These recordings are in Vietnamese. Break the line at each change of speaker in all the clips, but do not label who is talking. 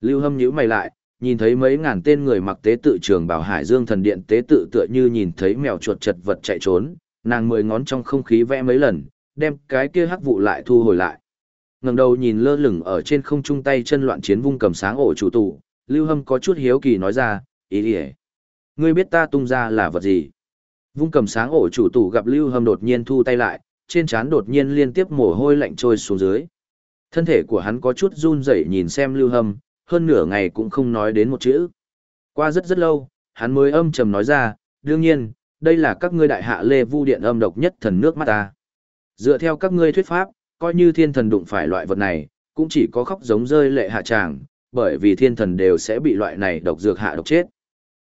Lưu Hâm nhíu mày lại, nhìn thấy mấy ngàn tên người mặc tế tự trường bảo Hải Dương thần điện tế tự tựa như nhìn thấy mèo chuột chật vật chạy trốn, nàng mười ngón trong không khí vẽ mấy lần, đem cái kia hắc vụ lại thu hồi lại. Ngẩng đầu nhìn lơ lửng ở trên không trung tay chân loạn chiến vung cầm sáng ổ chủ tụ, Lưu Hâm có chút hiếu kỳ nói ra, ý đi Ngươi biết ta tung ra là vật gì? Vung cầm sáng ổ chủ tụ gặp Lưu Hâm đột nhiên thu tay lại, trên trán đột nhiên liên tiếp mồ hôi lạnh trôi xuống dưới. Thân thể của hắn có chút run rẩy nhìn xem Lưu Hâm, hơn nửa ngày cũng không nói đến một chữ. Qua rất rất lâu, hắn mới âm trầm nói ra, đương nhiên, đây là các ngươi đại hạ lê vu điện âm độc nhất thần nước mắt ta. Dựa theo các ngươi thuyết pháp, coi như thiên thần đụng phải loại vật này, cũng chỉ có khóc giống rơi lệ hạ tràng, bởi vì thiên thần đều sẽ bị loại này độc dược hạ độc chết.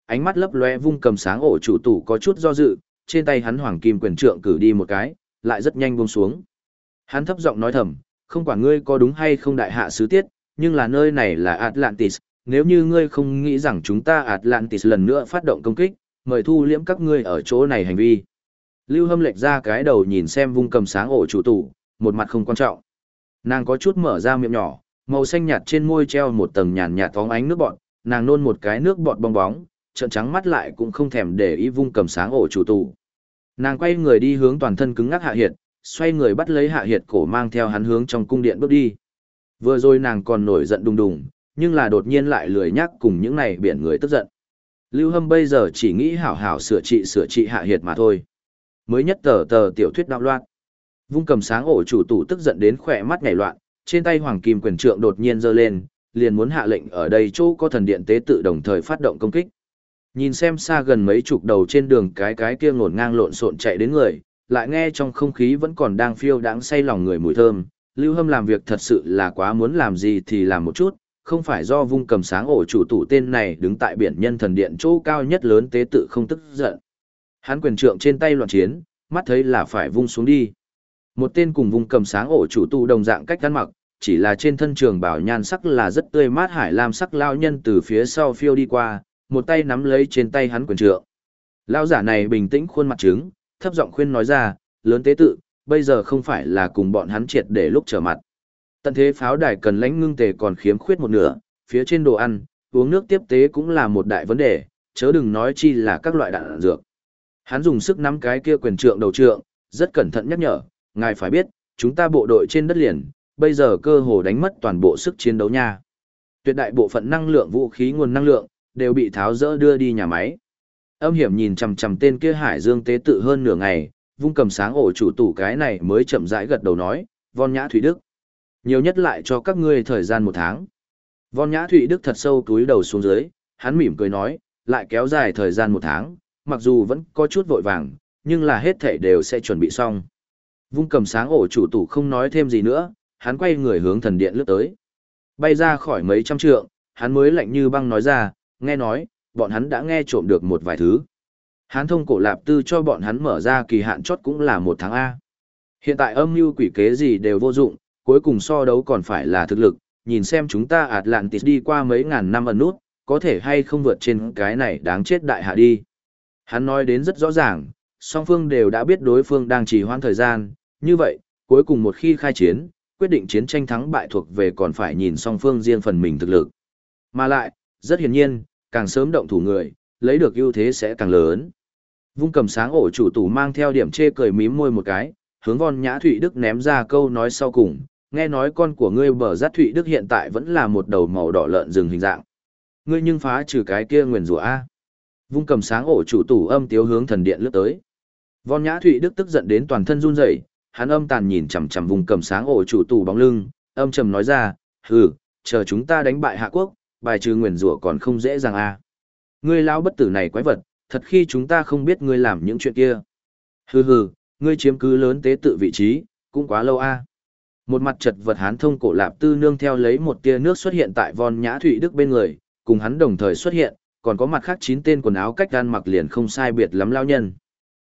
Ánh mắt lấp lóe vung cầm sáng ổ chủ tủ có chút do dự, trên tay hắn hoàng kim quyền trượng cử đi một cái, lại rất nhanh buông xuống. Hắn thấp giọng nói thầm, không quản ngươi có đúng hay không đại hạ sứ tiết, nhưng là nơi này là Atlantis, nếu như ngươi không nghĩ rằng chúng ta Atlantis lần nữa phát động công kích, mời thu liễm các ngươi ở chỗ này hành vi. Lưu Hâm lệch ra cái đầu nhìn xem vung cầm sáng ổ chủ tủ, một mặt không quan trọng. Nàng có chút mở ra miệng nhỏ, màu xanh nhạt trên môi treo một tầng nhàn nhạt phóng ánh nước bọt, nàng nôn một cái nước bọt bong bóng, trợn trắng mắt lại cũng không thèm để ý vung cầm sáng ổ chủ tủ. Nàng quay người đi hướng toàn thân cứng ngắc hạ hiệt, xoay người bắt lấy hạ hiệt cổ mang theo hắn hướng trong cung điện bước đi. Vừa rồi nàng còn nổi giận đùng đùng, nhưng là đột nhiên lại lười nhắc cùng những này biển người tức giận. Lưu Hâm bây giờ chỉ nghĩ hảo hảo sửa trị sửa trị hạ hiệt mà thôi. Mới nhất tờ tờ tiểu thuyết đạo loạn. Vung cầm sáng ổ chủ tủ tức giận đến khỏe mắt nhảy loạn, trên tay hoàng kim quyền trượng đột nhiên giơ lên, liền muốn hạ lệnh ở đây chỗ có thần điện tế tự đồng thời phát động công kích. Nhìn xem xa gần mấy chục đầu trên đường cái cái kia ngổn ngang lộn xộn chạy đến người, lại nghe trong không khí vẫn còn đang phiêu đáng say lòng người mùi thơm. Lưu Hâm làm việc thật sự là quá muốn làm gì thì làm một chút, không phải do vung cầm sáng ổ chủ tủ tên này đứng tại biển nhân thần điện chỗ cao nhất lớn tế tự không tức giận. Hắn quyền trượng trên tay loạn chiến, mắt thấy là phải vung xuống đi. Một tên cùng vung cầm sáng ổ chủ tụ đồng dạng cách gắn mặc, chỉ là trên thân trường bảo nhan sắc là rất tươi mát hải lam sắc lao nhân từ phía sau phiêu đi qua, một tay nắm lấy trên tay hắn quyền trượng. Lao giả này bình tĩnh khuôn mặt trứng, thấp giọng khuyên nói ra, lớn tế tự, bây giờ không phải là cùng bọn hắn triệt để lúc trở mặt. Tận thế pháo đài cần lãnh ngưng tề còn khiếm khuyết một nửa, phía trên đồ ăn, uống nước tiếp tế cũng là một đại vấn đề, chớ đừng nói chi là các loại đạn dược. Hắn dùng sức nắm cái kia quyền trượng đầu trượng, rất cẩn thận nhắc nhở, ngài phải biết, chúng ta bộ đội trên đất liền, bây giờ cơ hồ đánh mất toàn bộ sức chiến đấu nha. Tuyệt đại bộ phận năng lượng vũ khí nguồn năng lượng, đều bị tháo rỡ đưa đi nhà máy. Âm hiểm nhìn chằm chằm tên kia Hải Dương tế tự hơn nửa ngày, vung cầm sáng ổ chủ tủ cái này mới chậm rãi gật đầu nói, Von Nhã Thụy Đức. Nhiều nhất lại cho các ngươi thời gian một tháng. Von Nhã Thụy Đức thật sâu túi đầu xuống dưới, hắn mỉm cười nói, lại kéo dài thời gian một tháng, mặc dù vẫn có chút vội vàng, nhưng là hết thể đều sẽ chuẩn bị xong. Vung cầm sáng ổ chủ tủ không nói thêm gì nữa, hắn quay người hướng thần điện lướt tới. Bay ra khỏi mấy trăm trượng, hắn mới lạnh như băng nói ra, nghe nói, bọn hắn đã nghe trộm được một vài thứ. Hán thông cổ lạp tư cho bọn hắn mở ra kỳ hạn chót cũng là một tháng A. Hiện tại âm mưu quỷ kế gì đều vô dụng, cuối cùng so đấu còn phải là thực lực, nhìn xem chúng ta Atlantis đi qua mấy ngàn năm ẩn nút, có thể hay không vượt trên cái này đáng chết đại hạ đi. Hắn nói đến rất rõ ràng, song phương đều đã biết đối phương đang trì hoãn thời gian, như vậy, cuối cùng một khi khai chiến, quyết định chiến tranh thắng bại thuộc về còn phải nhìn song phương riêng phần mình thực lực. Mà lại, rất hiển nhiên, càng sớm động thủ người, lấy được ưu thế sẽ càng lớn. Vung cầm sáng ổ chủ tủ mang theo điểm chê cười mím môi một cái, hướng von nhã Thụy Đức ném ra câu nói sau cùng, nghe nói con của ngươi bờ giác Thụy Đức hiện tại vẫn là một đầu màu đỏ lợn rừng hình dạng. Ngươi nhưng phá trừ cái kia nguyền rủa A. Vung cầm sáng ổ chủ tủ âm tiếu hướng thần điện lướt tới. Von nhã Thụy Đức tức giận đến toàn thân run rẩy, hắn âm tàn nhìn chằm chằm vùng cầm sáng ổ chủ tủ bóng lưng, âm trầm nói ra, hừ, chờ chúng ta đánh bại Hạ Quốc, bài trừ nguyền rủa còn không dễ dàng a. Ngươi lão bất tử này quái vật, thật khi chúng ta không biết ngươi làm những chuyện kia. Hừ hừ, ngươi chiếm cứ lớn tế tự vị trí, cũng quá lâu a. Một mặt chật vật hán thông cổ lạp tư nương theo lấy một tia nước xuất hiện tại von nhã thụy đức bên người, cùng hắn đồng thời xuất hiện, còn có mặt khác chín tên quần áo cách gan mặc liền không sai biệt lắm lao nhân.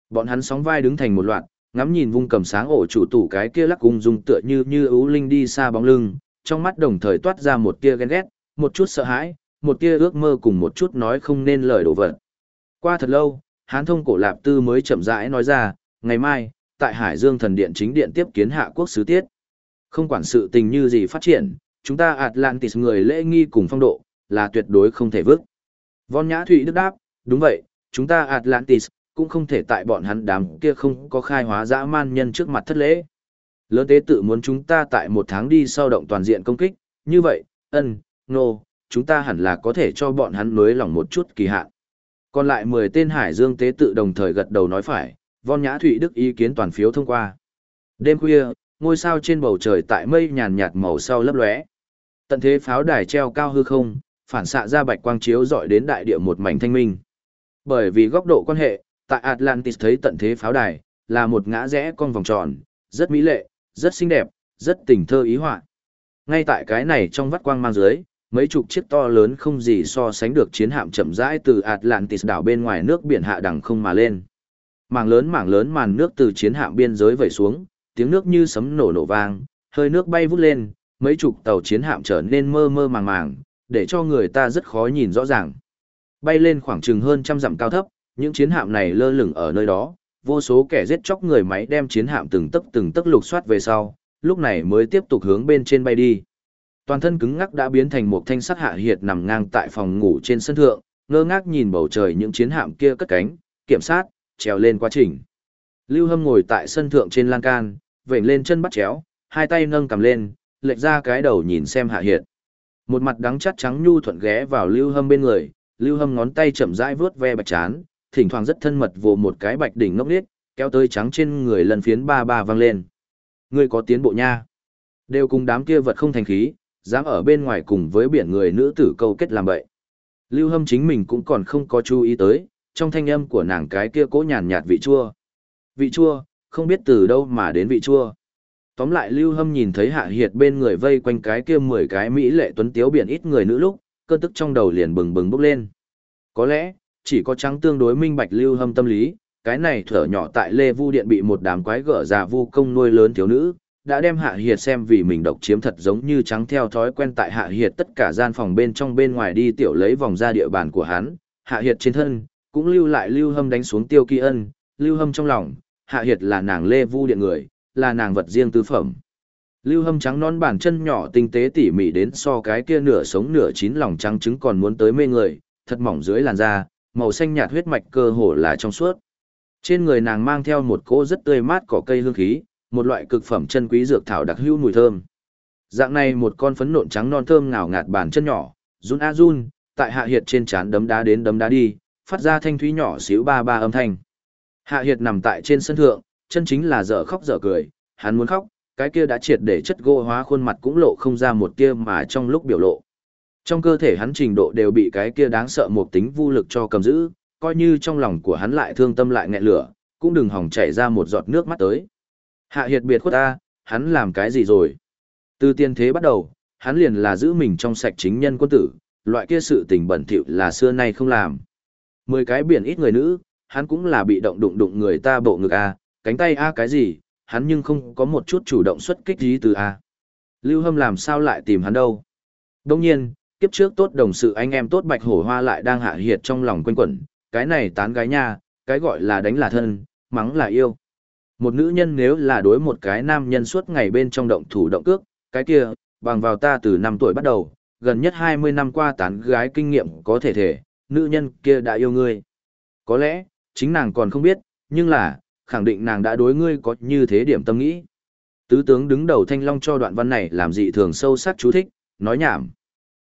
Bọn hắn sóng vai đứng thành một loạt, ngắm nhìn vung cầm sáng ổ chủ tủ cái kia lắc cung dung tựa như như ưu linh đi xa bóng lưng, trong mắt đồng thời toát ra một tia ghen ghét, một chút sợ hãi, một tia ước mơ cùng một chút nói không nên lời đổ vật. Qua thật lâu, hán thông cổ lạp tư mới chậm rãi nói ra, ngày mai, tại Hải Dương thần điện chính điện tiếp kiến hạ quốc sứ tiết. Không quản sự tình như gì phát triển, chúng ta Atlantis người lễ nghi cùng phong độ, là tuyệt đối không thể vứt. Von Nhã Thụy Đức đáp, đúng vậy, chúng ta Atlantis, cũng không thể tại bọn hắn đám kia không có khai hóa dã man nhân trước mặt thất lễ. Lớn tế tự muốn chúng ta tại một tháng đi sau động toàn diện công kích, như vậy, ân, nô, no, chúng ta hẳn là có thể cho bọn hắn nối lòng một chút kỳ hạn. Còn lại 10 tên Hải Dương tế tự đồng thời gật đầu nói phải, Von Nhã Thụy Đức ý kiến toàn phiếu thông qua. Đêm khuya, ngôi sao trên bầu trời tại mây nhàn nhạt màu sau lấp lóe. Tận thế pháo đài treo cao hư không, phản xạ ra bạch quang chiếu dọi đến đại địa một mảnh thanh minh. Bởi vì góc độ quan hệ, tại Atlantis thấy tận thế pháo đài, là một ngã rẽ con vòng tròn, rất mỹ lệ, rất xinh đẹp, rất tình thơ ý họa. Ngay tại cái này trong vắt quang mang dưới, mấy chục chiếc to lớn không gì so sánh được chiến hạm chậm rãi từ Atlantis đảo bên ngoài nước biển hạ đẳng không mà lên. Mảng lớn mảng lớn màn nước từ chiến hạm biên giới vẩy xuống, tiếng nước như sấm nổ nổ vang, hơi nước bay vút lên, mấy chục tàu chiến hạm trở nên mơ mơ màng màng, để cho người ta rất khó nhìn rõ ràng. Bay lên khoảng chừng hơn trăm dặm cao thấp, những chiến hạm này lơ lửng ở nơi đó, vô số kẻ giết chóc người máy đem chiến hạm từng tấc từng tấc lục soát về sau, lúc này mới tiếp tục hướng bên trên bay đi. Toàn thân cứng ngắc đã biến thành một thanh sắt hạ hiệt nằm ngang tại phòng ngủ trên sân thượng, ngơ ngác nhìn bầu trời những chiến hạm kia cất cánh, kiểm sát, trèo lên quá trình. Lưu Hâm ngồi tại sân thượng trên lan can, vểnh lên chân bắt chéo, hai tay nâng cầm lên, lệch ra cái đầu nhìn xem hạ hiệt. Một mặt đắng chắt trắng nhu thuận ghé vào Lưu Hâm bên người, Lưu Hâm ngón tay chậm rãi vuốt ve bạch chán, thỉnh thoảng rất thân mật vồ một cái bạch đỉnh ngốc nghếch, kéo tới trắng trên người lần phiến ba ba vang lên. Ngươi có tiến bộ nha. Đều cùng đám kia vật không thành khí, dám ở bên ngoài cùng với biển người nữ tử câu kết làm bậy. Lưu Hâm chính mình cũng còn không có chú ý tới, trong thanh âm của nàng cái kia cố nhàn nhạt vị chua. Vị chua, không biết từ đâu mà đến vị chua. Tóm lại Lưu Hâm nhìn thấy Hạ Hiệt bên người vây quanh cái kia mười cái mỹ lệ tuấn tiếu biển ít người nữ lúc, cơn tức trong đầu liền bừng bừng bốc lên. Có lẽ, chỉ có trắng tương đối minh bạch Lưu Hâm tâm lý, cái này thở nhỏ tại Lê Vu Điện bị một đám quái gở già vu công nuôi lớn thiếu nữ, đã đem Hạ Hiệt xem vì mình độc chiếm thật giống như trắng theo thói quen tại Hạ Hiệt tất cả gian phòng bên trong bên ngoài đi tiểu lấy vòng ra địa bàn của hắn, Hạ Hiệt trên thân, cũng lưu lại Lưu Hâm đánh xuống tiêu kỳ ân, Lưu Hâm trong lòng, Hạ Hiệt là nàng Lê Vu Điện người, là nàng vật riêng tư phẩm. Lưu Hâm trắng non bàn chân nhỏ tinh tế tỉ mỉ đến so cái kia nửa sống nửa chín lòng trắng trứng còn muốn tới mê người, thật mỏng dưới làn da, màu xanh nhạt huyết mạch cơ hồ là trong suốt. Trên người nàng mang theo một cỗ rất tươi mát cỏ cây hương khí, một loại cực phẩm chân quý dược thảo đặc hữu mùi thơm. Dạng này một con phấn nộn trắng non thơm ngào ngạt bàn chân nhỏ, run a run, tại hạ hiệt trên trán đấm đá đến đấm đá đi, phát ra thanh thúy nhỏ xíu ba ba âm thanh. Hạ hiệt nằm tại trên sân thượng, chân chính là dở khóc dở cười, hắn muốn khóc, cái kia đã triệt để chất gỗ hóa khuôn mặt cũng lộ không ra một tia mà trong lúc biểu lộ. Trong cơ thể hắn trình độ đều bị cái kia đáng sợ một tính vô lực cho cầm giữ, coi như trong lòng của hắn lại thương tâm lại nghẹn lửa, cũng đừng hỏng chảy ra một giọt nước mắt tới. Hạ hiệt biệt khuất ta, hắn làm cái gì rồi? Từ tiên thế bắt đầu, hắn liền là giữ mình trong sạch chính nhân quân tử, loại kia sự tình bẩn thỉu là xưa nay không làm. Mười cái biển ít người nữ, hắn cũng là bị động đụng đụng người ta bộ ngực a, cánh tay a cái gì, hắn nhưng không có một chút chủ động xuất kích gì từ a. Lưu Hâm làm sao lại tìm hắn đâu? Đông nhiên, kiếp trước tốt đồng sự anh em tốt bạch hổ hoa lại đang hạ hiệt trong lòng quanh quẩn, cái này tán gái nha, cái gọi là đánh là thân, mắng là yêu. Một nữ nhân nếu là đối một cái nam nhân suốt ngày bên trong động thủ động cước, cái kia, bằng vào ta từ năm tuổi bắt đầu, gần nhất 20 năm qua tán gái kinh nghiệm có thể thể, nữ nhân kia đã yêu ngươi. Có lẽ, chính nàng còn không biết, nhưng là, khẳng định nàng đã đối ngươi có như thế điểm tâm nghĩ. Tứ tướng đứng đầu thanh long cho đoạn văn này làm dị thường sâu sắc chú thích, nói nhảm.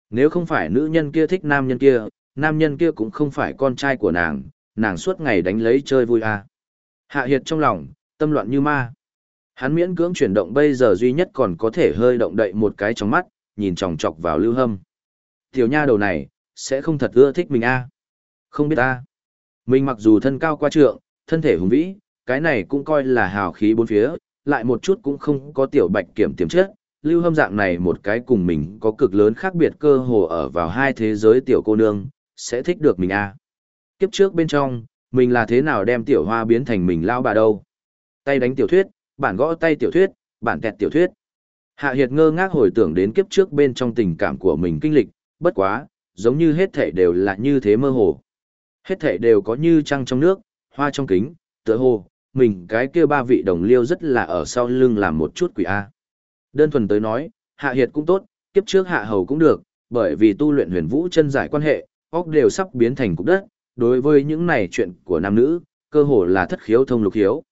Nếu không phải nữ nhân kia thích nam nhân kia, nam nhân kia cũng không phải con trai của nàng, nàng suốt ngày đánh lấy chơi vui à. Hạ hiệt trong lòng, tâm loạn như ma. Hắn miễn cưỡng chuyển động bây giờ duy nhất còn có thể hơi động đậy một cái trong mắt, nhìn chòng chọc vào lưu hâm. Tiểu nha đầu này, sẽ không thật ưa thích mình a à? Không biết ta. Mình mặc dù thân cao qua trượng, thân thể hùng vĩ, cái này cũng coi là hào khí bốn phía, lại một chút cũng không có tiểu bạch kiểm tiềm chất. Lưu hâm dạng này một cái cùng mình có cực lớn khác biệt cơ hồ ở vào hai thế giới tiểu cô nương, sẽ thích được mình à. Kiếp trước bên trong, mình là thế nào đem tiểu hoa biến thành mình lao bà đâu. Tay đánh tiểu thuyết, bản gõ tay tiểu thuyết, bản kẹt tiểu thuyết. Hạ Hiệt ngơ ngác hồi tưởng đến kiếp trước bên trong tình cảm của mình kinh lịch, bất quá, giống như hết thể đều là như thế mơ hồ. Hết thể đều có như trăng trong nước, hoa trong kính, tựa hồ, mình cái kia ba vị đồng liêu rất là ở sau lưng làm một chút quỷ A. Đơn thuần tới nói, Hạ Hiệt cũng tốt, Kiếp trước hạ hầu cũng được, bởi vì tu luyện huyền vũ chân giải quan hệ, óc đều sắp biến thành cục đất, đối với những này chuyện của nam nữ, cơ hồ là thất khiếu thông lục hiếu.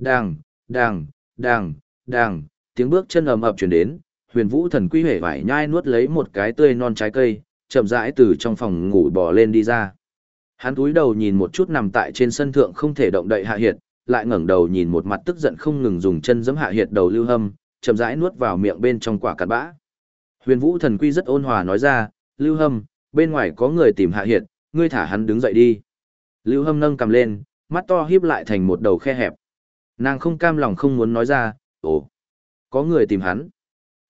Đàng, đàng, đàng, đàng, tiếng bước chân ầm ập chuyển đến, huyền vũ thần quy hể vải nhai nuốt lấy một cái tươi non trái cây, chậm rãi từ trong phòng ngủ bò lên đi ra. Hắn túi đầu nhìn một chút nằm tại trên sân thượng không thể động đậy hạ hiệt, lại ngẩng đầu nhìn một mặt tức giận không ngừng dùng chân giẫm hạ hiệt đầu lưu hâm, chậm rãi nuốt vào miệng bên trong quả cặn bã. Huyền Vũ thần quy rất ôn hòa nói ra, Lưu Hâm, bên ngoài có người tìm hạ hiệt, ngươi thả hắn đứng dậy đi. Lưu Hâm nâng cầm lên, mắt to híp lại thành một đầu khe hẹp. Nàng không cam lòng không muốn nói ra, ồ, có người tìm hắn.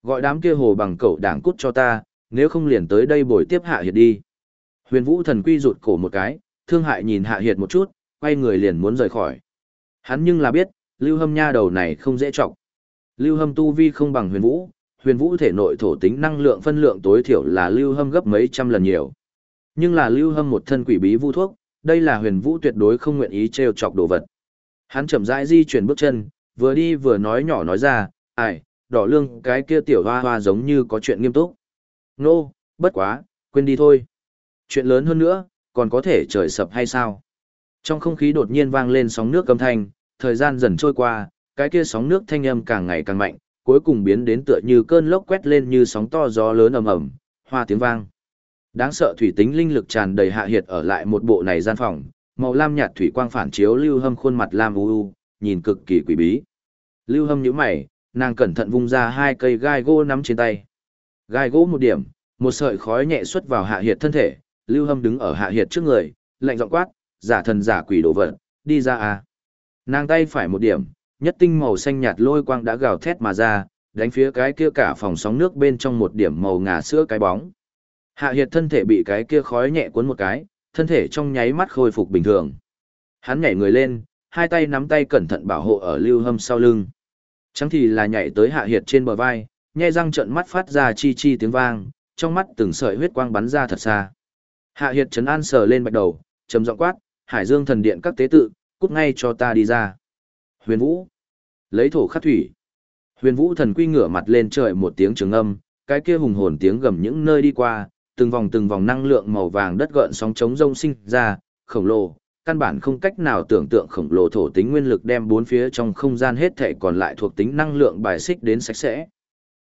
Gọi đám kia hồ bằng cậu đảng cút cho ta, nếu không liền tới đây bồi tiếp hạ hiệt đi. Huyền Vũ thần quy rụt cổ một cái, thương hại nhìn hạ hiệt một chút, quay người liền muốn rời khỏi. Hắn nhưng là biết, Lưu Hâm nha đầu này không dễ trọng. Lưu Hâm tu vi không bằng Huyền Vũ, Huyền Vũ thể nội thổ tính năng lượng phân lượng tối thiểu là Lưu Hâm gấp mấy trăm lần nhiều. Nhưng là Lưu Hâm một thân quỷ bí vu thuốc, đây là Huyền Vũ tuyệt đối không nguyện ý trêu chọc đồ vật. Hắn chậm rãi di chuyển bước chân, vừa đi vừa nói nhỏ nói ra, "Ai, đỏ lương cái kia tiểu hoa hoa giống như có chuyện nghiêm túc." "Nô, bất quá, quên đi thôi." Chuyện lớn hơn nữa, còn có thể trời sập hay sao? Trong không khí đột nhiên vang lên sóng nước âm thanh, thời gian dần trôi qua, cái kia sóng nước thanh âm càng ngày càng mạnh, cuối cùng biến đến tựa như cơn lốc quét lên như sóng to gió lớn ầm ầm, hoa tiếng vang. Đáng sợ thủy tính linh lực tràn đầy hạ hiệt ở lại một bộ này gian phòng, màu lam nhạt thủy quang phản chiếu Lưu Hâm khuôn mặt lam u u, nhìn cực kỳ quỷ bí. Lưu Hâm nhíu mày, nàng cẩn thận vung ra hai cây gai gỗ nắm trên tay. Gai gỗ một điểm, một sợi khói nhẹ xuất vào hạ hiệt thân thể, Lưu Hâm đứng ở hạ hiệt trước người, lạnh giọng quát, giả thần giả quỷ đồ vật, đi ra à. Nàng tay phải một điểm, nhất tinh màu xanh nhạt lôi quang đã gào thét mà ra, đánh phía cái kia cả phòng sóng nước bên trong một điểm màu ngà sữa cái bóng. Hạ Hiệt thân thể bị cái kia khói nhẹ cuốn một cái, thân thể trong nháy mắt khôi phục bình thường. Hắn nhảy người lên, hai tay nắm tay cẩn thận bảo hộ ở Lưu Hâm sau lưng. Chẳng thì là nhảy tới Hạ Hiệt trên bờ vai, nhe răng trợn mắt phát ra chi chi tiếng vang, trong mắt từng sợi huyết quang bắn ra thật xa. Hạ Hiệt trấn an sờ lên bạch đầu, trầm giọng quát, Hải Dương thần điện các tế tự, cút ngay cho ta đi ra. Huyền Vũ, lấy thổ khắc thủy. Huyền Vũ thần quy ngửa mặt lên trời một tiếng trường âm, cái kia hùng hồn tiếng gầm những nơi đi qua, từng vòng từng vòng năng lượng màu vàng đất gợn sóng chống rông sinh ra, khổng lồ, căn bản không cách nào tưởng tượng khổng lồ thổ tính nguyên lực đem bốn phía trong không gian hết thể còn lại thuộc tính năng lượng bài xích đến sạch sẽ.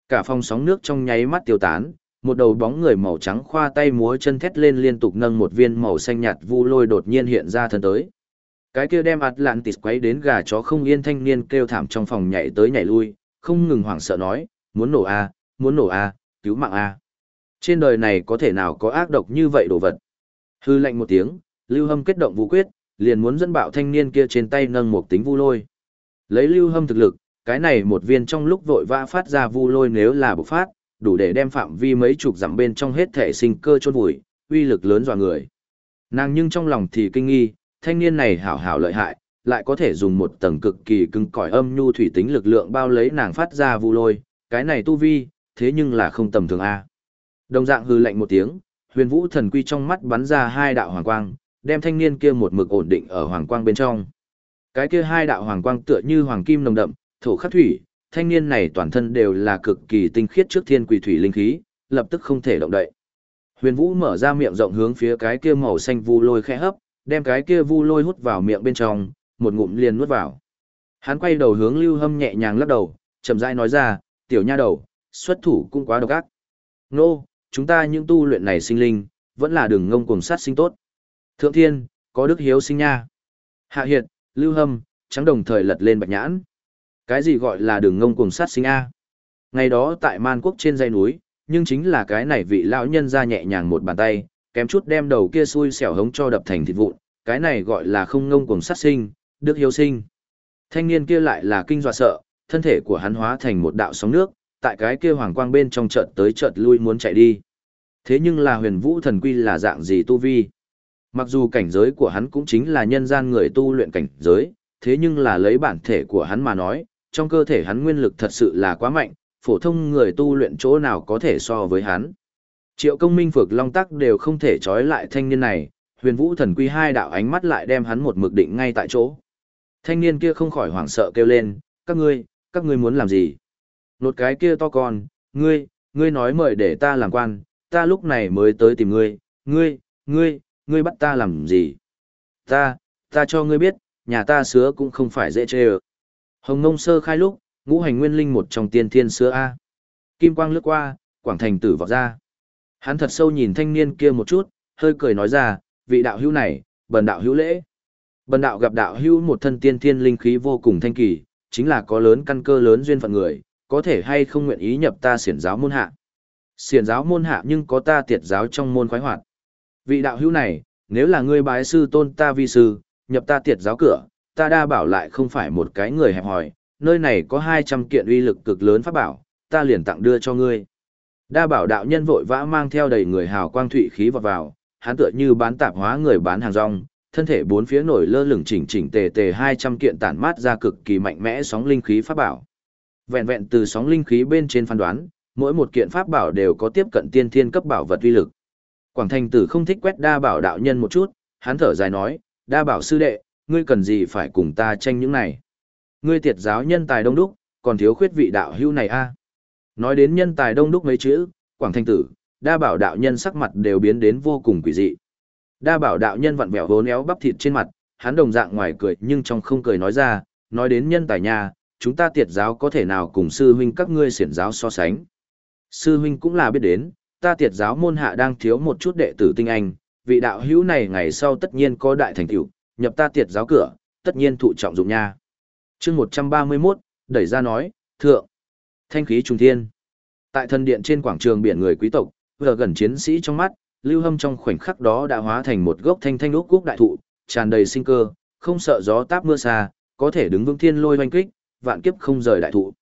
Cả phong sóng nước trong nháy mắt tiêu tán, một đầu bóng người màu trắng khoa tay múa chân thét lên liên tục nâng một viên màu xanh nhạt vu lôi đột nhiên hiện ra thân tới. Cái kia đem Atlantis quấy đến gà chó không yên thanh niên kêu thảm trong phòng nhảy tới nhảy lui, không ngừng hoảng sợ nói, muốn nổ a, muốn nổ a, cứu mạng a. Trên đời này có thể nào có ác độc như vậy đồ vật. Hư lạnh một tiếng, Lưu Hâm kết động vũ quyết, liền muốn dẫn bạo thanh niên kia trên tay nâng một tính vu lôi. Lấy Lưu Hâm thực lực, cái này một viên trong lúc vội vã phát ra vu lôi nếu là bộc phát, đủ để đem phạm vi mấy chục dặm bên trong hết thể sinh cơ chôn vùi, uy lực lớn dọa người. Nàng nhưng trong lòng thì kinh nghi, thanh niên này hảo hảo lợi hại, lại có thể dùng một tầng cực kỳ cứng cỏi âm nhu thủy tính lực lượng bao lấy nàng phát ra vu lôi, cái này tu vi, thế nhưng là không tầm thường a. Đồng dạng hư lạnh một tiếng, Huyền Vũ thần quy trong mắt bắn ra hai đạo hoàng quang, đem thanh niên kia một mực ổn định ở hoàng quang bên trong. Cái kia hai đạo hoàng quang tựa như hoàng kim nồng đậm, thổ khắc thủy, thanh niên này toàn thân đều là cực kỳ tinh khiết trước thiên quỷ thủy linh khí, lập tức không thể động đậy. Huyền Vũ mở ra miệng rộng hướng phía cái kia màu xanh vu lôi khẽ hấp, đem cái kia vu lôi hút vào miệng bên trong, một ngụm liền nuốt vào. Hắn quay đầu hướng Lưu Hâm nhẹ nhàng lắc đầu, chậm rãi nói ra, "Tiểu nha đầu, xuất thủ cũng quá độc ác." "Nô, chúng ta những tu luyện này sinh linh, vẫn là đường ngông cuồng sát sinh tốt." "Thượng thiên, có đức hiếu sinh nha." Hạ Hiệt, Lưu Hâm, trắng đồng thời lật lên bạch nhãn. Cái gì gọi là đường ngông cuồng sát sinh a? Ngày đó tại Man Quốc trên dãy núi, nhưng chính là cái này vị lão nhân ra nhẹ nhàng một bàn tay, kém chút đem đầu kia xui xẻo hống cho đập thành thịt vụn, cái này gọi là không ngông cuồng sát sinh, đức hiếu sinh. Thanh niên kia lại là kinh dọa sợ, thân thể của hắn hóa thành một đạo sóng nước, tại cái kia hoàng quang bên trong chợt tới chợt lui muốn chạy đi. Thế nhưng là huyền vũ thần quy là dạng gì tu vi? Mặc dù cảnh giới của hắn cũng chính là nhân gian người tu luyện cảnh giới, thế nhưng là lấy bản thể của hắn mà nói, trong cơ thể hắn nguyên lực thật sự là quá mạnh, phổ thông người tu luyện chỗ nào có thể so với hắn. Triệu công minh phược long tắc đều không thể trói lại thanh niên này, huyền vũ thần quy hai đạo ánh mắt lại đem hắn một mực định ngay tại chỗ. Thanh niên kia không khỏi hoảng sợ kêu lên, các ngươi, các ngươi muốn làm gì? Nột cái kia to con, ngươi, ngươi nói mời để ta làm quan, ta lúc này mới tới tìm ngươi, ngươi, ngươi, ngươi bắt ta làm gì? Ta, ta cho ngươi biết, nhà ta sứa cũng không phải dễ chê ở. Hồng Nông sơ khai lúc, ngũ hành nguyên linh một trong tiên thiên sứa A. Kim quang lướt qua, quảng thành tử vọt ra. Hắn thật sâu nhìn thanh niên kia một chút, hơi cười nói ra, vị đạo hữu này, bần đạo hữu lễ. Bần đạo gặp đạo hữu một thân tiên thiên linh khí vô cùng thanh kỳ, chính là có lớn căn cơ lớn duyên phận người, có thể hay không nguyện ý nhập ta xiển giáo môn hạ. Xiển giáo môn hạ nhưng có ta tiệt giáo trong môn khoái hoạt. Vị đạo hữu này, nếu là ngươi bái sư tôn ta vi sư, nhập ta tiệt giáo cửa, ta đa bảo lại không phải một cái người hẹp hòi, nơi này có 200 kiện uy lực cực lớn pháp bảo, ta liền tặng đưa cho ngươi. Đa bảo đạo nhân vội vã mang theo đầy người hào quang thụy khí vào vào, hắn tựa như bán tạp hóa người bán hàng rong, thân thể bốn phía nổi lơ lửng chỉnh chỉnh tề tề 200 kiện tản mát ra cực kỳ mạnh mẽ sóng linh khí pháp bảo. Vẹn vẹn từ sóng linh khí bên trên phán đoán, mỗi một kiện pháp bảo đều có tiếp cận tiên thiên cấp bảo vật uy lực. Quảng Thành Tử không thích quét đa bảo đạo nhân một chút, hắn thở dài nói, đa bảo sư đệ, ngươi cần gì phải cùng ta tranh những này. Ngươi tiệt giáo nhân tài đông đúc, còn thiếu khuyết vị đạo hưu này a. Nói đến nhân tài đông đúc mấy chữ, Quảng Thành Tử, đa bảo đạo nhân sắc mặt đều biến đến vô cùng quỷ dị. Đa bảo đạo nhân vặn vẹo vốn éo bắp thịt trên mặt, hắn đồng dạng ngoài cười nhưng trong không cười nói ra, nói đến nhân tài nhà, chúng ta tiệt giáo có thể nào cùng sư huynh các ngươi xiển giáo so sánh. Sư huynh cũng là biết đến, ta tiệt giáo môn hạ đang thiếu một chút đệ tử tinh anh, vị đạo hữu này ngày sau tất nhiên có đại thành tựu, nhập ta tiệt giáo cửa, tất nhiên thụ trọng dụng nha. chương 131, đẩy ra nói, thượng, thanh khí trùng thiên. Tại thân điện trên quảng trường biển người quý tộc, vừa gần chiến sĩ trong mắt, lưu hâm trong khoảnh khắc đó đã hóa thành một gốc thanh thanh úc cúc đại thụ, tràn đầy sinh cơ, không sợ gió táp mưa xa, có thể đứng vững thiên lôi hoanh kích, vạn kiếp không rời đại thụ.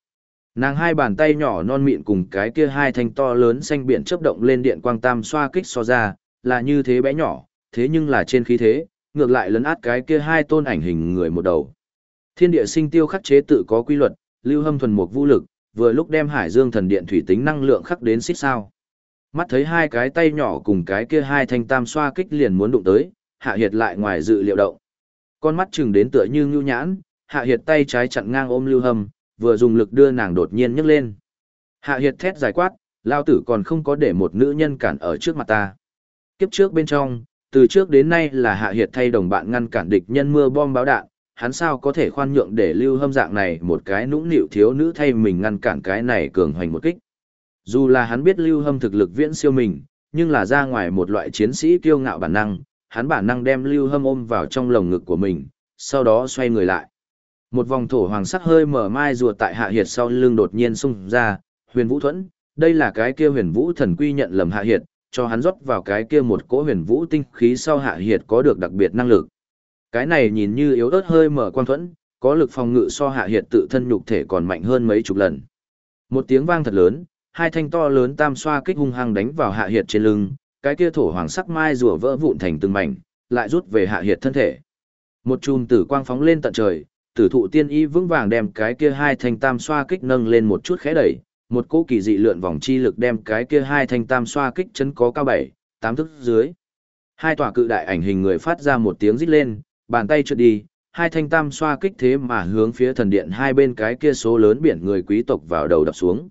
Nàng hai bàn tay nhỏ non mịn cùng cái kia hai thanh to lớn xanh biển chớp động lên điện quang tam xoa kích so ra, là như thế bé nhỏ, thế nhưng là trên khí thế, ngược lại lấn át cái kia hai tôn ảnh hình người một đầu. Thiên địa sinh tiêu khắc chế tự có quy luật, lưu hâm thuần mục vũ lực, vừa lúc đem Hải Dương thần điện thủy tính năng lượng khắc đến xích sao. Mắt thấy hai cái tay nhỏ cùng cái kia hai thanh tam xoa kích liền muốn đụng tới, hạ hiệt lại ngoài dự liệu động. Con mắt chừng đến tựa như nhu nhãn, hạ hiệt tay trái chặn ngang ôm lưu hâm, vừa dùng lực đưa nàng đột nhiên nhấc lên. Hạ hiệt thét giải quát, lao tử còn không có để một nữ nhân cản ở trước mặt ta. Kiếp trước bên trong, từ trước đến nay là hạ hiệt thay đồng bạn ngăn cản địch nhân mưa bom báo đạn, hắn sao có thể khoan nhượng để lưu hâm dạng này một cái nũng nịu thiếu nữ thay mình ngăn cản cái này cường hoành một kích. Dù là hắn biết lưu hâm thực lực viễn siêu mình, nhưng là ra ngoài một loại chiến sĩ kiêu ngạo bản năng, hắn bản năng đem lưu hâm ôm vào trong lồng ngực của mình, sau đó xoay người lại. Một vòng thổ hoàng sắc hơi mở mai rùa tại hạ hiệt sau lưng đột nhiên xung ra, huyền vũ thuẫn, đây là cái kia huyền vũ thần quy nhận lầm hạ hiệt, cho hắn rót vào cái kia một cỗ huyền vũ tinh khí sau hạ hiệt có được đặc biệt năng lực. Cái này nhìn như yếu ớt hơi mở quang thuẫn, có lực phòng ngự so hạ hiệt tự thân nhục thể còn mạnh hơn mấy chục lần. Một tiếng vang thật lớn, hai thanh to lớn tam xoa kích hung hăng đánh vào hạ hiệt trên lưng, cái kia thổ hoàng sắc mai rùa vỡ vụn thành từng mảnh, lại rút về hạ hiệt thân thể. Một chùm tử quang phóng lên tận trời, tử thụ tiên y vững vàng đem cái kia hai thanh tam xoa kích nâng lên một chút khẽ đẩy, một cỗ kỳ dị lượn vòng chi lực đem cái kia hai thanh tam xoa kích chấn có cao bảy, tám thước dưới. Hai tòa cự đại ảnh hình người phát ra một tiếng rít lên, bàn tay trượt đi, hai thanh tam xoa kích thế mà hướng phía thần điện hai bên cái kia số lớn biển người quý tộc vào đầu đập xuống.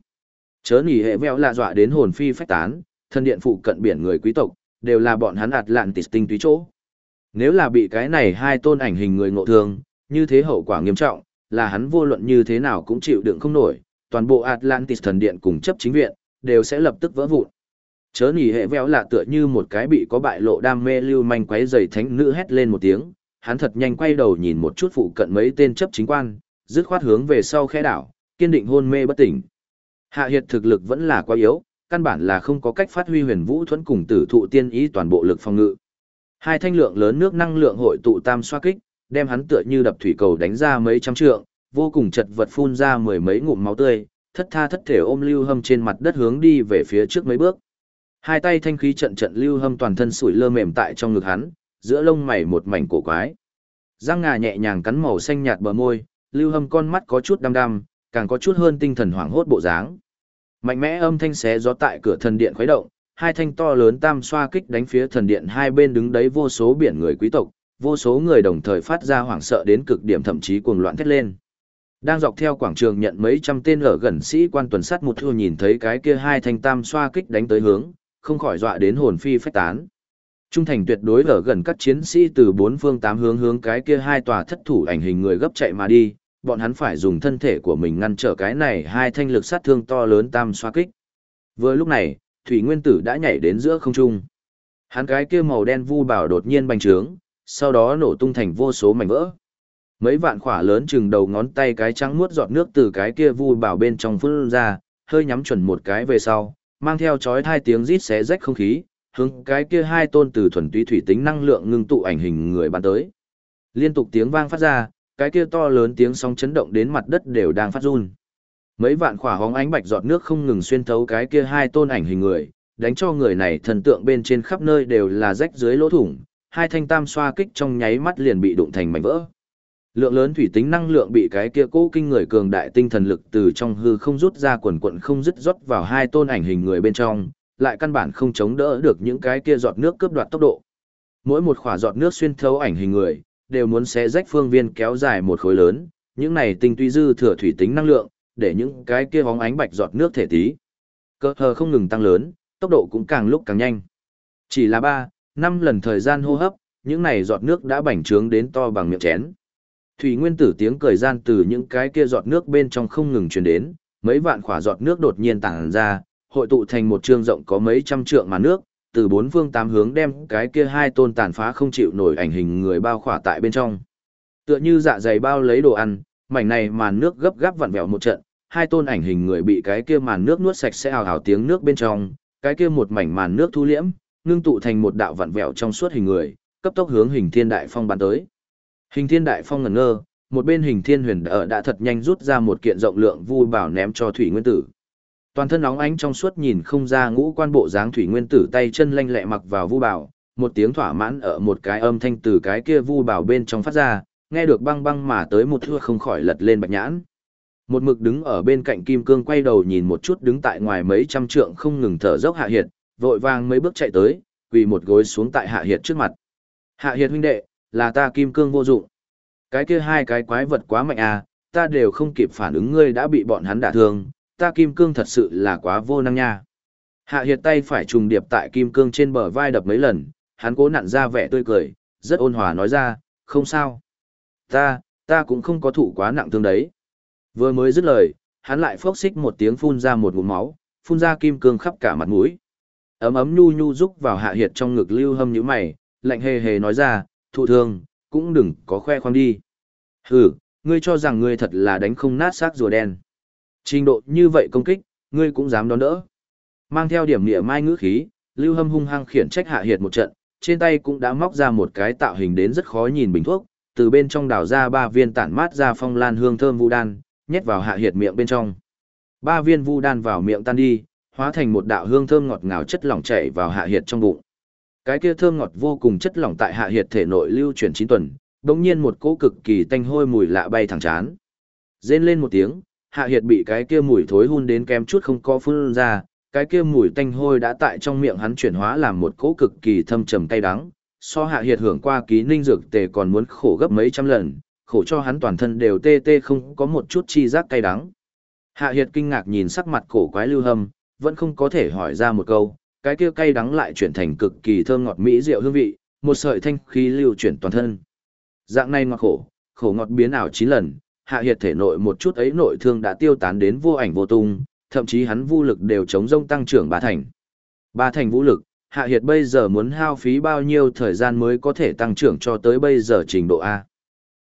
Chớ nỉ hệ vẹo lạ dọa đến hồn phi phách tán, thần điện phụ cận biển người quý tộc, đều là bọn hắn hạt lạn tịt tinh túy chỗ. Nếu là bị cái này hai tôn ảnh hình người ngộ thương, như thế hậu quả nghiêm trọng, là hắn vô luận như thế nào cũng chịu đựng không nổi, toàn bộ Atlantis thần điện cùng chấp chính viện, đều sẽ lập tức vỡ vụn. Chớ nỉ hệ véo là tựa như một cái bị có bại lộ đam mê lưu manh quấy giày thánh nữ hét lên một tiếng, hắn thật nhanh quay đầu nhìn một chút phụ cận mấy tên chấp chính quan, dứt khoát hướng về sau khẽ đảo, kiên định hôn mê bất tỉnh. Hạ hiệt thực lực vẫn là quá yếu, căn bản là không có cách phát huy huyền vũ thuẫn cùng tử thụ tiên ý toàn bộ lực phòng ngự. Hai thanh lượng lớn nước năng lượng hội tụ tam xoa kích, đem hắn tựa như đập thủy cầu đánh ra mấy trăm trượng, vô cùng chật vật phun ra mười mấy ngụm máu tươi, thất tha thất thể ôm lưu hâm trên mặt đất hướng đi về phía trước mấy bước. Hai tay thanh khí trận trận lưu hâm toàn thân sủi lơ mềm tại trong ngực hắn, giữa lông mày một mảnh cổ quái. Răng ngà nhẹ nhàng cắn màu xanh nhạt bờ môi, lưu hâm con mắt có chút đăm đăm, càng có chút hơn tinh thần hoảng hốt bộ dáng. Mạnh mẽ âm thanh xé gió tại cửa thần điện khuấy động, hai thanh to lớn tam xoa kích đánh phía thần điện hai bên đứng đấy vô số biển người quý tộc, vô số người đồng thời phát ra hoảng sợ đến cực điểm thậm chí cuồng loạn thét lên. Đang dọc theo quảng trường nhận mấy trăm tên ở gần sĩ quan tuần sát một thua nhìn thấy cái kia hai thanh tam xoa kích đánh tới hướng, không khỏi dọa đến hồn phi phách tán. Trung thành tuyệt đối ở gần các chiến sĩ từ bốn phương tám hướng hướng cái kia hai tòa thất thủ ảnh hình người gấp chạy mà đi, bọn hắn phải dùng thân thể của mình ngăn trở cái này hai thanh lực sát thương to lớn tam xoa kích. Vừa lúc này, thủy nguyên tử đã nhảy đến giữa không trung. Hắn cái kia màu đen vu bảo đột nhiên bành trướng, sau đó nổ tung thành vô số mảnh vỡ. Mấy vạn khỏa lớn chừng đầu ngón tay cái trắng muốt giọt nước từ cái kia vu bảo bên trong phun ra, hơi nhắm chuẩn một cái về sau, mang theo chói tai tiếng rít xé rách không khí, hướng cái kia hai tôn từ thuần túy thủy tính năng lượng ngưng tụ ảnh hình người bắn tới. Liên tục tiếng vang phát ra, cái kia to lớn tiếng sóng chấn động đến mặt đất đều đang phát run. Mấy vạn khỏa hóng ánh bạch giọt nước không ngừng xuyên thấu cái kia hai tôn ảnh hình người, đánh cho người này thần tượng bên trên khắp nơi đều là rách dưới lỗ thủng, hai thanh tam xoa kích trong nháy mắt liền bị đụng thành mảnh vỡ. Lượng lớn thủy tính năng lượng bị cái kia cố kinh người cường đại tinh thần lực từ trong hư không rút ra quần quận không dứt rót vào hai tôn ảnh hình người bên trong, lại căn bản không chống đỡ được những cái kia giọt nước cướp đoạt tốc độ. Mỗi một khỏa giọt nước xuyên thấu ảnh hình người, đều muốn xé rách phương viên kéo dài một khối lớn, những này tinh tuy dư thừa thủy tính năng lượng, để những cái kia bóng ánh bạch giọt nước thể tí. Cơ hờ không ngừng tăng lớn, tốc độ cũng càng lúc càng nhanh. Chỉ là 3, Năm lần thời gian hô hấp, những này giọt nước đã bành trướng đến to bằng miệng chén. Thủy nguyên tử tiếng cười gian từ những cái kia giọt nước bên trong không ngừng truyền đến, mấy vạn khỏa giọt nước đột nhiên tản ra, hội tụ thành một trường rộng có mấy trăm trượng màn nước, từ bốn phương tám hướng đem cái kia hai tôn tàn phá không chịu nổi ảnh hình người bao khỏa tại bên trong. Tựa như dạ dày bao lấy đồ ăn, mảnh này màn nước gấp gáp vặn vẹo một trận, hai tôn ảnh hình người bị cái kia màn nước nuốt sạch sẽ ào ào tiếng nước bên trong, cái kia một mảnh màn nước thu liễm, ngưng tụ thành một đạo vặn vẹo trong suốt hình người, cấp tốc hướng hình thiên đại phong bắn tới. Hình thiên đại phong ngẩn ngơ, một bên hình thiên huyền ở đã thật nhanh rút ra một kiện rộng lượng vu bảo ném cho thủy nguyên tử. Toàn thân óng ánh trong suốt nhìn không ra ngũ quan bộ dáng thủy nguyên tử tay chân lanh lẹ mặc vào vu bảo, một tiếng thỏa mãn ở một cái âm thanh từ cái kia vu bảo bên trong phát ra, nghe được băng băng mà tới một thua không khỏi lật lên bạch nhãn. Một mực đứng ở bên cạnh kim cương quay đầu nhìn một chút đứng tại ngoài mấy trăm trượng không ngừng thở dốc hạ hiệt, vội vàng mấy bước chạy tới, quỳ một gối xuống tại hạ hiệt trước mặt. Hạ hiệt huynh đệ, là ta kim cương vô dụng. Cái kia hai cái quái vật quá mạnh à, ta đều không kịp phản ứng ngươi đã bị bọn hắn đả thương, ta kim cương thật sự là quá vô năng nha. Hạ hiệt tay phải trùng điệp tại kim cương trên bờ vai đập mấy lần, hắn cố nặn ra vẻ tươi cười, rất ôn hòa nói ra, không sao. Ta, ta cũng không có thủ quá nặng thương đấy. Vừa mới dứt lời, hắn lại phốc xích một tiếng phun ra một ngụm máu, phun ra kim cương khắp cả mặt mũi. Ấm ấm nhu nhu rúc vào hạ hiệt trong ngực lưu hâm như mày, lạnh hề hề nói ra, thụ thương, cũng đừng có khoe khoang đi. Hừ, ngươi cho rằng ngươi thật là đánh không nát xác rùa đen. Trình độ như vậy công kích, ngươi cũng dám đón đỡ. Mang theo điểm nịa mai ngữ khí, Lưu Hâm hung hăng khiển trách Hạ Hiệt một trận, trên tay cũng đã móc ra một cái tạo hình đến rất khó nhìn bình thuốc, từ bên trong đảo ra ba viên tản mát ra phong lan hương thơm vu đan, nhét vào Hạ Hiệt miệng bên trong. Ba viên vu đan vào miệng tan đi, hóa thành một đạo hương thơm ngọt ngào chất lỏng chảy vào Hạ Hiệt trong bụng. Cái kia thơm ngọt vô cùng chất lỏng tại Hạ Hiệt thể nội lưu chuyển 9 tuần, bỗng nhiên một cỗ cực kỳ tanh hôi mùi lạ bay thẳng chán. Rên lên một tiếng, hạ hiệt bị cái kia mùi thối hun đến kém chút không có phun ra, cái kia mùi tanh hôi đã tại trong miệng hắn chuyển hóa làm một cỗ cực kỳ thâm trầm cay đắng, so hạ hiệt hưởng qua ký ninh dược tề còn muốn khổ gấp mấy trăm lần, khổ cho hắn toàn thân đều tê tê không có một chút chi giác cay đắng. Hạ hiệt kinh ngạc nhìn sắc mặt cổ quái lưu hâm, vẫn không có thể hỏi ra một câu, cái kia cay đắng lại chuyển thành cực kỳ thơm ngọt mỹ rượu hương vị, một sợi thanh khí lưu chuyển toàn thân. Dạng này ngọt khổ, khổ ngọt biến ảo chín lần, hạ hiệt thể nội một chút ấy nội thương đã tiêu tán đến vô ảnh vô tung, thậm chí hắn vũ lực đều chống rông tăng trưởng ba thành. Ba thành vũ lực, hạ hiệt bây giờ muốn hao phí bao nhiêu thời gian mới có thể tăng trưởng cho tới bây giờ trình độ A.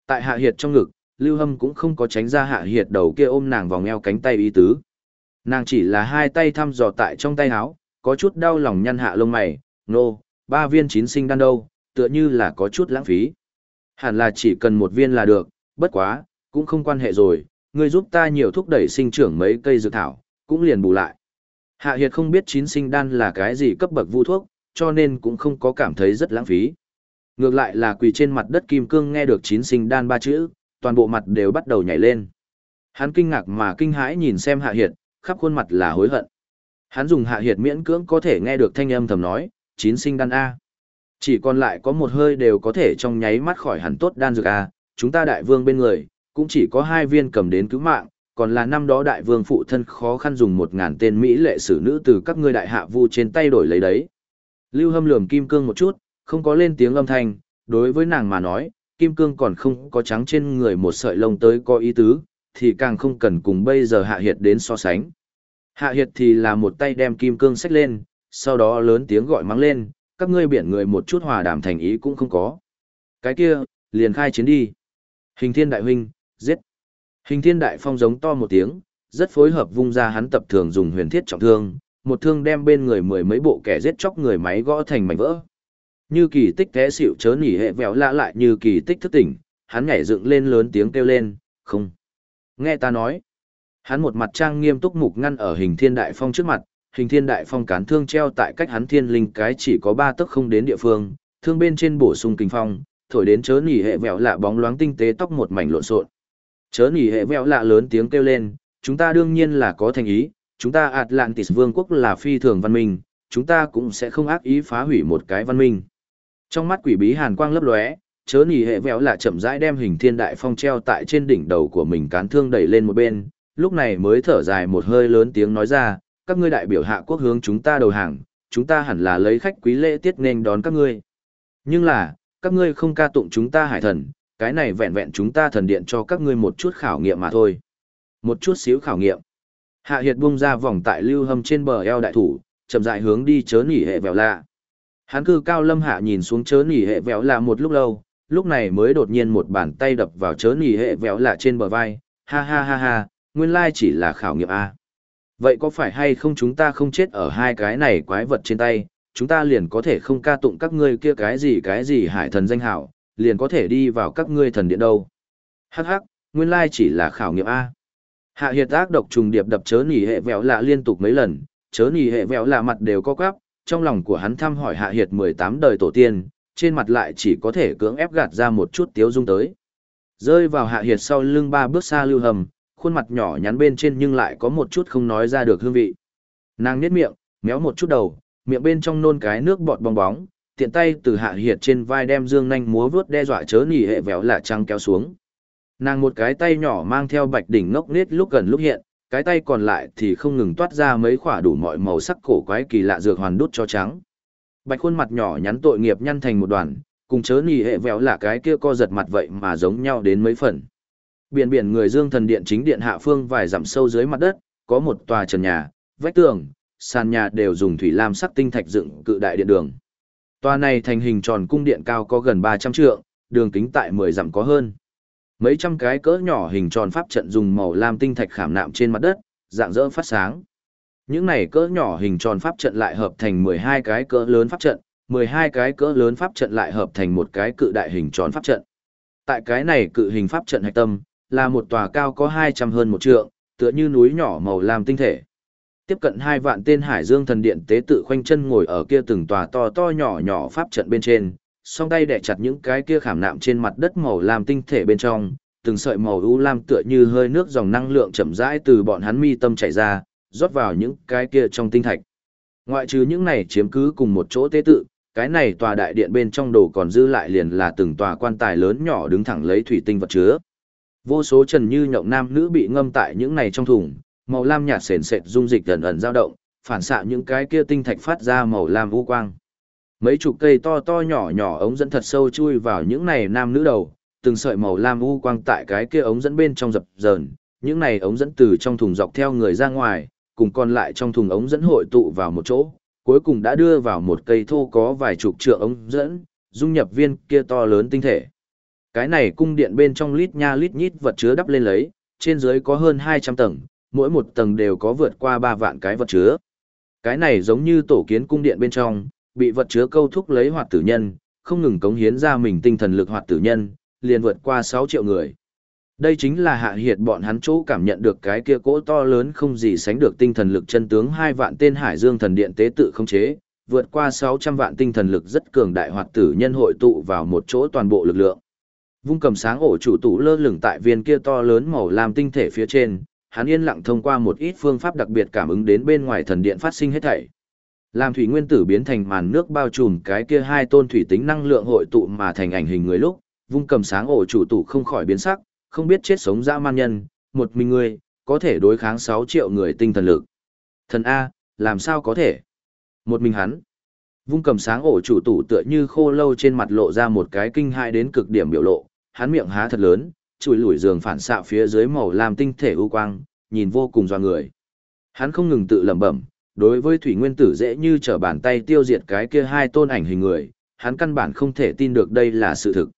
Tại hạ hiệt trong ngực, Lưu Hâm cũng không có tránh ra hạ hiệt đầu kia ôm nàng vòng eo cánh tay ý tứ. Nàng chỉ là hai tay thăm dò tại trong tay áo, có chút đau lòng nhăn hạ lông mày, nô, ba viên chín sinh đan đâu, tựa như là có chút lãng phí. Hẳn là chỉ cần một viên là được, bất quá, cũng không quan hệ rồi, ngươi giúp ta nhiều thúc đẩy sinh trưởng mấy cây dược thảo, cũng liền bù lại. Hạ Hiệt không biết chín sinh đan là cái gì cấp bậc vu thuốc, cho nên cũng không có cảm thấy rất lãng phí. Ngược lại là quỳ trên mặt đất kim cương nghe được chín sinh đan ba chữ, toàn bộ mặt đều bắt đầu nhảy lên. Hắn kinh ngạc mà kinh hãi nhìn xem Hạ Hiệt, khắp khuôn mặt là hối hận. Hắn dùng Hạ Hiệt miễn cưỡng có thể nghe được thanh âm thầm nói, chín sinh đan A. Chỉ còn lại có một hơi đều có thể trong nháy mắt khỏi hẳn tốt đan dược A, chúng ta đại vương bên người, cũng chỉ có hai viên cầm đến cứu mạng, còn là năm đó đại vương phụ thân khó khăn dùng một ngàn tên Mỹ lệ sử nữ từ các ngươi đại hạ vu trên tay đổi lấy đấy. Lưu Hâm lườm Kim Cương một chút, không có lên tiếng âm thanh, đối với nàng mà nói, Kim Cương còn không có trắng trên người một sợi lông tới có ý tứ, thì càng không cần cùng bây giờ Hạ Hiệt đến so sánh. Hạ Hiệt thì là một tay đem Kim Cương xách lên, sau đó lớn tiếng gọi mắng lên, các ngươi biển người một chút hòa đàm thành ý cũng không có. Cái kia, liền khai chiến đi. Hình thiên đại huynh, giết. Hình thiên đại phong giống to một tiếng, rất phối hợp vung ra hắn tập thường dùng huyền thiết trọng thương, một thương đem bên người mười mấy bộ kẻ giết chóc người máy gõ thành mảnh vỡ. Như kỳ tích té xịu chớ nỉ hệ vẹo lạ lại như kỳ tích thức tỉnh, hắn nhảy dựng lên lớn tiếng kêu lên, không. Nghe ta nói. Hắn một mặt trang nghiêm túc mục ngăn ở hình thiên đại phong trước mặt, hình thiên đại phong cán thương treo tại cách hắn thiên linh cái chỉ có ba tấc không đến địa phương, thương bên trên bổ sung kinh phong, thổi đến chớ nỉ hệ vẹo lạ bóng loáng tinh tế tóc một mảnh lộn xộn. Chớ nỉ hệ vẹo lạ lớn tiếng kêu lên, chúng ta đương nhiên là có thành ý, chúng ta Atlantis vương quốc là phi thường văn minh, chúng ta cũng sẽ không ác ý phá hủy một cái văn minh. Trong mắt quỷ bí hàn quang lấp lóe, chớ nỉ hệ vẹo lạ chậm rãi đem hình thiên đại phong treo tại trên đỉnh đầu của mình cán thương đẩy lên một bên, lúc này mới thở dài một hơi lớn tiếng nói ra, các ngươi đại biểu hạ quốc hướng chúng ta đầu hàng, chúng ta hẳn là lấy khách quý lễ tiết nên đón các ngươi. Nhưng là, các ngươi không ca tụng chúng ta hải thần, cái này vẹn vẹn chúng ta thần điện cho các ngươi một chút khảo nghiệm mà thôi. Một chút xíu khảo nghiệm. Hạ Hiệt bung ra vòng tại lưu hâm trên bờ eo đại thủ, chậm rãi hướng đi chớ nỉ hệ vẹo lạ. Hắn cư cao lâm hạ nhìn xuống chớ nỉ hệ vẹo lạ một lúc lâu, lúc này mới đột nhiên một bàn tay đập vào chớ nỉ hệ vẹo lạ trên bờ vai, ha ha ha ha, nguyên lai chỉ là khảo nghiệm A. Vậy có phải hay không chúng ta không chết ở hai cái này quái vật trên tay, chúng ta liền có thể không ca tụng các ngươi kia cái gì cái gì hải thần danh hảo, liền có thể đi vào các ngươi thần điện đâu. Hắc hắc, nguyên lai chỉ là khảo nghiệm A. Hạ hiệt ác độc trùng điệp đập chớ nỉ hệ vẹo lạ liên tục mấy lần, chớ nỉ hệ vẹo lạ mặt đều co quắp, trong lòng của hắn thăm hỏi hạ hiệt 18 đời tổ tiên, trên mặt lại chỉ có thể cưỡng ép gạt ra một chút tiếu dung tới. Rơi vào hạ hiệt sau lưng ba bước xa lưu hầm, khuôn mặt nhỏ nhắn bên trên nhưng lại có một chút không nói ra được hương vị. Nàng nhếch miệng, méo một chút đầu, miệng bên trong nôn cái nước bọt bong bóng, tiện tay từ hạ hiệt trên vai đem dương nhanh múa vướt đe dọa chớ nỉ hệ véo lạ trăng kéo xuống. Nàng một cái tay nhỏ mang theo bạch đỉnh ngốc nết lúc gần lúc hiện, cái tay còn lại thì không ngừng toát ra mấy khỏa đủ mọi màu sắc cổ quái kỳ lạ dược hoàn đút cho trắng. Bạch khuôn mặt nhỏ nhắn tội nghiệp nhăn thành một đoàn, cùng chớ nỉ hệ vẹo là cái kia co giật mặt vậy mà giống nhau đến mấy phần. Biển biển người dương thần điện chính điện hạ phương vài dặm sâu dưới mặt đất, có một tòa trần nhà, vách tường, sàn nhà đều dùng thủy lam sắc tinh thạch dựng cự đại điện đường. Tòa này thành hình tròn cung điện cao có gần 300 trượng, đường kính tại 10 dặm có hơn. Mấy trăm cái cỡ nhỏ hình tròn pháp trận dùng màu lam tinh thạch khảm nạm trên mặt đất, dạng dỡ phát sáng. Những này cỡ nhỏ hình tròn pháp trận lại hợp thành 12 cái cỡ lớn pháp trận, 12 cái cỡ lớn pháp trận lại hợp thành một cái cự đại hình tròn pháp trận. Tại cái này cự hình pháp trận hạch tâm, là một tòa cao có 200 hơn một trượng, tựa như núi nhỏ màu lam tinh thể. Tiếp cận hai vạn tên Hải Dương thần điện tế tự khoanh chân ngồi ở kia từng tòa to to nhỏ nhỏ pháp trận bên trên, song tay đè chặt những cái kia khảm nạm trên mặt đất màu lam tinh thể bên trong, từng sợi màu u lam tựa như hơi nước dòng năng lượng chậm rãi từ bọn hắn mi tâm chảy ra, rót vào những cái kia trong tinh thạch. Ngoại trừ những này chiếm cứ cùng một chỗ tế tự, cái này tòa đại điện bên trong đồ còn dư lại liền là từng tòa quan tài lớn nhỏ đứng thẳng lấy thủy tinh vật chứa. Vô số trần như nhộng nam nữ bị ngâm tại những này trong thùng, màu lam nhạt sền sệt dung dịch ẩn ẩn dao động, phản xạ những cái kia tinh thạch phát ra màu lam u quang. Mấy chục cây to to nhỏ nhỏ ống dẫn thật sâu chui vào những này nam nữ đầu, từng sợi màu lam u quang tại cái kia ống dẫn bên trong dập dờn, những này ống dẫn từ trong thùng dọc theo người ra ngoài, cùng còn lại trong thùng ống dẫn hội tụ vào một chỗ, cuối cùng đã đưa vào một cây thô có vài chục trượng ống dẫn, dung nhập viên kia to lớn tinh thể. Cái này cung điện bên trong lít nha lít nhít vật chứa đắp lên lấy, trên dưới có hơn 200 tầng, mỗi một tầng đều có vượt qua 3 vạn cái vật chứa. Cái này giống như tổ kiến cung điện bên trong, bị vật chứa câu thúc lấy hoạt tử nhân, không ngừng cống hiến ra mình tinh thần lực hoạt tử nhân, liền vượt qua 6 triệu người. Đây chính là hạ hiệt bọn hắn chỗ cảm nhận được cái kia cỗ to lớn không gì sánh được tinh thần lực chân tướng hai vạn tên hải dương thần điện tế tự không chế, vượt qua 600 vạn tinh thần lực rất cường đại hoạt tử nhân hội tụ vào một chỗ toàn bộ lực lượng. Vung cầm sáng ổ chủ tủ lơ lửng tại viên kia to lớn màu lam tinh thể phía trên, hắn yên lặng thông qua một ít phương pháp đặc biệt cảm ứng đến bên ngoài thần điện phát sinh hết thảy. Làm thủy nguyên tử biến thành màn nước bao trùm cái kia hai tôn thủy tính năng lượng hội tụ mà thành ảnh hình người lúc, vung cầm sáng ổ chủ tủ không khỏi biến sắc, không biết chết sống dã man nhân, một mình ngươi, có thể đối kháng 6 triệu người tinh thần lực. Thần A, làm sao có thể? Một mình hắn. Vung cầm sáng ổ chủ tủ tựa như khô lâu trên mặt lộ ra một cái kinh hại đến cực điểm biểu lộ, hắn miệng há thật lớn, chùi lủi giường phản xạ phía dưới màu làm tinh thể ưu quang, nhìn vô cùng doa người. Hắn không ngừng tự lẩm bẩm, đối với thủy nguyên tử dễ như trở bàn tay tiêu diệt cái kia hai tôn ảnh hình người, hắn căn bản không thể tin được đây là sự thực.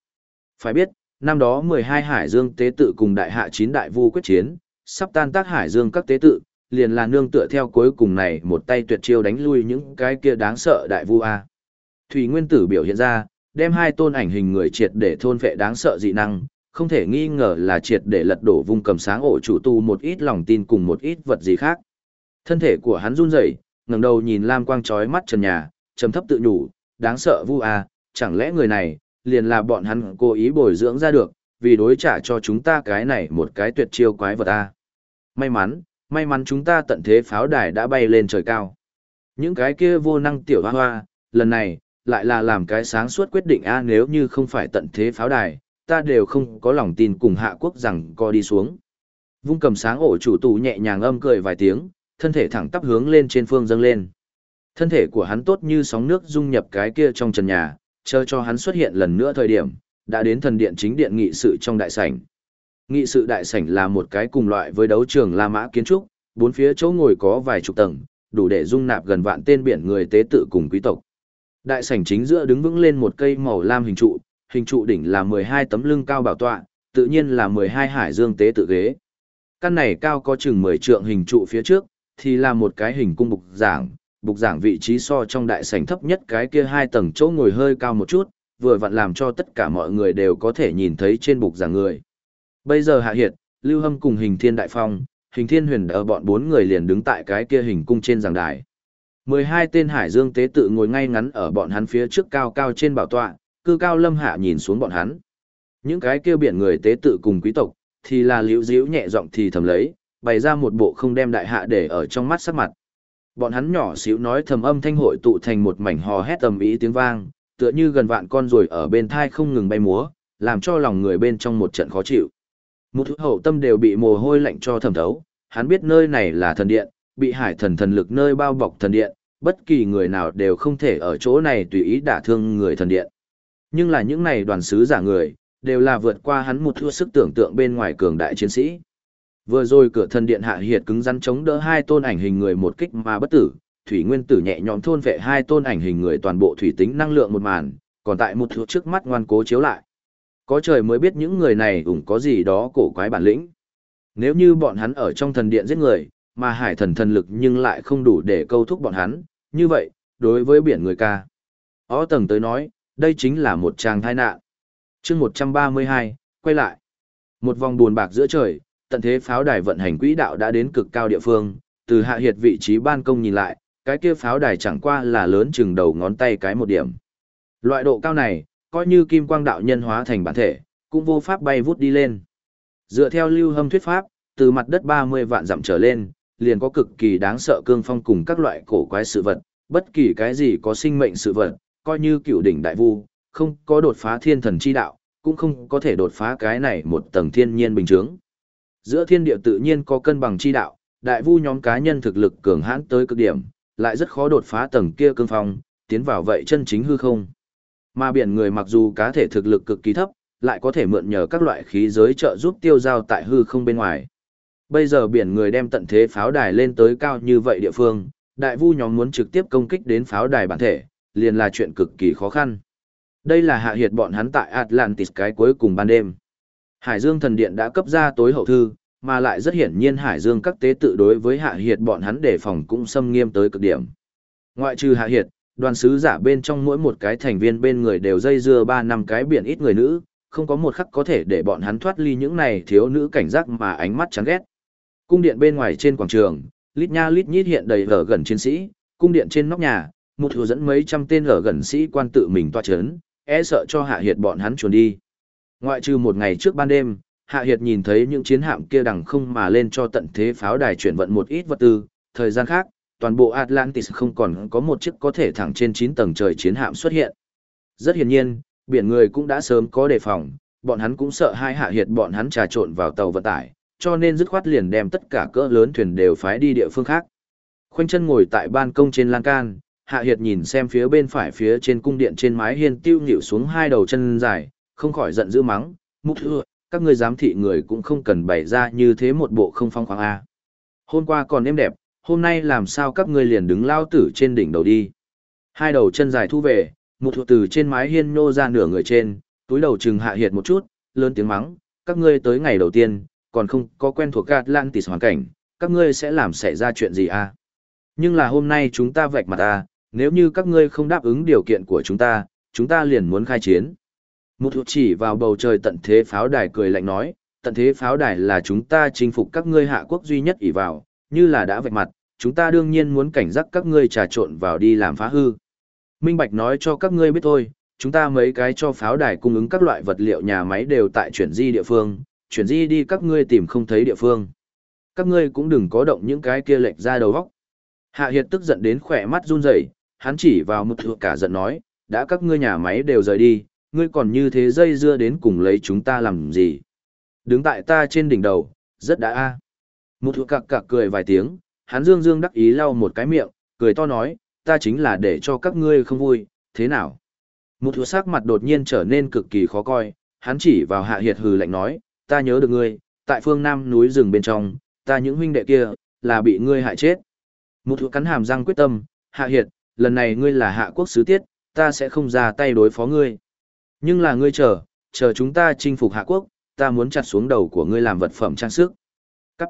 Phải biết, năm đó 12 hải dương tế tự cùng đại hạ 9 đại vu quyết chiến, sắp tan tác hải dương các tế tự, liền là nương tựa theo cuối cùng này một tay tuyệt chiêu đánh lui những cái kia đáng sợ đại vu A. Thủy nguyên tử biểu hiện ra, đem hai tôn ảnh hình người triệt để thôn vệ đáng sợ dị năng, không thể nghi ngờ là triệt để lật đổ vung cầm sáng ổ chủ tu một ít lòng tin cùng một ít vật gì khác. Thân thể của hắn run rẩy, ngẩng đầu nhìn lam quang chói mắt trần nhà, trầm thấp tự nhủ, đáng sợ vu a, chẳng lẽ người này liền là bọn hắn cố ý bồi dưỡng ra được, vì đối trả cho chúng ta cái này một cái tuyệt chiêu quái vật a. May mắn, may mắn chúng ta tận thế pháo đài đã bay lên trời cao. Những cái kia vô năng tiểu hoa hoa, lần này, lại là làm cái sáng suốt quyết định a nếu như không phải tận thế pháo đài, ta đều không có lòng tin cùng hạ quốc rằng co đi xuống. Vung cầm sáng ổ chủ tù nhẹ nhàng âm cười vài tiếng, thân thể thẳng tắp hướng lên trên phương dâng lên. Thân thể của hắn tốt như sóng nước dung nhập cái kia trong trần nhà, chờ cho hắn xuất hiện lần nữa thời điểm, đã đến thần điện chính điện nghị sự trong đại sảnh. Nghị sự đại sảnh là một cái cùng loại với đấu trường La Mã kiến trúc, bốn phía chỗ ngồi có vài chục tầng, đủ để dung nạp gần vạn tên biển người tế tự cùng quý tộc. Đại sảnh chính giữa đứng vững lên một cây màu lam hình trụ, hình trụ đỉnh là 12 tấm lưng cao bảo tọa, tự nhiên là 12 hải dương tế tự ghế. Căn này cao có chừng 10 trượng hình trụ phía trước, thì là một cái hình cung bục giảng, bục giảng vị trí so trong đại sảnh thấp nhất cái kia hai tầng chỗ ngồi hơi cao một chút, vừa vặn làm cho tất cả mọi người đều có thể nhìn thấy trên bục giảng người. Bây giờ Hạ Hiệt, Lưu Hâm cùng Hình Thiên Đại Phong, Hình Thiên Huyền ở bọn bốn người liền đứng tại cái kia hình cung trên giảng đài. 12 tên Hải Dương tế tự ngồi ngay ngắn ở bọn hắn phía trước cao cao trên bảo tọa, cư cao lâm hạ nhìn xuống bọn hắn. Những cái kia biển người tế tự cùng quý tộc, thì là liễu diễu nhẹ giọng thì thầm lấy, bày ra một bộ không đem đại hạ để ở trong mắt sắc mặt. Bọn hắn nhỏ xíu nói thầm âm thanh hội tụ thành một mảnh hò hét tầm ý tiếng vang, tựa như gần vạn con rồi ở bên thai không ngừng bay múa, làm cho lòng người bên trong một trận khó chịu. Một thứ hậu tâm đều bị mồ hôi lạnh cho thẩm thấu, hắn biết nơi này là thần điện, bị hải thần thần lực nơi bao bọc thần điện, bất kỳ người nào đều không thể ở chỗ này tùy ý đả thương người thần điện. Nhưng là những này đoàn sứ giả người, đều là vượt qua hắn một thua sức tưởng tượng bên ngoài cường đại chiến sĩ. Vừa rồi cửa thần điện hạ hiệt cứng rắn chống đỡ hai tôn ảnh hình người một kích mà bất tử, thủy nguyên tử nhẹ nhõm thôn vệ hai tôn ảnh hình người toàn bộ thủy tính năng lượng một màn, còn tại một thước trước mắt ngoan cố chiếu lại. Có trời mới biết những người này ủng có gì đó cổ quái bản lĩnh. Nếu như bọn hắn ở trong thần điện giết người, mà hải thần thần lực nhưng lại không đủ để câu thúc bọn hắn, như vậy, đối với biển người ca. Ó tầng tới nói, đây chính là một tràng thai nạn. chương 132, quay lại. Một vòng buồn bạc giữa trời, tận thế pháo đài vận hành quỹ đạo đã đến cực cao địa phương, từ hạ hiệt vị trí ban công nhìn lại, cái kia pháo đài chẳng qua là lớn chừng đầu ngón tay cái một điểm. Loại độ cao này, coi như kim quang đạo nhân hóa thành bản thể, cũng vô pháp bay vút đi lên. Dựa theo lưu hâm thuyết pháp, từ mặt đất 30 vạn dặm trở lên, liền có cực kỳ đáng sợ cương phong cùng các loại cổ quái sự vật, bất kỳ cái gì có sinh mệnh sự vật, coi như cựu đỉnh đại vu, không có đột phá thiên thần chi đạo, cũng không có thể đột phá cái này một tầng thiên nhiên bình thường. Giữa thiên địa tự nhiên có cân bằng chi đạo, đại vu nhóm cá nhân thực lực cường hãn tới cực điểm, lại rất khó đột phá tầng kia cương phong, tiến vào vậy chân chính hư không. Mà biển người mặc dù cá thể thực lực cực kỳ thấp, lại có thể mượn nhờ các loại khí giới trợ giúp tiêu giao tại hư không bên ngoài. Bây giờ biển người đem tận thế pháo đài lên tới cao như vậy địa phương, đại vu nhóm muốn trực tiếp công kích đến pháo đài bản thể, liền là chuyện cực kỳ khó khăn. Đây là hạ hiệt bọn hắn tại Atlantis cái cuối cùng ban đêm. Hải Dương thần điện đã cấp ra tối hậu thư, mà lại rất hiển nhiên Hải Dương các tế tự đối với hạ hiệt bọn hắn đề phòng cũng xâm nghiêm tới cực điểm. Ngoại trừ hạ hiệt, đoàn sứ giả bên trong mỗi một cái thành viên bên người đều dây dưa ba năm cái biển ít người nữ, không có một khắc có thể để bọn hắn thoát ly những này thiếu nữ cảnh giác mà ánh mắt chán ghét. Cung điện bên ngoài trên quảng trường, lít nha lít nhít hiện đầy ở gần chiến sĩ, cung điện trên nóc nhà, một thừa dẫn mấy trăm tên ở gần sĩ quan tự mình toa chấn, e sợ cho hạ hiệt bọn hắn chuồn đi. Ngoại trừ một ngày trước ban đêm, hạ hiệt nhìn thấy những chiến hạm kia đằng không mà lên cho tận thế pháo đài chuyển vận một ít vật tư, thời gian khác, toàn bộ Atlantis không còn có một chiếc có thể thẳng trên 9 tầng trời chiến hạm xuất hiện. Rất hiển nhiên, biển người cũng đã sớm có đề phòng, bọn hắn cũng sợ hai hạ hiệt bọn hắn trà trộn vào tàu vận tải, cho nên dứt khoát liền đem tất cả cỡ lớn thuyền đều phái đi địa phương khác. Khoanh chân ngồi tại ban công trên lan can, hạ hiệt nhìn xem phía bên phải phía trên cung điện trên mái hiên tiêu nhịu xuống hai đầu chân dài, không khỏi giận dữ mắng, múc thưa, các ngươi giám thị người cũng không cần bày ra như thế một bộ không phong khoáng A. Hôm qua còn êm đẹp, hôm nay làm sao các ngươi liền đứng lao tử trên đỉnh đầu đi. Hai đầu chân dài thu về, mục thuộc từ trên mái hiên nô ra nửa người trên, túi đầu trừng hạ hiệt một chút, lớn tiếng mắng, các ngươi tới ngày đầu tiên, còn không có quen thuộc gạt lan tỉ hoàn cảnh, các ngươi sẽ làm xảy ra chuyện gì à? Nhưng là hôm nay chúng ta vạch mặt à, nếu như các ngươi không đáp ứng điều kiện của chúng ta, chúng ta liền muốn khai chiến. Một thuộc chỉ vào bầu trời tận thế pháo đài cười lạnh nói, tận thế pháo đài là chúng ta chinh phục các ngươi hạ quốc duy nhất ỷ vào, như là đã vạch mặt, chúng ta đương nhiên muốn cảnh giác các ngươi trà trộn vào đi làm phá hư. Minh Bạch nói cho các ngươi biết thôi, chúng ta mấy cái cho pháo đài cung ứng các loại vật liệu nhà máy đều tại chuyển di địa phương, chuyển di đi các ngươi tìm không thấy địa phương. Các ngươi cũng đừng có động những cái kia lệch ra đầu góc. Hạ Hiệt tức giận đến khỏe mắt run rẩy, hắn chỉ vào một thuộc cả giận nói, đã các ngươi nhà máy đều rời đi, ngươi còn như thế dây dưa đến cùng lấy chúng ta làm gì. Đứng tại ta trên đỉnh đầu, rất đã a. À. Một thuộc cặc cặc cười vài tiếng, hắn dương dương đắc ý lau một cái miệng, cười to nói, ta chính là để cho các ngươi không vui, thế nào? Một thuộc sắc mặt đột nhiên trở nên cực kỳ khó coi, hắn chỉ vào hạ hiệt hừ lạnh nói, ta nhớ được ngươi, tại phương nam núi rừng bên trong, ta những huynh đệ kia, là bị ngươi hại chết. Một thuộc cắn hàm răng quyết tâm, hạ hiệt, lần này ngươi là hạ quốc sứ tiết, ta sẽ không ra tay đối phó ngươi. Nhưng là ngươi chờ, chờ chúng ta chinh phục hạ quốc, ta muốn chặt xuống đầu của ngươi làm vật phẩm trang sức. Cắt.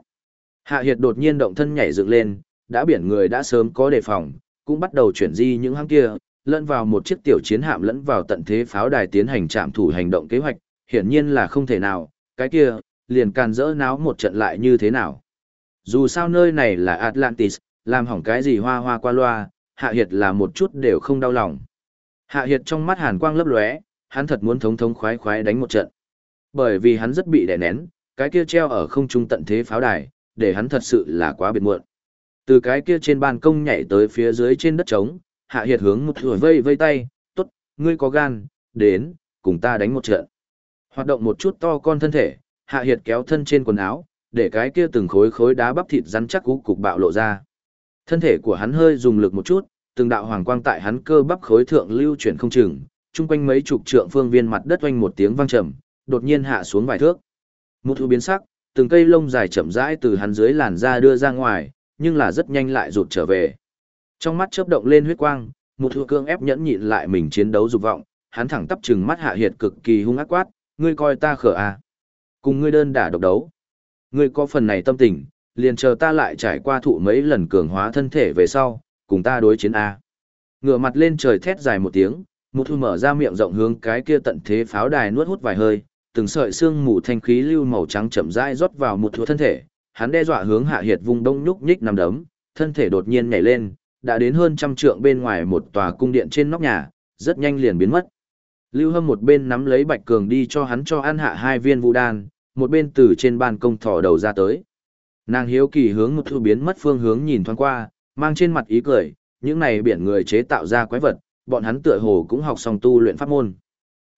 Hạ hiệt đột nhiên động thân nhảy dựng lên, đã biển người đã sớm có đề phòng, cũng bắt đầu chuyển di những hang kia, lẫn vào một chiếc tiểu chiến hạm lẫn vào tận thế pháo đài tiến hành trạm thủ hành động kế hoạch, hiển nhiên là không thể nào, cái kia, liền càn rỡ náo một trận lại như thế nào. Dù sao nơi này là Atlantis, làm hỏng cái gì hoa hoa qua loa, Hạ Hiệt là một chút đều không đau lòng. Hạ Hiệt trong mắt hàn quang lấp lóe, hắn thật muốn thống thống khoái khoái đánh một trận. Bởi vì hắn rất bị đè nén, cái kia treo ở không trung tận thế pháo đài, để hắn thật sự là quá biệt muộn. Từ cái kia trên ban công nhảy tới phía dưới trên đất trống, Hạ Hiệt hướng một thủa vây vây tay, tốt, ngươi có gan, đến, cùng ta đánh một trận. Hoạt động một chút to con thân thể, Hạ Hiệt kéo thân trên quần áo, để cái kia từng khối khối đá bắp thịt rắn chắc cú cục bạo lộ ra. Thân thể của hắn hơi dùng lực một chút, từng đạo hoàng quang tại hắn cơ bắp khối thượng lưu chuyển không chừng, chung quanh mấy chục trượng phương viên mặt đất oanh một tiếng vang trầm, đột nhiên hạ xuống vài thước. Một thu biến sắc, từng cây lông dài chậm rãi từ hắn dưới làn da đưa ra ngoài, nhưng là rất nhanh lại rụt trở về. Trong mắt chớp động lên huyết quang, một thu cương ép nhẫn nhịn lại mình chiến đấu dục vọng, hắn thẳng tắp trừng mắt hạ hiệt cực kỳ hung ác quát, ngươi coi ta khở à. Cùng ngươi đơn đả độc đấu. Ngươi có phần này tâm tình, liền chờ ta lại trải qua thụ mấy lần cường hóa thân thể về sau, cùng ta đối chiến A. Ngửa mặt lên trời thét dài một tiếng, một thu mở ra miệng rộng hướng cái kia tận thế pháo đài nuốt hút vài hơi, từng sợi xương mù thanh khí lưu màu trắng chậm rãi rót vào một thu thân thể, hắn đe dọa hướng hạ hiệt vùng đông nhúc nhích nằm đấm, thân thể đột nhiên nhảy lên, đã đến hơn trăm trượng bên ngoài một tòa cung điện trên nóc nhà, rất nhanh liền biến mất. Lưu Hâm một bên nắm lấy Bạch Cường đi cho hắn cho ăn hạ hai viên vũ đan, một bên từ trên ban công thò đầu ra tới. Nàng hiếu kỳ hướng một thu biến mất phương hướng nhìn thoáng qua, mang trên mặt ý cười, những này biển người chế tạo ra quái vật, bọn hắn tựa hồ cũng học xong tu luyện pháp môn.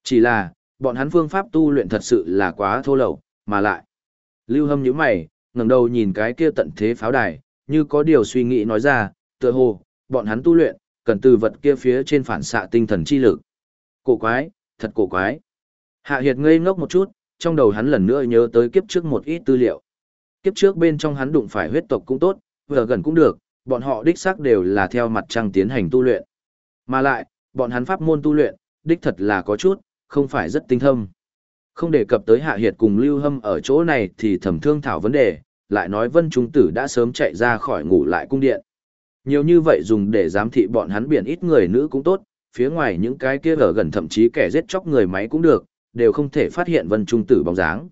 Chỉ là, bọn hắn phương pháp tu luyện thật sự là quá thô lậu, mà lại. Lưu hâm nhíu mày, ngẩng đầu nhìn cái kia tận thế pháo đài, như có điều suy nghĩ nói ra, tựa hồ, bọn hắn tu luyện, cần từ vật kia phía trên phản xạ tinh thần chi lực. Cổ quái, thật cổ quái. Hạ Hiệt ngây ngốc một chút, trong đầu hắn lần nữa nhớ tới kiếp trước một ít tư liệu. Kiếp trước bên trong hắn đụng phải huyết tộc cũng tốt, vừa gần cũng được, bọn họ đích xác đều là theo mặt trăng tiến hành tu luyện. Mà lại, bọn hắn pháp môn tu luyện, đích thật là có chút, không phải rất tinh thâm. Không đề cập tới Hạ Hiệt cùng Lưu Hâm ở chỗ này thì thầm thương thảo vấn đề, lại nói Vân Trung Tử đã sớm chạy ra khỏi ngủ lại cung điện. Nhiều như vậy dùng để giám thị bọn hắn biển ít người nữ cũng tốt, phía ngoài những cái kia ở gần thậm chí kẻ giết chóc người máy cũng được, đều không thể phát hiện Vân Trung Tử bóng dáng.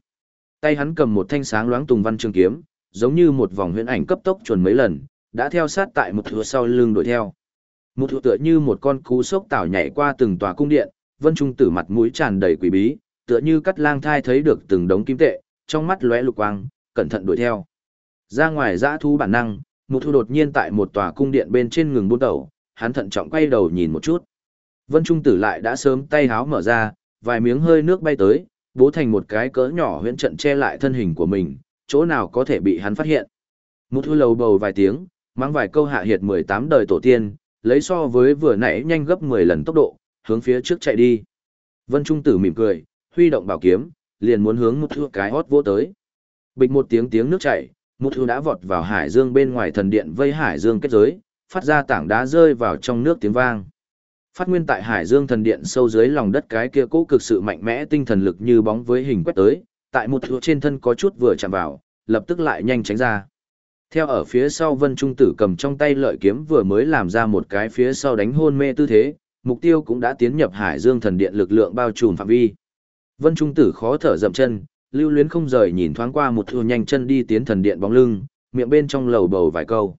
Tay hắn cầm một thanh sáng loáng tùng văn trường kiếm, giống như một vòng huyễn ảnh cấp tốc chuẩn mấy lần, đã theo sát tại một thứ sau lưng đuổi theo. Một thụ tựa như một con cú sốc tảo nhảy qua từng tòa cung điện, vân trung tử mặt mũi tràn đầy quỷ bí, tựa như cắt lang thai thấy được từng đống kim tệ, trong mắt lóe lục quang, cẩn thận đuổi theo. Ra ngoài dã thu bản năng, một thu đột nhiên tại một tòa cung điện bên trên ngừng buôn tẩu hắn thận trọng quay đầu nhìn một chút. Vân Trung Tử lại đã sớm tay háo mở ra, vài miếng hơi nước bay tới, bố thành một cái cỡ nhỏ huyễn trận che lại thân hình của mình, chỗ nào có thể bị hắn phát hiện. Một thu lầu bầu vài tiếng, mang vài câu hạ hiệt 18 đời tổ tiên, lấy so với vừa nãy nhanh gấp 10 lần tốc độ, hướng phía trước chạy đi. Vân Trung Tử mỉm cười, huy động bảo kiếm, liền muốn hướng một thước cái hót vô tới. Bịch một tiếng tiếng nước chảy, một thước đã vọt vào hải dương bên ngoài thần điện vây hải dương kết giới, phát ra tảng đá rơi vào trong nước tiếng vang. Phát nguyên tại hải dương thần điện sâu dưới lòng đất cái kia cố cực sự mạnh mẽ tinh thần lực như bóng với hình quét tới, tại một thước trên thân có chút vừa chạm vào, lập tức lại nhanh tránh ra. Theo ở phía sau Vân Trung Tử cầm trong tay lợi kiếm vừa mới làm ra một cái phía sau đánh hôn mê tư thế, mục tiêu cũng đã tiến nhập Hải Dương thần điện lực lượng bao trùm phạm vi. Vân Trung Tử khó thở dậm chân, lưu luyến không rời nhìn thoáng qua một thua nhanh chân đi tiến thần điện bóng lưng, miệng bên trong lầu bầu vài câu.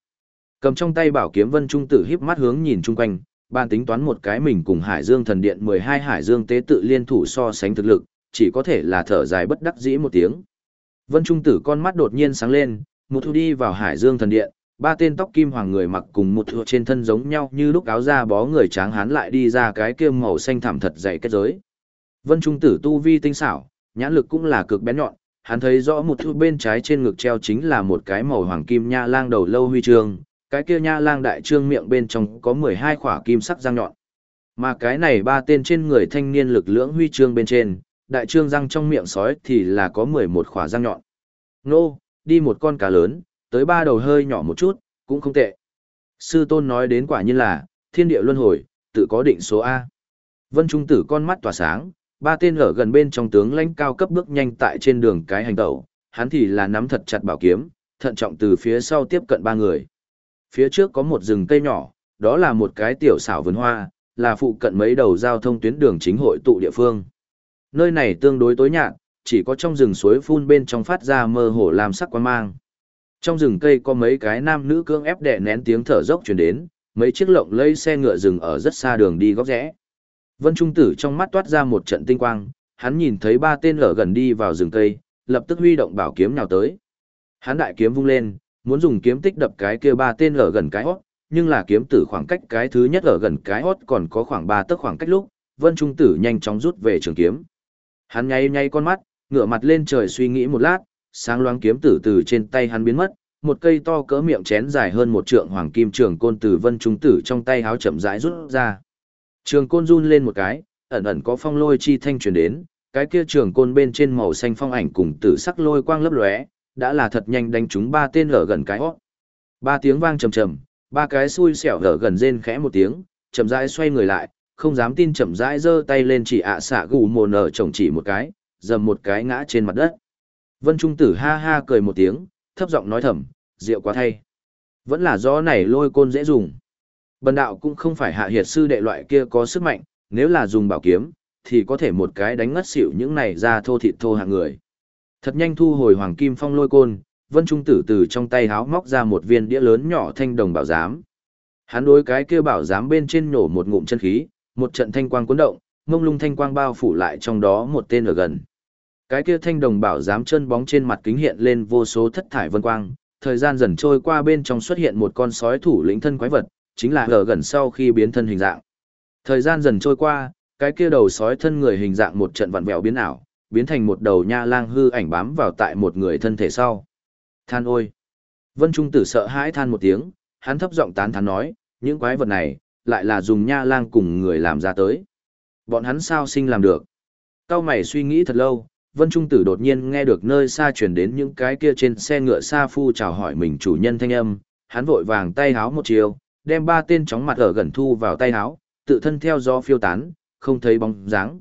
Cầm trong tay bảo kiếm Vân Trung Tử híp mắt hướng nhìn chung quanh, ban tính toán một cái mình cùng Hải Dương thần điện 12 Hải Dương tế tự liên thủ so sánh thực lực, chỉ có thể là thở dài bất đắc dĩ một tiếng. Vân Trung Tử con mắt đột nhiên sáng lên, một thu đi vào Hải Dương thần điện, ba tên tóc kim hoàng người mặc cùng một thu trên thân giống nhau như lúc áo da bó người tráng hán lại đi ra cái kia màu xanh thảm thật dày kết giới. Vân Trung Tử tu vi tinh xảo, nhãn lực cũng là cực bén nhọn, hắn thấy rõ một thu bên trái trên ngực treo chính là một cái màu hoàng kim nha lang đầu lâu huy chương, cái kia nha lang đại trương miệng bên trong có 12 khỏa kim sắc răng nhọn. Mà cái này ba tên trên người thanh niên lực lưỡng huy chương bên trên, đại trương răng trong miệng sói thì là có 11 khỏa răng nhọn. Nô, đi một con cá lớn, tới ba đầu hơi nhỏ một chút, cũng không tệ. Sư tôn nói đến quả nhiên là, thiên địa luân hồi, tự có định số A. Vân Trung Tử con mắt tỏa sáng, ba tên ở gần bên trong tướng lãnh cao cấp bước nhanh tại trên đường cái hành tẩu, hắn thì là nắm thật chặt bảo kiếm, thận trọng từ phía sau tiếp cận ba người. Phía trước có một rừng cây nhỏ, đó là một cái tiểu xảo vườn hoa, là phụ cận mấy đầu giao thông tuyến đường chính hội tụ địa phương. Nơi này tương đối tối nhạt, chỉ có trong rừng suối phun bên trong phát ra mơ hồ làm sắc quan mang. Trong rừng cây có mấy cái nam nữ cưỡng ép đè nén tiếng thở dốc truyền đến, mấy chiếc lộng lây xe ngựa rừng ở rất xa đường đi góc rẽ. Vân Trung Tử trong mắt toát ra một trận tinh quang, hắn nhìn thấy ba tên lở gần đi vào rừng cây, lập tức huy động bảo kiếm nhào tới. Hắn đại kiếm vung lên, muốn dùng kiếm tích đập cái kia ba tên lở gần cái hót, nhưng là kiếm tử khoảng cách cái thứ nhất ở gần cái hót còn có khoảng ba tấc khoảng cách lúc, Vân Trung Tử nhanh chóng rút về trường kiếm. Hắn nháy nháy con mắt, ngửa mặt lên trời suy nghĩ một lát, sáng loáng kiếm tử từ trên tay hắn biến mất, một cây to cỡ miệng chén dài hơn một trượng hoàng kim trường côn từ vân trung tử trong tay háo chậm rãi rút ra. Trường côn run lên một cái, ẩn ẩn có phong lôi chi thanh truyền đến, cái kia trường côn bên trên màu xanh phong ảnh cùng tử sắc lôi quang lấp lóe, đã là thật nhanh đánh trúng ba tên lở gần cái hót. Ba tiếng vang trầm trầm, ba cái xui xẻo lở gần rên khẽ một tiếng, chậm rãi xoay người lại, không dám tin chậm rãi giơ tay lên chỉ ạ xạ gù mồ nở chồng chỉ một cái, dầm một cái ngã trên mặt đất. Vân Trung Tử ha ha cười một tiếng, thấp giọng nói thầm, rượu quá thay. Vẫn là do này lôi côn dễ dùng. Bần đạo cũng không phải hạ hiệt sư đệ loại kia có sức mạnh, nếu là dùng bảo kiếm, thì có thể một cái đánh ngất xỉu những này ra thô thịt thô hạng người. Thật nhanh thu hồi hoàng kim phong lôi côn, Vân Trung Tử từ trong tay háo móc ra một viên đĩa lớn nhỏ thanh đồng bảo giám. Hắn đối cái kia bảo giám bên trên nổ một ngụm chân khí, một trận thanh quang cuốn động, mông lung thanh quang bao phủ lại trong đó một tên ở gần. Cái kia thanh đồng bảo giám chân bóng trên mặt kính hiện lên vô số thất thải vân quang, thời gian dần trôi qua bên trong xuất hiện một con sói thủ lĩnh thân quái vật, chính là ở gần sau khi biến thân hình dạng. Thời gian dần trôi qua, cái kia đầu sói thân người hình dạng một trận vặn vẹo biến ảo, biến thành một đầu nha lang hư ảnh bám vào tại một người thân thể sau. Than ôi! Vân Trung Tử sợ hãi than một tiếng, hắn thấp giọng tán thán nói, những quái vật này, lại là dùng nha lang cùng người làm ra tới. Bọn hắn sao sinh làm được? Cao mày suy nghĩ thật lâu, Vân Trung Tử đột nhiên nghe được nơi xa chuyển đến những cái kia trên xe ngựa xa phu chào hỏi mình chủ nhân thanh âm, hắn vội vàng tay háo một chiều, đem ba tên chóng mặt ở gần thu vào tay háo, tự thân theo gió phiêu tán, không thấy bóng dáng.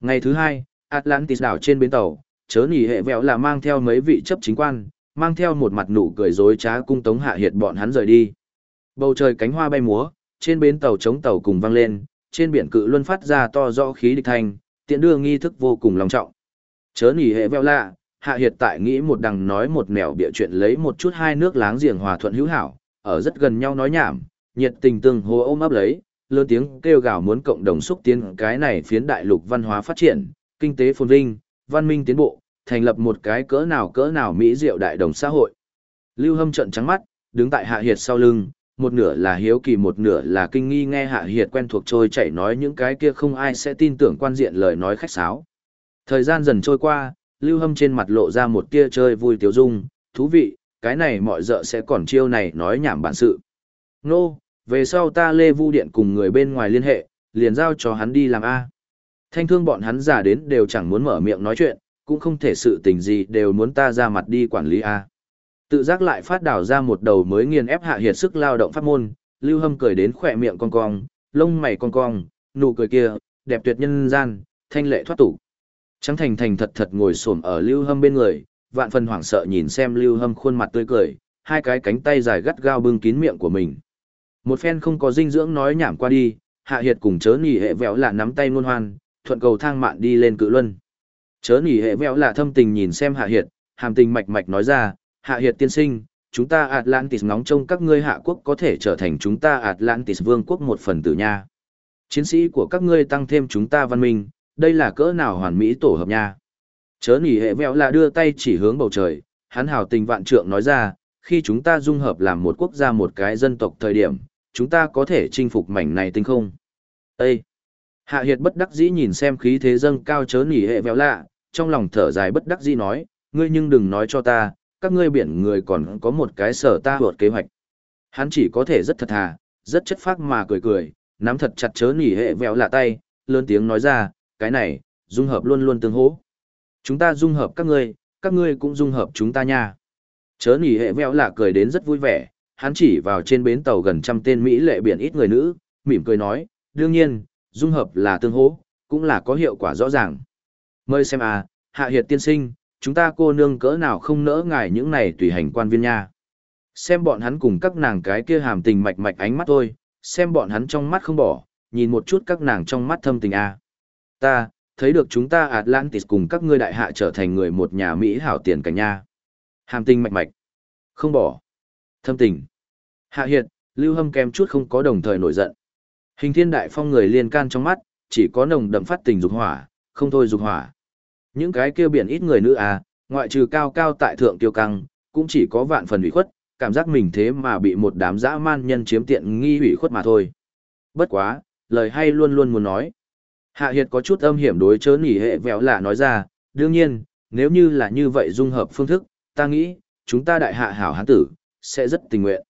Ngày thứ hai, Atlantis đảo trên bến tàu, chớ nỉ hệ vẹo là mang theo mấy vị chấp chính quan, mang theo một mặt nụ cười dối trá cung tống hạ hiệt bọn hắn rời đi. Bầu trời cánh hoa bay múa, trên bến tàu chống tàu cùng vang lên, trên biển cự luân phát ra to rõ khí địch thanh, tiện đưa nghi thức vô cùng long trọng. Chớ nỉ hệ veo lạ, hạ hiệt tại nghĩ một đằng nói một nẻo bịa chuyện lấy một chút hai nước láng giềng hòa thuận hữu hảo, ở rất gần nhau nói nhảm, nhiệt tình tương hô ôm ấp lấy, lớn tiếng kêu gào muốn cộng đồng xúc tiến cái này phiến đại lục văn hóa phát triển, kinh tế phồn vinh, văn minh tiến bộ, thành lập một cái cỡ nào cỡ nào mỹ diệu đại đồng xã hội. Lưu Hâm trận trắng mắt, đứng tại hạ hiệt sau lưng, một nửa là hiếu kỳ một nửa là kinh nghi nghe hạ hiệt quen thuộc trôi chảy nói những cái kia không ai sẽ tin tưởng quan diện lời nói khách sáo. Thời gian dần trôi qua, Lưu Hâm trên mặt lộ ra một tia chơi vui tiếu dung, thú vị, cái này mọi dợ sẽ còn chiêu này nói nhảm bản sự. Nô, về sau ta lê vu điện cùng người bên ngoài liên hệ, liền giao cho hắn đi làm A. Thanh thương bọn hắn giả đến đều chẳng muốn mở miệng nói chuyện, cũng không thể sự tình gì đều muốn ta ra mặt đi quản lý A. Tự giác lại phát đảo ra một đầu mới nghiền ép hạ hiệt sức lao động pháp môn, Lưu Hâm cười đến khỏe miệng cong cong, lông mày cong cong, nụ cười kia, đẹp tuyệt nhân gian, thanh lệ thoát tục. Trắng thành thành thật thật ngồi xổm ở Lưu Hâm bên người, vạn phần hoảng sợ nhìn xem Lưu Hâm khuôn mặt tươi cười, hai cái cánh tay dài gắt gao bưng kín miệng của mình. Một phen không có dinh dưỡng nói nhảm qua đi, Hạ Hiệt cùng chớ nỉ hệ vẹo là nắm tay ngôn hoan, thuận cầu thang mạn đi lên cự luân. Chớ nỉ hệ vẹo là thâm tình nhìn xem Hạ Hiệt, hàm tình mạch mạch nói ra, Hạ Hiệt tiên sinh, chúng ta Atlantis ngóng trông các ngươi hạ quốc có thể trở thành chúng ta Atlantis vương quốc một phần tử nha. Chiến sĩ của các ngươi tăng thêm chúng ta văn minh, đây là cỡ nào hoàn mỹ tổ hợp nha. Chớ nỉ hệ vẹo là đưa tay chỉ hướng bầu trời, hắn hào tình vạn trượng nói ra, khi chúng ta dung hợp làm một quốc gia một cái dân tộc thời điểm, chúng ta có thể chinh phục mảnh này tinh không. Ê! Hạ Hiệt bất đắc dĩ nhìn xem khí thế dâng cao chớ nỉ hệ vẹo lạ, trong lòng thở dài bất đắc dĩ nói, ngươi nhưng đừng nói cho ta, các ngươi biển người còn có một cái sở ta vượt kế hoạch. Hắn chỉ có thể rất thật thà, rất chất phác mà cười cười, nắm thật chặt chớ nỉ hệ vẹo lạ tay, lớn tiếng nói ra, cái này, dung hợp luôn luôn tương hỗ. Chúng ta dung hợp các ngươi, các ngươi cũng dung hợp chúng ta nha. Chớ nỉ hệ vẹo lạ cười đến rất vui vẻ, hắn chỉ vào trên bến tàu gần trăm tên Mỹ lệ biển ít người nữ, mỉm cười nói, đương nhiên, dung hợp là tương hỗ, cũng là có hiệu quả rõ ràng. Mời xem à, hạ hiệt tiên sinh, chúng ta cô nương cỡ nào không nỡ ngài những này tùy hành quan viên nha. Xem bọn hắn cùng các nàng cái kia hàm tình mạch mạch ánh mắt thôi, xem bọn hắn trong mắt không bỏ, nhìn một chút các nàng trong mắt thâm tình à. Ta, thấy được chúng ta Atlantis cùng các ngươi đại hạ trở thành người một nhà Mỹ hảo tiền cảnh nha. Hàm tinh mạch mạch. Không bỏ. Thâm tình. Hạ hiện lưu hâm kèm chút không có đồng thời nổi giận. Hình thiên đại phong người liên can trong mắt, chỉ có nồng đậm phát tình dục hỏa, không thôi dục hỏa. Những cái kêu biển ít người nữ à, ngoại trừ cao cao tại thượng tiêu căng, cũng chỉ có vạn phần ủy khuất, cảm giác mình thế mà bị một đám dã man nhân chiếm tiện nghi ủy khuất mà thôi. Bất quá, lời hay luôn luôn muốn nói. Hạ Hiệt có chút âm hiểm đối chớ nỉ hệ vẹo lạ nói ra, đương nhiên, nếu như là như vậy dung hợp phương thức, ta nghĩ, chúng ta đại hạ hảo hán tử, sẽ rất tình nguyện.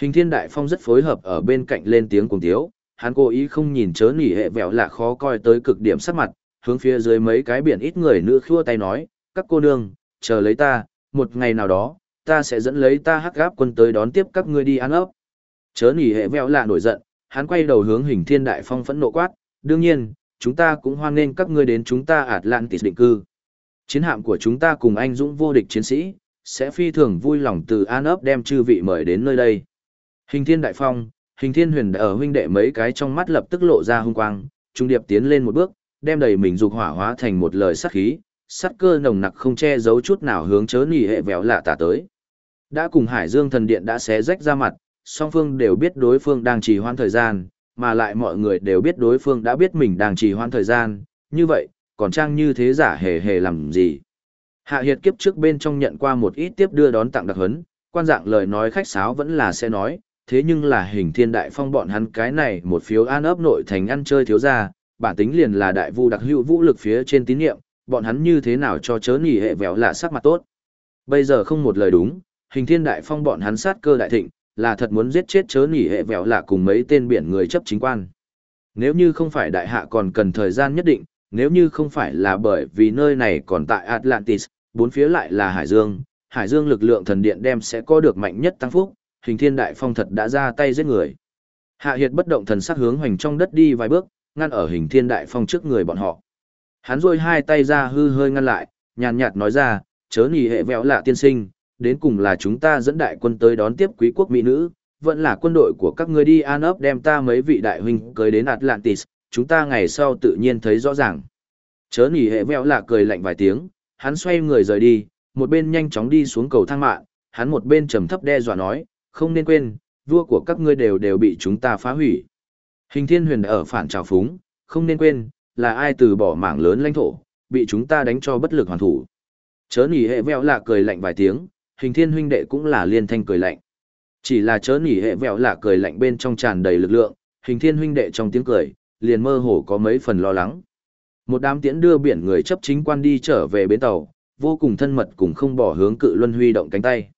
Hình thiên đại phong rất phối hợp ở bên cạnh lên tiếng cùng tiếu, hắn cố ý không nhìn chớ nỉ hệ vẹo lạ khó coi tới cực điểm sắc mặt, hướng phía dưới mấy cái biển ít người nữ khua tay nói, các cô nương, chờ lấy ta, một ngày nào đó, ta sẽ dẫn lấy ta hắc gáp quân tới đón tiếp các ngươi đi ăn ốc. Chớ nỉ hệ vẹo lạ nổi giận, hắn quay đầu hướng hình thiên đại phong phẫn nộ quát, đương nhiên, chúng ta cũng hoan nghênh các ngươi đến chúng ta Atlantis định cư. Chiến hạm của chúng ta cùng anh dũng vô địch chiến sĩ, sẽ phi thường vui lòng từ An ấp đem chư vị mời đến nơi đây. Hình thiên đại phong, hình thiên huyền đã ở huynh đệ mấy cái trong mắt lập tức lộ ra hung quang, trung điệp tiến lên một bước, đem đầy mình dục hỏa hóa thành một lời sát khí, sát cơ nồng nặc không che giấu chút nào hướng chớ nỉ hệ vẹo lạ tả tới. Đã cùng Hải Dương thần điện đã xé rách ra mặt, song phương đều biết đối phương đang trì hoãn thời gian, mà lại mọi người đều biết đối phương đã biết mình đang trì hoãn thời gian, như vậy, còn trang như thế giả hề hề làm gì. Hạ Hiệt kiếp trước bên trong nhận qua một ít tiếp đưa đón tặng đặc hấn, quan dạng lời nói khách sáo vẫn là sẽ nói, thế nhưng là hình thiên đại phong bọn hắn cái này một phiếu an ấp nội thành ăn chơi thiếu ra, bản tính liền là đại vu đặc hữu vũ lực phía trên tín nhiệm, bọn hắn như thế nào cho chớ nghỉ hệ vẹo là sắc mặt tốt. Bây giờ không một lời đúng, hình thiên đại phong bọn hắn sát cơ đại thịnh, là thật muốn giết chết chớ nỉ hệ vẹo lạ cùng mấy tên biển người chấp chính quan. Nếu như không phải đại hạ còn cần thời gian nhất định, nếu như không phải là bởi vì nơi này còn tại Atlantis, bốn phía lại là Hải Dương, Hải Dương lực lượng thần điện đem sẽ có được mạnh nhất tăng phúc, hình thiên đại phong thật đã ra tay giết người. Hạ Hiệt bất động thần sắc hướng hoành trong đất đi vài bước, ngăn ở hình thiên đại phong trước người bọn họ. Hắn rôi hai tay ra hư hơi ngăn lại, nhàn nhạt nói ra, chớ nỉ hệ vẹo lạ tiên sinh, đến cùng là chúng ta dẫn đại quân tới đón tiếp quý quốc mỹ nữ, vẫn là quân đội của các ngươi đi an ấp đem ta mấy vị đại huynh cưới đến Atlantis, chúng ta ngày sau tự nhiên thấy rõ ràng. Chớ nỉ hệ vẹo là cười lạnh vài tiếng, hắn xoay người rời đi, một bên nhanh chóng đi xuống cầu thang mạng, hắn một bên trầm thấp đe dọa nói, không nên quên, vua của các ngươi đều đều bị chúng ta phá hủy. Hình thiên huyền ở phản trào phúng, không nên quên, là ai từ bỏ mảng lớn lãnh thổ, bị chúng ta đánh cho bất lực hoàn thủ. Chớ nỉ hệ vẹo là cười lạnh vài tiếng, hình thiên huynh đệ cũng là liên thanh cười lạnh. Chỉ là chớ nỉ hệ vẹo là cười lạnh bên trong tràn đầy lực lượng, hình thiên huynh đệ trong tiếng cười, liền mơ hồ có mấy phần lo lắng. Một đám tiễn đưa biển người chấp chính quan đi trở về bến tàu, vô cùng thân mật cùng không bỏ hướng cự luân huy động cánh tay.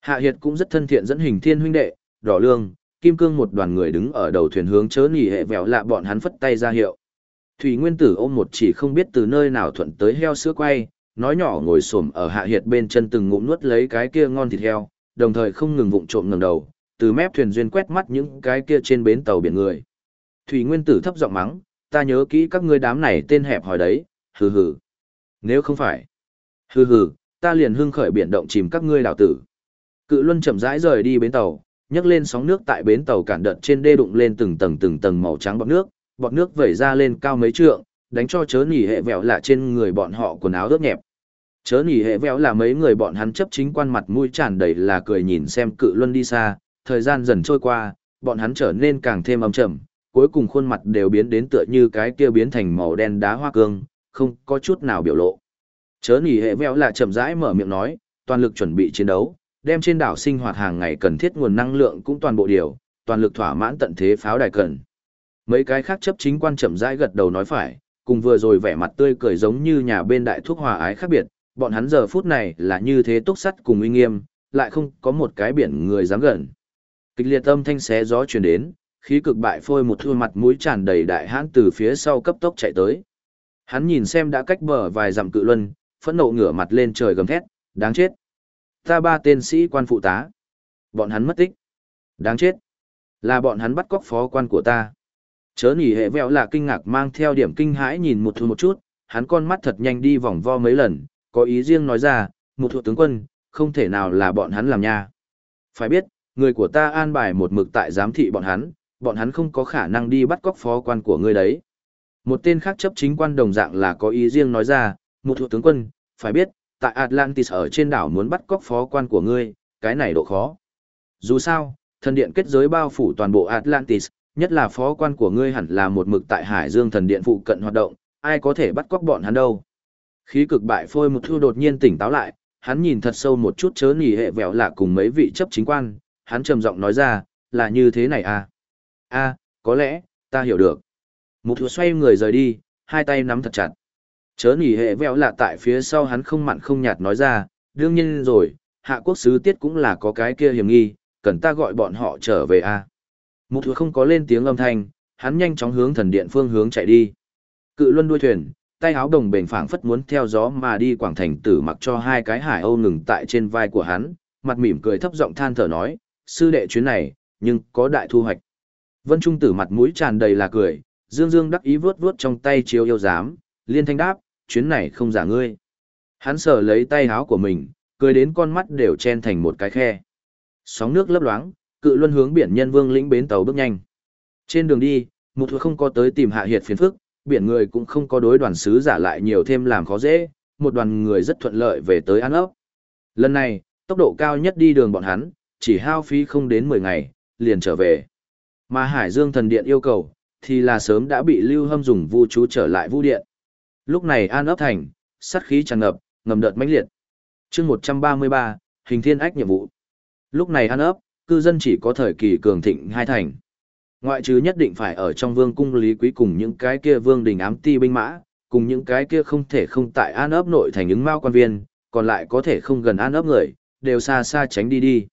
Hạ Hiệt cũng rất thân thiện dẫn hình thiên huynh đệ, đỏ lương, kim cương một đoàn người đứng ở đầu thuyền hướng chớ nỉ hệ vẹo lạ bọn hắn phất tay ra hiệu. Thủy Nguyên Tử ôm một chỉ không biết từ nơi nào thuận tới heo sữa quay, nói nhỏ ngồi xổm ở Hạ Hiệt bên chân từng ngụm nuốt lấy cái kia ngon thịt heo, đồng thời không ngừng vụng trộm ngẩng đầu, từ mép thuyền duyên quét mắt những cái kia trên bến tàu biển người. Thủy Nguyên Tử thấp giọng mắng, ta nhớ kỹ các ngươi đám này tên hẹp hỏi đấy, hừ hừ. Nếu không phải, hừ hừ, ta liền hưng khởi biển động chìm các ngươi đảo tử. Cự Luân chậm rãi rời đi bến tàu, nhấc lên sóng nước tại bến tàu cản đợt trên đê đụng lên từng tầng từng tầng màu trắng bọt nước, bọt nước vẩy ra lên cao mấy trượng, đánh cho chớ nỉ hệ vẹo lạ trên người bọn họ quần áo ướt nhẹp. Chớ nỉ hệ vẹo là mấy người bọn hắn chấp chính quan mặt mũi tràn đầy là cười nhìn xem cự luân đi xa, thời gian dần trôi qua, bọn hắn trở nên càng thêm âm trầm, cuối cùng khuôn mặt đều biến đến tựa như cái kia biến thành màu đen đá hoa cương, không có chút nào biểu lộ. Chớ nỉ hệ vẹo là chậm rãi mở miệng nói, toàn lực chuẩn bị chiến đấu, đem trên đảo sinh hoạt hàng ngày cần thiết nguồn năng lượng cũng toàn bộ điều, toàn lực thỏa mãn tận thế pháo đài cần. Mấy cái khác chấp chính quan chậm rãi gật đầu nói phải, cùng vừa rồi vẻ mặt tươi cười giống như nhà bên đại thuốc hòa ái khác biệt, bọn hắn giờ phút này là như thế túc sắt cùng uy nghiêm, lại không có một cái biển người dám gần. Kịch liệt âm thanh xé gió truyền đến, khí cực bại phôi một thua mặt mũi tràn đầy đại hãn từ phía sau cấp tốc chạy tới. Hắn nhìn xem đã cách bờ vài dặm cự luân, phẫn nộ ngửa mặt lên trời gầm thét, đáng chết. Ta ba tên sĩ quan phụ tá. Bọn hắn mất tích. Đáng chết. Là bọn hắn bắt cóc phó quan của ta. Chớ nỉ hệ vẹo là kinh ngạc mang theo điểm kinh hãi nhìn một thu một chút, hắn con mắt thật nhanh đi vòng vo mấy lần, có ý riêng nói ra, một thuộc tướng quân, không thể nào là bọn hắn làm nha. Phải biết, người của ta an bài một mực tại giám thị bọn hắn, bọn hắn không có khả năng đi bắt cóc phó quan của ngươi đấy. Một tên khác chấp chính quan đồng dạng là có ý riêng nói ra, một thuộc tướng quân, phải biết, tại Atlantis ở trên đảo muốn bắt cóc phó quan của ngươi, cái này độ khó. Dù sao, thần điện kết giới bao phủ toàn bộ Atlantis, nhất là phó quan của ngươi hẳn là một mực tại Hải Dương thần điện phụ cận hoạt động, ai có thể bắt cóc bọn hắn đâu. Khí cực bại phôi một thu đột nhiên tỉnh táo lại, hắn nhìn thật sâu một chút chớ nỉ hệ vẹo lạ cùng mấy vị chấp chính quan, hắn trầm giọng nói ra, là như thế này à? a có lẽ, ta hiểu được. Một thu xoay người rời đi, hai tay nắm thật chặt. Chớ nỉ hệ vẹo lạ tại phía sau hắn không mặn không nhạt nói ra, đương nhiên rồi, hạ quốc sứ tiết cũng là có cái kia hiểm nghi, cần ta gọi bọn họ trở về à? Một thừa không có lên tiếng âm thanh, hắn nhanh chóng hướng thần điện phương hướng chạy đi. Cự luân đuôi thuyền, tay áo đồng bền phảng phất muốn theo gió mà đi quảng thành tử mặc cho hai cái hải âu ngừng tại trên vai của hắn, mặt mỉm cười thấp giọng than thở nói, sư đệ chuyến này, nhưng có đại thu hoạch. Vân Trung tử mặt mũi tràn đầy là cười, dương dương đắc ý vướt vướt trong tay chiếu yêu giám, liên thanh đáp, chuyến này không giả ngươi. Hắn sờ lấy tay áo của mình, cười đến con mắt đều chen thành một cái khe. Sóng nước lấp loáng, cự luân hướng biển nhân vương lĩnh bến tàu bước nhanh. Trên đường đi, một thuộc không có tới tìm hạ hiệt phiền phức, biển người cũng không có đối đoàn sứ giả lại nhiều thêm làm khó dễ, một đoàn người rất thuận lợi về tới An Ốc. Lần này, tốc độ cao nhất đi đường bọn hắn, chỉ hao phí không đến 10 ngày, liền trở về. Mà Hải Dương thần điện yêu cầu, thì là sớm đã bị Lưu Hâm dùng vu chú trở lại vu điện. Lúc này An ấp thành, sát khí tràn ngập, ngầm đợt mãnh liệt. chương 133, hình thiên ách nhiệm vụ. Lúc này An ấp, cư dân chỉ có thời kỳ cường thịnh hai thành. Ngoại trừ nhất định phải ở trong vương cung lý quý cùng những cái kia vương đình ám ti binh mã, cùng những cái kia không thể không tại an ấp nội thành những mao quan viên, còn lại có thể không gần an ấp người, đều xa xa tránh đi đi.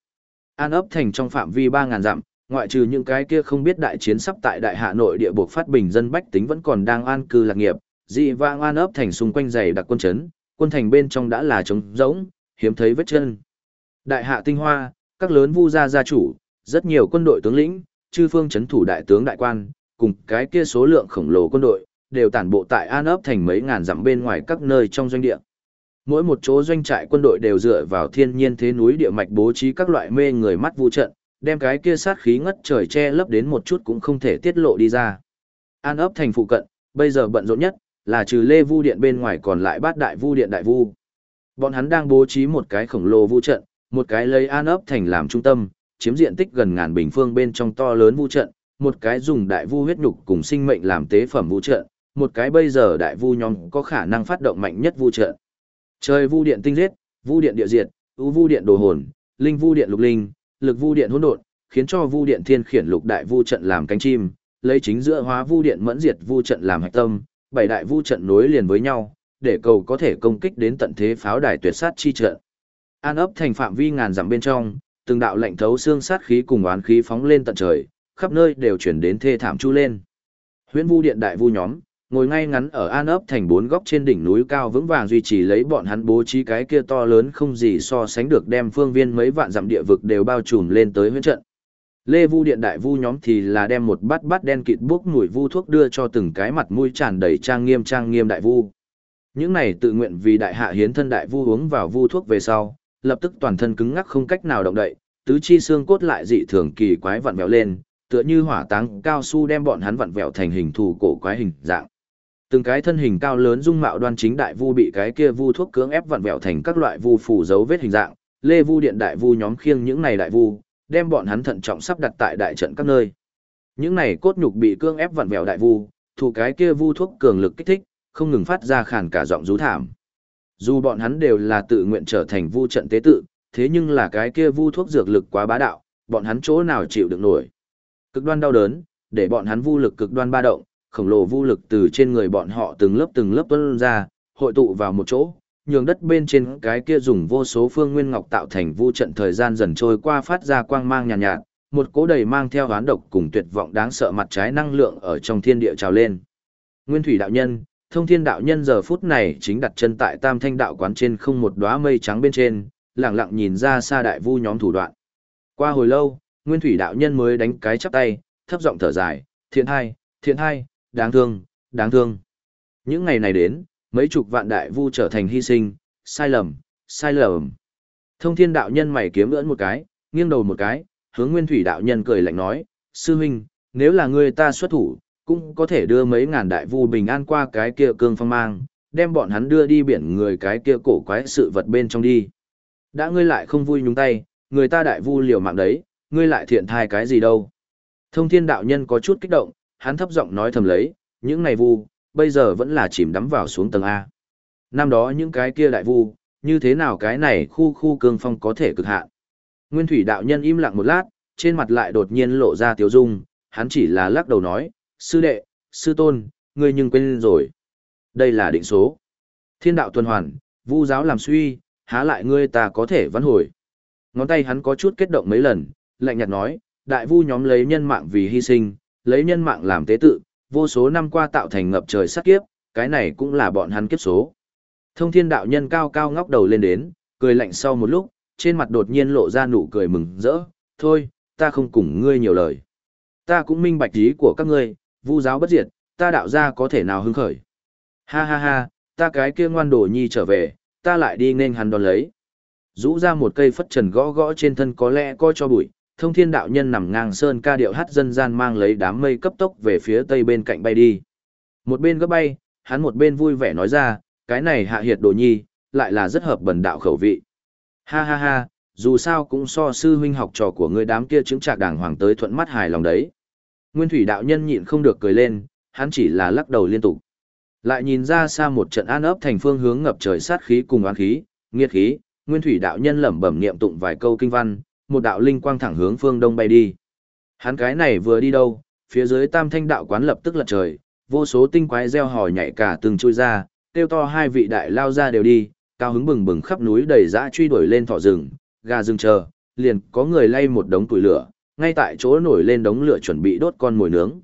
An ấp thành trong phạm vi ba ngàn dặm, ngoại trừ những cái kia không biết đại chiến sắp tại đại hạ nội địa buộc phát bình dân bách tính vẫn còn đang an cư lạc nghiệp, dị vãng an ấp thành xung quanh dày đặc quân chấn, quân thành bên trong đã là trống rỗng, hiếm thấy vết chân. Đại hạ tinh hoa, các lớn vu gia gia chủ, rất nhiều quân đội tướng lĩnh, chư phương chấn thủ đại tướng đại quan, cùng cái kia số lượng khổng lồ quân đội, đều tản bộ tại An ấp thành mấy ngàn dặm bên ngoài các nơi trong doanh địa. Mỗi một chỗ doanh trại quân đội đều dựa vào thiên nhiên thế núi địa mạch bố trí các loại mê người mắt vu trận, đem cái kia sát khí ngất trời che lấp đến một chút cũng không thể tiết lộ đi ra. An ấp thành phụ cận, bây giờ bận rộn nhất, là trừ lê vu điện bên ngoài còn lại bát đại vu điện đại vu. Bọn hắn đang bố trí một cái khổng lồ vu trận, một cái lấy an ấp thành làm trung tâm, chiếm diện tích gần ngàn bình phương bên trong to lớn vu trận, một cái dùng đại vu huyết nhục cùng sinh mệnh làm tế phẩm vu trận, một cái bây giờ đại vu nhóm có khả năng phát động mạnh nhất vu trận. Trời vu điện tinh giết, vu điện địa diệt, u vu điện đồ hồn, linh vu điện lục linh, lực vu điện hỗn độn, khiến cho vu điện thiên khiển lục đại vu trận làm cánh chim, lấy chính giữa hóa vu điện mẫn diệt vu trận làm hạch tâm, bảy đại vu trận nối liền với nhau, để cầu có thể công kích đến tận thế pháo đài tuyệt sát chi trận. An ấp thành phạm vi ngàn dặm bên trong, từng đạo lệnh thấu xương sát khí cùng oán khí phóng lên tận trời, khắp nơi đều chuyển đến thê thảm chu lên. Huyễn Vu Điện đại vu nhóm, ngồi ngay ngắn ở An ấp thành bốn góc trên đỉnh núi cao vững vàng duy trì lấy bọn hắn bố trí cái kia to lớn không gì so sánh được đem phương viên mấy vạn dặm địa vực đều bao trùm lên tới huyễn trận. Lê Vu Điện đại vu nhóm thì là đem một bát bát đen kịt bốc mùi vu thuốc đưa cho từng cái mặt mũi tràn đầy trang nghiêm trang nghiêm đại vu. Những này tự nguyện vì đại hạ hiến thân đại vu uống vào vu thuốc về sau, lập tức toàn thân cứng ngắc không cách nào động đậy, tứ chi xương cốt lại dị thường kỳ quái vặn vẹo lên, tựa như hỏa táng cao su đem bọn hắn vặn vẹo thành hình thù cổ quái hình dạng. Từng cái thân hình cao lớn dung mạo đoan chính đại vu bị cái kia vu thuốc cưỡng ép vặn vẹo thành các loại vu phủ dấu vết hình dạng, Lê Vu Điện đại vu nhóm khiêng những này đại vu, đem bọn hắn thận trọng sắp đặt tại đại trận các nơi. Những này cốt nhục bị cưỡng ép vặn vẹo đại vu, thủ cái kia vu thuốc cường lực kích thích, không ngừng phát ra khàn cả giọng rú thảm. Dù bọn hắn đều là tự nguyện trở thành vu trận tế tự, thế nhưng là cái kia vu thuốc dược lực quá bá đạo, bọn hắn chỗ nào chịu được nổi. Cực đoan đau đớn, để bọn hắn vu lực cực đoan ba động, khổng lồ vu lực từ trên người bọn họ từng lớp từng lớp tuôn ra, hội tụ vào một chỗ, nhường đất bên trên cái kia dùng vô số phương nguyên ngọc tạo thành vu trận thời gian dần trôi qua phát ra quang mang nhàn nhạt, nhạt, một cỗ đầy mang theo hoán độc cùng tuyệt vọng đáng sợ mặt trái năng lượng ở trong thiên địa trào lên. Nguyên thủy đạo nhân, thông thiên đạo nhân giờ phút này chính đặt chân tại tam thanh đạo quán trên không một đóa mây trắng bên trên, lặng lặng nhìn ra xa đại vu nhóm thủ đoạn. Qua hồi lâu, nguyên thủy đạo nhân mới đánh cái chắp tay, thấp giọng thở dài, thiện hai, thiện hai, đáng thương, đáng thương. Những ngày này đến, mấy chục vạn đại vu trở thành hy sinh, sai lầm, sai lầm. Thông thiên đạo nhân mày kiếm lưỡn một cái, nghiêng đầu một cái, hướng nguyên thủy đạo nhân cười lạnh nói, sư huynh, nếu là người ta xuất thủ, cũng có thể đưa mấy ngàn đại vu bình an qua cái kia cương phong mang, đem bọn hắn đưa đi biển người cái kia cổ quái sự vật bên trong đi. Đã ngươi lại không vui nhúng tay, người ta đại vu liều mạng đấy, ngươi lại thiện thai cái gì đâu. Thông thiên đạo nhân có chút kích động, hắn thấp giọng nói thầm lấy, những này vu, bây giờ vẫn là chìm đắm vào xuống tầng A. Năm đó những cái kia đại vu, như thế nào cái này khu khu cương phong có thể cực hạn. Nguyên thủy đạo nhân im lặng một lát, trên mặt lại đột nhiên lộ ra tiếu dung, hắn chỉ là lắc đầu nói, sư đệ, sư tôn, ngươi nhưng quên rồi. Đây là định số. Thiên đạo tuần hoàn, vu giáo làm suy, há lại ngươi ta có thể vãn hồi. Ngón tay hắn có chút kết động mấy lần, lạnh nhạt nói, đại vu nhóm lấy nhân mạng vì hy sinh, lấy nhân mạng làm tế tự, vô số năm qua tạo thành ngập trời sát kiếp, cái này cũng là bọn hắn kiếp số. Thông thiên đạo nhân cao cao ngóc đầu lên đến, cười lạnh sau một lúc, trên mặt đột nhiên lộ ra nụ cười mừng rỡ, thôi, ta không cùng ngươi nhiều lời. Ta cũng minh bạch ý của các ngươi, vu giáo bất diệt, ta đạo ra có thể nào hứng khởi. Ha ha ha, ta cái kia ngoan đồ nhi trở về, ta lại đi nên hắn đón lấy. Rũ ra một cây phất trần gõ gõ trên thân có lẽ coi cho bụi, thông thiên đạo nhân nằm ngang sơn ca điệu hát dân gian mang lấy đám mây cấp tốc về phía tây bên cạnh bay đi. Một bên gấp bay, hắn một bên vui vẻ nói ra, cái này hạ hiệt đồ nhi, lại là rất hợp bần đạo khẩu vị. Ha ha ha, dù sao cũng so sư huynh học trò của người đám kia chứng trạc đàng hoàng tới thuận mắt hài lòng đấy. Nguyên thủy đạo nhân nhịn không được cười lên, hắn chỉ là lắc đầu liên tục. Lại nhìn ra xa một trận an ấp thành phương hướng ngập trời sát khí cùng oán khí, nghiệt khí, Nguyên thủy đạo nhân lẩm bẩm niệm tụng vài câu kinh văn, một đạo linh quang thẳng hướng phương đông bay đi. Hắn cái này vừa đi đâu, phía dưới tam thanh đạo quán lập tức lật trời, vô số tinh quái reo hò nhảy cả từng chui ra, tiêu to hai vị đại lao ra đều đi, cao hứng bừng bừng khắp núi đầy dã truy đuổi lên thỏ rừng, gà rừng chờ, liền có người lay một đống củi lửa, ngay tại chỗ nổi lên đống lửa chuẩn bị đốt con mồi nướng.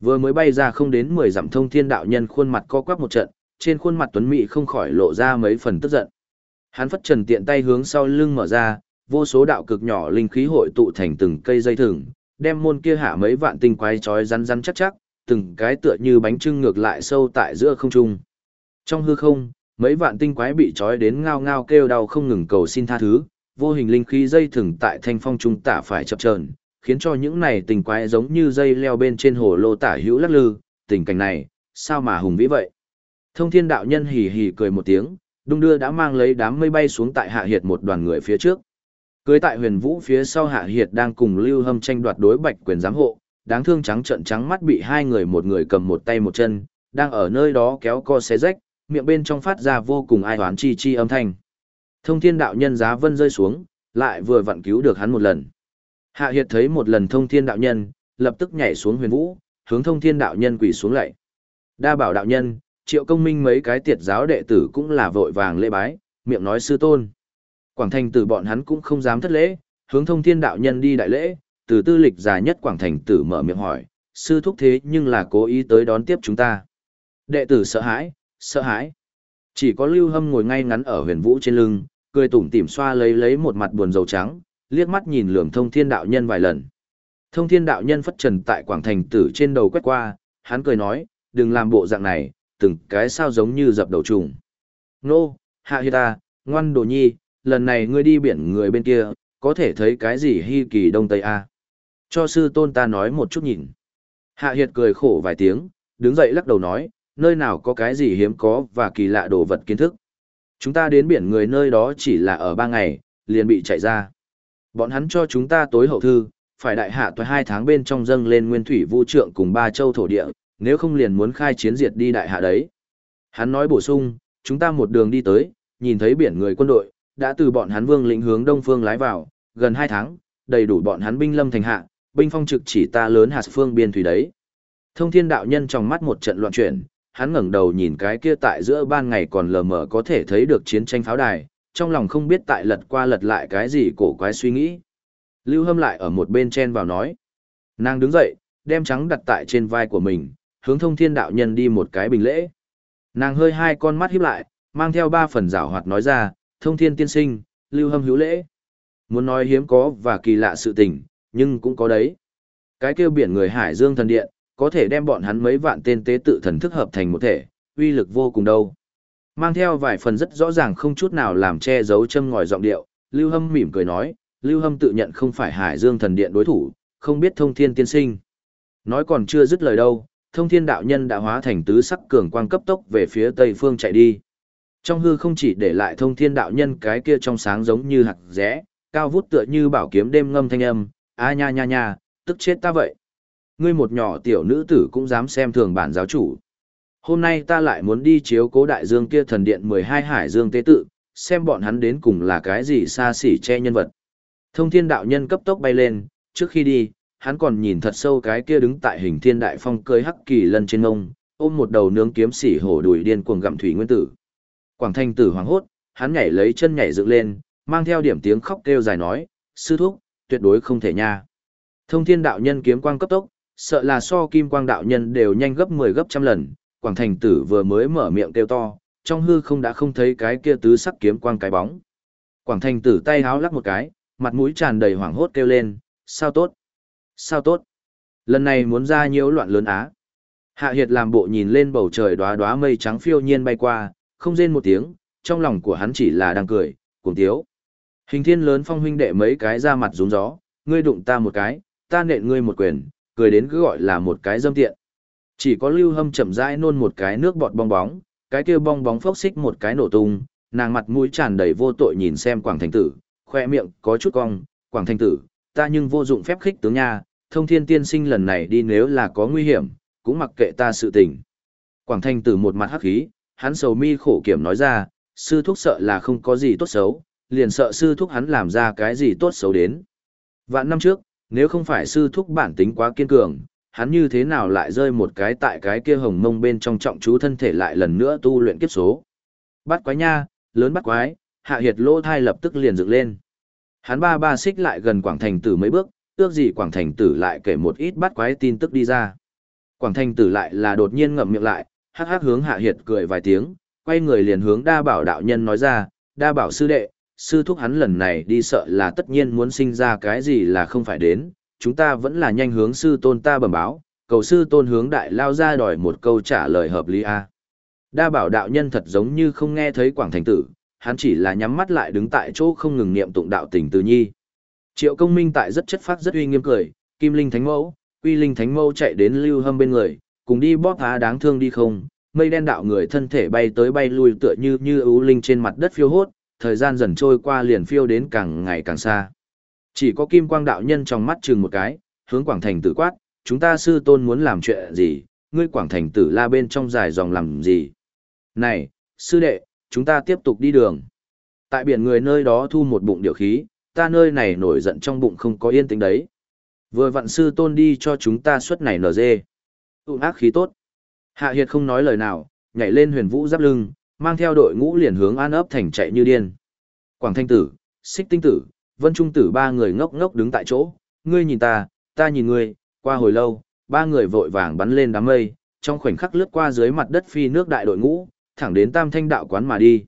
Vừa mới bay ra không đến 10 dặm thông thiên đạo nhân khuôn mặt co quắp một trận, trên khuôn mặt tuấn mỹ không khỏi lộ ra mấy phần tức giận. Hắn phất trần tiện tay hướng sau lưng mở ra, vô số đạo cực nhỏ linh khí hội tụ thành từng cây dây thừng, đem môn kia hạ mấy vạn tinh quái chói rắn rắn chắc chắc, từng cái tựa như bánh trưng ngược lại sâu tại giữa không trung. Trong hư không, mấy vạn tinh quái bị trói đến ngao ngao kêu đau không ngừng cầu xin tha thứ, vô hình linh khí dây thừng tại thanh phong trung tả phải chập chờn, khiến cho những này tình quái giống như dây leo bên trên hồ lô tả hữu lắc lư, tình cảnh này, sao mà hùng vĩ vậy. Thông thiên đạo nhân hì hì cười một tiếng, đung đưa đã mang lấy đám mây bay xuống tại hạ hiệt một đoàn người phía trước. Cưới tại huyền vũ phía sau hạ hiệt đang cùng lưu hâm tranh đoạt đối bạch quyền giám hộ, đáng thương trắng trận trắng mắt bị hai người một người cầm một tay một chân, đang ở nơi đó kéo co xé rách, miệng bên trong phát ra vô cùng ai hoán chi chi âm thanh. Thông thiên đạo nhân giá vân rơi xuống, lại vừa vặn cứu được hắn một lần. Hạ hiệt thấy một lần thông thiên đạo nhân, lập tức nhảy xuống huyền vũ, hướng thông thiên đạo nhân quỳ xuống lạy. Đa bảo đạo nhân, triệu công minh mấy cái tiệt giáo đệ tử cũng là vội vàng lễ bái, miệng nói sư tôn. Quảng thành tử bọn hắn cũng không dám thất lễ, hướng thông thiên đạo nhân đi đại lễ, từ tư lịch dài nhất Quảng thành tử mở miệng hỏi, sư thúc thế nhưng là cố ý tới đón tiếp chúng ta. Đệ tử sợ hãi, sợ hãi. Chỉ có lưu hâm ngồi ngay ngắn ở huyền vũ trên lưng, cười tủm tỉm xoa lấy lấy một mặt buồn dầu trắng, liếc mắt nhìn lường thông thiên đạo nhân vài lần. Thông thiên đạo nhân phất trần tại quảng thành tử trên đầu quét qua, hắn cười nói, đừng làm bộ dạng này, từng cái sao giống như dập đầu trùng. Nô, hạ Hiệt, ta, ngoan đồ nhi, lần này ngươi đi biển người bên kia, có thể thấy cái gì hy kỳ đông tây a? Cho sư tôn ta nói một chút nhìn. Hạ Hiệt cười khổ vài tiếng, đứng dậy lắc đầu nói, nơi nào có cái gì hiếm có và kỳ lạ đồ vật kiến thức. Chúng ta đến biển người nơi đó chỉ là ở ba ngày, liền bị chạy ra. Bọn hắn cho chúng ta tối hậu thư, phải đại hạ toại hai tháng bên trong dâng lên nguyên thủy vũ trượng cùng ba châu thổ địa, nếu không liền muốn khai chiến diệt đi đại hạ đấy. Hắn nói bổ sung, chúng ta một đường đi tới, nhìn thấy biển người quân đội, đã từ bọn hắn vương lĩnh hướng đông phương lái vào, gần hai tháng, đầy đủ bọn hắn binh lâm thành hạ, binh phong trực chỉ ta lớn hạt phương biên thủy đấy. Thông thiên đạo nhân trong mắt một trận loạn chuyển, hắn ngẩng đầu nhìn cái kia tại giữa ban ngày còn lờ mờ có thể thấy được chiến tranh pháo đài, trong lòng không biết tại lật qua lật lại cái gì cổ quái suy nghĩ. Lưu Hâm lại ở một bên chen vào nói. Nàng đứng dậy, đem trắng đặt tại trên vai của mình, hướng thông thiên đạo nhân đi một cái bình lễ. Nàng hơi hai con mắt híp lại, mang theo ba phần rảo hoạt nói ra, thông thiên tiên sinh, Lưu Hâm hữu lễ. Muốn nói hiếm có và kỳ lạ sự tình, nhưng cũng có đấy. Cái kêu biển người Hải Dương thần điện, có thể đem bọn hắn mấy vạn tên tế tự thần thức hợp thành một thể, uy lực vô cùng đâu. Mang theo vài phần rất rõ ràng không chút nào làm che giấu châm ngòi giọng điệu, Lưu Hâm mỉm cười nói, Lưu Hâm tự nhận không phải Hải Dương thần điện đối thủ, không biết thông thiên tiên sinh. Nói còn chưa dứt lời đâu, thông thiên đạo nhân đã hóa thành tứ sắc cường quang cấp tốc về phía tây phương chạy đi. Trong hư không chỉ để lại thông thiên đạo nhân cái kia trong sáng giống như hạt rẽ, cao vút tựa như bảo kiếm đêm ngâm thanh âm, a nha nha nha, tức chết ta vậy. Ngươi một nhỏ tiểu nữ tử cũng dám xem thường bản giáo chủ. Hôm nay ta lại muốn đi chiếu cố đại dương kia thần điện 12 hải dương tế tự, xem bọn hắn đến cùng là cái gì xa xỉ che nhân vật. Thông thiên đạo nhân cấp tốc bay lên, trước khi đi, hắn còn nhìn thật sâu cái kia đứng tại hình thiên đại phong cơi hắc kỳ lân trên ngông, ôm một đầu nướng kiếm xỉ hổ đùi điên cuồng gặm thủy nguyên tử. Quảng thanh tử hoảng hốt, hắn nhảy lấy chân nhảy dựng lên, mang theo điểm tiếng khóc kêu dài nói, sư thúc, tuyệt đối không thể nha. Thông thiên đạo nhân kiếm quang cấp tốc, sợ là so kim quang đạo nhân đều nhanh gấp 10 gấp trăm lần, quảng thành tử vừa mới mở miệng kêu to, trong hư không đã không thấy cái kia tứ sắc kiếm quang cái bóng. Quảng thành tử tay háo lắc một cái, mặt mũi tràn đầy hoảng hốt kêu lên, sao tốt, sao tốt, lần này muốn ra nhiễu loạn lớn á. Hạ Hiệt làm bộ nhìn lên bầu trời đóa đóa mây trắng phiêu nhiên bay qua, không rên một tiếng, trong lòng của hắn chỉ là đang cười, cuồng tiếu. Hình thiên lớn phong huynh đệ mấy cái ra mặt rúng gió, ngươi đụng ta một cái, ta nện ngươi một quyền, cười đến cứ gọi là một cái dâm tiện. Chỉ có lưu hâm chậm rãi nôn một cái nước bọt bong bóng, cái kia bong bóng phốc xích một cái nổ tung, nàng mặt mũi tràn đầy vô tội nhìn xem quảng thành tử, khoe miệng có chút cong, quảng thành tử, ta nhưng vô dụng phép khích tướng nha, thông thiên tiên sinh lần này đi nếu là có nguy hiểm, cũng mặc kệ ta sự tình. Quảng thành tử một mặt hắc khí, hắn sầu mi khổ kiểm nói ra, sư thúc sợ là không có gì tốt xấu, liền sợ sư thúc hắn làm ra cái gì tốt xấu đến. Vạn năm trước, nếu không phải sư thúc bản tính quá kiên cường, hắn như thế nào lại rơi một cái tại cái kia hồng mông bên trong trọng chú thân thể lại lần nữa tu luyện kiếp số. Bắt quái nha, lớn bắt quái, hạ hiệt lỗ thai lập tức liền dựng lên. Hắn ba ba xích lại gần Quảng Thành Tử mấy bước, ước gì Quảng Thành Tử lại kể một ít bắt quái tin tức đi ra. Quảng Thành Tử lại là đột nhiên ngậm miệng lại, hắc hắc hướng hạ hiệt cười vài tiếng, quay người liền hướng đa bảo đạo nhân nói ra, đa bảo sư đệ, sư thúc hắn lần này đi sợ là tất nhiên muốn sinh ra cái gì là không phải đến, chúng ta vẫn là nhanh hướng sư tôn ta bẩm báo, cầu sư tôn hướng đại lao ra đòi một câu trả lời hợp lý a. Đa bảo đạo nhân thật giống như không nghe thấy quảng thành tử, hắn chỉ là nhắm mắt lại đứng tại chỗ không ngừng niệm tụng đạo tình từ nhi. Triệu công minh tại rất chất phát rất uy nghiêm cười, kim linh thánh mẫu, quy linh thánh mẫu chạy đến lưu hâm bên người, cùng đi bóp há đáng thương đi không, mây đen đạo người thân thể bay tới bay lui tựa như như ưu linh trên mặt đất phiêu hốt, thời gian dần trôi qua liền phiêu đến càng ngày càng xa. Chỉ có kim quang đạo nhân trong mắt chừng một cái, hướng quảng thành tử quát, chúng ta sư tôn muốn làm chuyện gì, ngươi quảng thành tử la bên trong dài dòng làm gì. Này, sư đệ, chúng ta tiếp tục đi đường. Tại biển người nơi đó thu một bụng điều khí, ta nơi này nổi giận trong bụng không có yên tĩnh đấy. Vừa vặn sư tôn đi cho chúng ta suất này nở dê. Tụ ác khí tốt. Hạ Hiệt không nói lời nào, nhảy lên huyền vũ giáp lưng, mang theo đội ngũ liền hướng an ấp thành chạy như điên. Quảng Thanh Tử, Xích Tinh Tử, Vân Trung Tử ba người ngốc ngốc đứng tại chỗ, ngươi nhìn ta, ta nhìn ngươi, qua hồi lâu, ba người vội vàng bắn lên đám mây, trong khoảnh khắc lướt qua dưới mặt đất phi nước đại đội ngũ, thẳng đến Tam Thanh đạo quán mà đi.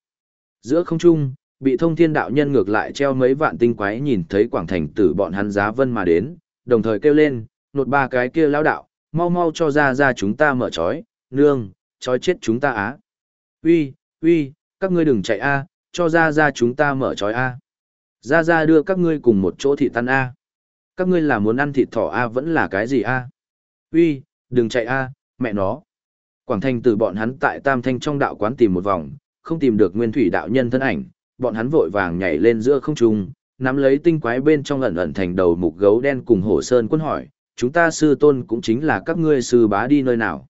Giữa không trung, bị thông thiên đạo nhân ngược lại treo mấy vạn tinh quái nhìn thấy Quảng Thành Tử bọn hắn giá vân mà đến, đồng thời kêu lên, nột ba cái kia lão đạo, mau mau cho ra ra chúng ta mở trói, nương, trói chết chúng ta á. Uy, uy, các ngươi đừng chạy a, cho ra ra chúng ta mở trói a. Ra ra đưa các ngươi cùng một chỗ thị tan a. Các ngươi là muốn ăn thịt thỏ a vẫn là cái gì a? Uy, đừng chạy a, mẹ nó. Quảng Thành từ bọn hắn tại Tam Thanh trong đạo quán tìm một vòng, không tìm được Nguyên Thủy đạo nhân thân ảnh, bọn hắn vội vàng nhảy lên giữa không trung, nắm lấy tinh quái bên trong ẩn ẩn thành đầu mục gấu đen cùng Hồ Sơn quân hỏi, chúng ta sư tôn cũng chính là các ngươi sư bá đi nơi nào.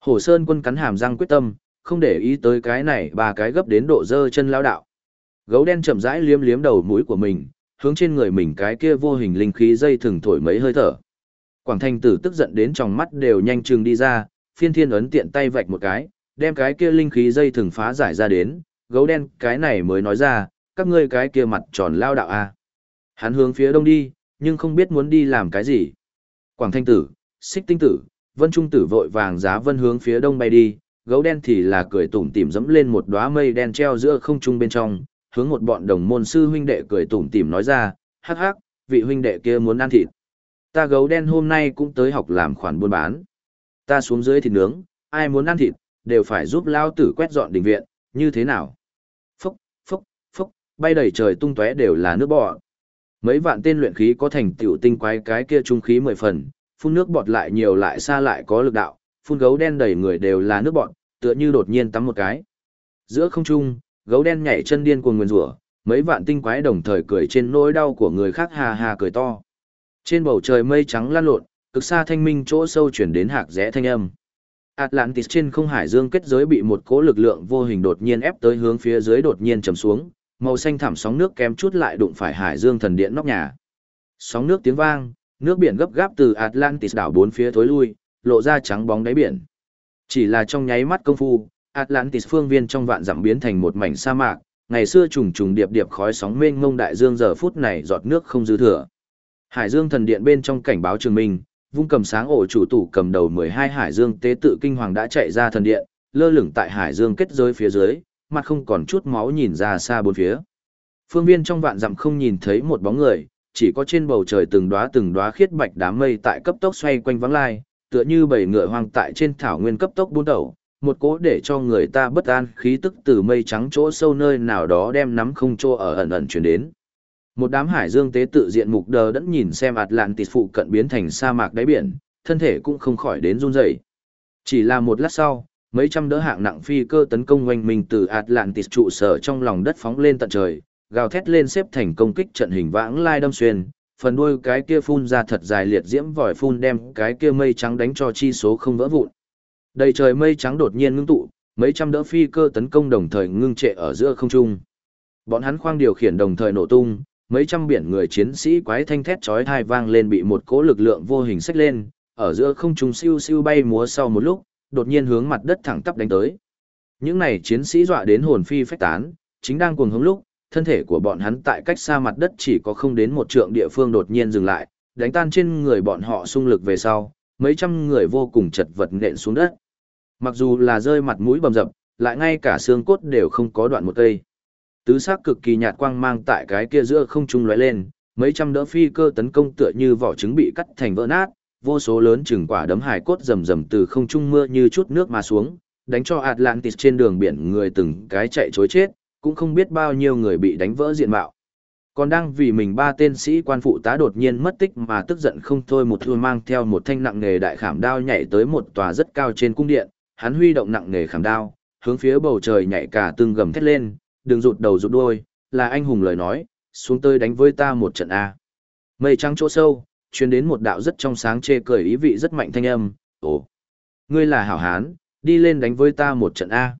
Hồ Sơn quân cắn hàm răng quyết tâm, không để ý tới cái này ba cái gấp đến độ dơ chân lao đạo. Gấu đen chậm rãi liếm liếm đầu mũi của mình, hướng trên người mình cái kia vô hình linh khí dây thừng thổi mấy hơi thở. Quảng Thanh tử tức giận đến trong mắt đều nhanh chừng đi ra, phiên thiên ấn tiện tay vạch một cái, đem cái kia linh khí dây thừng phá giải ra đến, gấu đen cái này mới nói ra, các ngươi cái kia mặt tròn lao đạo a. À. Hắn hướng phía đông đi, nhưng không biết muốn đi làm cái gì. Quảng Thanh tử, Xích Tinh tử, Vân Trung tử vội vàng giá vân hướng phía đông bay đi, gấu đen thì là cười tủm tỉm dẫm lên một đóa mây đen treo giữa không trung bên trong, hướng một bọn đồng môn sư huynh đệ cười tủm tỉm nói ra, hắc hắc, vị huynh đệ kia muốn ăn thịt. Ta gấu đen hôm nay cũng tới học làm khoản buôn bán. Ta xuống dưới thịt nướng, ai muốn ăn thịt, đều phải giúp lao tử quét dọn đình viện, như thế nào? Phúc, phúc, phúc, bay đầy trời tung tóe đều là nước bọt. Mấy vạn tên luyện khí có thành tiểu tinh quái cái kia trung khí mười phần, phun nước bọt lại nhiều lại xa lại có lực đạo, phun gấu đen đầy người đều là nước bọt, tựa như đột nhiên tắm một cái. Giữa không trung, gấu đen nhảy chân điên cuồng nguyên rủa, mấy vạn tinh quái đồng thời cười trên nỗi đau của người khác hà hà cười to. Trên bầu trời mây trắng lan lộn, cực xa thanh minh chỗ sâu chuyển đến hạc rẽ thanh âm. Atlantis trên không hải dương kết giới bị một cỗ lực lượng vô hình đột nhiên ép tới hướng phía dưới đột nhiên trầm xuống, màu xanh thảm sóng nước kém chút lại đụng phải hải dương thần điện nóc nhà. Sóng nước tiếng vang, nước biển gấp gáp từ Atlantis đảo bốn phía thối lui, lộ ra trắng bóng đáy biển. Chỉ là trong nháy mắt công phu, Atlantis phương viên trong vạn dặm biến thành một mảnh sa mạc, ngày xưa trùng trùng điệp điệp khói sóng mênh mông đại dương giờ phút này giọt nước không dư thừa. Hải Dương thần điện bên trong cảnh báo trường minh, vung cầm sáng ổ chủ tủ cầm đầu 12 Hải Dương tế tự kinh hoàng đã chạy ra thần điện, lơ lửng tại Hải Dương kết giới phía dưới, mặt không còn chút máu nhìn ra xa bốn phía. Phương viên trong vạn dặm không nhìn thấy một bóng người, chỉ có trên bầu trời từng đóa từng đóa khiết bạch đám mây tại cấp tốc xoay quanh vắng lai, tựa như bầy ngựa hoang tại trên thảo nguyên cấp tốc buôn đầu, một cỗ để cho người ta bất an khí tức từ mây trắng chỗ sâu nơi nào đó đem nắm không chỗ ở ẩn ẩn chuyển đến. Một đám hải dương tế tự diện mục đờ đẫn nhìn xem Atlantis phụ cận biến thành sa mạc đáy biển, thân thể cũng không khỏi đến run rẩy. Chỉ là một lát sau, mấy trăm đỡ hạng nặng phi cơ tấn công oanh mình từ Atlantis trụ sở trong lòng đất phóng lên tận trời, gào thét lên xếp thành công kích trận hình vãng lai đâm xuyên, phần đuôi cái kia phun ra thật dài liệt diễm vòi phun đem cái kia mây trắng đánh cho chi số không vỡ vụn. Đầy trời mây trắng đột nhiên ngưng tụ, mấy trăm đỡ phi cơ tấn công đồng thời ngưng trệ ở giữa không trung. Bọn hắn khoang điều khiển đồng thời nổ tung, mấy trăm biển người chiến sĩ quái thanh thét chói tai vang lên bị một cỗ lực lượng vô hình xách lên, ở giữa không trung siêu siêu bay múa sau một lúc, đột nhiên hướng mặt đất thẳng tắp đánh tới. Những này chiến sĩ dọa đến hồn phi phách tán, chính đang cuồng hống lúc, thân thể của bọn hắn tại cách xa mặt đất chỉ có không đến một trượng địa phương đột nhiên dừng lại, đánh tan trên người bọn họ xung lực về sau, mấy trăm người vô cùng chật vật nện xuống đất. Mặc dù là rơi mặt mũi bầm dập, lại ngay cả xương cốt đều không có đoạn một cây. Tứ sắc cực kỳ nhạt quang mang tại cái kia giữa không trung lóe lên, mấy trăm đỡ phi cơ tấn công tựa như vỏ trứng bị cắt thành vỡ nát, vô số lớn chừng quả đấm hải cốt rầm rầm từ không trung mưa như chút nước mà xuống, đánh cho Atlantis trên đường biển người từng cái chạy chối chết, cũng không biết bao nhiêu người bị đánh vỡ diện mạo. Còn đang vì mình ba tên sĩ quan phụ tá đột nhiên mất tích mà tức giận không thôi một thua mang theo một thanh nặng nghề đại khảm đao nhảy tới một tòa rất cao trên cung điện, hắn huy động nặng nghề khảm đao, hướng phía bầu trời nhảy cả từng gầm thét lên, đừng rụt đầu rụt đuôi, là anh hùng lời nói, xuống tới đánh với ta một trận A. Mây trắng chỗ sâu, truyền đến một đạo rất trong sáng chê cười ý vị rất mạnh thanh âm, ồ, ngươi là hảo hán, đi lên đánh với ta một trận A.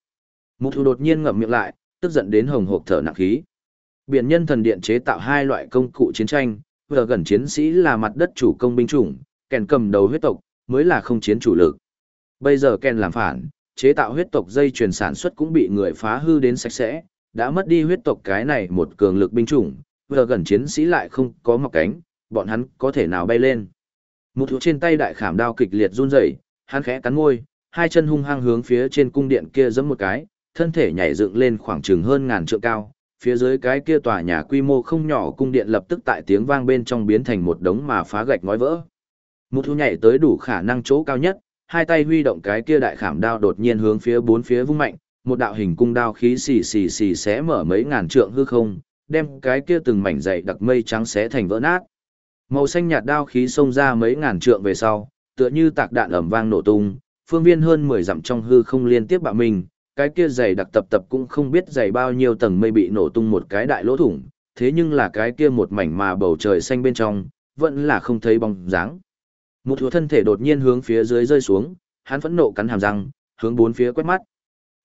Mục thu đột nhiên ngậm miệng lại, tức giận đến hồng hộc thở nặng khí. Biển nhân thần điện chế tạo hai loại công cụ chiến tranh, vừa gần chiến sĩ là mặt đất chủ công binh chủng, kèn cầm đầu huyết tộc, mới là không chiến chủ lực. Bây giờ Ken làm phản, chế tạo huyết tộc dây chuyển sản xuất cũng bị người phá hư đến sạch sẽ, đã mất đi huyết tộc cái này một cường lực binh chủng, vừa gần chiến sĩ lại không có mọc cánh, bọn hắn có thể nào bay lên. Một thủ trên tay đại khảm đao kịch liệt run rẩy, hắn khẽ cắn môi, hai chân hung hăng hướng phía trên cung điện kia giẫm một cái, thân thể nhảy dựng lên khoảng chừng hơn ngàn trượng cao, phía dưới cái kia tòa nhà quy mô không nhỏ cung điện lập tức tại tiếng vang bên trong biến thành một đống mà phá gạch ngói vỡ. Một thu nhảy tới đủ khả năng chỗ cao nhất, hai tay huy động cái kia đại khảm đao đột nhiên hướng phía bốn phía vung mạnh, một đạo hình cung đao khí xì xì xì xé mở mấy ngàn trượng hư không, đem cái kia từng mảnh dày đặc mây trắng xé thành vỡ nát. Màu xanh nhạt đao khí xông ra mấy ngàn trượng về sau, tựa như tạc đạn ầm vang nổ tung, phương viên hơn 10 dặm trong hư không liên tiếp bạo mình, cái kia dày đặc tập tập cũng không biết dày bao nhiêu tầng mây bị nổ tung một cái đại lỗ thủng, thế nhưng là cái kia một mảnh mà bầu trời xanh bên trong, vẫn là không thấy bóng dáng. Một thú thân thể đột nhiên hướng phía dưới rơi xuống, hắn phẫn nộ cắn hàm răng, hướng bốn phía quét mắt.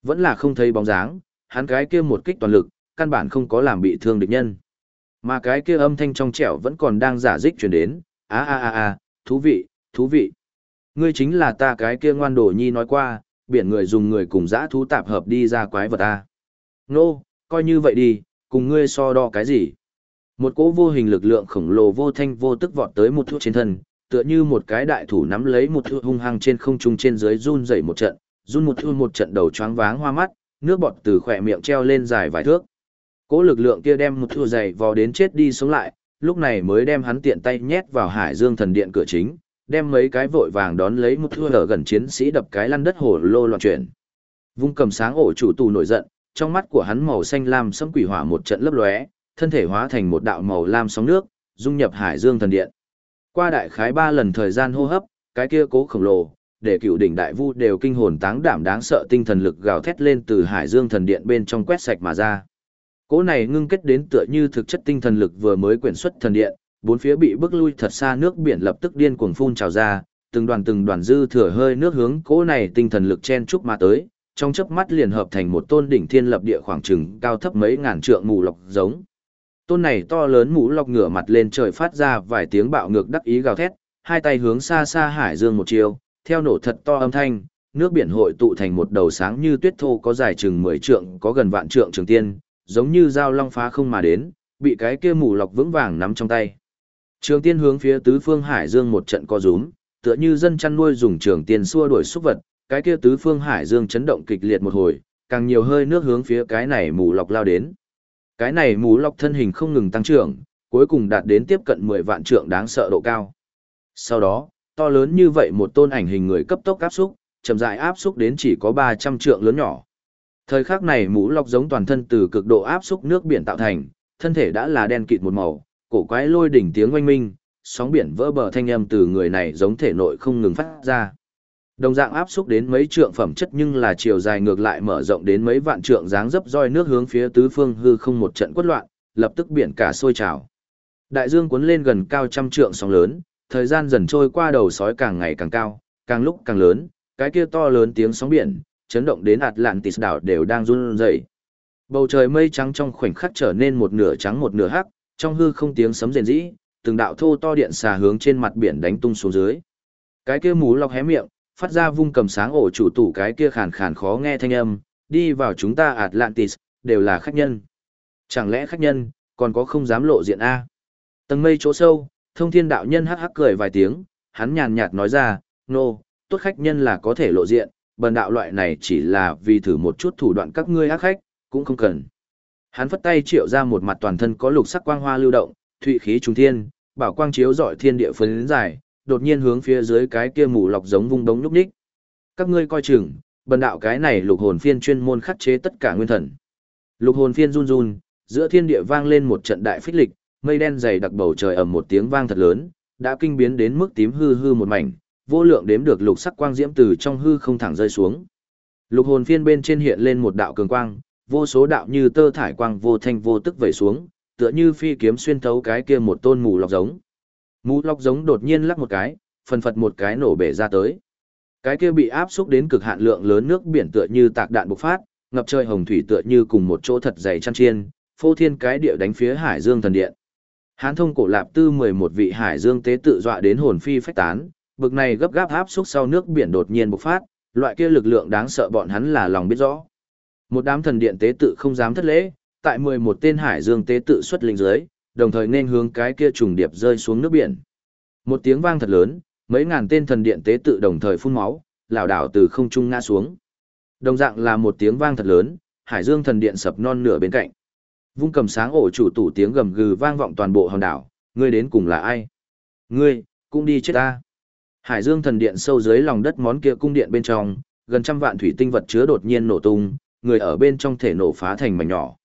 Vẫn là không thấy bóng dáng, hắn cái kia một kích toàn lực, căn bản không có làm bị thương địch nhân. Mà cái kia âm thanh trong trẻo vẫn còn đang giả dích truyền đến, a a a a, thú vị, thú vị. Ngươi chính là ta cái kia ngoan đồ nhi nói qua, biển người dùng người cùng dã thú tạp hợp đi ra quái vật ta. Nô, no, coi như vậy đi, cùng ngươi so đo cái gì? Một cỗ vô hình lực lượng khổng lồ vô thanh vô tức vọt tới một thuốc trên thân, tựa như một cái đại thủ nắm lấy một thua hung hăng trên không trung trên dưới run rẩy một trận, run một thua một trận đầu choáng váng hoa mắt, nước bọt từ khỏe miệng treo lên dài vài thước. cố lực lượng kia đem một thua dày vò đến chết đi sống lại, lúc này mới đem hắn tiện tay nhét vào Hải Dương thần điện cửa chính, đem mấy cái vội vàng đón lấy một thua ở gần chiến sĩ đập cái lăn đất hồ lô loạn chuyển. Vung cầm sáng ổ chủ tù nổi giận, trong mắt của hắn màu xanh lam sấm quỷ hỏa một trận lấp lóe, thân thể hóa thành một đạo màu lam sóng nước, dung nhập Hải Dương thần điện. Qua đại khái ba lần thời gian hô hấp, cái kia cố khổng lồ, để cựu đỉnh đại vu đều kinh hồn táng đảm đáng sợ tinh thần lực gào thét lên từ Hải Dương thần điện bên trong quét sạch mà ra. Cỗ này ngưng kết đến tựa như thực chất tinh thần lực vừa mới quyển xuất thần điện, bốn phía bị bức lui thật xa nước biển lập tức điên cuồng phun trào ra, từng đoàn từng đoàn dư thừa hơi nước hướng cỗ này tinh thần lực chen chúc mà tới, trong chớp mắt liền hợp thành một tôn đỉnh thiên lập địa khoảng chừng cao thấp mấy ngàn trượng mù lọc giống. Tôn này to lớn mũ lọc ngửa mặt lên trời phát ra vài tiếng bạo ngược đắc ý gào thét, hai tay hướng xa xa hải dương một chiều, theo nổ thật to âm thanh, nước biển hội tụ thành một đầu sáng như tuyết thô có dài chừng 10 trượng, có gần vạn trượng trường tiên, giống như dao long phá không mà đến, bị cái kia mù lọc vững vàng nắm trong tay. Trường tiên hướng phía tứ phương hải dương một trận co rúm, tựa như dân chăn nuôi dùng trường tiên xua đuổi súc vật, cái kia tứ phương hải dương chấn động kịch liệt một hồi, càng nhiều hơi nước hướng phía cái này mù lọc lao đến. Cái này mù lọc thân hình không ngừng tăng trưởng, cuối cùng đạt đến tiếp cận 10 vạn trượng đáng sợ độ cao. Sau đó, to lớn như vậy một tôn ảnh hình người cấp tốc áp xúc, chậm rãi áp xúc đến chỉ có 300 trượng lớn nhỏ. Thời khắc này mũ lọc giống toàn thân từ cực độ áp xúc nước biển tạo thành, thân thể đã là đen kịt một màu, cổ quái lôi đỉnh tiếng oanh minh, sóng biển vỡ bờ thanh âm từ người này giống thể nội không ngừng phát ra. Đồng dạng áp xúc đến mấy trượng phẩm chất nhưng là chiều dài ngược lại mở rộng đến mấy vạn trượng dáng dấp roi nước hướng phía tứ phương hư không một trận quất loạn, lập tức biển cả sôi trào. Đại dương cuốn lên gần cao trăm trượng sóng lớn, thời gian dần trôi qua đầu sói càng ngày càng cao, càng lúc càng lớn, cái kia to lớn tiếng sóng biển, chấn động đến Atlantis đảo đều đang run rẩy. Bầu trời mây trắng trong khoảnh khắc trở nên một nửa trắng một nửa hắc, trong hư không tiếng sấm rền rĩ, từng đạo thô to điện xà hướng trên mặt biển đánh tung xuống dưới. Cái kia mú lọc hé miệng, phát ra vung cầm sáng ổ chủ tủ cái kia khàn khàn khó nghe thanh âm, đi vào chúng ta Atlantis, đều là khách nhân. Chẳng lẽ khách nhân, còn có không dám lộ diện A? Tầng mây chỗ sâu, thông thiên đạo nhân hắc hắc cười vài tiếng, hắn nhàn nhạt nói ra, nô, no, tốt khách nhân là có thể lộ diện, bần đạo loại này chỉ là vì thử một chút thủ đoạn các ngươi ác khách, cũng không cần. Hắn phất tay triệu ra một mặt toàn thân có lục sắc quang hoa lưu động, thụy khí trùng thiên, bảo quang chiếu rọi thiên địa phấn dài, đột nhiên hướng phía dưới cái kia mù lọc giống vung đống nhúc nhích. Các ngươi coi chừng, bần đạo cái này lục hồn phiên chuyên môn khắc chế tất cả nguyên thần. Lục hồn phiên run run, giữa thiên địa vang lên một trận đại phích lịch, mây đen dày đặc bầu trời ầm một tiếng vang thật lớn, đã kinh biến đến mức tím hư hư một mảnh, vô lượng đếm được lục sắc quang diễm từ trong hư không thẳng rơi xuống. Lục hồn phiên bên trên hiện lên một đạo cường quang, vô số đạo như tơ thải quang vô thanh vô tức vẩy xuống, tựa như phi kiếm xuyên thấu cái kia một tôn mù lọc giống. Mũ lọc giống đột nhiên lắc một cái, phần phật một cái nổ bể ra tới. Cái kia bị áp xúc đến cực hạn lượng lớn nước biển tựa như tạc đạn bộc phát, ngập trời hồng thủy tựa như cùng một chỗ thật dày chăn chiên, phô thiên cái địa đánh phía Hải Dương thần điện. Hán thông cổ lạp tư 11 vị Hải Dương tế tự dọa đến hồn phi phách tán, bực này gấp gáp áp xúc sau nước biển đột nhiên bộc phát, loại kia lực lượng đáng sợ bọn hắn là lòng biết rõ. Một đám thần điện tế tự không dám thất lễ, tại 11 tên hải dương tế tự xuất linh dưới, đồng thời nên hướng cái kia trùng điệp rơi xuống nước biển. Một tiếng vang thật lớn, mấy ngàn tên thần điện tế tự đồng thời phun máu, lảo đảo từ không trung ngã xuống. Đồng dạng là một tiếng vang thật lớn, hải dương thần điện sập non nửa bên cạnh. Vung cầm sáng ổ chủ tủ tiếng gầm gừ vang vọng toàn bộ hòn đảo, ngươi đến cùng là ai? Ngươi, cũng đi chết ta. Hải dương thần điện sâu dưới lòng đất món kia cung điện bên trong, gần trăm vạn thủy tinh vật chứa đột nhiên nổ tung, người ở bên trong thể nổ phá thành mảnh nhỏ.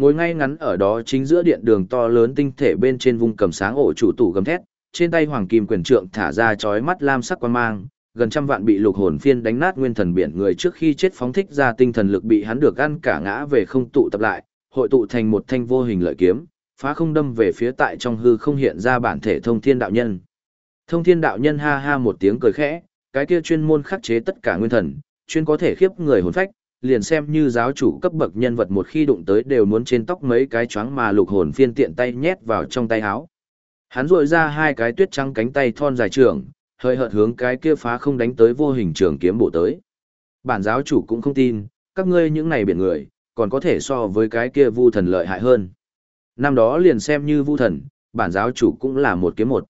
Ngồi ngay ngắn ở đó chính giữa điện đường to lớn tinh thể bên trên vung cầm sáng ổ chủ tủ gầm thét, trên tay hoàng kim quyền trượng thả ra chói mắt lam sắc quan mang, gần trăm vạn bị lục hồn phiên đánh nát nguyên thần biển người trước khi chết phóng thích ra tinh thần lực bị hắn được ăn cả ngã về không tụ tập lại, hội tụ thành một thanh vô hình lợi kiếm, phá không đâm về phía tại trong hư không hiện ra bản thể thông thiên đạo nhân. Thông thiên đạo nhân ha ha một tiếng cười khẽ, cái kia chuyên môn khắc chế tất cả nguyên thần, chuyên có thể khiếp người hồn phách, liền xem như giáo chủ cấp bậc nhân vật một khi đụng tới đều muốn trên tóc mấy cái choáng mà lục hồn phiên tiện tay nhét vào trong tay áo. Hắn rội ra hai cái tuyết trắng cánh tay thon dài trường, hơi hợt hướng cái kia phá không đánh tới vô hình trường kiếm bổ tới. Bản giáo chủ cũng không tin, các ngươi những này biển người, còn có thể so với cái kia vu thần lợi hại hơn. Năm đó liền xem như vu thần, bản giáo chủ cũng là một kiếm một.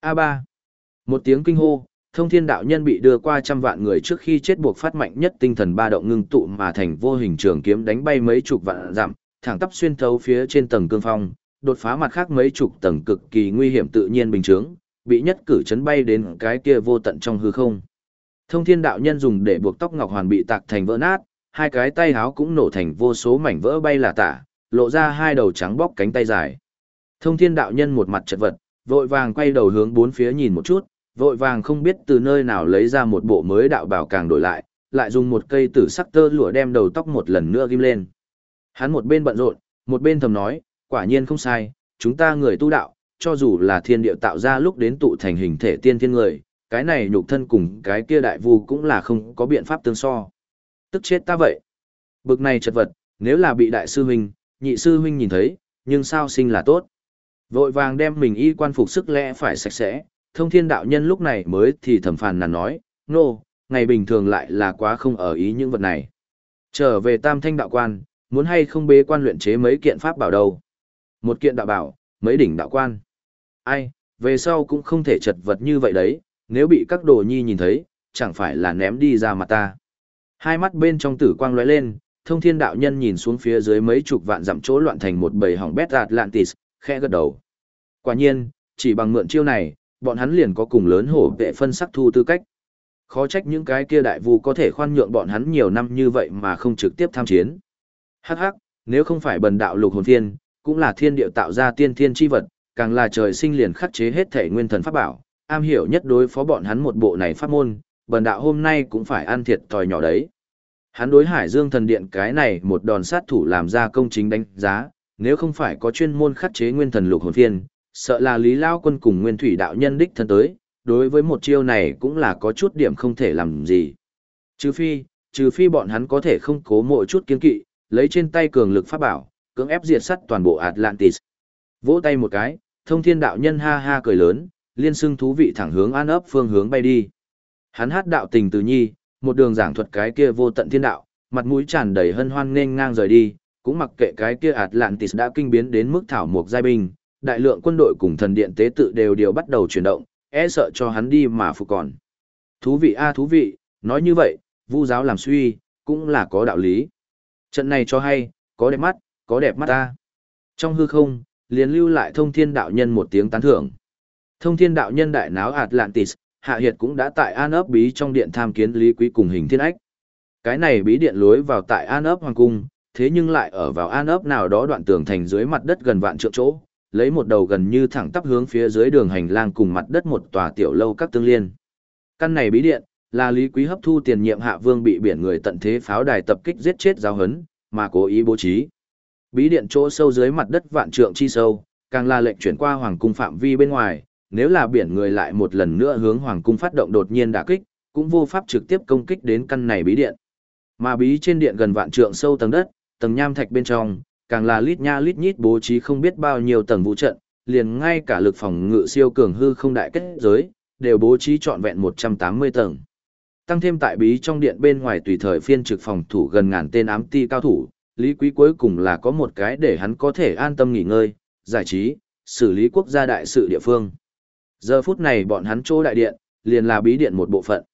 A3. Một tiếng kinh hô, thông thiên đạo nhân bị đưa qua trăm vạn người trước khi chết buộc phát mạnh nhất tinh thần ba động ngưng tụ mà thành vô hình trường kiếm đánh bay mấy chục vạn dặm, thẳng tắp xuyên thấu phía trên tầng cương phong, đột phá mặt khác mấy chục tầng cực kỳ nguy hiểm tự nhiên bình chướng, bị nhất cử chấn bay đến cái kia vô tận trong hư không. Thông thiên đạo nhân dùng để buộc tóc ngọc hoàn bị tạc thành vỡ nát, hai cái tay háo cũng nổ thành vô số mảnh vỡ bay là tả, lộ ra hai đầu trắng bóc cánh tay dài. Thông thiên đạo nhân một mặt chật vật, vội vàng quay đầu hướng bốn phía nhìn một chút, vội vàng không biết từ nơi nào lấy ra một bộ mới đạo bảo càng đổi lại, lại dùng một cây tử sắc tơ lụa đem đầu tóc một lần nữa ghim lên. Hắn một bên bận rộn, một bên thầm nói, quả nhiên không sai, chúng ta người tu đạo, cho dù là thiên địa tạo ra lúc đến tụ thành hình thể tiên thiên người, cái này nhục thân cùng cái kia đại vu cũng là không có biện pháp tương so. Tức chết ta vậy. Bực này chật vật, nếu là bị đại sư huynh, nhị sư huynh nhìn thấy, nhưng sao sinh là tốt. Vội vàng đem mình y quan phục sức lẽ phải sạch sẽ, thông thiên đạo nhân lúc này mới thì thầm phàn nàn nói, nô, no, ngày bình thường lại là quá không ở ý những vật này. Trở về tam thanh đạo quan, muốn hay không bế quan luyện chế mấy kiện pháp bảo đâu. Một kiện đạo bảo, mấy đỉnh đạo quan. Ai, về sau cũng không thể chật vật như vậy đấy, nếu bị các đồ nhi nhìn thấy, chẳng phải là ném đi ra mặt ta. Hai mắt bên trong tử quang lóe lên, thông thiên đạo nhân nhìn xuống phía dưới mấy chục vạn dặm chỗ loạn thành một bầy hỏng bét Atlantis, khẽ gật đầu. Quả nhiên, chỉ bằng mượn chiêu này, bọn hắn liền có cùng lớn hổ vệ phân sắc thu tư cách. Khó trách những cái kia đại vu có thể khoan nhượng bọn hắn nhiều năm như vậy mà không trực tiếp tham chiến. Hắc hắc, nếu không phải bần đạo lục hồn thiên, cũng là thiên điệu tạo ra tiên thiên chi vật, càng là trời sinh liền khắc chế hết thể nguyên thần pháp bảo, am hiểu nhất đối phó bọn hắn một bộ này pháp môn, bần đạo hôm nay cũng phải ăn thiệt tòi nhỏ đấy. Hắn đối Hải Dương thần điện cái này một đòn sát thủ làm ra công chính đánh giá, nếu không phải có chuyên môn khắc chế nguyên thần lục hồn phiên, sợ là Lý Lao quân cùng nguyên thủy đạo nhân đích thân tới, đối với một chiêu này cũng là có chút điểm không thể làm gì. Trừ phi, trừ phi bọn hắn có thể không cố mộ chút kiên kỵ, lấy trên tay cường lực pháp bảo, cưỡng ép diệt sắt toàn bộ Atlantis. Vỗ tay một cái, thông thiên đạo nhân ha ha cười lớn, liên xưng thú vị thẳng hướng an ấp phương hướng bay đi. Hắn hát đạo tình từ nhi, một đường giảng thuật cái kia vô tận thiên đạo, mặt mũi tràn đầy hân hoan nên ngang rời đi, cũng mặc kệ cái kia Atlantis đã kinh biến đến mức thảo mục giai binh, đại lượng quân đội cùng thần điện tế tự đều đều bắt đầu chuyển động, e sợ cho hắn đi mà phục còn. Thú vị a thú vị, nói như vậy, vu giáo làm suy, cũng là có đạo lý. Trận này cho hay, có đẹp mắt, có đẹp mắt ta. Trong hư không, liền lưu lại thông thiên đạo nhân một tiếng tán thưởng. Thông thiên đạo nhân đại náo Atlantis, Hạ Hiệt cũng đã tại An ấp bí trong điện tham kiến Lý Quý cùng hình thiên ách. Cái này bí điện lối vào tại An ấp Hoàng Cung, thế nhưng lại ở vào An ấp nào đó đoạn tường thành dưới mặt đất gần vạn trượng chỗ, lấy một đầu gần như thẳng tắp hướng phía dưới đường hành lang cùng mặt đất một tòa tiểu lâu các tương liên. Căn này bí điện, là Lý Quý hấp thu tiền nhiệm Hạ Vương bị biển người tận thế pháo đài tập kích giết chết giáo hấn, mà cố ý bố trí. Bí điện chỗ sâu dưới mặt đất vạn trượng chi sâu, càng là lệnh chuyển qua hoàng cung phạm vi bên ngoài, nếu là biển người lại một lần nữa hướng hoàng cung phát động đột nhiên đả kích, cũng vô pháp trực tiếp công kích đến căn này bí điện. Mà bí trên điện gần vạn trượng sâu tầng đất, tầng nham thạch bên trong, càng là lít nha lít nhít bố trí không biết bao nhiêu tầng vũ trận, liền ngay cả lực phòng ngự siêu cường hư không đại kết giới, đều bố trí trọn vẹn 180 tầng. Tăng thêm tại bí trong điện bên ngoài tùy thời phiên trực phòng thủ gần ngàn tên ám ti cao thủ, Lý Quý cuối cùng là có một cái để hắn có thể an tâm nghỉ ngơi, giải trí, xử lý quốc gia đại sự địa phương. Giờ phút này bọn hắn chỗ đại điện, liền là bí điện một bộ phận.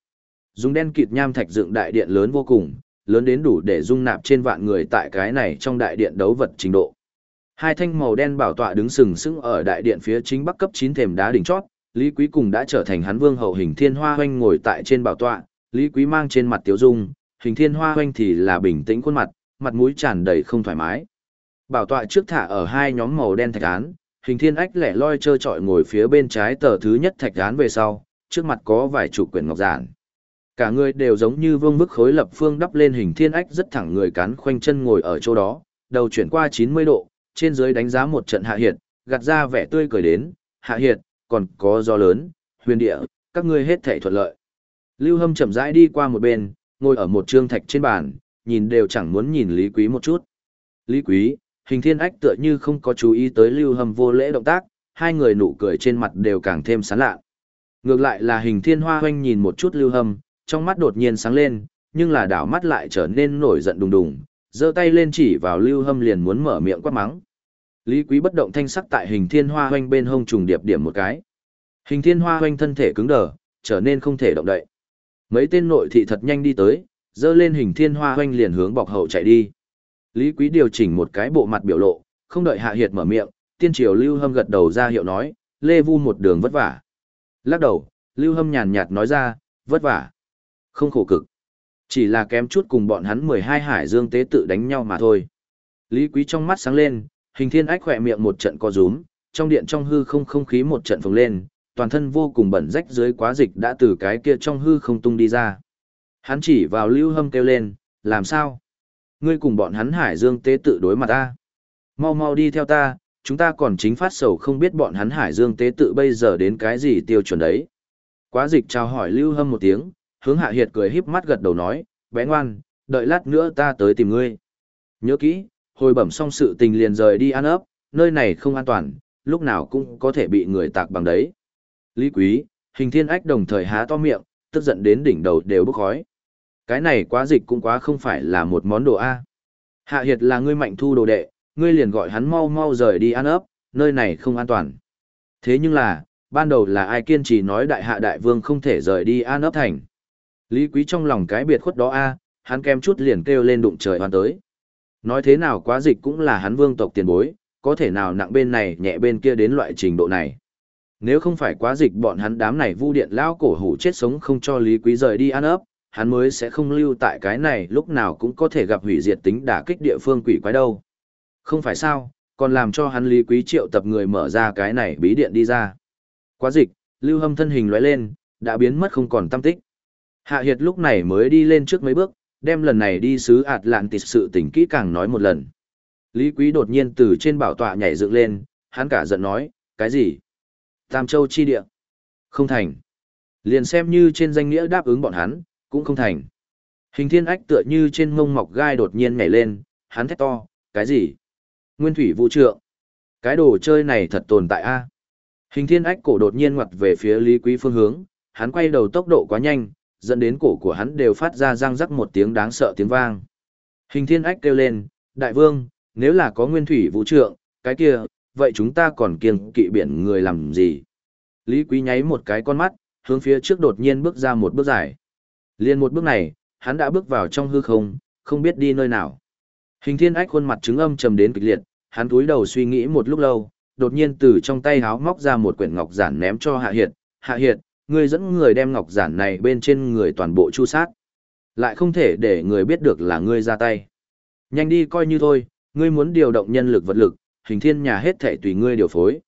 Dùng đen kịt nham thạch dựng đại điện lớn vô cùng, lớn đến đủ để dung nạp trên vạn người tại cái này trong đại điện đấu vật trình độ. Hai thanh màu đen bảo tọa đứng sừng sững ở đại điện phía chính bắc cấp 9 thềm đá đỉnh chót, Lý Quý cùng đã trở thành hắn vương hậu hình thiên hoa hoanh ngồi tại trên bảo tọa, Lý Quý mang trên mặt tiếu dung, hình thiên hoa hoanh thì là bình tĩnh khuôn mặt, mặt mũi tràn đầy không thoải mái. Bảo tọa trước thả ở hai nhóm màu đen thạch án, hình thiên ách lẻ loi trơ trọi ngồi phía bên trái tờ thứ nhất thạch án về sau, trước mặt có vài chục quyển ngọc giản. Cả người đều giống như vương bức khối lập phương đắp lên hình thiên ách rất thẳng người cán khoanh chân ngồi ở chỗ đó, đầu chuyển qua 90 độ, trên dưới đánh giá một trận hạ hiệt, gạt ra vẻ tươi cười đến, hạ hiệt, còn có gió lớn, huyền địa, các ngươi hết thể thuận lợi. Lưu Hâm chậm rãi đi qua một bên, ngồi ở một trương thạch trên bàn, nhìn đều chẳng muốn nhìn Lý Quý một chút. Lý Quý, hình thiên ách tựa như không có chú ý tới Lưu Hâm vô lễ động tác, hai người nụ cười trên mặt đều càng thêm sán lạ. Ngược lại là hình thiên hoa hoanh nhìn một chút Lưu Hâm, trong mắt đột nhiên sáng lên, nhưng là đảo mắt lại trở nên nổi giận đùng đùng, giơ tay lên chỉ vào Lưu Hâm liền muốn mở miệng quát mắng. Lý Quý bất động thanh sắc tại hình thiên hoa hoanh bên hông trùng điệp điểm một cái. Hình thiên hoa hoanh thân thể cứng đờ, trở nên không thể động đậy. Mấy tên nội thị thật nhanh đi tới, dơ lên hình thiên hoa hoanh liền hướng bọc hậu chạy đi. Lý Quý điều chỉnh một cái bộ mặt biểu lộ, không đợi Hạ Hiệt mở miệng, tiên triều Lưu Hâm gật đầu ra hiệu nói, Lê Vu một đường vất vả. Lắc đầu, Lưu Hâm nhàn nhạt nói ra, vất vả. Không khổ cực. Chỉ là kém chút cùng bọn hắn 12 hải dương tế tự đánh nhau mà thôi. Lý Quý trong mắt sáng lên, hình thiên ách khỏe miệng một trận co rúm, trong điện trong hư không không khí một trận phồng lên, toàn thân vô cùng bẩn rách dưới quá dịch đã từ cái kia trong hư không tung đi ra. Hắn chỉ vào lưu hâm kêu lên, làm sao? Ngươi cùng bọn hắn hải dương tế tự đối mặt ta. Mau mau đi theo ta, chúng ta còn chính phát sầu không biết bọn hắn hải dương tế tự bây giờ đến cái gì tiêu chuẩn đấy. Quá dịch chào hỏi lưu hâm một tiếng, hướng hạ hiệt cười híp mắt gật đầu nói, bé ngoan, đợi lát nữa ta tới tìm ngươi. Nhớ kỹ, hồi bẩm xong sự tình liền rời đi ăn ấp, nơi này không an toàn, lúc nào cũng có thể bị người tạc bằng đấy. Lý quý, hình thiên ách đồng thời há to miệng, tức giận đến đỉnh đầu đều bốc khói. Cái này quá dịch cũng quá không phải là một món đồ A. Hạ hiệt là ngươi mạnh thu đồ đệ, ngươi liền gọi hắn mau mau rời đi ăn ấp, nơi này không an toàn. Thế nhưng là, ban đầu là ai kiên trì nói đại hạ đại vương không thể rời đi an ấp thành. Lý quý trong lòng cái biệt khuất đó A, hắn kem chút liền kêu lên đụng trời hoàn tới. Nói thế nào quá dịch cũng là hắn vương tộc tiền bối, có thể nào nặng bên này nhẹ bên kia đến loại trình độ này. Nếu không phải quá dịch bọn hắn đám này vu điện lao cổ hủ chết sống không cho Lý Quý rời đi ăn ấp, hắn mới sẽ không lưu tại cái này lúc nào cũng có thể gặp hủy diệt tính đả kích địa phương quỷ quái đâu. Không phải sao, còn làm cho hắn Lý Quý triệu tập người mở ra cái này bí điện đi ra. Quá dịch, lưu hâm thân hình lóe lên, đã biến mất không còn tâm tích. Hạ Hiệt lúc này mới đi lên trước mấy bước, đem lần này đi sứ ạt sự tình kỹ càng nói một lần. Lý Quý đột nhiên từ trên bảo tọa nhảy dựng lên, hắn cả giận nói, cái gì? Tam Châu chi địa. Không thành. Liền xem như trên danh nghĩa đáp ứng bọn hắn, cũng không thành. Hình thiên ách tựa như trên mông mọc gai đột nhiên nhảy lên, hắn thét to, cái gì? Nguyên thủy vũ trượng. Cái đồ chơi này thật tồn tại a. Hình thiên ách cổ đột nhiên ngoặt về phía Lý Quý phương hướng, hắn quay đầu tốc độ quá nhanh, dẫn đến cổ của hắn đều phát ra răng rắc một tiếng đáng sợ tiếng vang. Hình thiên ách kêu lên, đại vương, nếu là có nguyên thủy vũ trượng, cái kia, vậy chúng ta còn kiêng kỵ biển người làm gì? Lý Quý nháy một cái con mắt, hướng phía trước đột nhiên bước ra một bước dài. Liên một bước này, hắn đã bước vào trong hư không, không biết đi nơi nào. Hình thiên ách khuôn mặt trứng âm trầm đến kịch liệt, hắn túi đầu suy nghĩ một lúc lâu, đột nhiên từ trong tay háo móc ra một quyển ngọc giản ném cho Hạ Hiệt. Hạ Hiệt, ngươi dẫn người đem ngọc giản này bên trên người toàn bộ chu sát. Lại không thể để người biết được là ngươi ra tay. Nhanh đi coi như thôi, ngươi muốn điều động nhân lực vật lực, hình thiên nhà hết thể tùy ngươi điều phối.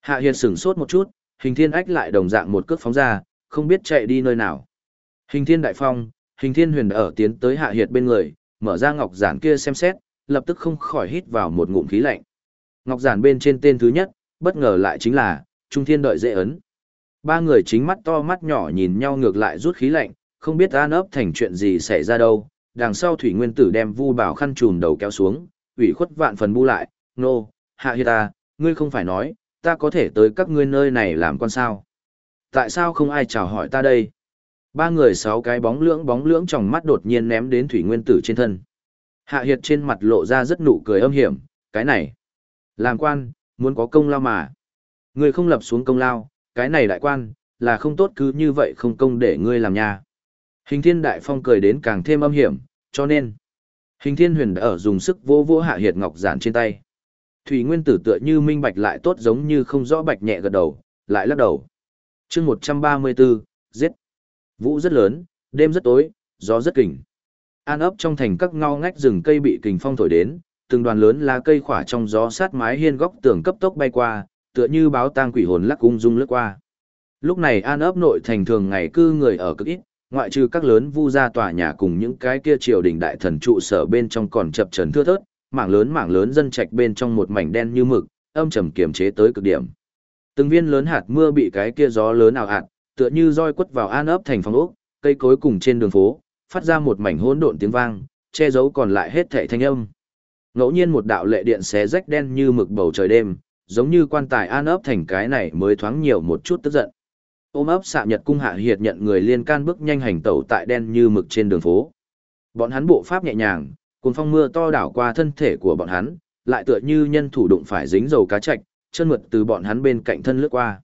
Hạ Hiền sửng sốt một chút, hình thiên ách lại đồng dạng một cước phóng ra, không biết chạy đi nơi nào. Hình thiên đại phong, hình thiên huyền ở tiến tới Hạ Hiệt bên người, mở ra ngọc giản kia xem xét, lập tức không khỏi hít vào một ngụm khí lạnh. Ngọc giản bên trên tên thứ nhất, bất ngờ lại chính là, Trung Thiên đợi dễ ấn. Ba người chính mắt to mắt nhỏ nhìn nhau ngược lại rút khí lạnh, không biết an ấp thành chuyện gì xảy ra đâu. Đằng sau thủy nguyên tử đem vu bảo khăn trùm đầu kéo xuống, ủy khuất vạn phần bu lại, nô, hạ hiệt ta, ngươi không phải nói, ta có thể tới các ngươi nơi này làm con sao. Tại sao không ai chào hỏi ta đây? Ba người sáu cái bóng lưỡng bóng lưỡng trong mắt đột nhiên ném đến thủy nguyên tử trên thân. Hạ Hiệt trên mặt lộ ra rất nụ cười âm hiểm, cái này. Làm quan, muốn có công lao mà. Người không lập xuống công lao, cái này đại quan, là không tốt cứ như vậy không công để ngươi làm nha. Hình thiên đại phong cười đến càng thêm âm hiểm, cho nên. Hình thiên huyền đã ở dùng sức vô vô hạ hiệt ngọc giản trên tay. Thủy nguyên tử tựa như minh bạch lại tốt giống như không rõ bạch nhẹ gật đầu, lại lắc đầu. chương 134, giết. Vũ rất lớn, đêm rất tối, gió rất kình. An ấp trong thành các ngao ngách rừng cây bị kình phong thổi đến, từng đoàn lớn lá cây khỏa trong gió sát mái hiên góc tường cấp tốc bay qua, tựa như báo tang quỷ hồn lắc ung dung lướt qua. Lúc này An ấp nội thành thường ngày cư người ở cực ít, ngoại trừ các lớn vu gia tòa nhà cùng những cái kia triều đình đại thần trụ sở bên trong còn chập trần thưa thớt, mảng lớn mảng lớn dân trạch bên trong một mảnh đen như mực, âm trầm kiềm chế tới cực điểm. Từng viên lớn hạt mưa bị cái kia gió lớn ảo hạt, tựa như roi quất vào an ấp thành phòng ốc, cây cối cùng trên đường phố, phát ra một mảnh hỗn độn tiếng vang, che giấu còn lại hết thảy thanh âm. Ngẫu nhiên một đạo lệ điện xé rách đen như mực bầu trời đêm, giống như quan tài an ấp thành cái này mới thoáng nhiều một chút tức giận. Ôm ấp xạ nhật cung hạ hiệt nhận người liên can bước nhanh hành tẩu tại đen như mực trên đường phố. Bọn hắn bộ pháp nhẹ nhàng, cùng phong mưa to đảo qua thân thể của bọn hắn, lại tựa như nhân thủ đụng phải dính dầu cá chạch, chân mượt từ bọn hắn bên cạnh thân lướt qua.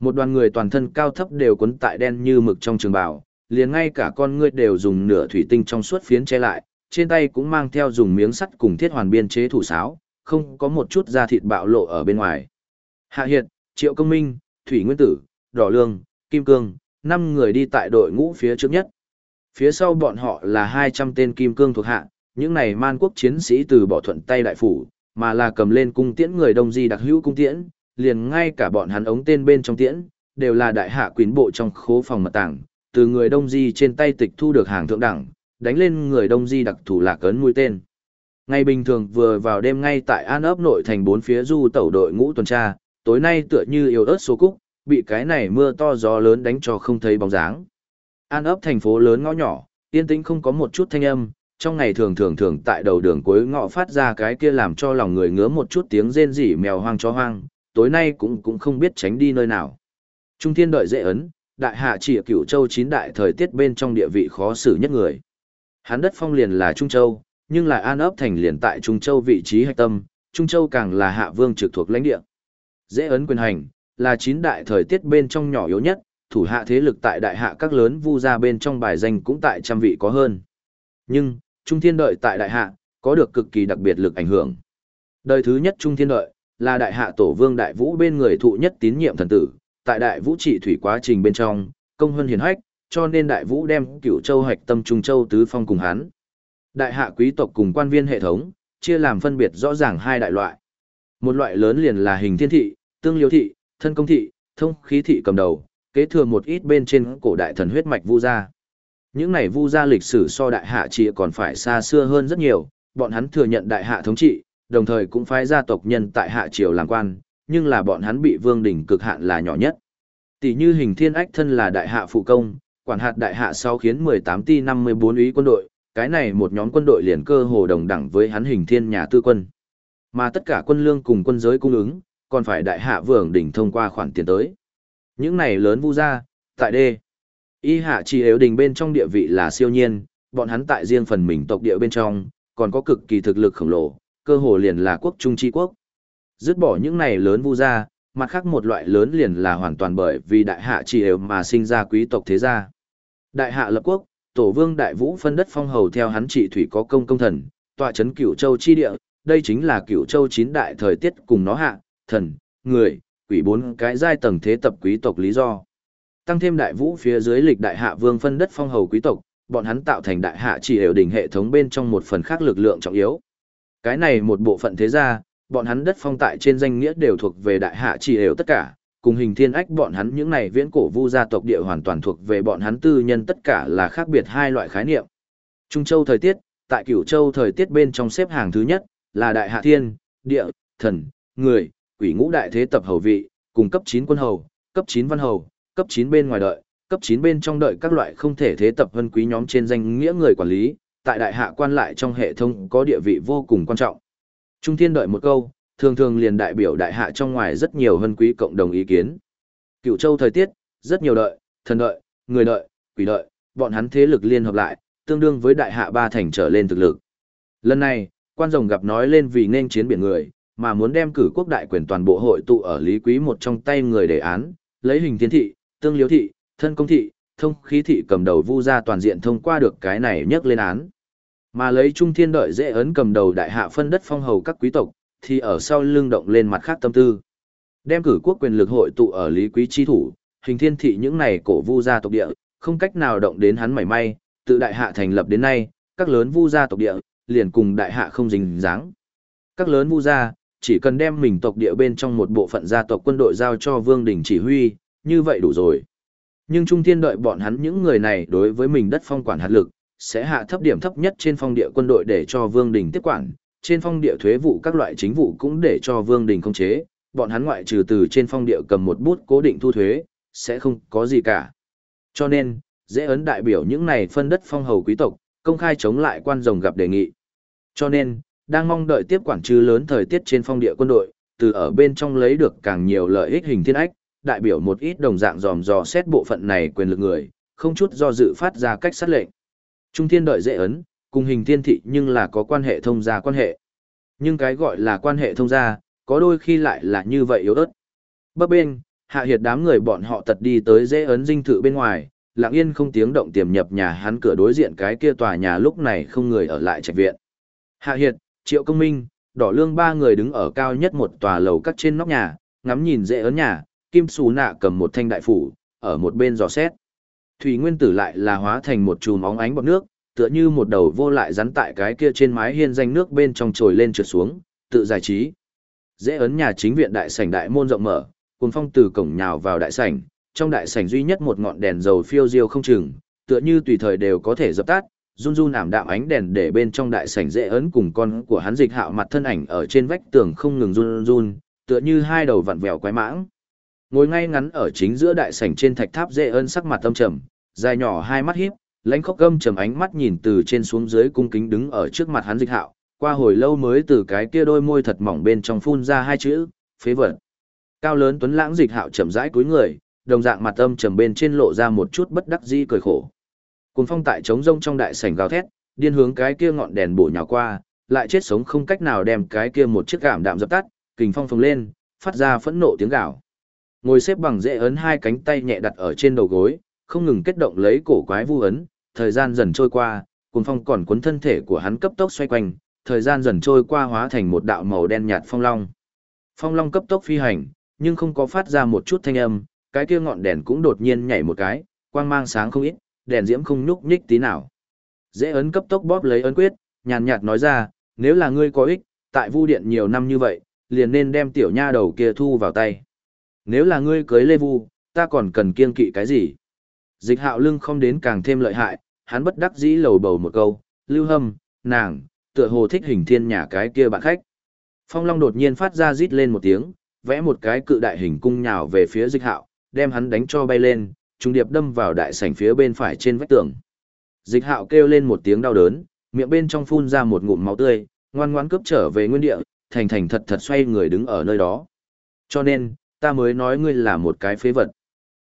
Một đoàn người toàn thân cao thấp đều cuốn tại đen như mực trong trường bào, liền ngay cả con ngươi đều dùng nửa thủy tinh trong suốt phiến che lại, trên tay cũng mang theo dùng miếng sắt cùng thiết hoàn biên chế thủ sáo, không có một chút da thịt bạo lộ ở bên ngoài. Hạ Hiệt, Triệu Công Minh, Thủy Nguyên Tử, Đỏ Lương, Kim Cương, năm người đi tại đội ngũ phía trước nhất. Phía sau bọn họ là 200 tên Kim Cương thuộc hạ, những này man quốc chiến sĩ từ bỏ thuận tay đại phủ, mà là cầm lên cung tiễn người đông di đặc hữu cung tiễn, liền ngay cả bọn hắn ống tên bên trong tiễn, đều là đại hạ quyến bộ trong khố phòng mật tảng, từ người đông di trên tay tịch thu được hàng thượng đẳng, đánh lên người đông di đặc thủ lạc cấn mũi tên. Ngày bình thường vừa vào đêm ngay tại An ấp nội thành bốn phía du tẩu đội ngũ tuần tra, tối nay tựa như yêu ớt số cúc, bị cái này mưa to gió lớn đánh cho không thấy bóng dáng. An ấp thành phố lớn ngõ nhỏ, yên tĩnh không có một chút thanh âm, trong ngày thường thường thường tại đầu đường cuối ngõ phát ra cái kia làm cho lòng người ngứa một chút tiếng rên rỉ mèo hoang chó hoang, tối nay cũng cũng không biết tránh đi nơi nào. Trung thiên đợi dễ ấn, đại hạ chỉ cửu châu chín đại thời tiết bên trong địa vị khó xử nhất người. Hán đất phong liền là Trung Châu, nhưng lại an ấp thành liền tại Trung Châu vị trí hạch tâm, Trung Châu càng là hạ vương trực thuộc lãnh địa. Dễ ấn quyền hành, là chín đại thời tiết bên trong nhỏ yếu nhất, thủ hạ thế lực tại đại hạ các lớn vu gia bên trong bài danh cũng tại trăm vị có hơn. Nhưng, Trung Thiên Đợi tại đại hạ, có được cực kỳ đặc biệt lực ảnh hưởng. Đời thứ nhất Trung Thiên Đợi, là đại hạ tổ vương đại vũ bên người thụ nhất tín nhiệm thần tử, tại đại vũ trị thủy quá trình bên trong, công hơn hiền hách, cho nên đại vũ đem cửu châu hạch tâm trung châu tứ phong cùng hắn. Đại hạ quý tộc cùng quan viên hệ thống, chia làm phân biệt rõ ràng hai đại loại. Một loại lớn liền là hình thiên thị, tương liêu thị, thân công thị, thông khí thị cầm đầu, kế thừa một ít bên trên cổ đại thần huyết mạch vu gia. Những này vu gia lịch sử so đại hạ chỉ còn phải xa xưa hơn rất nhiều, bọn hắn thừa nhận đại hạ thống trị, đồng thời cũng phái gia tộc nhân tại hạ triều làm quan, nhưng là bọn hắn bị vương đỉnh cực hạn là nhỏ nhất. Tỷ như hình thiên ách thân là đại hạ phụ công, quản hạt đại hạ sau khiến 18 ti 54 ý quân đội, cái này một nhóm quân đội liền cơ hồ đồng đẳng với hắn hình thiên nhà tư quân. Mà tất cả quân lương cùng quân giới cung ứng, còn phải đại hạ vương đỉnh thông qua khoản tiền tới. Những này lớn vu ra, tại đê. Y hạ chỉ yếu đình bên trong địa vị là siêu nhiên, bọn hắn tại riêng phần mình tộc địa bên trong, còn có cực kỳ thực lực khổng lồ, cơ hồ liền là quốc trung chi quốc. Dứt bỏ những này lớn vu ra, mặt khác một loại lớn liền là hoàn toàn bởi vì đại hạ chỉ yếu mà sinh ra quý tộc thế gia. Đại hạ lập quốc, tổ vương đại vũ phân đất phong hầu theo hắn trị thủy có công công thần, tọa chấn cửu châu chi địa, đây chính là cửu châu chín đại thời tiết cùng nó hạ, thần, người, quỷ bốn cái giai tầng thế tập quý tộc lý do. Tăng thêm đại vũ phía dưới lịch đại hạ vương phân đất phong hầu quý tộc, bọn hắn tạo thành đại hạ chỉ đều đỉnh hệ thống bên trong một phần khác lực lượng trọng yếu. Cái này một bộ phận thế gia, bọn hắn đất phong tại trên danh nghĩa đều thuộc về đại hạ chỉ đều tất cả, cùng hình thiên ách bọn hắn những này viễn cổ vu gia tộc địa hoàn toàn thuộc về bọn hắn tư nhân tất cả là khác biệt hai loại khái niệm. Trung châu thời tiết, tại cửu châu thời tiết bên trong xếp hàng thứ nhất, là đại hạ thiên, địa, thần, người, quỷ ngũ đại thế tập hầu vị, cùng cấp 9 quân hầu, cấp 9 văn hầu, cấp 9 bên ngoài đợi, cấp 9 bên trong đợi các loại không thể thế tập vân quý nhóm trên danh nghĩa người quản lý, tại đại hạ quan lại trong hệ thống có địa vị vô cùng quan trọng. Trung thiên đợi một câu, thường thường liền đại biểu đại hạ trong ngoài rất nhiều hân quý cộng đồng ý kiến. Cựu châu thời tiết, rất nhiều đợi, thần đợi, người đợi, quỷ đợi, bọn hắn thế lực liên hợp lại, tương đương với đại hạ ba thành trở lên thực lực. Lần này, quan rồng gặp nói lên vì nên chiến biển người, mà muốn đem cử quốc đại quyền toàn bộ hội tụ ở Lý Quý một trong tay người đề án, lấy hình tiến thị, tương liếu thị, thân công thị, thông khí thị cầm đầu vu ra toàn diện thông qua được cái này nhắc lên án. Mà lấy trung thiên đợi dễ ấn cầm đầu đại hạ phân đất phong hầu các quý tộc, thì ở sau lưng động lên mặt khác tâm tư. Đem cử quốc quyền lực hội tụ ở Lý Quý chi thủ, hình thiên thị những này cổ vu gia tộc địa, không cách nào động đến hắn mảy may, tự đại hạ thành lập đến nay, các lớn vu gia tộc địa, liền cùng đại hạ không dính dáng. Các lớn vu gia, chỉ cần đem mình tộc địa bên trong một bộ phận gia tộc quân đội giao cho vương đình chỉ huy, như vậy đủ rồi. Nhưng Trung Thiên đợi bọn hắn những người này đối với mình đất phong quản hạt lực, sẽ hạ thấp điểm thấp nhất trên phong địa quân đội để cho vương đình tiếp quản, trên phong địa thuế vụ các loại chính vụ cũng để cho vương đình không chế, bọn hắn ngoại trừ từ trên phong địa cầm một bút cố định thu thuế, sẽ không có gì cả. Cho nên, dễ ấn đại biểu những này phân đất phong hầu quý tộc, công khai chống lại quan rồng gặp đề nghị. Cho nên, đang mong đợi tiếp quản trừ lớn thời tiết trên phong địa quân đội, từ ở bên trong lấy được càng nhiều lợi ích hình thiên ách, đại biểu một ít đồng dạng dòm dò xét bộ phận này quyền lực người, không chút do dự phát ra cách sát lệnh. Trung thiên đợi dễ ấn, cùng hình thiên thị nhưng là có quan hệ thông gia quan hệ. Nhưng cái gọi là quan hệ thông gia, có đôi khi lại là như vậy yếu ớt. Bấp bên, hạ hiệt đám người bọn họ tật đi tới dễ ấn dinh thự bên ngoài, lặng yên không tiếng động tiềm nhập nhà hắn cửa đối diện cái kia tòa nhà lúc này không người ở lại trạch viện. Hạ hiệt, triệu công minh, đỏ lương ba người đứng ở cao nhất một tòa lầu cắt trên nóc nhà, ngắm nhìn dễ ấn nhà, kim xù nạ cầm một thanh đại phủ, ở một bên giò xét. Thủy nguyên tử lại là hóa thành một chùm óng ánh bọt nước, tựa như một đầu vô lại rắn tại cái kia trên mái hiên danh nước bên trong trồi lên trượt xuống, tự giải trí. Dễ ấn nhà chính viện đại sảnh đại môn rộng mở, cuồng phong từ cổng nhào vào đại sảnh, trong đại sảnh duy nhất một ngọn đèn dầu phiêu diêu không chừng, tựa như tùy thời đều có thể dập tắt, run run ảm đạm ánh đèn để bên trong đại sảnh dễ ấn cùng con của hắn dịch hạo mặt thân ảnh ở trên vách tường không ngừng run run, tựa như hai đầu vặn vẹo quái mãng. Ngồi ngay ngắn ở chính giữa đại sảnh trên thạch tháp dễ ấn sắc mặt âm trầm, dài nhỏ hai mắt híp, lãnh khóc gâm trầm ánh mắt nhìn từ trên xuống dưới cung kính đứng ở trước mặt hắn dịch hạo, qua hồi lâu mới từ cái kia đôi môi thật mỏng bên trong phun ra hai chữ, phế vật. Cao lớn tuấn lãng dịch hạo chậm rãi cúi người, đồng dạng mặt âm trầm bên trên lộ ra một chút bất đắc dĩ cười khổ. Cùng phong tại trống rông trong đại sảnh gào thét, điên hướng cái kia ngọn đèn bổ nhào qua, lại chết sống không cách nào đem cái kia một chiếc cảm đạm dập tắt, kình phong phồng lên, phát ra phẫn nộ tiếng gào. Ngồi xếp bằng dễ ấn hai cánh tay nhẹ đặt ở trên đầu gối, không ngừng kết động lấy cổ quái vu ấn, thời gian dần trôi qua, cuồng phong còn cuốn thân thể của hắn cấp tốc xoay quanh, thời gian dần trôi qua hóa thành một đạo màu đen nhạt phong long. Phong long cấp tốc phi hành, nhưng không có phát ra một chút thanh âm, cái kia ngọn đèn cũng đột nhiên nhảy một cái, quang mang sáng không ít, đèn diễm không nhúc nhích tí nào. Dễ ấn cấp tốc bóp lấy ấn quyết, nhàn nhạt nói ra, nếu là ngươi có ích, tại vu điện nhiều năm như vậy, liền nên đem tiểu nha đầu kia thu vào tay. Nếu là ngươi cưới Lê Vu, ta còn cần kiên kỵ cái gì? Dịch hạo lưng không đến càng thêm lợi hại, hắn bất đắc dĩ lầu bầu một câu, lưu hâm, nàng, tựa hồ thích hình thiên nhà cái kia bạn khách. Phong Long đột nhiên phát ra rít lên một tiếng, vẽ một cái cự đại hình cung nhào về phía dịch hạo, đem hắn đánh cho bay lên, trung điệp đâm vào đại sảnh phía bên phải trên vách tường. Dịch hạo kêu lên một tiếng đau đớn, miệng bên trong phun ra một ngụm máu tươi, ngoan ngoãn cướp trở về nguyên địa, thành thành thật thật xoay người đứng ở nơi đó. Cho nên, ta mới nói ngươi là một cái phế vật.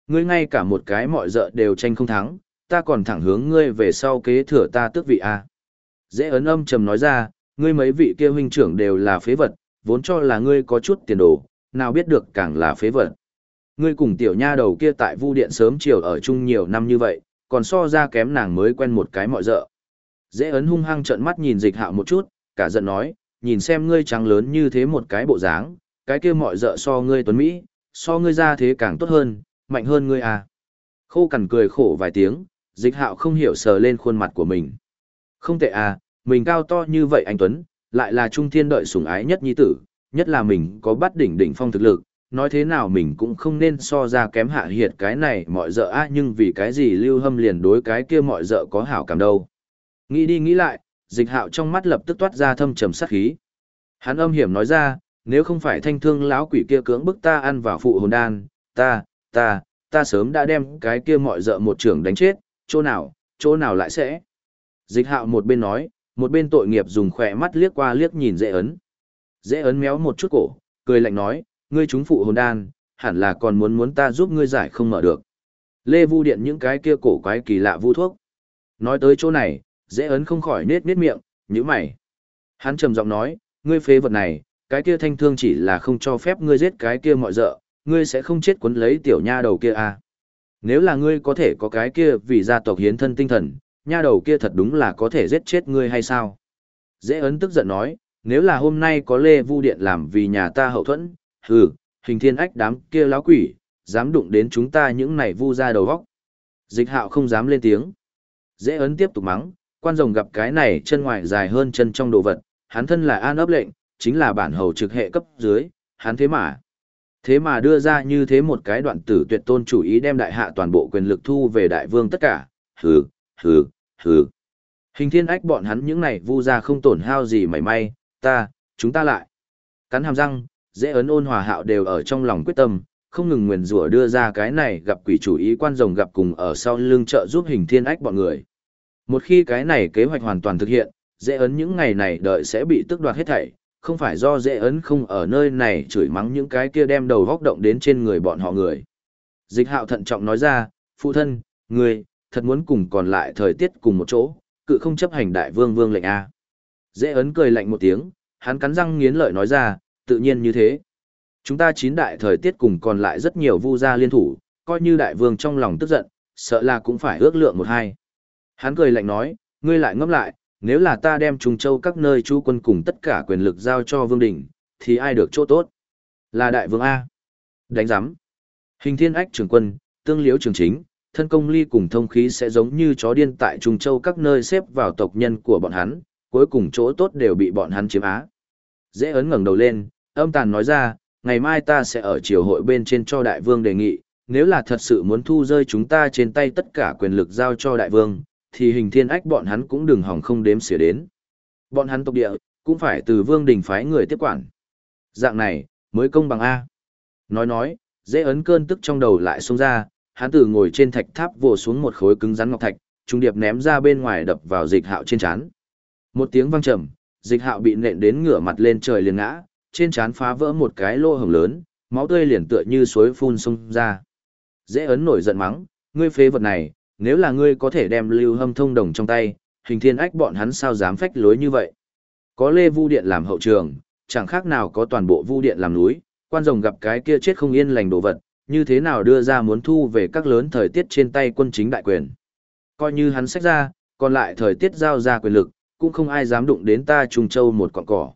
Ngươi ngay cả một cái mọi dợ đều tranh không thắng, ta còn thẳng hướng ngươi về sau kế thừa ta tước vị a. Dễ ấn âm trầm nói ra, ngươi mấy vị kia huynh trưởng đều là phế vật, vốn cho là ngươi có chút tiền đồ, nào biết được càng là phế vật. Ngươi cùng tiểu nha đầu kia tại vu điện sớm chiều ở chung nhiều năm như vậy, còn so ra kém nàng mới quen một cái mọi dợ. Dễ ấn hung hăng trợn mắt nhìn dịch hạo một chút, cả giận nói, nhìn xem ngươi trắng lớn như thế một cái bộ dáng, cái kia mọi dợ so ngươi tuấn Mỹ, so ngươi ra thế càng tốt hơn, mạnh hơn ngươi à. Khô cằn cười khổ vài tiếng, dịch hạo không hiểu sờ lên khuôn mặt của mình. Không tệ à, mình cao to như vậy anh Tuấn, lại là trung thiên đợi sủng ái nhất nhi tử, nhất là mình có bắt đỉnh đỉnh phong thực lực, nói thế nào mình cũng không nên so ra kém hạ hiệt cái này mọi dợ á nhưng vì cái gì lưu hâm liền đối cái kia mọi dợ có hảo cảm đâu. Nghĩ đi nghĩ lại, dịch hạo trong mắt lập tức toát ra thâm trầm sát khí. Hắn âm hiểm nói ra, nếu không phải thanh thương lão quỷ kia cưỡng bức ta ăn vào phụ hồn đan, ta, ta, ta sớm đã đem cái kia mọi dợ một trưởng đánh chết, chỗ nào, chỗ nào lại sẽ. Dịch hạo một bên nói, một bên tội nghiệp dùng khỏe mắt liếc qua liếc nhìn dễ ấn. Dễ ấn méo một chút cổ, cười lạnh nói, ngươi chúng phụ hồn đan, hẳn là còn muốn muốn ta giúp ngươi giải không mở được. Lê Vu Điện những cái kia cổ quái kỳ lạ vu thuốc. Nói tới chỗ này, dễ ấn không khỏi nết nết miệng, như mày. Hắn trầm giọng nói, ngươi phế vật này, cái kia thanh thương chỉ là không cho phép ngươi giết cái kia mọi dợ, ngươi sẽ không chết quấn lấy tiểu nha đầu kia à. Nếu là ngươi có thể có cái kia vì gia tộc hiến thân tinh thần, nha đầu kia thật đúng là có thể giết chết ngươi hay sao? Dễ ấn tức giận nói, nếu là hôm nay có Lê Vu Điện làm vì nhà ta hậu thuẫn, hừ, hình thiên ách đám kia láo quỷ, dám đụng đến chúng ta những này vu ra đầu vóc. Dịch hạo không dám lên tiếng. Dễ ấn tiếp tục mắng, quan rồng gặp cái này chân ngoài dài hơn chân trong đồ vật, hắn thân là an ấp lệnh, chính là bản hầu trực hệ cấp dưới, hắn thế mà. Thế mà đưa ra như thế một cái đoạn tử tuyệt tôn chủ ý đem đại hạ toàn bộ quyền lực thu về đại vương tất cả, hừ, hừ, hừ. Hình thiên ách bọn hắn những này vu ra không tổn hao gì mảy may, ta, chúng ta lại. Cắn hàm răng, dễ ấn ôn hòa hạo đều ở trong lòng quyết tâm, không ngừng nguyền rủa đưa ra cái này gặp quỷ chủ ý quan rồng gặp cùng ở sau lưng trợ giúp hình thiên ách bọn người. Một khi cái này kế hoạch hoàn toàn thực hiện, dễ ấn những ngày này đợi sẽ bị tước đoạt hết thảy, không phải do dễ ấn không ở nơi này chửi mắng những cái kia đem đầu góc động đến trên người bọn họ người. Dịch hạo thận trọng nói ra, phụ thân, người, thật muốn cùng còn lại thời tiết cùng một chỗ, cự không chấp hành đại vương vương lệnh A. Dễ ấn cười lạnh một tiếng, hắn cắn răng nghiến lợi nói ra, tự nhiên như thế. Chúng ta chín đại thời tiết cùng còn lại rất nhiều vu gia liên thủ, coi như đại vương trong lòng tức giận, sợ là cũng phải ước lượng một hai. Hắn cười lạnh nói, ngươi lại ngẫm lại, nếu là ta đem Trung Châu các nơi chú quân cùng tất cả quyền lực giao cho vương đỉnh, thì ai được chỗ tốt? Là đại vương A. Đánh giám. Hình thiên ách trường quân, tương liếu trường chính, thân công ly cùng thông khí sẽ giống như chó điên tại Trung Châu các nơi xếp vào tộc nhân của bọn hắn, cuối cùng chỗ tốt đều bị bọn hắn chiếm á. Dễ ấn ngẩng đầu lên, âm tàn nói ra, ngày mai ta sẽ ở triều hội bên trên cho đại vương đề nghị, nếu là thật sự muốn thu rơi chúng ta trên tay tất cả quyền lực giao cho đại vương, thì hình thiên ách bọn hắn cũng đừng hỏng không đếm xỉa đến. Bọn hắn tộc địa, cũng phải từ vương đình phái người tiếp quản. Dạng này, mới công bằng A. Nói nói, dễ ấn cơn tức trong đầu lại xuống ra, hắn từ ngồi trên thạch tháp vồ xuống một khối cứng rắn ngọc thạch, trung điệp ném ra bên ngoài đập vào dịch hạo trên chán. Một tiếng vang trầm, dịch hạo bị nện đến ngửa mặt lên trời liền ngã, trên chán phá vỡ một cái lô hồng lớn, máu tươi liền tựa như suối phun sông ra. Dễ ấn nổi giận mắng, ngươi phế vật này, nếu là ngươi có thể đem lưu hâm thông đồng trong tay, hình thiên ách bọn hắn sao dám phách lối như vậy. Có lê vu điện làm hậu trường, chẳng khác nào có toàn bộ vu điện làm núi, quan rồng gặp cái kia chết không yên lành đồ vật, như thế nào đưa ra muốn thu về các lớn thời tiết trên tay quân chính đại quyền. Coi như hắn sách ra, còn lại thời tiết giao ra quyền lực, cũng không ai dám đụng đến ta trùng Châu một cọng cỏ.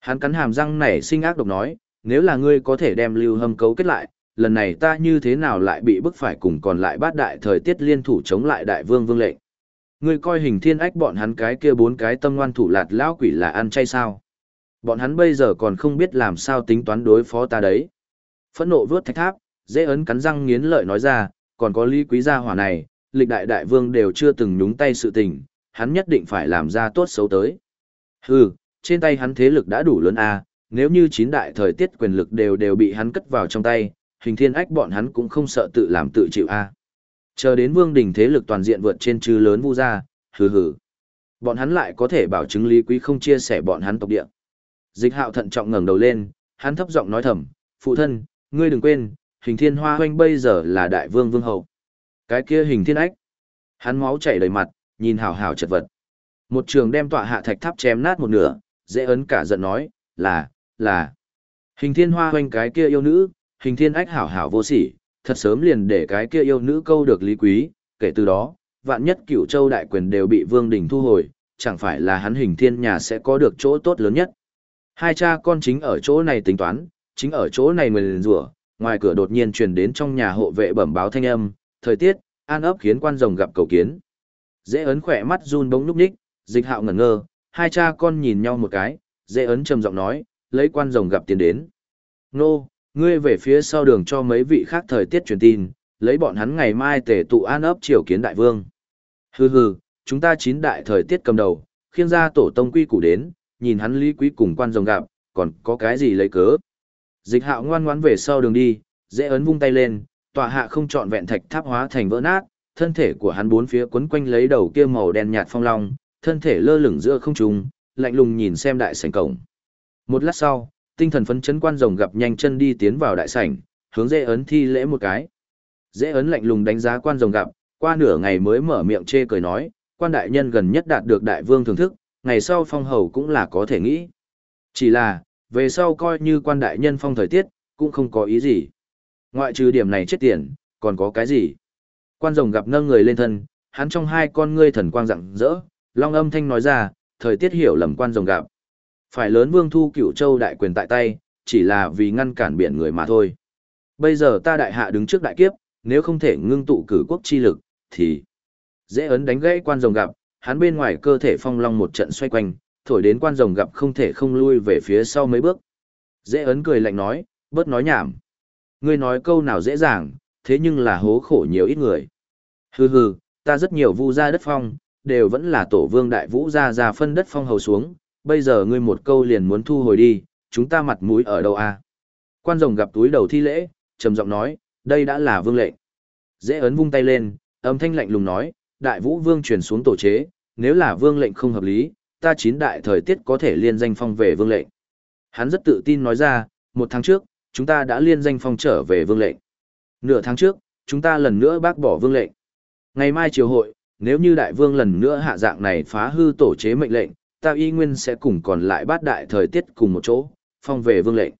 Hắn cắn hàm răng nảy sinh ác độc nói, nếu là ngươi có thể đem lưu hâm cấu kết lại, lần này ta như thế nào lại bị bức phải cùng còn lại bát đại thời tiết liên thủ chống lại đại vương vương lệnh. Ngươi coi hình thiên ách bọn hắn cái kia bốn cái tâm ngoan thủ lạt lão quỷ là ăn chay sao. Bọn hắn bây giờ còn không biết làm sao tính toán đối phó ta đấy. Phẫn nộ vớt thạch tháp, dễ ấn cắn răng nghiến lợi nói ra, còn có lý quý gia hỏa này, lịch đại đại vương đều chưa từng nhúng tay sự tình, hắn nhất định phải làm ra tốt xấu tới. Hừ, trên tay hắn thế lực đã đủ lớn a, nếu như chín đại thời tiết quyền lực đều đều bị hắn cất vào trong tay, hình thiên ách bọn hắn cũng không sợ tự làm tự chịu a. Chờ đến vương đỉnh thế lực toàn diện vượt trên chư lớn vu gia, hừ hừ. Bọn hắn lại có thể bảo chứng lý quý không chia sẻ bọn hắn tộc địa. Dịch hạo thận trọng ngẩng đầu lên, hắn thấp giọng nói thầm, phụ thân, ngươi đừng quên, hình thiên hoa hoanh bây giờ là đại vương vương hậu. Cái kia hình thiên ách. Hắn máu chảy đầy mặt, nhìn hào hào chật vật. Một trường đem tọa hạ thạch tháp chém nát một nửa, dễ ấn cả giận nói, là, là. Hình thiên hoa hoanh cái kia yêu nữ, hình thiên ách hảo hảo vô sỉ, thật sớm liền để cái kia yêu nữ câu được lý quý, kể từ đó, vạn nhất cửu châu đại quyền đều bị vương đình thu hồi, chẳng phải là hắn hình thiên nhà sẽ có được chỗ tốt lớn nhất. Hai cha con chính ở chỗ này tính toán, chính ở chỗ này nguyền rủa ngoài cửa đột nhiên truyền đến trong nhà hộ vệ bẩm báo thanh âm, thời tiết, an ấp khiến quan rồng gặp cầu kiến. Dễ ấn khỏe mắt run bóng núp ních, dịch hạo ngẩn ngơ, hai cha con nhìn nhau một cái, dễ ấn trầm giọng nói, lấy quan rồng gặp tiền đến. Nô, ngươi về phía sau đường cho mấy vị khác thời tiết truyền tin, lấy bọn hắn ngày mai tề tụ an ấp triều kiến đại vương. Hừ hừ, chúng ta chín đại thời tiết cầm đầu, khiêng ra tổ tông quy củ đến, nhìn hắn lý quý cùng quan rồng gặp, còn có cái gì lấy cớ. Dịch hạo ngoan ngoãn về sau đường đi, dễ ấn vung tay lên, tòa hạ không trọn vẹn thạch tháp hóa thành vỡ nát, thân thể của hắn bốn phía quấn quanh lấy đầu kia màu đen nhạt phong long, thân thể lơ lửng giữa không trung, lạnh lùng nhìn xem đại sảnh cổng. Một lát sau, tinh thần phấn chấn quan rồng gặp nhanh chân đi tiến vào đại sảnh, hướng dễ ấn thi lễ một cái. Dễ ấn lạnh lùng đánh giá quan rồng gặp, qua nửa ngày mới mở miệng chê cười nói, quan đại nhân gần nhất đạt được đại vương thưởng thức, ngày sau phong hầu cũng là có thể nghĩ. Chỉ là, về sau coi như quan đại nhân phong thời tiết, cũng không có ý gì. Ngoại trừ điểm này chết tiền, còn có cái gì? Quan rồng gặp nâng người lên thân, hắn trong hai con ngươi thần quang rạng rỡ, long âm thanh nói ra, thời tiết hiểu lầm quan rồng gặp. Phải lớn vương thu cửu châu đại quyền tại tay, chỉ là vì ngăn cản biển người mà thôi. Bây giờ ta đại hạ đứng trước đại kiếp, nếu không thể ngưng tụ cử quốc chi lực, thì dễ ấn đánh gãy quan rồng gặp, hắn bên ngoài cơ thể phong long một trận xoay quanh, thổi đến quan rồng gặp không thể không lui về phía sau mấy bước. Dễ ấn cười lạnh nói, bớt nói nhảm. Ngươi nói câu nào dễ dàng, thế nhưng là hố khổ nhiều ít người. Hừ hừ, ta rất nhiều vu gia đất phong, đều vẫn là tổ vương đại vũ gia gia phân đất phong hầu xuống, bây giờ ngươi một câu liền muốn thu hồi đi, chúng ta mặt mũi ở đâu à? Quan rồng gặp túi đầu thi lễ, trầm giọng nói, đây đã là vương lệnh. Dễ ấn vung tay lên, âm thanh lạnh lùng nói, đại vũ vương truyền xuống tổ chế, nếu là vương lệnh không hợp lý, ta chín đại thời tiết có thể liên danh phong về vương lệnh. Hắn rất tự tin nói ra, một tháng trước, chúng ta đã liên danh phong trở về vương lệnh. Nửa tháng trước, chúng ta lần nữa bác bỏ vương lệnh. Ngày mai triều hội, nếu như đại vương lần nữa hạ dạng này phá hư tổ chế mệnh lệnh, ta y nguyên sẽ cùng còn lại bát đại thời tiết cùng một chỗ, phong về vương lệnh.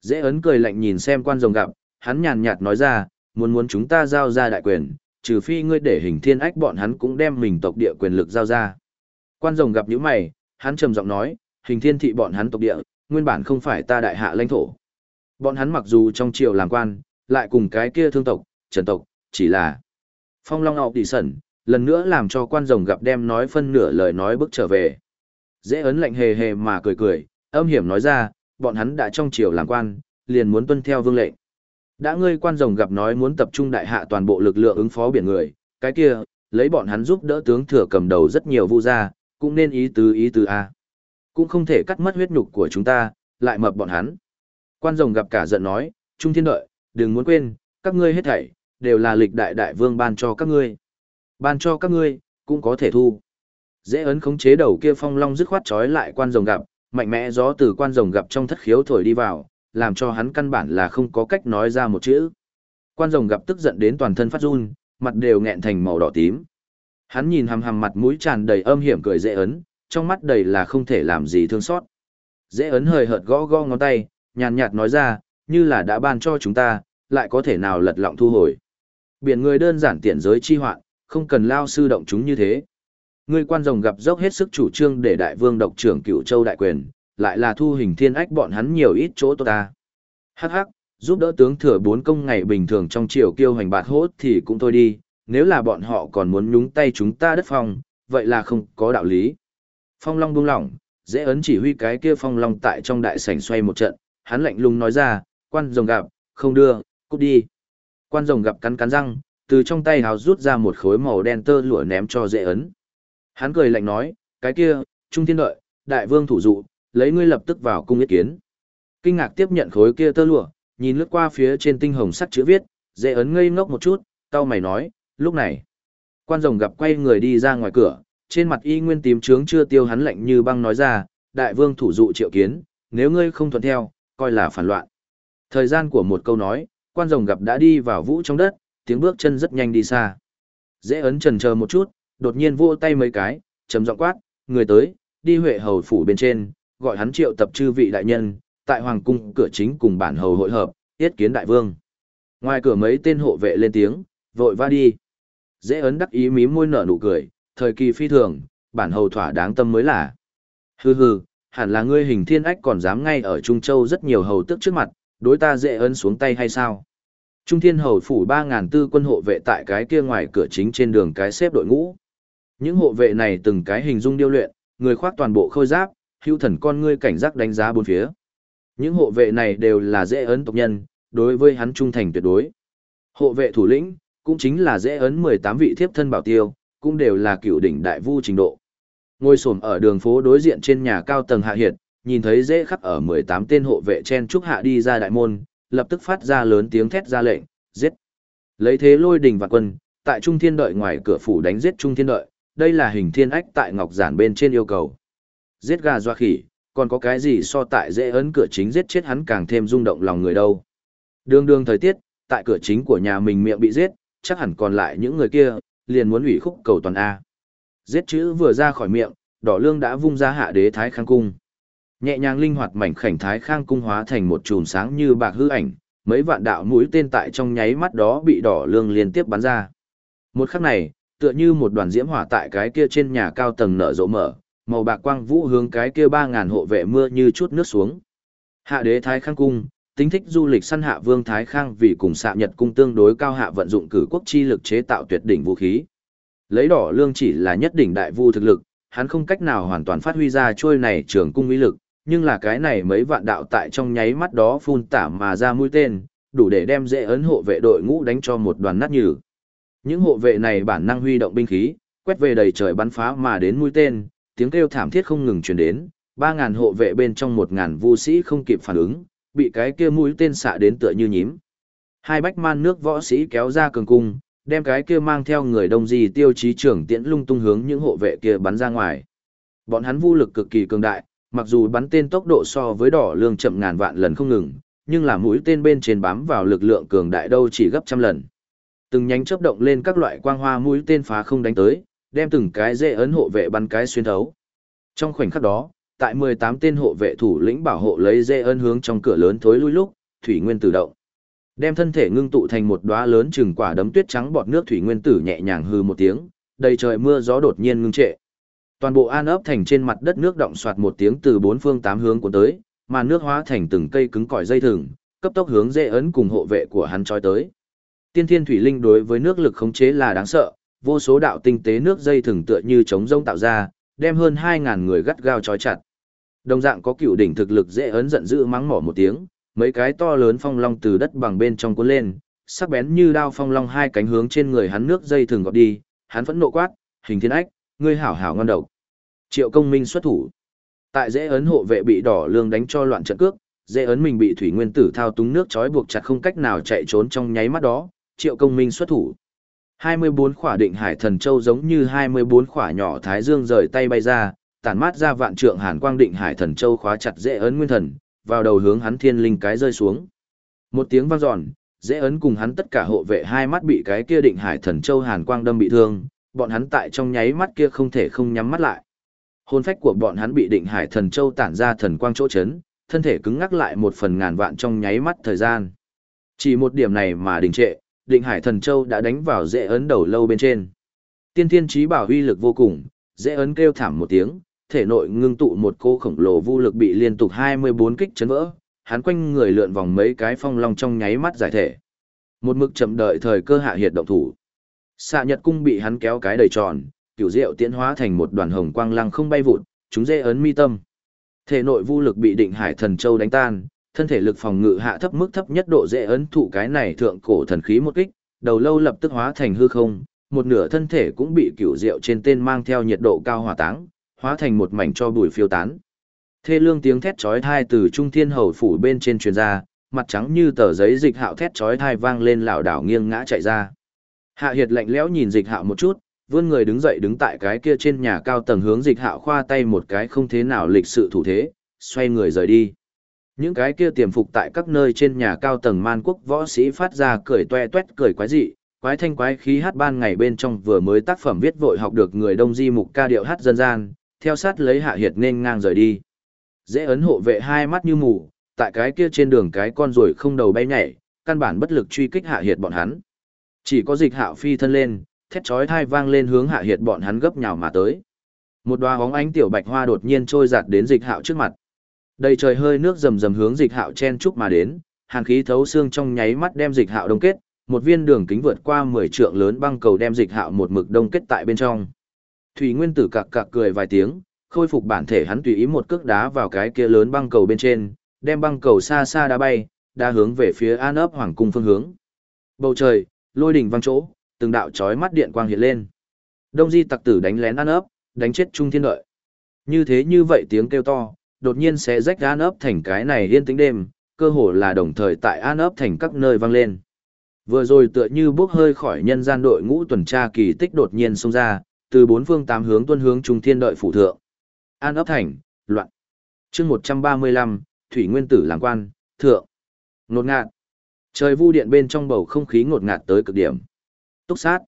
Dễ ấn cười lạnh nhìn xem quan rồng gặp, hắn nhàn nhạt nói ra, muốn muốn chúng ta giao ra đại quyền, trừ phi ngươi để hình thiên ách bọn hắn cũng đem mình tộc địa quyền lực giao ra. Quan rồng gặp những mày, hắn trầm giọng nói, hình thiên thị bọn hắn tộc địa, nguyên bản không phải ta đại hạ lãnh thổ. Bọn hắn mặc dù trong triều làm quan, lại cùng cái kia thương tộc, trần tộc, chỉ là phong long ngọc tỷ sẩn, lần nữa làm cho quan rồng gặp đem nói phân nửa lời nói bước trở về. Dễ ấn lạnh hề hề mà cười cười, âm hiểm nói ra, bọn hắn đã trong triều làm quan, liền muốn tuân theo vương lệnh. Đã ngươi quan rồng gặp nói muốn tập trung đại hạ toàn bộ lực lượng ứng phó biển người, cái kia, lấy bọn hắn giúp đỡ tướng thừa cầm đầu rất nhiều vu gia, cũng nên ý tứ ý tứ A. Cũng không thể cắt mất huyết nhục của chúng ta, lại mập bọn hắn. Quan rồng gặp cả giận nói, Trung Thiên đợi, đừng muốn quên, các ngươi hết thảy, đều là lịch đại đại vương ban cho các ngươi. Ban cho các ngươi, cũng có thể thu. Dễ ấn khống chế đầu kia phong long dứt khoát trói lại quan rồng gặp, mạnh mẽ gió từ quan rồng gặp trong thất khiếu thổi đi vào, làm cho hắn căn bản là không có cách nói ra một chữ. Quan rồng gặp tức giận đến toàn thân phát run, mặt đều nghẹn thành màu đỏ tím. Hắn nhìn hằm hằm mặt mũi tràn đầy âm hiểm cười dễ ấn, trong mắt đầy là không thể làm gì thương xót. Dễ ấn hời hợt gõ gõ ngón tay, nhàn nhạt nói ra, như là đã ban cho chúng ta, lại có thể nào lật lọng thu hồi. Biển người đơn giản tiện giới chi hoạn, không cần lao sư động chúng như thế. Ngươi quan rồng gặp dốc hết sức chủ trương để đại vương độc trưởng cựu châu đại quyền, lại là thu hình thiên ách bọn hắn nhiều ít chỗ tốt ta. Hắc hắc, giúp đỡ tướng thừa bốn công ngày bình thường trong triều kiêu hành bạt hốt thì cũng thôi đi, nếu là bọn họ còn muốn nhúng tay chúng ta đất phong, vậy là không có đạo lý. Phong Long buông lỏng, dễ ấn chỉ huy cái kia Phong Long tại trong đại sảnh xoay một trận, hắn lạnh lùng nói ra, quan rồng gặp, không đưa, cút đi. Quan rồng gặp cắn cắn răng, từ trong tay hào rút ra một khối màu đen tơ lụa ném cho dễ ấn. Hắn cười lạnh nói, cái kia, trung thiên đợi, đại vương thủ dụ, lấy ngươi lập tức vào cung ý kiến. Kinh ngạc tiếp nhận khối kia tơ lụa, nhìn lướt qua phía trên tinh hồng sắt chữ viết, dễ ấn ngây ngốc một chút, tao mày nói, lúc này. Quan rồng gặp quay người đi ra ngoài cửa, trên mặt y nguyên tím trướng chưa tiêu hắn lạnh như băng nói ra, đại vương thủ dụ triệu kiến, nếu ngươi không thuận theo, coi là phản loạn. Thời gian của một câu nói, quan rồng gặp đã đi vào vũ trong đất, tiếng bước chân rất nhanh đi xa. Dễ ấn trần chờ một chút, đột nhiên vỗ tay mấy cái, chấm giọng quát, người tới, đi huệ hầu phủ bên trên, gọi hắn triệu tập chư vị đại nhân, tại hoàng cung cửa chính cùng bản hầu hội hợp, tiết kiến đại vương. Ngoài cửa mấy tên hộ vệ lên tiếng, vội va đi. Dễ ấn đắc ý mím môi nở nụ cười, thời kỳ phi thường, bản hầu thỏa đáng tâm mới là. Hừ hừ, hẳn là ngươi hình thiên ách còn dám ngay ở Trung Châu rất nhiều hầu tức trước mặt, đối ta dễ ấn xuống tay hay sao? Trung thiên hầu phủ 3.000 tư quân hộ vệ tại cái kia ngoài cửa chính trên đường cái xếp đội ngũ. Những hộ vệ này từng cái hình dung điêu luyện, người khoác toàn bộ khôi giáp, hưu thần con ngươi cảnh giác đánh giá bốn phía. Những hộ vệ này đều là dễ ấn tộc nhân, đối với hắn trung thành tuyệt đối. Hộ vệ thủ lĩnh, cũng chính là dễ ấn 18 vị thiếp thân bảo tiêu, cũng đều là cựu đỉnh đại vu trình độ. Ngôi xổm ở đường phố đối diện trên nhà cao tầng hạ hiệt, nhìn thấy dễ khắc ở 18 tên hộ vệ chen trúc hạ đi ra đại môn, lập tức phát ra lớn tiếng thét ra lệnh, giết. Lấy thế lôi đình và quân, tại Trung Thiên đợi ngoài cửa phủ đánh giết Trung Thiên đợi, đây là hình thiên ách tại ngọc giản bên trên yêu cầu. Giết gà doa khỉ, còn có cái gì so tại dễ ấn cửa chính giết chết hắn càng thêm rung động lòng người đâu. Đường đường thời tiết, tại cửa chính của nhà mình miệng bị giết, chắc hẳn còn lại những người kia, liền muốn ủy khúc cầu toàn A. Giết chữ vừa ra khỏi miệng, đỏ lương đã vung ra hạ đế thái khang cung. Nhẹ nhàng linh hoạt mảnh khảnh thái khang cung hóa thành một chùm sáng như bạc hư ảnh, mấy vạn đạo mũi tên tại trong nháy mắt đó bị đỏ lương liên tiếp bắn ra. Một khắc này, tựa như một đoàn diễm hỏa tại cái kia trên nhà cao tầng nở rộ mở, màu bạc quang vũ hướng cái kia ba ngàn hộ vệ mưa như chút nước xuống. Hạ đế Thái Khang cung, tính thích du lịch săn hạ vương Thái Khang vì cùng xạ Nhật cung tương đối cao hạ vận dụng cử quốc chi lực chế tạo tuyệt đỉnh vũ khí. Lấy đỏ lương chỉ là nhất đỉnh đại vu thực lực, hắn không cách nào hoàn toàn phát huy ra trôi này trường cung uy lực, nhưng là cái này mấy vạn đạo tại trong nháy mắt đó phun tả mà ra mũi tên, đủ để đem dễ ấn hộ vệ đội ngũ đánh cho một đoàn nát nhừ. Những hộ vệ này bản năng huy động binh khí, quét về đầy trời bắn phá mà đến mũi tên, tiếng kêu thảm thiết không ngừng truyền đến, Ba ngàn hộ vệ bên trong một ngàn vu sĩ không kịp phản ứng, bị cái kia mũi tên xạ đến tựa như nhím. Hai bách man nước võ sĩ kéo ra cường cung, đem cái kia mang theo người đông gì tiêu chí trưởng tiễn lung tung hướng những hộ vệ kia bắn ra ngoài. Bọn hắn vũ lực cực kỳ cường đại, mặc dù bắn tên tốc độ so với đỏ lương chậm ngàn vạn lần không ngừng, nhưng là mũi tên bên trên bám vào lực lượng cường đại đâu chỉ gấp trăm lần. Từng nhánh chớp động lên các loại quang hoa mũi tên phá không đánh tới, đem từng cái dễ ấn hộ vệ bắn cái xuyên thấu. Trong khoảnh khắc đó, tại 18 tên hộ vệ thủ lĩnh bảo hộ lấy dễ ấn hướng trong cửa lớn thối lui lúc, thủy nguyên tử động. Đem thân thể ngưng tụ thành một đóa lớn chừng quả đấm tuyết trắng bọt nước thủy nguyên tử nhẹ nhàng hư một tiếng, đầy trời mưa gió đột nhiên ngưng trệ. Toàn bộ an ấp thành trên mặt đất nước động xoạt một tiếng từ bốn phương tám hướng của tới, mà nước hóa thành từng cây cứng cỏi dây thừng, cấp tốc hướng dễ ấn cùng hộ vệ của hắn trói tới. Tiên thiên thủy linh đối với nước lực khống chế là đáng sợ, vô số đạo tinh tế nước dây thừng tựa như chống rông tạo ra, đem hơn 2000 người gắt gao trói chặt. Đồng dạng có cựu đỉnh thực lực dễ ấn giận dữ mắng mỏ một tiếng, mấy cái to lớn phong long từ đất bằng bên trong cuốn lên, sắc bén như đao phong long hai cánh hướng trên người hắn nước dây thừng gọt đi, hắn vẫn nộ quát, "Hình Thiên Ách, ngươi hảo hảo ngon độc." Triệu Công Minh xuất thủ. Tại dễ ấn hộ vệ bị đỏ lương đánh cho loạn trận cước, dễ ấn mình bị thủy nguyên tử thao túng nước trói buộc chặt không cách nào chạy trốn trong nháy mắt đó, Triệu Công Minh xuất thủ. 24 khỏa định hải thần châu giống như 24 khỏa nhỏ thái dương rời tay bay ra, tản mát ra vạn trượng hàn quang định hải thần châu khóa chặt dễ ấn nguyên thần, vào đầu hướng hắn thiên linh cái rơi xuống. Một tiếng vang dọn, dễ ấn cùng hắn tất cả hộ vệ hai mắt bị cái kia định hải thần châu hàn quang đâm bị thương, bọn hắn tại trong nháy mắt kia không thể không nhắm mắt lại. Hồn phách của bọn hắn bị định hải thần châu tản ra thần quang chỗ chấn, thân thể cứng ngắc lại một phần ngàn vạn trong nháy mắt thời gian. Chỉ một điểm này mà đình trệ, định hải thần châu đã đánh vào dễ ấn đầu lâu bên trên. Tiên thiên trí bảo huy lực vô cùng, dễ ấn kêu thảm một tiếng, thể nội ngưng tụ một cô khổng lồ vô lực bị liên tục 24 kích chấn vỡ, hắn quanh người lượn vòng mấy cái phong long trong nháy mắt giải thể. Một mực chậm đợi thời cơ hạ hiệt động thủ. Xạ Nhật cung bị hắn kéo cái đầy tròn, cửu diệu tiến hóa thành một đoàn hồng quang lăng không bay vụt, chúng dễ ấn mi tâm. Thể nội vô lực bị định hải thần châu đánh tan, thân thể lực phòng ngự hạ thấp mức thấp nhất độ dễ ấn thụ cái này thượng cổ thần khí một kích, đầu lâu lập tức hóa thành hư không, một nửa thân thể cũng bị cửu diệu trên tên mang theo nhiệt độ cao hỏa táng, hóa thành một mảnh cho bụi phiêu tán. Thê lương tiếng thét chói tai từ trung thiên hầu phủ bên trên truyền ra, mặt trắng như tờ giấy dịch hạo thét chói tai vang lên lảo đảo nghiêng ngã chạy ra. Hạ Hiệt lạnh lẽo nhìn dịch hạo một chút, vươn người đứng dậy đứng tại cái kia trên nhà cao tầng hướng dịch hạo khoa tay một cái không thế nào lịch sự thủ thế, xoay người rời đi. Những cái kia tiềm phục tại các nơi trên nhà cao tầng man quốc võ sĩ phát ra cười toe toét cười quái dị, quái thanh quái khí hát ban ngày bên trong vừa mới tác phẩm viết vội học được người đông di mục ca điệu hát dân gian, theo sát lấy hạ hiệt nên ngang rời đi. Dễ ấn hộ vệ hai mắt như mù, tại cái kia trên đường cái con rồi không đầu bay nhảy, căn bản bất lực truy kích hạ hiệt bọn hắn. Chỉ có dịch hạo phi thân lên, thét chói thai vang lên hướng hạ hiệt bọn hắn gấp nhào mà tới. Một đóa hóng ánh tiểu bạch hoa đột nhiên trôi giạt đến dịch hạo trước mặt. Đầy trời hơi nước rầm rầm hướng dịch hạo chen chúc mà đến, hàn khí thấu xương trong nháy mắt đem dịch hạo đông kết, một viên đường kính vượt qua 10 trượng lớn băng cầu đem dịch hạo một mực đông kết tại bên trong. Thủy Nguyên Tử cặc cặc cười vài tiếng, khôi phục bản thể hắn tùy ý một cước đá vào cái kia lớn băng cầu bên trên, đem băng cầu xa xa đá bay, đá hướng về phía An ấp hoàng cung phương hướng. Bầu trời, lôi đỉnh vang chỗ, từng đạo chói mắt điện quang hiện lên. Đông Di tặc tử đánh lén An ấp, đánh chết Trung Thiên Đợi. Như thế như vậy tiếng kêu to, đột nhiên sẽ rách An ấp thành cái này yên tĩnh đêm, cơ hồ là đồng thời tại An ấp thành các nơi vang lên. Vừa rồi tựa như bước hơi khỏi nhân gian đội ngũ tuần tra kỳ tích đột nhiên xông ra, từ bốn phương tám hướng tuân hướng trung thiên đợi phủ thượng. An ấp thành, loạn. chương một trăm ba mươi lăm Thủy Nguyên Tử làng quan, thượng. ngột ngạt, Trời vu điện bên trong bầu không khí ngột ngạt tới cực điểm. Túc sát.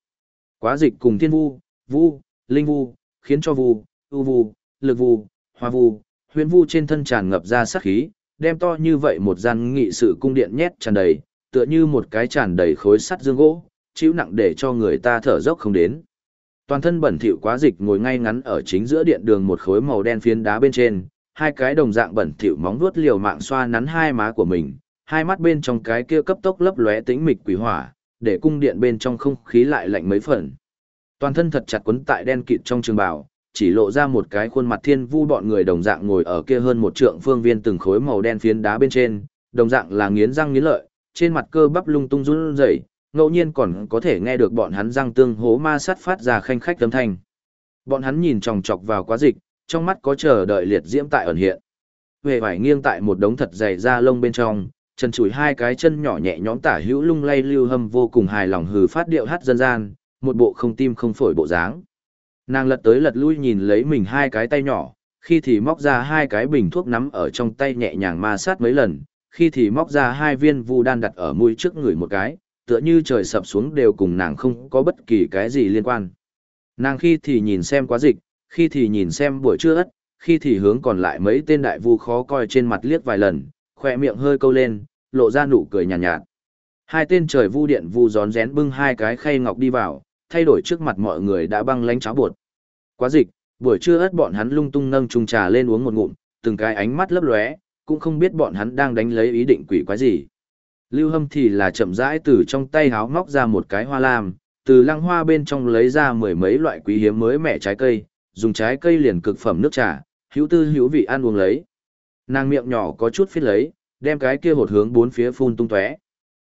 Quá dịch cùng thiên vu, vu, linh vu, khiến cho vu, ưu vu, lực vu, hoa vu, huyền vu trên thân tràn ngập ra sát khí, đem to như vậy một gian nghị sự cung điện nhét tràn đầy, tựa như một cái tràn đầy khối sắt dương gỗ, chịu nặng để cho người ta thở dốc không đến. Toàn thân bẩn thỉu quá dịch ngồi ngay ngắn ở chính giữa điện đường một khối màu đen phiến đá bên trên, hai cái đồng dạng bẩn thỉu móng vuốt liều mạng xoa nắn hai má của mình, hai mắt bên trong cái kia cấp tốc lấp lóe tĩnh mịch quỷ hỏa, để cung điện bên trong không khí lại lạnh mấy phần. Toàn thân thật chặt quấn tại đen kịt trong trường bào, chỉ lộ ra một cái khuôn mặt thiên vu bọn người đồng dạng ngồi ở kia hơn một trượng phương viên từng khối màu đen phiến đá bên trên, đồng dạng là nghiến răng nghiến lợi, trên mặt cơ bắp lung tung run rẩy, ngẫu nhiên còn có thể nghe được bọn hắn răng tương hố ma sát phát ra khanh khách âm thanh. Bọn hắn nhìn chòng chọc vào quá dịch, trong mắt có chờ đợi liệt diễm tại ẩn hiện. Về vải nghiêng tại một đống thật dày da lông bên trong, chân chùi hai cái chân nhỏ nhẹ nhõm tả hữu lung lay lưu hâm vô cùng hài lòng hừ phát điệu hát dân gian, một bộ không tim không phổi bộ dáng. Nàng lật tới lật lui nhìn lấy mình hai cái tay nhỏ, khi thì móc ra hai cái bình thuốc nắm ở trong tay nhẹ nhàng ma sát mấy lần, khi thì móc ra hai viên vu đan đặt ở mũi trước người một cái, tựa như trời sập xuống đều cùng nàng không có bất kỳ cái gì liên quan. Nàng khi thì nhìn xem quá dịch, khi thì nhìn xem buổi trưa ất, khi thì hướng còn lại mấy tên đại vu khó coi trên mặt liếc vài lần, khỏe miệng hơi câu lên, lộ ra nụ cười nhàn nhạt, nhạt. Hai tên trời vu điện vu gión rén bưng hai cái khay ngọc đi vào, thay đổi trước mặt mọi người đã băng lánh cháo bột. Quá dịch, buổi trưa ớt bọn hắn lung tung nâng chung trà lên uống một ngụm, từng cái ánh mắt lấp lóe, cũng không biết bọn hắn đang đánh lấy ý định quỷ quái gì. Lưu Hâm thì là chậm rãi từ trong tay háo móc ra một cái hoa lam, từ lăng hoa bên trong lấy ra mười mấy loại quý hiếm mới mẻ trái cây, dùng trái cây liền cực phẩm nước trà, hữu tư hữu vị ăn uống lấy. Nàng miệng nhỏ có chút phết lấy, đem cái kia hột hướng bốn phía phun tung tóe.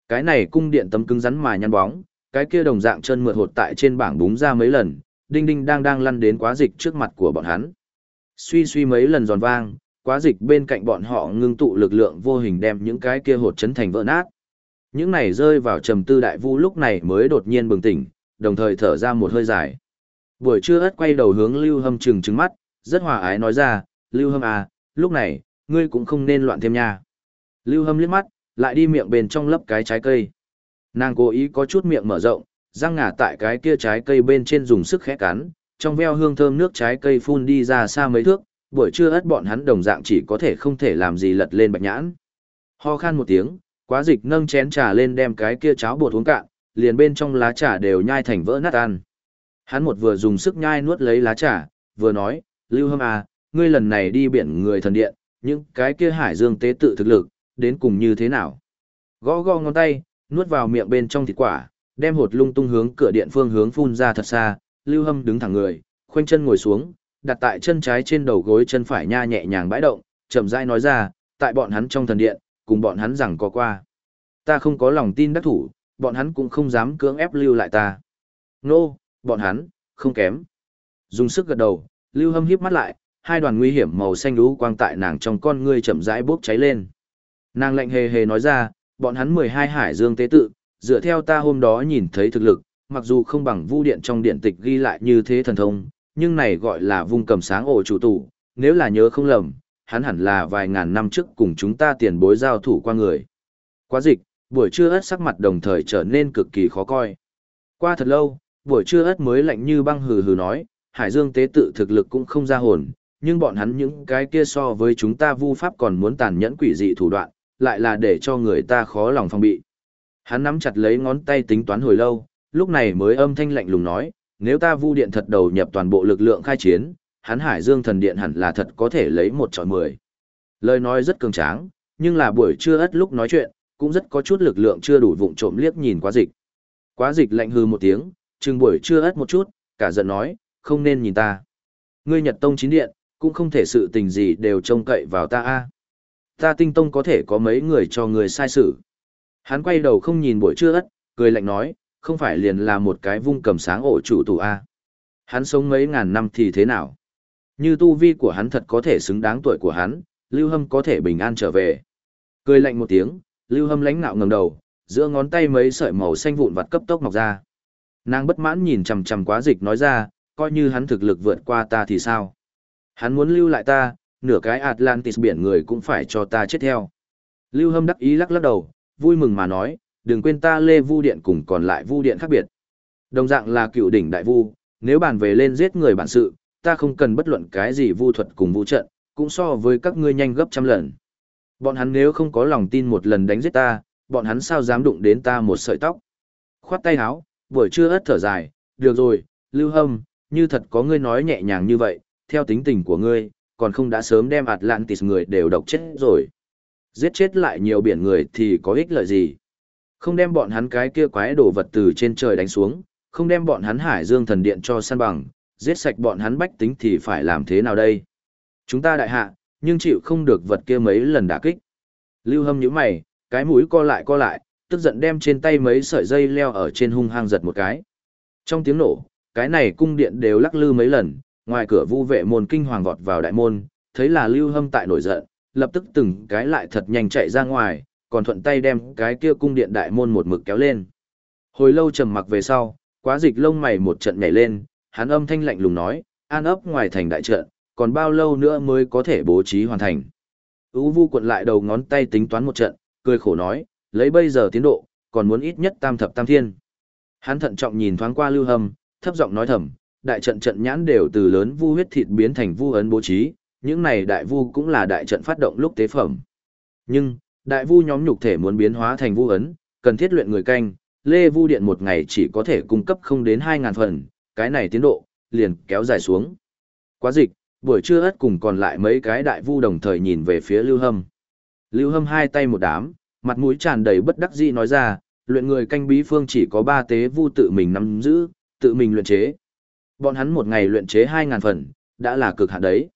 Cái này cung điện tấm cứng rắn mà nhăn bóng, cái kia đồng dạng chân mượt hột tại trên bảng búng ra mấy lần, đinh đinh đang đang lăn đến quá dịch trước mặt của bọn hắn. Suy suy mấy lần giòn vang, quá dịch bên cạnh bọn họ ngưng tụ lực lượng vô hình đem những cái kia hột chấn thành vỡ nát. Những này rơi vào trầm tư đại vu lúc này mới đột nhiên bừng tỉnh, đồng thời thở ra một hơi dài. Buổi trưa ất quay đầu hướng Lưu Hâm trừng trừng mắt, rất hòa ái nói ra, Lưu Hâm à, lúc này, ngươi cũng không nên loạn thêm nha. Lưu Hâm liếc mắt, lại đi miệng bên trong lấp cái trái cây. Nàng cố ý có chút miệng mở rộng, răng ngả tại cái kia trái cây bên trên dùng sức khẽ cắn, trong veo hương thơm nước trái cây phun đi ra xa mấy thước, buổi trưa ất bọn hắn đồng dạng chỉ có thể không thể làm gì lật lên bạch nhãn. Ho khan một tiếng, quá dịch nâng chén trà lên đem cái kia cháo bột uống cạn, liền bên trong lá trà đều nhai thành vỡ nát ăn. Hắn một vừa dùng sức nhai nuốt lấy lá trà, vừa nói, Lưu Hâm à, ngươi lần này đi biển người thần điện, những cái kia hải dương tế tự thực lực, đến cùng như thế nào? Gõ gõ ngón tay, nuốt vào miệng bên trong thịt quả, đem hột lung tung hướng cửa điện phương hướng phun ra thật xa, Lưu Hâm đứng thẳng người, khoanh chân ngồi xuống, đặt tại chân trái trên đầu gối chân phải nha nhẹ nhàng bãi động, chậm rãi nói ra, tại bọn hắn trong thần điện, cùng bọn hắn rằng có qua. Ta không có lòng tin đắc thủ, bọn hắn cũng không dám cưỡng ép lưu lại ta. Nô, no, bọn hắn, không kém. Dùng sức gật đầu, lưu hâm híp mắt lại, hai đoàn nguy hiểm màu xanh lú quang tại nàng trong con ngươi chậm rãi bốc cháy lên. Nàng lạnh hề hề nói ra, bọn hắn 12 hải dương tế tự, dựa theo ta hôm đó nhìn thấy thực lực, mặc dù không bằng vu điện trong điện tịch ghi lại như thế thần thông, nhưng này gọi là vung cầm sáng ổ chủ tụ. nếu là nhớ không lầm, hắn hẳn là vài ngàn năm trước cùng chúng ta tiền bối giao thủ qua người. Quá dịch, buổi trưa ớt sắc mặt đồng thời trở nên cực kỳ khó coi. Qua thật lâu, buổi trưa ớt mới lạnh như băng hừ hừ nói, Hải Dương tế tự thực lực cũng không ra hồn, nhưng bọn hắn những cái kia so với chúng ta vu pháp còn muốn tàn nhẫn quỷ dị thủ đoạn, lại là để cho người ta khó lòng phòng bị. Hắn nắm chặt lấy ngón tay tính toán hồi lâu, lúc này mới âm thanh lạnh lùng nói, nếu ta vu điện thật đầu nhập toàn bộ lực lượng khai chiến, hắn Hải Dương thần điện hẳn là thật có thể lấy một trọi mười. Lời nói rất cường tráng, nhưng là buổi trưa ất lúc nói chuyện, cũng rất có chút lực lượng chưa đủ vụng trộm liếc nhìn quá dịch. Quá dịch lạnh hư một tiếng, chừng buổi trưa ất một chút, cả giận nói, không nên nhìn ta. Ngươi Nhật Tông chín điện, cũng không thể sự tình gì đều trông cậy vào ta a. Ta tinh tông có thể có mấy người cho người sai sự. Hắn quay đầu không nhìn buổi trưa ất, cười lạnh nói, không phải liền là một cái vung cầm sáng ổ chủ tù a. Hắn sống mấy ngàn năm thì thế nào? Như tu vi của hắn thật có thể xứng đáng tuổi của hắn, Lưu Hâm có thể bình an trở về. Cười lạnh một tiếng, Lưu Hâm lánh ngạo ngẩng đầu, giữa ngón tay mấy sợi màu xanh vụn vặt cấp tốc mọc ra. Nàng bất mãn nhìn chằm chằm quá dịch nói ra, coi như hắn thực lực vượt qua ta thì sao? Hắn muốn lưu lại ta, nửa cái Atlantis biển người cũng phải cho ta chết theo. Lưu Hâm đắc ý lắc lắc đầu, vui mừng mà nói, đừng quên ta Lê Vu Điện cùng còn lại Vu Điện khác biệt. Đồng dạng là cựu đỉnh đại vu, nếu bàn về lên giết người bản sự, ta không cần bất luận cái gì vu thuật cùng vu trận, cũng so với các ngươi nhanh gấp trăm lần. Bọn hắn nếu không có lòng tin một lần đánh giết ta, bọn hắn sao dám đụng đến ta một sợi tóc. Khoát tay áo, buổi trưa ớt thở dài, được rồi, Lưu Hâm, như thật có ngươi nói nhẹ nhàng như vậy, theo tính tình của ngươi, còn không đã sớm đem Atlantis người đều độc chết rồi. Giết chết lại nhiều biển người thì có ích lợi gì? Không đem bọn hắn cái kia quái đồ vật từ trên trời đánh xuống, không đem bọn hắn hải dương thần điện cho săn bằng, giết sạch bọn hắn bách tính thì phải làm thế nào đây? Chúng ta đại hạ, nhưng chịu không được vật kia mấy lần đả kích. Lưu hâm nhíu mày, cái mũi co lại co lại, tức giận đem trên tay mấy sợi dây leo ở trên hung hang giật một cái. Trong tiếng nổ, cái này cung điện đều lắc lư mấy lần, ngoài cửa vu vệ môn kinh hoàng vọt vào đại môn, thấy là Lưu Hâm tại nổi giận, lập tức từng cái lại thật nhanh chạy ra ngoài, còn thuận tay đem cái kia cung điện đại môn một mực kéo lên. Hồi lâu trầm mặc về sau, quá dịch lông mày một trận nhảy lên, hắn âm thanh lạnh lùng nói, an ấp ngoài thành đại trận, còn bao lâu nữa mới có thể bố trí hoàn thành. Ú vu cuộn lại đầu ngón tay tính toán một trận, cười khổ nói, lấy bây giờ tiến độ, còn muốn ít nhất tam thập tam thiên. Hắn thận trọng nhìn thoáng qua lưu hâm, thấp giọng nói thầm, đại trận trận nhãn đều từ lớn vu huyết thịt biến thành vu ấn bố trí, những này đại vu cũng là đại trận phát động lúc tế phẩm. Nhưng, đại vu nhóm nhục thể muốn biến hóa thành vu ấn, cần thiết luyện người canh, lê vu điện một ngày chỉ có thể cung cấp không đến 2.000 phần, cái này tiến độ, liền kéo dài xuống. Quá dịch, buổi trưa ất cùng còn lại mấy cái đại vu đồng thời nhìn về phía Lưu Hâm. Lưu Hâm hai tay một đám, mặt mũi tràn đầy bất đắc dĩ nói ra, luyện người canh bí phương chỉ có ba tế vu tự mình nắm giữ, tự mình luyện chế. Bọn hắn một ngày luyện chế 2.000 phần, đã là cực hạn đấy.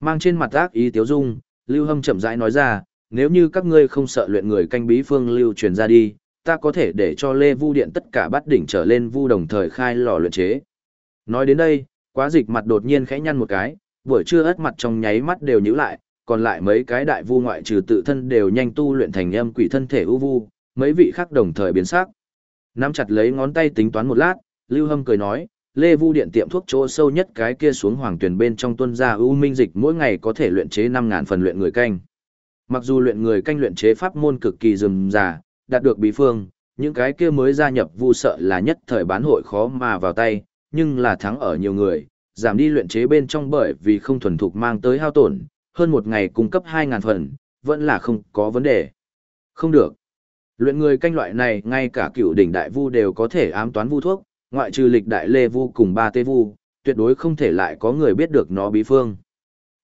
Mang trên mặt ác ý tiếu dung, Lưu Hâm chậm rãi nói ra, nếu như các ngươi không sợ luyện người canh bí phương lưu truyền ra đi, ta có thể để cho Lê Vu Điện tất cả bắt đỉnh trở lên vu đồng thời khai lò luyện chế. Nói đến đây, quá dịch mặt đột nhiên khẽ nhăn một cái, buổi trưa ớt mặt trong nháy mắt đều nhíu lại, còn lại mấy cái đại vu ngoại trừ tự thân đều nhanh tu luyện thành âm quỷ thân thể u vu, mấy vị khác đồng thời biến sắc. Nắm chặt lấy ngón tay tính toán một lát, Lưu Hâm cười nói, Lê Vu Điện tiệm thuốc chỗ sâu nhất cái kia xuống hoàng tuyển bên trong tuân gia ưu minh dịch mỗi ngày có thể luyện chế năm ngàn phần luyện người canh. Mặc dù luyện người canh luyện chế pháp môn cực kỳ rườm rà, đạt được bí phương, những cái kia mới gia nhập vu sợ là nhất thời bán hội khó mà vào tay, nhưng là thắng ở nhiều người, giảm đi luyện chế bên trong bởi vì không thuần thục mang tới hao tổn, hơn một ngày cung cấp hai ngàn phần, vẫn là không có vấn đề. Không được. Luyện người canh loại này ngay cả cựu đỉnh đại vu đều có thể ám toán vu thuốc, ngoại trừ lịch đại lê vu cùng ba tê vu, tuyệt đối không thể lại có người biết được nó bí phương.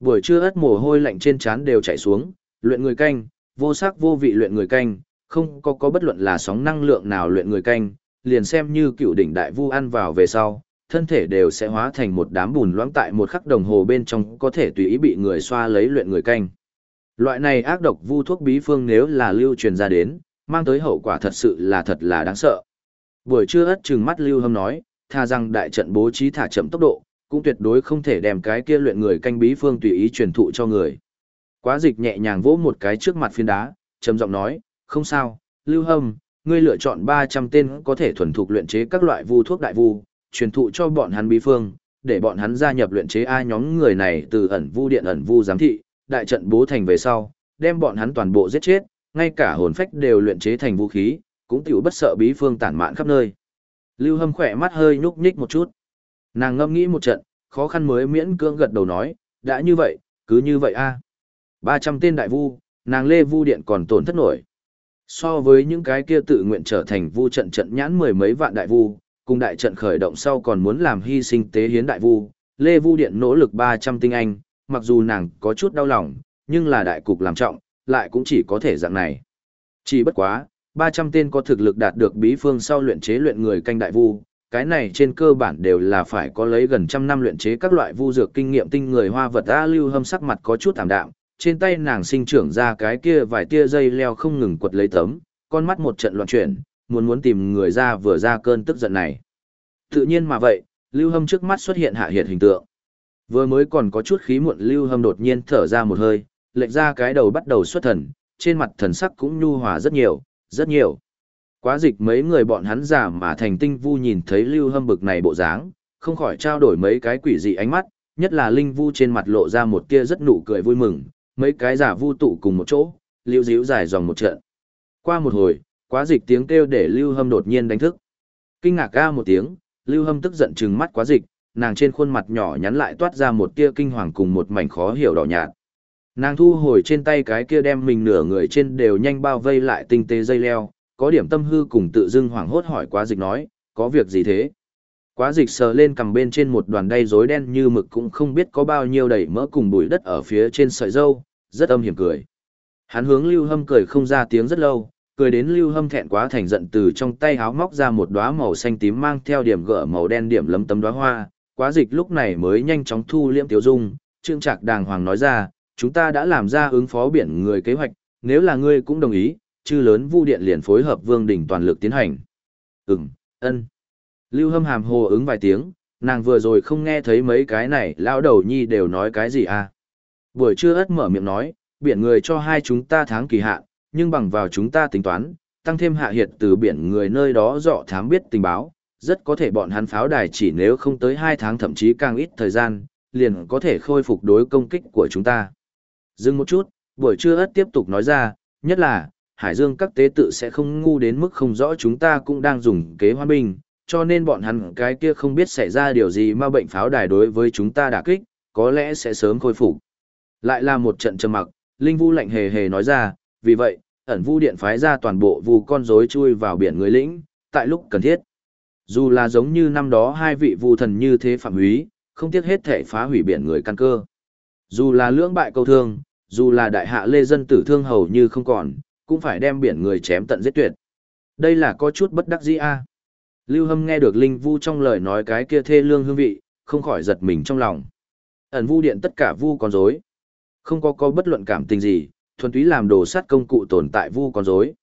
Buổi trưa ất mồ hôi lạnh trên trán đều chảy xuống, luyện người canh, vô sắc vô vị luyện người canh, không có có bất luận là sóng năng lượng nào luyện người canh, liền xem như cựu đỉnh đại vu ăn vào về sau, thân thể đều sẽ hóa thành một đám bùn loãng tại một khắc đồng hồ bên trong có thể tùy ý bị người xoa lấy luyện người canh. Loại này ác độc vu thuốc bí phương nếu là lưu truyền ra đến, mang tới hậu quả thật sự là thật là đáng sợ. Buổi trưa ất trừng mắt Lưu Hâm nói, tha rằng đại trận bố trí thả chậm tốc độ, cũng tuyệt đối không thể đem cái kia luyện người canh bí phương tùy ý truyền thụ cho người. Quá dịch nhẹ nhàng vỗ một cái trước mặt phiến đá, trầm giọng nói, không sao, Lưu Hâm, ngươi lựa chọn 300 tên có thể thuần thục luyện chế các loại vu thuốc đại vu, truyền thụ cho bọn hắn bí phương, để bọn hắn gia nhập luyện chế a nhóm người này từ ẩn vu điện ẩn vu giám thị, đại trận bố thành về sau, đem bọn hắn toàn bộ giết chết, ngay cả hồn phách đều luyện chế thành vũ khí, cũng tiểu bất sợ bí phương tản mạn khắp nơi. Lưu Hâm khỏe mắt hơi nhúc nhích một chút. Nàng ngâm nghĩ một trận, khó khăn mới miễn cưỡng gật đầu nói, đã như vậy, cứ như vậy a. À. 300 tên đại vu, nàng Lê Vu Điện còn tổn thất nổi. So với những cái kia tự nguyện trở thành vu trận trận nhãn mười mấy vạn đại vu, cùng đại trận khởi động sau còn muốn làm hy sinh tế hiến đại vu, Lê Vu Điện nỗ lực 300 tinh anh, mặc dù nàng có chút đau lòng, nhưng là đại cục làm trọng, lại cũng chỉ có thể dạng này. Chỉ bất quá, 300 tên có thực lực đạt được bí phương sau luyện chế luyện người canh đại vu, cái này trên cơ bản đều là phải có lấy gần trăm năm luyện chế các loại vu dược kinh nghiệm tinh người hoa vật A lưu hâm sắc mặt có chút thảm đạm, trên tay nàng sinh trưởng ra cái kia vài tia dây leo không ngừng quật lấy tấm, con mắt một trận loạn chuyển, muốn muốn tìm người ra vừa ra cơn tức giận này. Tự nhiên mà vậy, lưu hâm trước mắt xuất hiện hạ hiện hình tượng. Vừa mới còn có chút khí muộn lưu hâm đột nhiên thở ra một hơi, lệch ra cái đầu bắt đầu xuất thần, trên mặt thần sắc cũng nhu hòa rất nhiều, rất nhiều. Quá dịch mấy người bọn hắn giả mà thành tinh vu nhìn thấy lưu hâm bực này bộ dáng, không khỏi trao đổi mấy cái quỷ dị ánh mắt, nhất là linh vu trên mặt lộ ra một tia rất nụ cười vui mừng, mấy cái giả vu tụ cùng một chỗ, lưu díu dài dòng một trận. Qua một hồi, quá dịch tiếng kêu để Lưu Hâm đột nhiên đánh thức. Kinh ngạc ca một tiếng, Lưu Hâm tức giận trừng mắt quá dịch, nàng trên khuôn mặt nhỏ nhắn lại toát ra một tia kinh hoàng cùng một mảnh khó hiểu đỏ nhạt. Nàng thu hồi trên tay cái kia đem mình nửa người trên đều nhanh bao vây lại tinh tế dây leo, có điểm tâm hư cùng tự dưng hoảng hốt hỏi quá dịch nói, có việc gì thế? Quá dịch sờ lên cầm bên trên một đoàn đay rối đen như mực cũng không biết có bao nhiêu đầy mỡ cùng bụi đất ở phía trên sợi dâu, rất âm hiểm cười. Hắn hướng Lưu Hâm cười không ra tiếng rất lâu, cười đến Lưu Hâm thẹn quá thành giận từ trong tay háo móc ra một đóa màu xanh tím mang theo điểm gỡ màu đen điểm lấm tấm đóa hoa, quá dịch lúc này mới nhanh chóng thu liễm tiểu dung, trương trạc đàng hoàng nói ra, chúng ta đã làm ra ứng phó biển người kế hoạch, nếu là ngươi cũng đồng ý, chư lớn vu điện liền phối hợp vương đỉnh toàn lực tiến hành. Ừm, ân. Lưu hâm hàm hồ ứng vài tiếng, nàng vừa rồi không nghe thấy mấy cái này, lão đầu nhi đều nói cái gì à. Buổi trưa ất mở miệng nói, biển người cho hai chúng ta tháng kỳ hạn, nhưng bằng vào chúng ta tính toán, tăng thêm hạ hiệt từ biển người nơi đó dọ thám biết tình báo, rất có thể bọn hắn pháo đài chỉ nếu không tới hai tháng thậm chí càng ít thời gian, liền có thể khôi phục đối công kích của chúng ta. Dừng một chút, buổi trưa ất tiếp tục nói ra, nhất là, Hải Dương các tế tự sẽ không ngu đến mức không rõ chúng ta cũng đang dùng kế hoan binh, cho nên bọn hắn cái kia không biết xảy ra điều gì mà bệnh pháo đài đối với chúng ta đả kích, có lẽ sẽ sớm khôi phục. Lại là một trận trầm mặc, Linh Vu lạnh hề hề nói ra, vì vậy, ẩn vu điện phái ra toàn bộ vu con rối chui vào biển người lĩnh, tại lúc cần thiết. Dù là giống như năm đó hai vị vu thần như thế phạm húy, không tiếc hết thể phá hủy biển người căn cơ. Dù là lưỡng bại câu thương, dù là đại hạ lê dân tử thương hầu như không còn, cũng phải đem biển người chém tận giết tuyệt. Đây là có chút bất đắc dĩ a. Lưu Hâm nghe được Linh Vu trong lời nói cái kia thê lương hương vị, không khỏi giật mình trong lòng. Ẩn Vu điện tất cả Vu con rối, không có có bất luận cảm tình gì, thuần túy làm đồ sát công cụ tồn tại Vu con rối.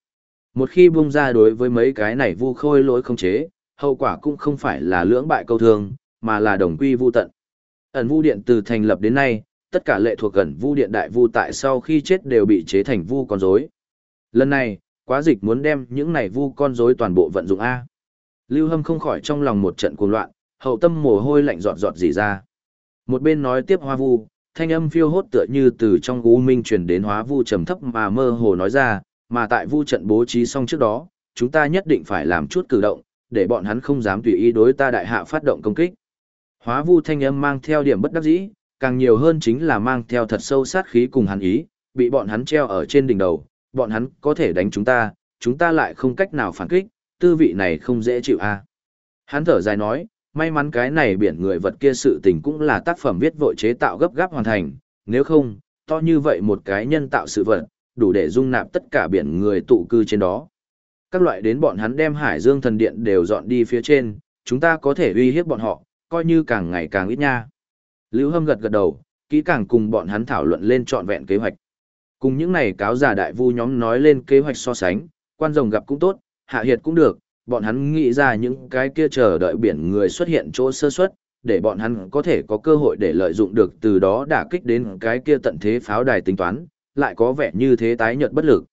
Một khi bung ra đối với mấy cái này Vu khôi lỗi không chế, hậu quả cũng không phải là lưỡng bại câu thương, mà là đồng quy vu tận. Ẩn Vu điện từ thành lập đến nay, tất cả lệ thuộc gần Vu điện đại Vu tại sau khi chết đều bị chế thành Vu con rối. Lần này, quá dịch muốn đem những này Vu con rối toàn bộ vận dụng a. Lưu Hâm không khỏi trong lòng một trận cuồng loạn, hậu tâm mồ hôi lạnh giọt giọt dì ra. Một bên nói tiếp Hoa Vu, thanh âm phiêu hốt tựa như từ trong u minh truyền đến Hóa Vu trầm thấp mà mơ hồ nói ra, mà tại Vu trận bố trí xong trước đó, chúng ta nhất định phải làm chút cử động, để bọn hắn không dám tùy ý đối ta đại hạ phát động công kích. Hóa Vu thanh âm mang theo điểm bất đắc dĩ, càng nhiều hơn chính là mang theo thật sâu sát khí cùng hắn ý, bị bọn hắn treo ở trên đỉnh đầu, bọn hắn có thể đánh chúng ta, chúng ta lại không cách nào phản kích, tư vị này không dễ chịu a. À. Hắn thở dài nói, may mắn cái này biển người vật kia sự tình cũng là tác phẩm viết vội chế tạo gấp gáp hoàn thành, nếu không, to như vậy một cái nhân tạo sự vật, đủ để dung nạp tất cả biển người tụ cư trên đó. Các loại đến bọn hắn đem Hải Dương thần điện đều dọn đi phía trên, chúng ta có thể uy hiếp bọn họ, coi như càng ngày càng ít nha. Lưu Hâm gật gật đầu, kỹ càng cùng bọn hắn thảo luận lên trọn vẹn kế hoạch. Cùng những này cáo giả đại vu nhóm nói lên kế hoạch so sánh, quan rồng gặp cũng tốt, hạ hiệt cũng được, bọn hắn nghĩ ra những cái kia chờ đợi biển người xuất hiện chỗ sơ suất, để bọn hắn có thể có cơ hội để lợi dụng được từ đó đả kích đến cái kia tận thế pháo đài tính toán, lại có vẻ như thế tái nhợt bất lực.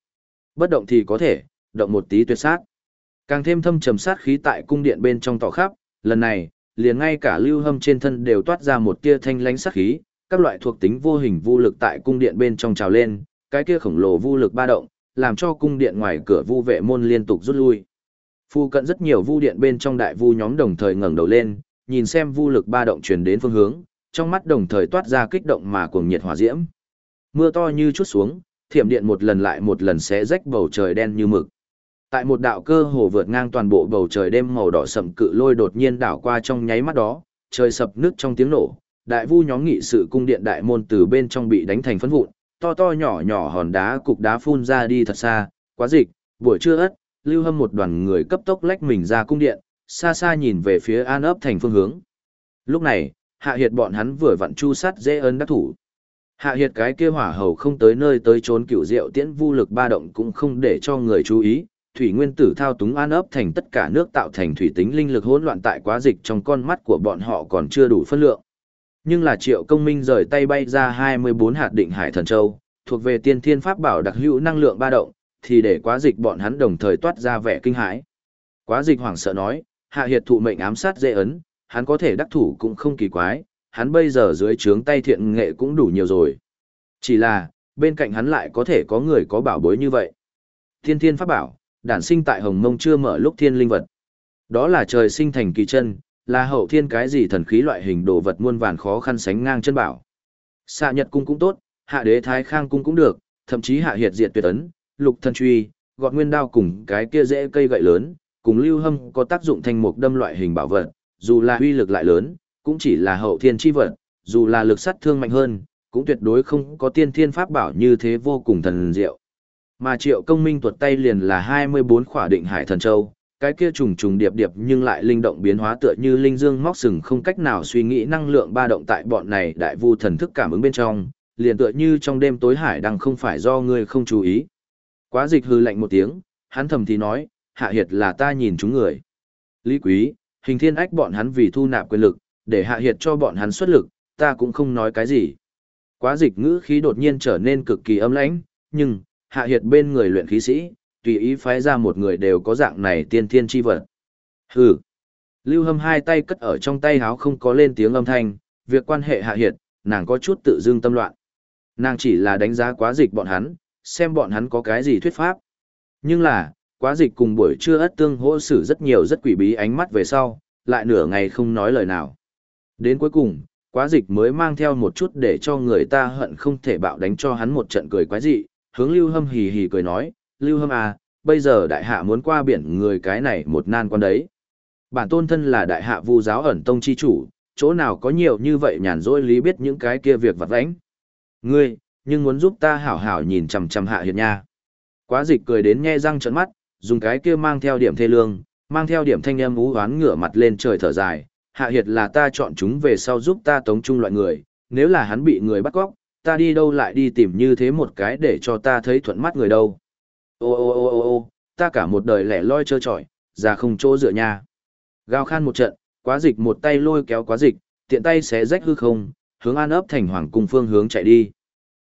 Bất động thì có thể, động một tí tuyệt sát. Càng thêm thâm trầm sát khí tại cung điện bên trong tỏ khắp, lần này, liền ngay cả lưu hâm trên thân đều toát ra một tia thanh lánh sát khí, các loại thuộc tính vô hình vô lực tại cung điện bên trong trào lên, cái kia khổng lồ vô lực ba động, làm cho cung điện ngoài cửa vu vệ môn liên tục rút lui. Phu cận rất nhiều vu điện bên trong đại vu nhóm đồng thời ngẩng đầu lên, nhìn xem vu lực ba động truyền đến phương hướng, trong mắt đồng thời toát ra kích động mà cuồng nhiệt hỏa diễm. Mưa to như chút xuống, thiểm điện một lần lại một lần xé rách bầu trời đen như mực. Tại một đạo cơ hồ vượt ngang toàn bộ bầu trời đêm màu đỏ sậm cự lôi đột nhiên đảo qua trong nháy mắt đó, trời sập nước trong tiếng nổ, đại vu nhóm nghị sự cung điện đại môn từ bên trong bị đánh thành phấn vụn, to to nhỏ nhỏ hòn đá cục đá phun ra đi thật xa, quá dịch, buổi trưa ất, lưu hâm một đoàn người cấp tốc lách mình ra cung điện, xa xa nhìn về phía an ấp thành phương hướng. Lúc này, hạ hiệt bọn hắn vừa vặn chu sát dễ ơn đắc thủ. Hạ hiệt cái kia hỏa hầu không tới nơi tới trốn cựu diệu tiễn vu lực ba động cũng không để cho người chú ý, thủy nguyên tử thao túng an ấp thành tất cả nước tạo thành thủy tính linh lực hỗn loạn tại quá dịch trong con mắt của bọn họ còn chưa đủ phân lượng. Nhưng là triệu công minh rời tay bay ra 24 hạt định hải thần châu, thuộc về tiên thiên pháp bảo đặc hữu năng lượng ba động, thì để quá dịch bọn hắn đồng thời toát ra vẻ kinh hãi. Quá dịch hoảng sợ nói, hạ hiệt thụ mệnh ám sát dễ ấn, hắn có thể đắc thủ cũng không kỳ quái, hắn bây giờ dưới trướng tay thiện nghệ cũng đủ nhiều rồi. Chỉ là, bên cạnh hắn lại có thể có người có bảo bối như vậy. Thiên thiên pháp bảo, đản sinh tại hồng mông chưa mở lúc thiên linh vật. Đó là trời sinh thành kỳ chân, là hậu thiên cái gì thần khí loại hình đồ vật muôn vàn khó khăn sánh ngang chân bảo. Xạ Nhật cung cũng tốt, Hạ Đế Thái Khang cung cũng được, thậm chí Hạ Hiệt Diệt Tuyệt ấn, Lục Thần Truy, gọt nguyên đao cùng cái kia dễ cây gậy lớn, cùng lưu hâm có tác dụng thành mục đâm loại hình bảo vật, dù là uy lực lại lớn, cũng chỉ là hậu thiên chi vật, dù là lực sát thương mạnh hơn, cũng tuyệt đối không có tiên thiên pháp bảo như thế vô cùng thần diệu. Mà triệu công minh tuột tay liền là 24 khỏa định hải thần châu, cái kia trùng trùng điệp điệp nhưng lại linh động biến hóa tựa như linh dương móc sừng không cách nào suy nghĩ năng lượng ba động tại bọn này đại vu thần thức cảm ứng bên trong, liền tựa như trong đêm tối hải đang không phải do ngươi không chú ý. Quá dịch hư lạnh một tiếng, hắn thầm thì nói, hạ hiệt là ta nhìn chúng người. Lý quý, hình thiên ách bọn hắn vì thu nạp quyền lực, để hạ hiệt cho bọn hắn xuất lực, ta cũng không nói cái gì. Quá dịch ngữ khí đột nhiên trở nên cực kỳ âm lãnh, nhưng, hạ hiệt bên người luyện khí sĩ, tùy ý phái ra một người đều có dạng này tiên thiên chi vật. Hừ. Lưu Hâm hai tay cất ở trong tay háo không có lên tiếng âm thanh, việc quan hệ hạ hiệt, nàng có chút tự dưng tâm loạn. Nàng chỉ là đánh giá quá dịch bọn hắn, xem bọn hắn có cái gì thuyết pháp. Nhưng là, quá dịch cùng buổi trưa ất tương hỗ xử rất nhiều rất quỷ bí ánh mắt về sau, lại nửa ngày không nói lời nào. Đến cuối cùng, quá dịch mới mang theo một chút để cho người ta hận không thể bạo đánh cho hắn một trận cười quái dị, hướng Lưu Hâm hì hì cười nói, Lưu Hâm à, bây giờ đại hạ muốn qua biển người cái này một nan quan đấy. Bản tôn thân là đại hạ vu giáo ẩn tông chi chủ, chỗ nào có nhiều như vậy nhàn rỗi lý biết những cái kia việc vặt vãnh. Ngươi, nhưng muốn giúp ta hảo hảo nhìn chằm chằm hạ hiệt nha. Quá dịch cười đến nhe răng trợn mắt, dùng cái kia mang theo điểm thê lương, mang theo điểm thanh âm ú hoán ngửa mặt lên trời thở dài, hạ hiệt là ta chọn chúng về sau giúp ta tống chung loại người, nếu là hắn bị người bắt cóc, ta đi đâu lại đi tìm như thế một cái để cho ta thấy thuận mắt người đâu. Ô ô ô ô ô, ta cả một đời lẻ loi trơ trọi, già không chỗ dựa nhà. Gào khan một trận, quá dịch một tay lôi kéo quá dịch, tiện tay xé rách hư không, hướng an ấp thành hoàng cung phương hướng chạy đi.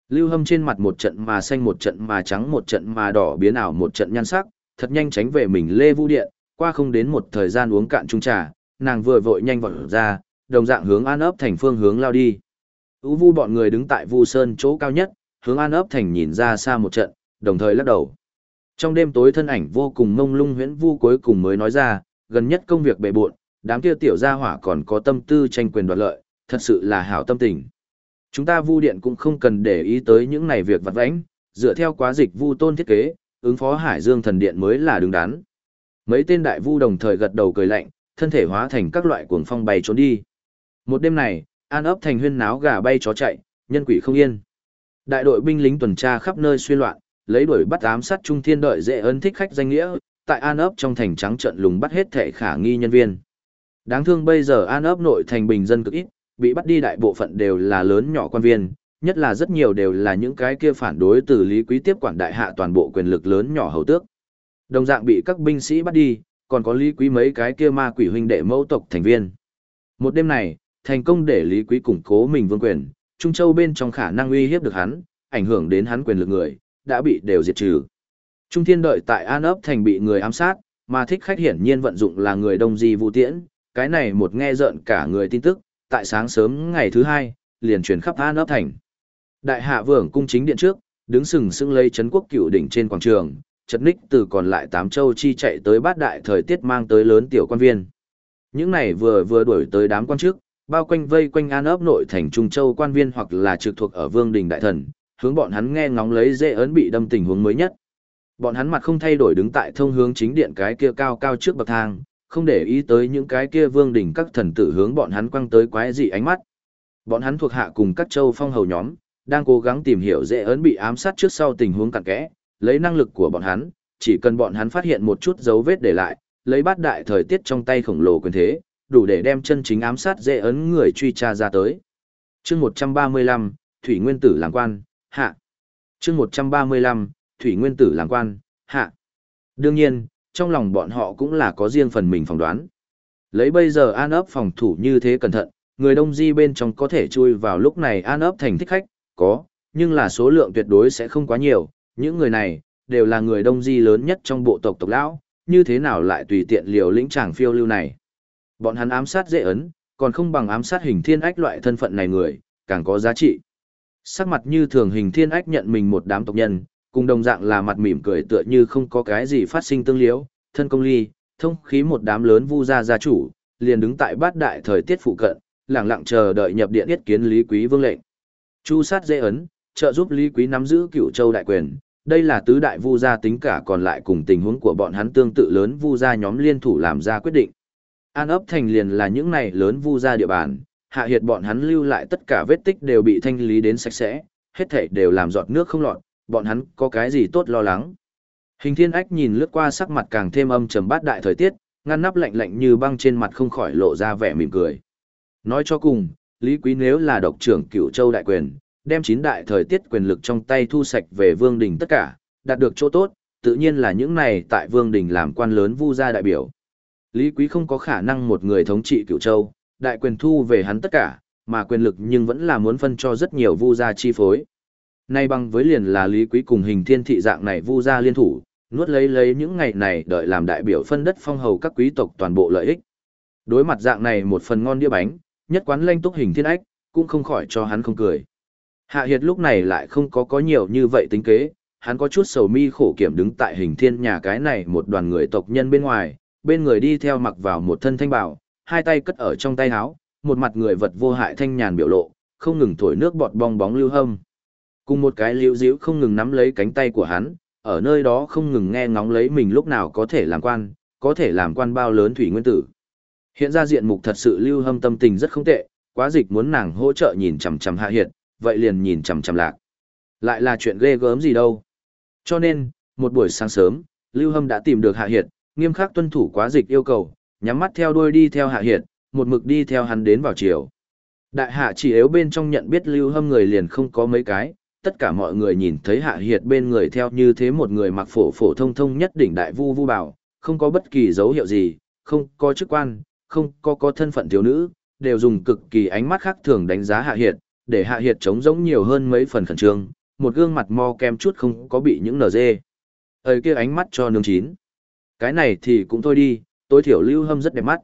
Lưu hâm trên mặt một trận mà xanh một trận mà trắng một trận mà đỏ biến ảo một trận nhan sắc, thật nhanh tránh về mình lê vu điện, qua không đến một thời gian uống cạn chung trà, nàng vừa vội nhanh vọt ra, đồng dạng hướng an ấp thành phương hướng lao đi. Ú vu bọn người đứng tại vu sơn chỗ cao nhất, hướng an ấp thành nhìn ra xa một trận, đồng thời lắc đầu. Trong đêm tối thân ảnh vô cùng mông lung huyễn vu cuối cùng mới nói ra, gần nhất công việc bề bộn, đám kia tiểu gia hỏa còn có tâm tư tranh quyền đoạt lợi, thật sự là hảo tâm tình. Chúng ta vu điện cũng không cần để ý tới những này việc vặt vãnh, dựa theo quá dịch vu tôn thiết kế, ứng phó Hải Dương thần điện mới là đứng đắn. Mấy tên đại vu đồng thời gật đầu cười lạnh, thân thể hóa thành các loại cuồng phong bay trốn đi. Một đêm này, an ấp thành huyên náo gà bay chó chạy, nhân quỷ không yên. Đại đội binh lính tuần tra khắp nơi xuyên loạn, lấy đuổi bắt ám sát trung thiên đợi dễ ơn thích khách danh nghĩa, tại an ấp trong thành trắng trận lùng bắt hết thể khả nghi nhân viên. Đáng thương bây giờ an ấp nội thành bình dân cực ít, bị bắt đi đại bộ phận đều là lớn nhỏ quan viên, nhất là rất nhiều đều là những cái kia phản đối từ lý quý tiếp quản đại hạ toàn bộ quyền lực lớn nhỏ hầu tước. Đồng dạng bị các binh sĩ bắt đi, còn có lý quý mấy cái kia ma quỷ huynh đệ mẫu tộc thành viên. Một đêm này, thành công để lý quý củng cố mình vương quyền, Trung Châu bên trong khả năng uy hiếp được hắn, ảnh hưởng đến hắn quyền lực người, đã bị đều diệt trừ. Trung Thiên đợi tại An ấp thành bị người ám sát, mà thích khách hiển nhiên vận dụng là người đông di vũ tiễn, cái này một nghe rợn cả người tin tức, tại sáng sớm ngày thứ hai, liền truyền khắp An ấp thành. Đại hạ vương cung chính điện trước, đứng sừng sững lấy chấn quốc cựu đỉnh trên quảng trường, chật ních từ còn lại tám châu chi chạy tới bát đại thời tiết mang tới lớn tiểu quan viên. Những này vừa vừa đuổi tới đám quan trước, bao quanh vây quanh an ấp nội thành trung châu quan viên hoặc là trực thuộc ở vương đình đại thần, hướng bọn hắn nghe ngóng lấy dễ ấn bị đâm tình huống mới nhất. Bọn hắn mặt không thay đổi đứng tại thông hướng chính điện cái kia cao cao trước bậc thang, không để ý tới những cái kia vương đình các thần tử hướng bọn hắn quăng tới quái dị ánh mắt. Bọn hắn thuộc hạ cùng các châu phong hầu nhóm, đang cố gắng tìm hiểu dễ ấn bị ám sát trước sau tình huống cặn kẽ, lấy năng lực của bọn hắn, chỉ cần bọn hắn phát hiện một chút dấu vết để lại, lấy bát đại thời tiết trong tay khổng lồ quyền thế, đủ để đem chân chính ám sát dễ ấn người truy tra ra tới. chương 135, Thủy Nguyên Tử làm quan, hạ. chương 135, Thủy Nguyên Tử làm quan, hạ. Đương nhiên, trong lòng bọn họ cũng là có riêng phần mình phỏng đoán. Lấy bây giờ an ấp phòng thủ như thế cẩn thận, người đông di bên trong có thể chui vào lúc này an ấp thành thích khách, có, nhưng là số lượng tuyệt đối sẽ không quá nhiều, những người này, đều là người đông di lớn nhất trong bộ tộc tộc lão, như thế nào lại tùy tiện liều lĩnh chàng phiêu lưu này. Bọn hắn ám sát dễ ấn, còn không bằng ám sát hình thiên ách loại thân phận này người, càng có giá trị. Sắc mặt như thường hình thiên ách nhận mình một đám tộc nhân, cùng đồng dạng là mặt mỉm cười tựa như không có cái gì phát sinh tương liễu, thân công ly, thông khí một đám lớn vu gia gia chủ, liền đứng tại bát đại thời tiết phụ cận, lặng lặng chờ đợi nhập điện yết kiến Lý Quý Vương lệnh. Chu sát dễ ấn, trợ giúp Lý Quý nắm giữ cựu châu đại quyền, đây là tứ đại vu gia tính cả còn lại cùng tình huống của bọn hắn tương tự lớn vu gia nhóm liên thủ làm ra quyết định. An ấp thành liền là những này lớn vu gia địa bàn, hạ hiệt bọn hắn lưu lại tất cả vết tích đều bị thanh lý đến sạch sẽ, hết thảy đều làm giọt nước không lọt, bọn hắn có cái gì tốt lo lắng. Hình thiên ách nhìn lướt qua sắc mặt càng thêm âm trầm bát đại thời tiết, ngăn nắp lạnh lạnh như băng trên mặt không khỏi lộ ra vẻ mỉm cười. Nói cho cùng, Lý Quý nếu là độc trưởng cựu châu đại quyền, đem chín đại thời tiết quyền lực trong tay thu sạch về vương đình tất cả, đạt được chỗ tốt, tự nhiên là những này tại vương đình làm quan lớn vu gia đại biểu. Lý Quý không có khả năng một người thống trị Cửu châu, đại quyền thu về hắn tất cả, mà quyền lực nhưng vẫn là muốn phân cho rất nhiều vu gia chi phối. Nay bằng với liền là Lý Quý cùng hình thiên thị dạng này vu gia liên thủ, nuốt lấy lấy những ngày này đợi làm đại biểu phân đất phong hầu các quý tộc toàn bộ lợi ích. Đối mặt dạng này một phần ngon đĩa bánh, nhất quán lanh túc hình thiên ách, cũng không khỏi cho hắn không cười. Hạ Hiệt lúc này lại không có có nhiều như vậy tính kế, hắn có chút sầu mi khổ kiểm đứng tại hình thiên nhà cái này một đoàn người tộc nhân bên ngoài, bên người đi theo mặc vào một thân thanh bảo, hai tay cất ở trong tay áo, một mặt người vật vô hại thanh nhàn biểu lộ, không ngừng thổi nước bọt bong bóng lưu hâm. Cùng một cái liễu diễu không ngừng nắm lấy cánh tay của hắn, ở nơi đó không ngừng nghe ngóng lấy mình lúc nào có thể làm quan, có thể làm quan bao lớn thủy nguyên tử. Hiện ra diện mục thật sự lưu hâm tâm tình rất không tệ, quá dịch muốn nàng hỗ trợ nhìn chằm chằm hạ hiệt, vậy liền nhìn chằm chằm lạc. Lại là chuyện ghê gớm gì đâu. Cho nên, một buổi sáng sớm, Lưu Hâm đã tìm được Hạ Hiệt, nghiêm khắc tuân thủ quá dịch yêu cầu, nhắm mắt theo đuôi đi theo Hạ Hiệt, một mực đi theo hắn đến vào chiều. Đại hạ chỉ yếu bên trong nhận biết Lưu Hâm người liền không có mấy cái, tất cả mọi người nhìn thấy Hạ Hiệt bên người theo như thế một người mặc phổ phổ thông thông nhất đỉnh đại vu vu bảo, không có bất kỳ dấu hiệu gì, không có chức quan, không có có thân phận thiếu nữ, đều dùng cực kỳ ánh mắt khác thường đánh giá Hạ Hiệt, để Hạ Hiệt trống giống nhiều hơn mấy phần khẩn trương, một gương mặt mo kem chút không có bị những nở dê. Ơi kia ánh mắt cho nướng chín. Cái này thì cũng thôi đi, tối thiểu lưu hâm rất đẹp mắt.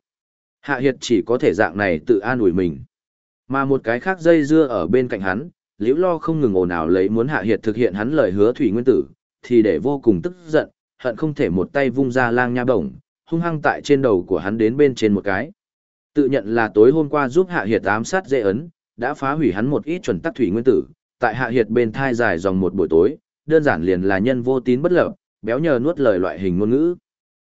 Hạ Hiệt chỉ có thể dạng này tự an ủi mình. Mà một cái khác dây dưa ở bên cạnh hắn, liễu lo không ngừng ồn ào lấy muốn Hạ Hiệt thực hiện hắn lời hứa thủy nguyên tử, thì để vô cùng tức giận, hận không thể một tay vung ra lang nha bổng, hung hăng tại trên đầu của hắn đến bên trên một cái. Tự nhận là tối hôm qua giúp Hạ Hiệt ám sát dễ ấn, đã phá hủy hắn một ít chuẩn tắc thủy nguyên tử, tại Hạ Hiệt bên thai dài dòng một buổi tối, đơn giản liền là nhân vô tín bất lập, béo nhờ nuốt lời loại hình ngôn ngữ.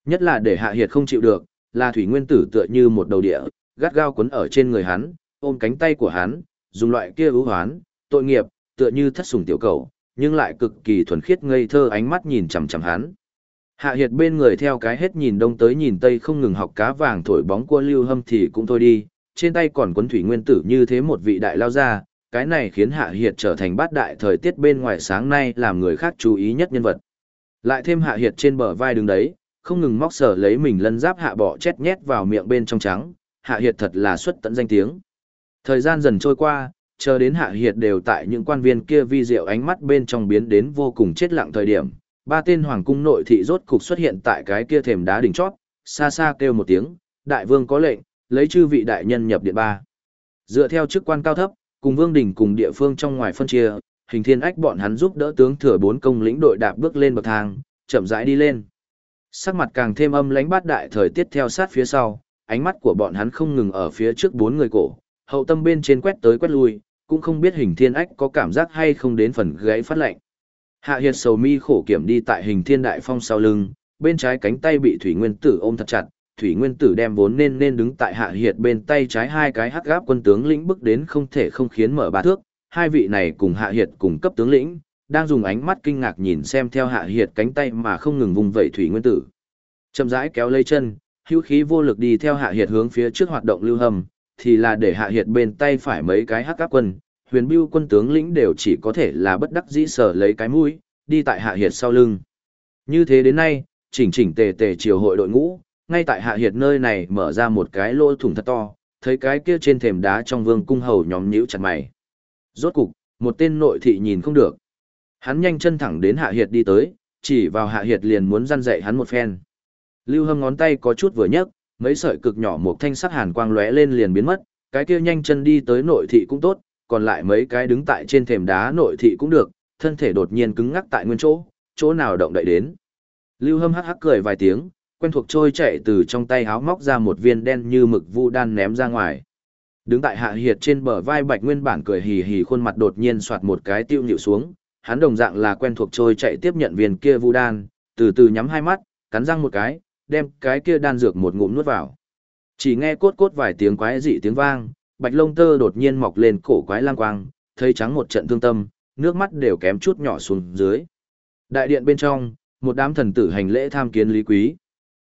Nhất là để Hạ Hiệt không chịu được, là thủy nguyên tử tựa như một đầu địa, gắt gao quấn ở trên người hắn, ôm cánh tay của hắn, dùng loại kia ưu hoán, tội nghiệp, tựa như thất sủng tiểu cầu, nhưng lại cực kỳ thuần khiết ngây thơ ánh mắt nhìn chằm chằm hắn. Hạ Hiệt bên người theo cái hết nhìn đông tới nhìn tây không ngừng học cá vàng thổi bóng cua lưu hâm thì cũng thôi đi, trên tay còn quấn thủy nguyên tử như thế một vị đại lao ra, cái này khiến Hạ Hiệt trở thành bát đại thời tiết bên ngoài sáng nay làm người khác chú ý nhất nhân vật. Lại thêm Hạ Hiệt trên bờ vai đứng đấy, không ngừng móc sở lấy mình lân giáp hạ bọ chét nhét vào miệng bên trong trắng, Hạ Hiệt thật là xuất tận danh tiếng. Thời gian dần trôi qua, chờ đến Hạ Hiệt đều tại những quan viên kia vi diệu ánh mắt bên trong biến đến vô cùng chết lặng thời điểm, ba tên hoàng cung nội thị rốt cục xuất hiện tại cái kia thềm đá đỉnh chót, xa xa kêu một tiếng, đại vương có lệnh, lấy chư vị đại nhân nhập điện ba. Dựa theo chức quan cao thấp, cùng vương đỉnh cùng địa phương trong ngoài phân chia, hình thiên ách bọn hắn giúp đỡ tướng thừa bốn công lĩnh đội đạp bước lên bậc thang, chậm rãi đi lên. Sắc mặt càng thêm âm lãnh bát đại thời tiết theo sát phía sau, ánh mắt của bọn hắn không ngừng ở phía trước bốn người cổ, hậu tâm bên trên quét tới quét lui, cũng không biết hình thiên ách có cảm giác hay không đến phần gãy phát lạnh. Hạ Hiệt sầu mi khổ kiểm đi tại hình thiên đại phong sau lưng, bên trái cánh tay bị thủy nguyên tử ôm thật chặt, thủy nguyên tử đem vốn nên nên đứng tại Hạ Hiệt bên tay trái hai cái hắc gáp quân tướng lĩnh bức đến không thể không khiến mở ba thước, hai vị này cùng Hạ Hiệt cùng cấp tướng lĩnh, đang dùng ánh mắt kinh ngạc nhìn xem theo Hạ Hiệt cánh tay mà không ngừng vùng vẩy thủy nguyên tử. Chậm rãi kéo lấy chân, hữu khí vô lực đi theo Hạ Hiệt hướng phía trước hoạt động lưu hầm, thì là để Hạ Hiệt bên tay phải mấy cái hắc gáp quân, huyền bưu quân tướng lĩnh đều chỉ có thể là bất đắc dĩ sở lấy cái mũi, đi tại hạ hiệt sau lưng. Như thế đến nay, chỉnh chỉnh tề tề triều hội đội ngũ, ngay tại hạ hiệt nơi này mở ra một cái lỗ thủng thật to, thấy cái kia trên thềm đá trong vương cung hầu nhóm nhíu chặt mày. Rốt cục, một tên nội thị nhìn không được. Hắn nhanh chân thẳng đến hạ hiệt đi tới, chỉ vào hạ hiệt liền muốn răn dạy hắn một phen. Lưu hâm ngón tay có chút vừa nhấc, mấy sợi cực nhỏ một thanh sắc hàn quang lóe lên liền biến mất, cái kia nhanh chân đi tới nội thị cũng tốt, còn lại mấy cái đứng tại trên thềm đá nội thị cũng được, thân thể đột nhiên cứng ngắc tại nguyên chỗ, chỗ nào động đậy đến. Lưu Hâm hắc hắc cười vài tiếng, quen thuộc trôi chạy từ trong tay háo móc ra một viên đen như mực vu đan ném ra ngoài. Đứng tại hạ hiệt trên bờ vai Bạch Nguyên bản cười hì hì khuôn mặt đột nhiên soạt một cái tiêu nhịu xuống, hắn đồng dạng là quen thuộc trôi chạy tiếp nhận viên kia vu đan, từ từ nhắm hai mắt, cắn răng một cái, đem cái kia đan dược một ngụm nuốt vào. Chỉ nghe cốt cốt vài tiếng quái dị tiếng vang, bạch lông tơ đột nhiên mọc lên cổ quái lang quang, thấy trắng một trận thương tâm, nước mắt đều kém chút nhỏ xuống dưới. Đại điện bên trong, một đám thần tử hành lễ tham kiến Lý Quý.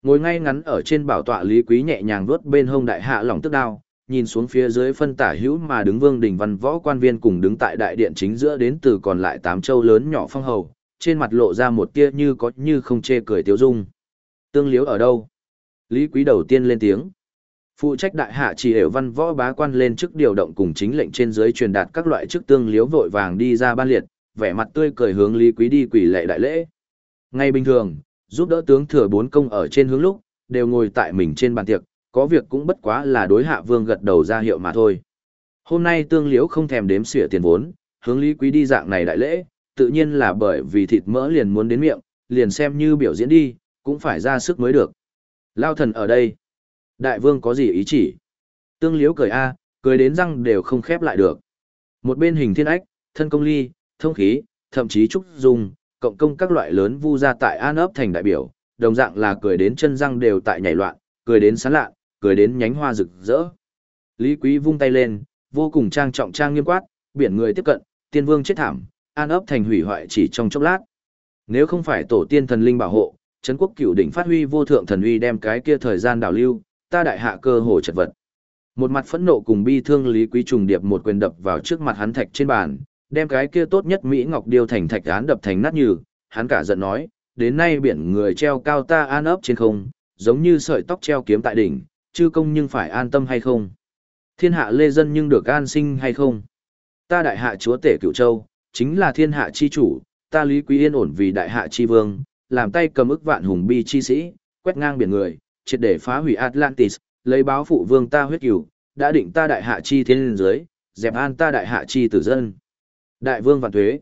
Ngồi ngay ngắn ở trên bảo tọa Lý Quý nhẹ nhàng vuốt bên hông đại hạ lòng tức đao, nhìn xuống phía dưới phân tả hữu mà đứng Vương Đình Văn võ quan viên cùng đứng tại đại điện chính giữa đến từ còn lại tám châu lớn nhỏ phong hầu, trên mặt lộ ra một tia như có như không chê cười tiếu dung. Tương liếu ở đâu? Lý Quý đầu tiên lên tiếng. Phụ trách đại hạ chỉ hiểu văn võ bá quan lên chức điều động cùng chính lệnh trên dưới truyền đạt các loại chức tương liếu vội vàng đi ra ban liệt, vẻ mặt tươi cười hướng Lý Quý đi quỷ lệ đại lễ. Ngay bình thường, giúp đỡ tướng thừa bốn công ở trên hướng lúc, đều ngồi tại mình trên bàn tiệc, có việc cũng bất quá là đối hạ vương gật đầu ra hiệu mà thôi. Hôm nay tương liễu không thèm đếm xỉa tiền vốn, hướng Lý Quý đi dạng này đại lễ, tự nhiên là bởi vì thịt mỡ liền muốn đến miệng, liền xem như biểu diễn đi, cũng phải ra sức mới được. Lao thần ở đây. Đại vương có gì ý chỉ? Tương liễu cười a, cười đến răng đều không khép lại được. Một bên hình thiên ách, thân công ly, thông khí, thậm chí trúc dung, cộng công các loại lớn vu ra tại an ấp thành đại biểu, đồng dạng là cười đến chân răng đều tại nhảy loạn, cười đến sán lạ, cười đến nhánh hoa rực rỡ. Lý Quý vung tay lên, vô cùng trang trọng trang nghiêm quát, biển người tiếp cận, tiên vương chết thảm, an ấp thành hủy hoại chỉ trong chốc lát. Nếu không phải tổ tiên thần linh bảo hộ, Trấn quốc cửu đỉnh phát huy vô thượng thần uy đem cái kia thời gian đảo lưu, ta đại hạ cơ hồ chật vật. Một mặt phẫn nộ cùng bi thương Lý Quý trùng điệp một quyền đập vào trước mặt hắn thạch trên bàn, đem cái kia tốt nhất Mỹ Ngọc điêu thành thạch án đập thành nát nhừ, hắn cả giận nói, đến nay biển người treo cao ta an ấp trên không, giống như sợi tóc treo kiếm tại đỉnh, chư công nhưng phải an tâm hay không? Thiên hạ lê dân nhưng được an sinh hay không? Ta đại hạ chúa tể cựu châu, chính là thiên hạ chi chủ, ta lý quý yên ổn vì đại hạ chi vương, làm tay cầm ức vạn hùng bi chi sĩ, quét ngang biển người, triệt để phá hủy Atlantis, lấy báo phụ vương ta huyết cửu, đã định ta đại hạ chi thiên giới, dẹp an ta đại hạ chi tử dân. Đại vương vạn thuế.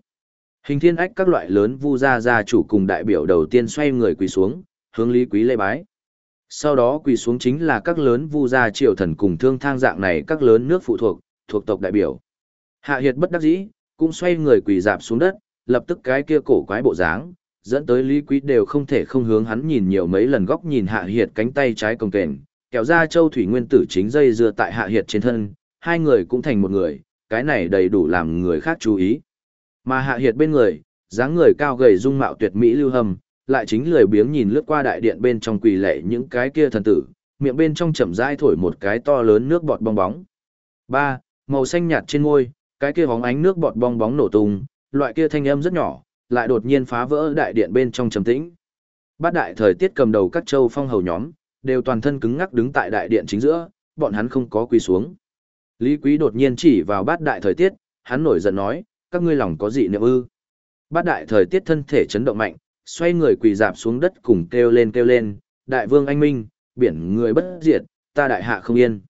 Hình thiên ách các loại lớn vu gia gia chủ cùng đại biểu đầu tiên xoay người quỳ xuống, hướng lý quý lê bái. Sau đó quỳ xuống chính là các lớn vu gia triều thần cùng thương thang dạng này các lớn nước phụ thuộc, thuộc tộc đại biểu. Hạ hiệt bất đắc dĩ, cũng xoay người quỳ dạp xuống đất, lập tức cái kia cổ quái bộ dáng, dẫn tới Lý Quý đều không thể không hướng hắn nhìn nhiều mấy lần góc nhìn Hạ Hiệt cánh tay trái cồng kềnh, kéo ra châu thủy nguyên tử chính dây dưa tại Hạ Hiệt trên thân, hai người cũng thành một người, cái này đầy đủ làm người khác chú ý. Mà Hạ Hiệt bên người, dáng người cao gầy dung mạo tuyệt mỹ lưu hầm, lại chính lười biếng nhìn lướt qua đại điện bên trong quỳ lệ những cái kia thần tử, miệng bên trong chậm rãi thổi một cái to lớn nước bọt bong bóng. Ba, Màu xanh nhạt trên môi, cái kia bóng ánh nước bọt bong bóng nổ tung, loại kia thanh âm rất nhỏ, lại đột nhiên phá vỡ đại điện bên trong trầm tĩnh. Bát đại thời tiết cầm đầu các châu phong hầu nhóm, đều toàn thân cứng ngắc đứng tại đại điện chính giữa, bọn hắn không có quỳ xuống. Lý Quý đột nhiên chỉ vào bát đại thời tiết, hắn nổi giận nói, các ngươi lòng có gì niệm ư? Bát đại thời tiết thân thể chấn động mạnh, xoay người quỳ dạp xuống đất cùng kêu lên kêu lên, đại vương anh minh, biển người bất diệt, ta đại hạ không yên.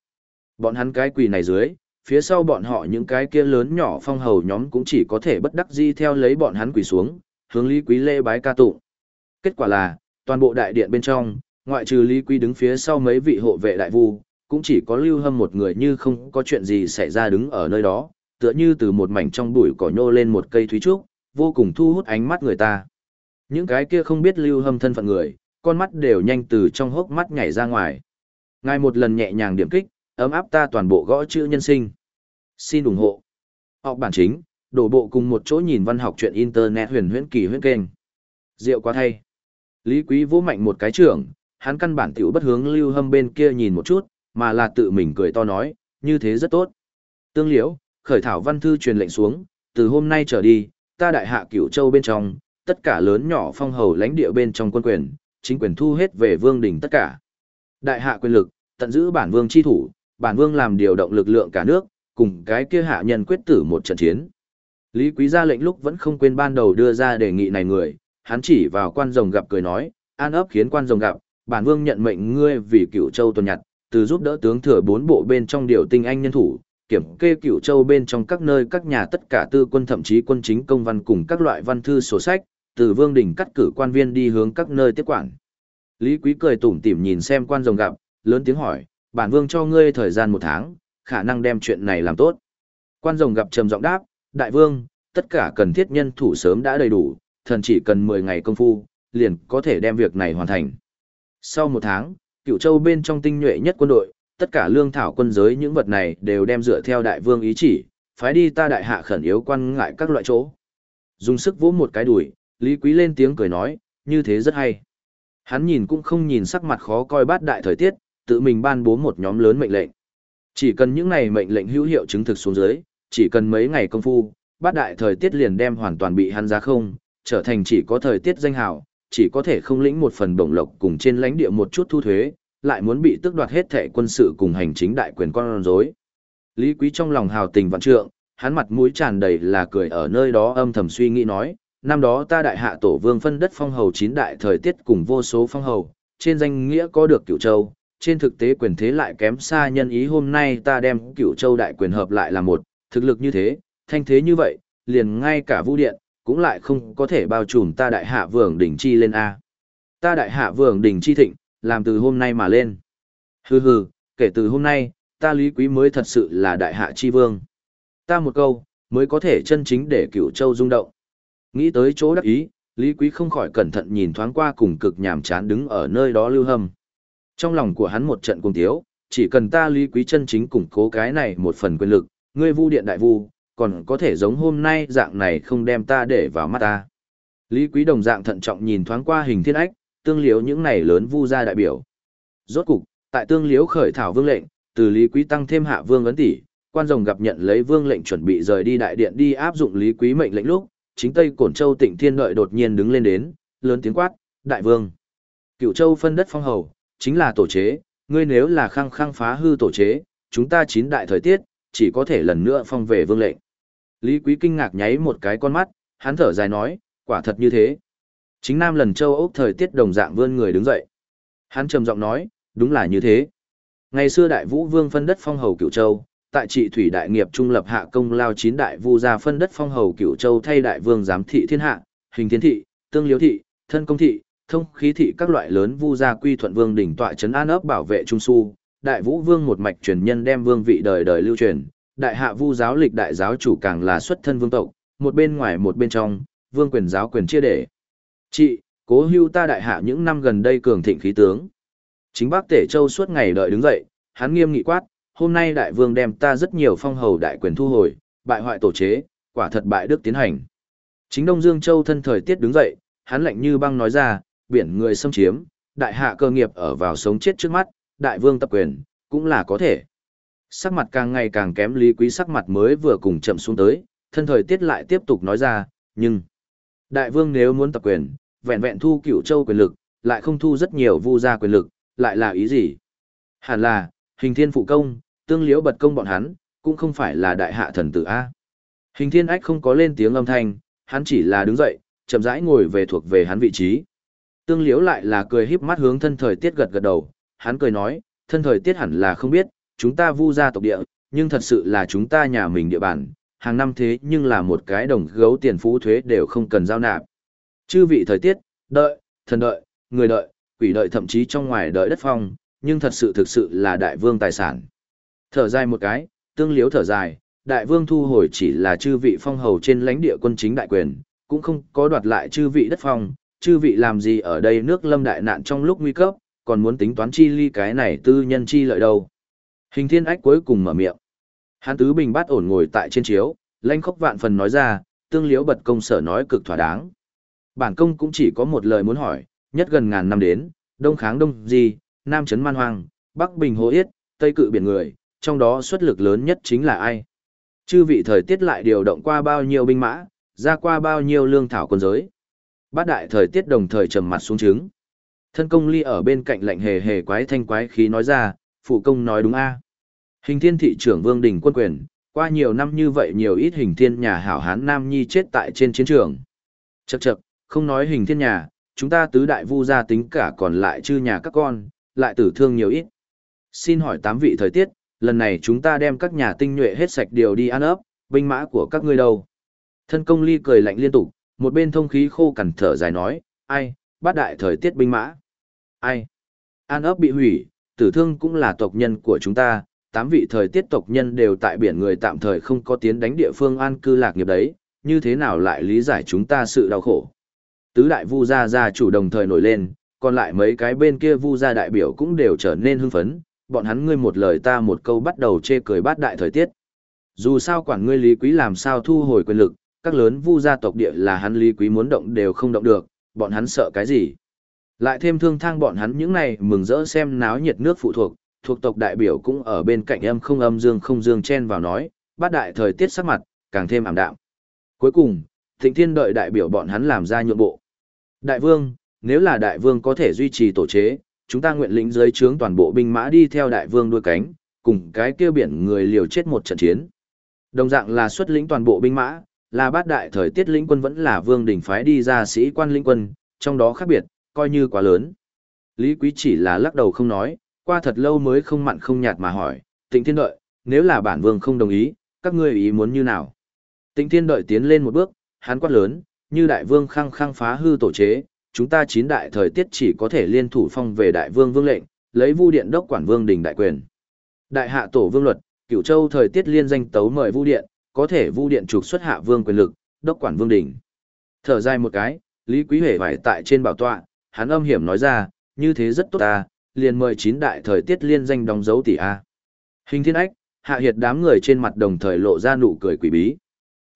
Bọn hắn cái quỳ này dưới, phía sau bọn họ những cái kia lớn nhỏ phong hầu nhóm cũng chỉ có thể bất đắc di theo lấy bọn hắn quỳ xuống, hướng Lý Quý lễ bái ca tụng. Kết quả là, toàn bộ đại điện bên trong, ngoại trừ Lý Quý đứng phía sau mấy vị hộ vệ đại vu, cũng chỉ có Lưu Hâm một người như không có chuyện gì xảy ra đứng ở nơi đó, tựa như từ một mảnh trong bụi cỏ nhô lên một cây thúy trúc, vô cùng thu hút ánh mắt người ta. Những cái kia không biết Lưu Hâm thân phận người, con mắt đều nhanh từ trong hốc mắt nhảy ra ngoài. Ngài một lần nhẹ nhàng điểm kích, ấm áp ta toàn bộ gõ chữ nhân sinh. Xin ủng hộ. Học bản chính, đổ bộ cùng một chỗ nhìn văn học truyện internet huyền huyễn kỳ huyễn kênh. Rượu quá thay. Lý Quý vỗ mạnh một cái trưởng, hắn căn bản tiểu bất hướng lưu hâm bên kia nhìn một chút, mà là tự mình cười to nói, như thế rất tốt. Tương liễu, khởi thảo văn thư truyền lệnh xuống, từ hôm nay trở đi, ta đại hạ cửu châu bên trong, tất cả lớn nhỏ phong hầu lãnh địa bên trong quân quyền, chính quyền thu hết về vương đỉnh tất cả. Đại hạ quyền lực, tận giữ bản vương chi thủ, bản vương làm điều động lực lượng cả nước, cùng cái kia hạ nhân quyết tử một trận chiến. Lý Quý ra lệnh lúc vẫn không quên ban đầu đưa ra đề nghị này người, hắn chỉ vào quan rồng gặp cười nói, an ấp khiến quan rồng gặp, bản vương nhận mệnh ngươi vì cửu châu tuần nhặt, từ giúp đỡ tướng thừa bốn bộ bên trong điều tinh anh nhân thủ, kiểm kê cửu châu bên trong các nơi các nhà tất cả tư quân thậm chí quân chính công văn cùng các loại văn thư sổ sách, từ vương đình cắt cử quan viên đi hướng các nơi tiếp quản. Lý Quý cười tủm tỉm nhìn xem quan rồng gặp, lớn tiếng hỏi, bản vương cho ngươi thời gian một tháng, khả năng đem chuyện này làm tốt. Quan rồng gặp trầm giọng đáp, đại vương, tất cả cần thiết nhân thủ sớm đã đầy đủ, thần chỉ cần 10 ngày công phu, liền có thể đem việc này hoàn thành. Sau một tháng, cựu châu bên trong tinh nhuệ nhất quân đội, tất cả lương thảo quân giới những vật này đều đem dựa theo đại vương ý chỉ, phái đi ta đại hạ khẩn yếu quan ngại các loại chỗ. Dùng sức vỗ một cái đùi, Lý Quý lên tiếng cười nói, như thế rất hay. Hắn nhìn cũng không nhìn sắc mặt khó coi bát đại thời tiết, tự mình ban bố một nhóm lớn mệnh lệnh. Chỉ cần những này mệnh lệnh hữu hiệu chứng thực xuống dưới, chỉ cần mấy ngày công phu, bát đại thời tiết liền đem hoàn toàn bị hắn ra không, trở thành chỉ có thời tiết danh hào, chỉ có thể không lĩnh một phần bổng lộc cùng trên lãnh địa một chút thu thuế, lại muốn bị tước đoạt hết thẻ quân sự cùng hành chính đại quyền con rối. Lý Quý trong lòng hào tình vạn trượng, hắn mặt mũi tràn đầy là cười ở nơi đó âm thầm suy nghĩ nói, năm đó ta đại hạ tổ vương phân đất phong hầu chín đại thời tiết cùng vô số phong hầu, trên danh nghĩa có được cửu châu, trên thực tế quyền thế lại kém xa nhân ý hôm nay ta đem cửu châu đại quyền hợp lại là một, thực lực như thế, thanh thế như vậy, liền ngay cả vũ điện, cũng lại không có thể bao trùm ta đại hạ vương đỉnh chi lên A. Ta đại hạ vương đỉnh chi thịnh, làm từ hôm nay mà lên. Hừ hừ, kể từ hôm nay, ta lý quý mới thật sự là đại hạ chi vương. Ta một câu, mới có thể chân chính để cửu châu rung động. Nghĩ tới chỗ đắc ý, Lý Quý không khỏi cẩn thận nhìn thoáng qua cùng cực nhàm chán đứng ở nơi đó lưu hâm. Trong lòng của hắn một trận cùng thiếu, chỉ cần ta Lý Quý chân chính củng cố cái này một phần quyền lực, ngươi vu điện đại vu, còn có thể giống hôm nay dạng này không đem ta để vào mắt ta. Lý Quý đồng dạng thận trọng nhìn thoáng qua hình thiên ách, tương liếu những này lớn vu gia đại biểu. Rốt cục, tại tương liếu khởi thảo vương lệnh, từ Lý Quý tăng thêm hạ vương ấn tỷ, quan rồng gặp nhận lấy vương lệnh chuẩn bị rời đi đại điện đi áp dụng Lý Quý mệnh lệnh lúc, chính Tây Cổn Châu Tịnh Thiên Đợi đột nhiên đứng lên đến, lớn tiếng quát, "Đại vương, Cựu Châu phân đất phong hầu, chính là tổ chế, ngươi nếu là khăng khăng phá hư tổ chế, chúng ta chín đại thời tiết, chỉ có thể lần nữa phong về vương lệnh." Lý Quý kinh ngạc nháy một cái con mắt, hắn thở dài nói, quả thật như thế. Chính Nam lần châu ốc thời tiết đồng dạng vươn người đứng dậy. Hắn trầm giọng nói, đúng là như thế. Ngày xưa đại vũ vương phân đất phong hầu cựu châu, tại trị thủy đại nghiệp trung lập hạ công lao chín đại vu gia phân đất phong hầu cửu châu thay đại vương giám thị thiên hạ, hình thiên thị, tương liếu thị, thân công thị, thông khí thị các loại lớn vu gia quy thuận vương đỉnh tọa trấn an ấp bảo vệ trung su, đại vũ vương một mạch truyền nhân đem vương vị đời đời lưu truyền, đại hạ vu giáo lịch đại giáo chủ càng là xuất thân vương tộc, một bên ngoài một bên trong, vương quyền giáo quyền chia để. trị cố hưu ta đại hạ những năm gần đây cường thịnh khí tướng. Chính bác Tể Châu suốt ngày đợi đứng dậy, hắn nghiêm nghị quát, hôm nay đại vương đem ta rất nhiều phong hầu đại quyền thu hồi, bại hoại tổ chế, quả thật bại đức tiến hành. Chính Đông Dương Châu thân thời tiết đứng dậy, hắn lạnh như băng nói ra, biển người xâm chiếm, đại hạ cơ nghiệp ở vào sống chết trước mắt, đại vương tập quyền, cũng là có thể. Sắc mặt càng ngày càng kém lý quý sắc mặt mới vừa cùng chậm xuống tới, thân thời tiết lại tiếp tục nói ra, nhưng đại vương nếu muốn tập quyền, vẹn vẹn thu cửu châu quyền lực, lại không thu rất nhiều vu gia quyền lực, lại là ý gì? Hẳn là, hình thiên phụ công, tương liễu bật công bọn hắn, cũng không phải là đại hạ thần tử A. Hình thiên ách không có lên tiếng âm thanh, hắn chỉ là đứng dậy, chậm rãi ngồi về thuộc về hắn vị trí. Tương liễu lại là cười híp mắt hướng thân thời tiết gật gật đầu, hắn cười nói, thân thời tiết hẳn là không biết, chúng ta vu gia tộc địa, nhưng thật sự là chúng ta nhà mình địa bàn, hàng năm thế nhưng là một cái đồng gấu tiền phú thuế đều không cần giao nạp. Chư vị thời tiết, đợi, thần đợi, người đợi, quỷ đợi thậm chí trong ngoài đợi đất phong, nhưng thật sự thực sự là đại vương tài sản. Thở dài một cái, tương liếu thở dài, đại vương thu hồi chỉ là chư vị phong hầu trên lãnh địa quân chính đại quyền, cũng không có đoạt lại chư vị đất phong, chư vị làm gì ở đây nước lâm đại nạn trong lúc nguy cấp, còn muốn tính toán chi ly cái này tư nhân chi lợi đâu. Hình thiên ách cuối cùng mở miệng. Hán tứ bình bát ổn ngồi tại trên chiếu, lanh khóc vạn phần nói ra, tương liếu bật công sở nói cực thỏa đáng. Bản công cũng chỉ có một lời muốn hỏi, nhất gần ngàn năm đến, đông kháng đông di, nam chấn man hoang, bắc bình hồ yết, tây cự biển người, trong đó xuất lực lớn nhất chính là ai? Chư vị thời tiết lại điều động qua bao nhiêu binh mã, ra qua bao nhiêu lương thảo quân giới. Bát đại thời tiết đồng thời trầm mặt xuống trứng. Thân công ly ở bên cạnh lạnh hề hề quái thanh quái khí nói ra, phụ công nói đúng a. Hình thiên thị trưởng Vương Đình quân quyền, qua nhiều năm như vậy nhiều ít hình thiên nhà hảo hán Nam Nhi chết tại trên chiến trường. Chậc chậc, không nói hình thiên nhà, chúng ta tứ đại vu gia tính cả còn lại chư nhà các con, lại tử thương nhiều ít. Xin hỏi tám vị thời tiết, lần này chúng ta đem các nhà tinh nhuệ hết sạch điều đi ăn ấp, binh mã của các ngươi đâu. Thân công ly cười lạnh liên tục, một bên thông khí khô cằn thở dài nói, ai, bát đại thời tiết binh mã. Ai? An ấp bị hủy, tử thương cũng là tộc nhân của chúng ta, tám vị thời tiết tộc nhân đều tại biển người tạm thời không có tiến đánh địa phương an cư lạc nghiệp đấy, như thế nào lại lý giải chúng ta sự đau khổ. Tứ đại vu gia gia chủ đồng thời nổi lên, còn lại mấy cái bên kia vu gia đại biểu cũng đều trở nên hưng phấn, bọn hắn ngươi một lời ta một câu bắt đầu chê cười bát đại thời tiết. Dù sao quản ngươi lý quý làm sao thu hồi quyền lực, các lớn vu gia tộc địa là hắn lý quý muốn động đều không động được, bọn hắn sợ cái gì. Lại thêm thương thang bọn hắn những này mừng rỡ xem náo nhiệt nước phụ thuộc, thuộc tộc đại biểu cũng ở bên cạnh âm không âm dương không dương chen vào nói, bát đại thời tiết sắc mặt, càng thêm ảm đạm. Cuối cùng, thịnh thiên đợi đại biểu bọn hắn làm ra nhượng bộ. Đại vương, nếu là đại vương có thể duy trì tổ chế, chúng ta nguyện lĩnh dưới trướng toàn bộ binh mã đi theo đại vương đuôi cánh, cùng cái kia biển người liều chết một trận chiến. Đồng dạng là xuất lĩnh toàn bộ binh mã, là bát đại thời tiết lĩnh quân vẫn là vương đỉnh phái đi ra sĩ quan lĩnh quân, trong đó khác biệt, coi như quá lớn. Lý Quý chỉ là lắc đầu không nói, qua thật lâu mới không mặn không nhạt mà hỏi, tịnh thiên đợi, nếu là bản vương không đồng ý, các ngươi ý muốn như nào? Tịnh thiên đợi tiến lên một bước, hắn quát lớn, như đại vương khăng khăng phá hư tổ chế, chúng ta chín đại thời tiết chỉ có thể liên thủ phong về đại vương vương lệnh, lấy vu điện đốc quản vương đình đại quyền. Đại hạ tổ vương luật, cửu châu thời tiết liên danh tấu mời vu điện, có thể vu điện trục xuất hạ vương quyền lực, đốc quản vương đình. Thở dài một cái, Lý Quý Huệ phải tại trên bảo tọa, hắn âm hiểm nói ra, như thế rất tốt ta, liền mời chín đại thời tiết liên danh đóng dấu tỷ A. Hình thiên ách, hạ hiệt đám người trên mặt đồng thời lộ ra nụ cười quỷ bí.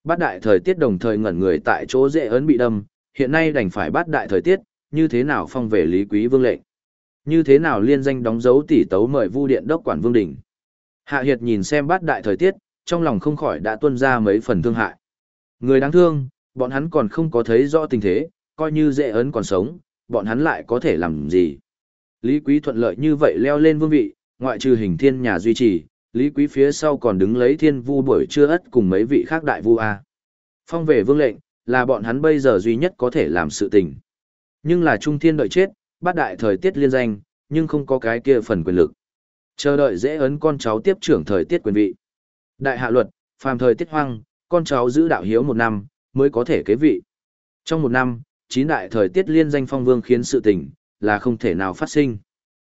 Bát đại thời tiết đồng thời ngẩn người tại chỗ dễ ấn bị đâm, hiện nay đành phải bát đại thời tiết, như thế nào phong về lý quý vương lệnh. Như thế nào liên danh đóng dấu tỷ tấu mời vu điện đốc quản vương đỉnh. Hạ hiệt nhìn xem bát đại thời tiết, trong lòng không khỏi đã tuôn ra mấy phần thương hại. Người đáng thương, bọn hắn còn không có thấy rõ tình thế, coi như dễ ấn còn sống, bọn hắn lại có thể làm gì. Lý Quý thuận lợi như vậy leo lên vương vị, ngoại trừ hình thiên nhà duy trì, Lý Quý phía sau còn đứng lấy thiên vu buổi trưa ất cùng mấy vị khác đại vu A. Phong về vương lệnh, là bọn hắn bây giờ duy nhất có thể làm sự tình. Nhưng là trung thiên đợi chết, bát đại thời tiết liên danh, nhưng không có cái kia phần quyền lực. Chờ đợi dễ ấn con cháu tiếp trưởng thời tiết quyền vị. Đại hạ luật, phàm thời tiết hoang, con cháu giữ đạo hiếu một năm, mới có thể kế vị. Trong một năm, chín đại thời tiết liên danh phong vương khiến sự tình, là không thể nào phát sinh.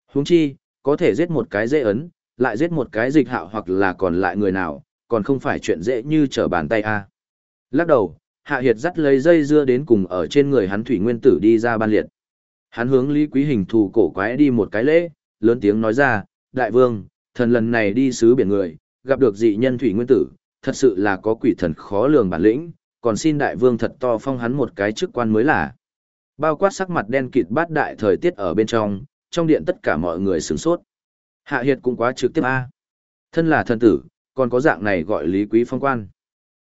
Huống chi, có thể giết một cái dễ ấn, lại giết một cái dịch hạo hoặc là còn lại người nào, còn không phải chuyện dễ như trở bàn tay a. Lắc đầu, Hạ Hiệt dắt lấy dây dưa đến cùng ở trên người hắn thủy nguyên tử đi ra ban liệt. Hắn hướng Lý Quý Hình thù cổ quái đi một cái lễ, lớn tiếng nói ra, đại vương, thần lần này đi sứ biển người, gặp được dị nhân thủy nguyên tử, thật sự là có quỷ thần khó lường bản lĩnh, còn xin đại vương thật to phong hắn một cái chức quan mới là. Bao quát sắc mặt đen kịt bát đại thời tiết ở bên trong, trong điện tất cả mọi người sửng sốt. Hạ Hiệt cũng quá trực tiếp a. Thân là thần tử, còn có dạng này gọi Lý Quý phong quan.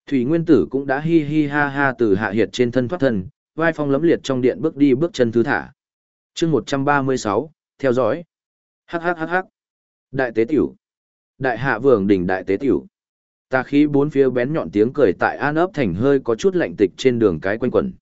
Thủy Nguyên Tử cũng đã hi hi ha ha từ Hạ Hiệt trên thân thoát thân, vai phong lấm liệt trong điện bước đi bước chân thứ thả. Chương 136, theo dõi. Hắc hắc hắc hắc. Đại tế tiểu. Đại hạ vương đỉnh đại tế tiểu. Ta khí bốn phía bén nhọn tiếng cười tại An ấp thành hơi có chút lạnh tịch trên đường cái quanh quẩn.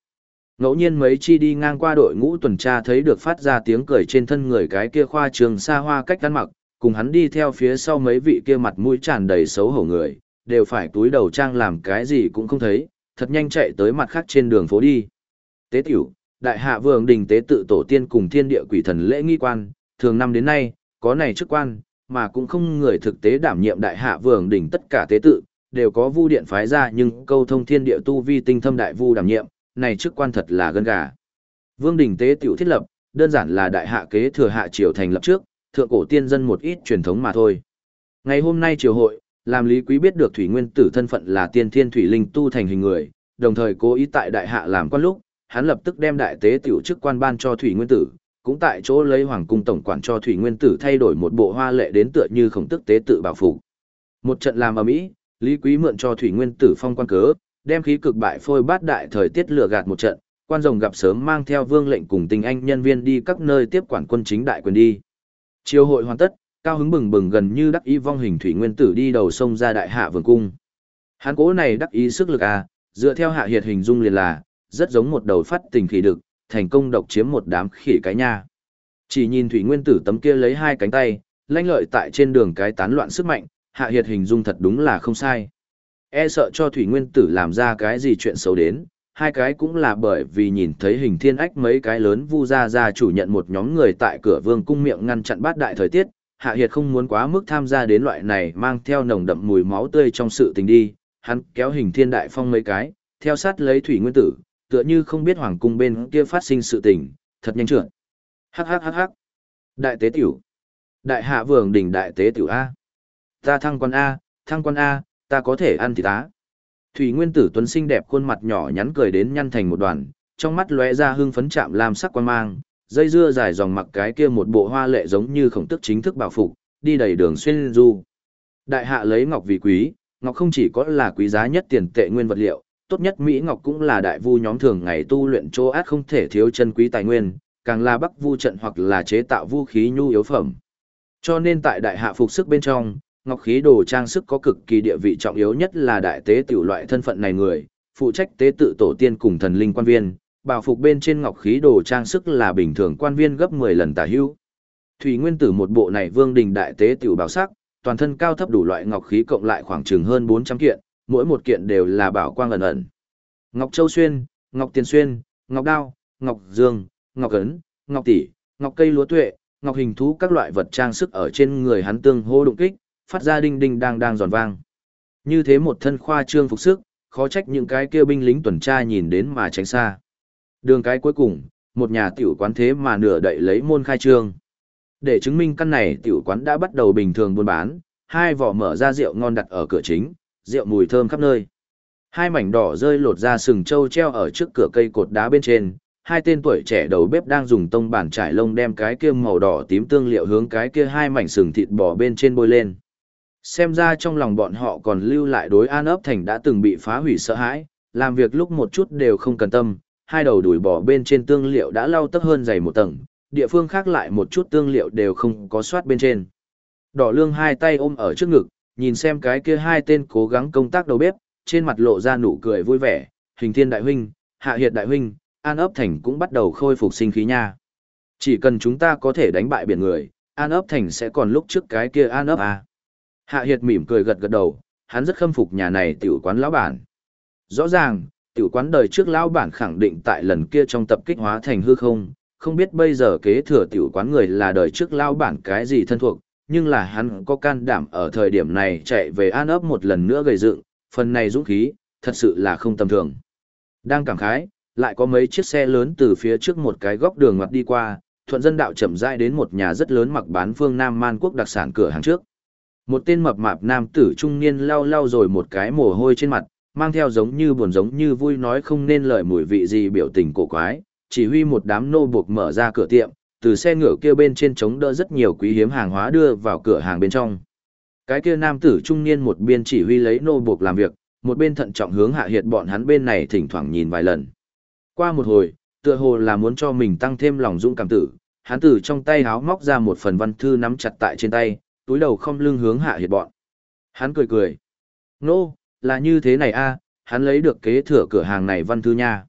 Ngẫu nhiên mấy chi đi ngang qua đội ngũ tuần tra thấy được phát ra tiếng cười trên thân người cái kia khoa trường xa hoa cách ăn mặc, cùng hắn đi theo phía sau mấy vị kia mặt mũi tràn đầy xấu hổ người, đều phải túi đầu trang làm cái gì cũng không thấy, thật nhanh chạy tới mặt khác trên đường phố đi. Tế tiểu, đại hạ vương đình tế tự tổ tiên cùng thiên địa quỷ thần lễ nghi quan, thường năm đến nay, có này chức quan, mà cũng không người thực tế đảm nhiệm đại hạ vương đình tất cả tế tự, đều có vu điện phái ra nhưng câu thông thiên địa tu vi tinh thâm đại vu đảm nhiệm, này chức quan thật là gân gà. Vương đình tế tiểu thiết lập, đơn giản là đại hạ kế thừa hạ triều thành lập trước, thượng cổ tiên dân một ít truyền thống mà thôi. Ngày hôm nay triều hội, làm Lý Quý biết được Thủy Nguyên Tử thân phận là tiên thiên thủy linh tu thành hình người, đồng thời cố ý tại đại hạ làm quan lúc, hắn lập tức đem đại tế tiểu chức quan ban cho Thủy Nguyên Tử, cũng tại chỗ lấy hoàng cung tổng quản cho Thủy Nguyên Tử thay đổi một bộ hoa lệ đến tựa như khổng tức tế tự bảo phục. Một trận làm ở mỹ, Lý Quý mượn cho Thủy Nguyên Tử phong quan cớ, đem khí cực bại phôi bát đại thời tiết lừa gạt một trận, quan rồng gặp sớm mang theo vương lệnh cùng tình anh nhân viên đi các nơi tiếp quản quân chính đại quyền đi. Chiều hội hoàn tất, cao hứng bừng bừng gần như đắc ý vong hình thủy nguyên tử đi đầu sông ra đại hạ vương cung. Hắn cố này đắc ý sức lực à, dựa theo hạ hiệt hình dung liền là, rất giống một đầu phát tình khỉ đực, thành công độc chiếm một đám khỉ cái nha. Chỉ nhìn thủy nguyên tử tấm kia lấy hai cánh tay, lanh lợi tại trên đường cái tán loạn sức mạnh, hạ hiệt hình dung thật đúng là không sai. E sợ cho thủy nguyên tử làm ra cái gì chuyện xấu đến, hai cái cũng là bởi vì nhìn thấy hình thiên ách mấy cái lớn vu ra ra chủ nhận một nhóm người tại cửa vương cung miệng ngăn chặn bát đại thời tiết, hạ hiệt không muốn quá mức tham gia đến loại này mang theo nồng đậm mùi máu tươi trong sự tình đi, hắn kéo hình thiên đại phong mấy cái, theo sát lấy thủy nguyên tử, tựa như không biết hoàng cung bên kia phát sinh sự tình, thật nhanh trượt. Hắc hắc hắc hắc. Đại tế tiểu. Đại hạ vương đỉnh đại tế tiểu A. Ta thăng quan A, thăng quan A, ta có thể ăn thịt tá. Thủy Nguyên Tử Tuấn xinh đẹp khuôn mặt nhỏ nhắn cười đến nhăn thành một đoàn, trong mắt lóe ra hưng phấn chạm làm sắc quan mang, dây dưa dài dòng mặc cái kia một bộ hoa lệ giống như khổng tức chính thức bảo phục, đi đầy đường xuyên du. Đại hạ lấy ngọc vì quý, ngọc không chỉ có là quý giá nhất tiền tệ nguyên vật liệu, tốt nhất Mỹ Ngọc cũng là đại vu nhóm thường ngày tu luyện chỗ át không thể thiếu chân quý tài nguyên, càng là bắc vu trận hoặc là chế tạo vũ khí nhu yếu phẩm. Cho nên tại đại hạ phục sức bên trong, ngọc khí đồ trang sức có cực kỳ địa vị trọng yếu nhất là đại tế tiểu loại thân phận này người, phụ trách tế tự tổ tiên cùng thần linh quan viên, bảo phục bên trên ngọc khí đồ trang sức là bình thường quan viên gấp 10 lần tả hữu. Thủy Nguyên Tử một bộ này vương đình đại tế tiểu bảo sắc, toàn thân cao thấp đủ loại ngọc khí cộng lại khoảng chừng hơn 400 kiện, mỗi một kiện đều là bảo quang ẩn ẩn. Ngọc Châu Xuyên, Ngọc Tiền Xuyên, Ngọc Đao, Ngọc Dương, Ngọc Ấn, Ngọc Tỷ, Ngọc Cây Lúa Tuệ, Ngọc Hình Thú các loại vật trang sức ở trên người hắn tương hô đụng kích, phát ra đinh đinh đang đang giòn vang. Như thế một thân khoa trương phục sức, khó trách những cái kia binh lính tuần tra nhìn đến mà tránh xa. Đường cái cuối cùng, một nhà tiểu quán thế mà nửa đậy lấy môn khai trương. Để chứng minh căn này tiểu quán đã bắt đầu bình thường buôn bán, hai vỏ mở ra rượu ngon đặt ở cửa chính, rượu mùi thơm khắp nơi. Hai mảnh đỏ rơi lột ra sừng trâu treo ở trước cửa cây cột đá bên trên, hai tên tuổi trẻ đầu bếp đang dùng tông bản trải lông đem cái kia màu đỏ tím tương liệu hướng cái kia hai mảnh sừng thịt bò bên trên bôi lên. Xem ra trong lòng bọn họ còn lưu lại đối an ấp thành đã từng bị phá hủy sợ hãi, làm việc lúc một chút đều không cần tâm, hai đầu đùi bò bên trên tương liệu đã lau tấp hơn dày một tầng, địa phương khác lại một chút tương liệu đều không có soát bên trên. Đỏ lương hai tay ôm ở trước ngực, nhìn xem cái kia hai tên cố gắng công tác đầu bếp, trên mặt lộ ra nụ cười vui vẻ, hình thiên đại huynh, hạ hiệt đại huynh, an ấp thành cũng bắt đầu khôi phục sinh khí nha. Chỉ cần chúng ta có thể đánh bại biển người, an ấp thành sẽ còn lúc trước cái kia an ấp à. Hạ hiệt mỉm cười gật gật đầu, hắn rất khâm phục nhà này tiểu quán lão bản. Rõ ràng, tiểu quán đời trước lão bản khẳng định tại lần kia trong tập kích hóa thành hư không, không biết bây giờ kế thừa tiểu quán người là đời trước lão bản cái gì thân thuộc, nhưng là hắn có can đảm ở thời điểm này chạy về an ấp một lần nữa gây dựng, phần này dũng khí, thật sự là không tầm thường. Đang cảm khái, lại có mấy chiếc xe lớn từ phía trước một cái góc đường ngoặt đi qua, thuận dân đạo chậm rãi đến một nhà rất lớn mặc bán phương Nam Man quốc đặc sản cửa hàng trước. Một tên mập mạp nam tử trung niên lau lau rồi một cái mồ hôi trên mặt, mang theo giống như buồn giống như vui nói không nên lời mùi vị gì biểu tình cổ quái, chỉ huy một đám nô buộc mở ra cửa tiệm, từ xe ngựa kia bên trên chống đỡ rất nhiều quý hiếm hàng hóa đưa vào cửa hàng bên trong. Cái kia nam tử trung niên một bên chỉ huy lấy nô buộc làm việc, một bên thận trọng hướng hạ hiệt bọn hắn bên này thỉnh thoảng nhìn vài lần. Qua một hồi, tựa hồ là muốn cho mình tăng thêm lòng dũng cảm tử, hắn tử trong tay háo móc ra một phần văn thư nắm chặt tại trên tay, túi đầu không lưng hướng hạ hiệt bọn. Hắn cười cười. Nô, là như thế này a hắn lấy được kế thừa cửa hàng này văn thư nha.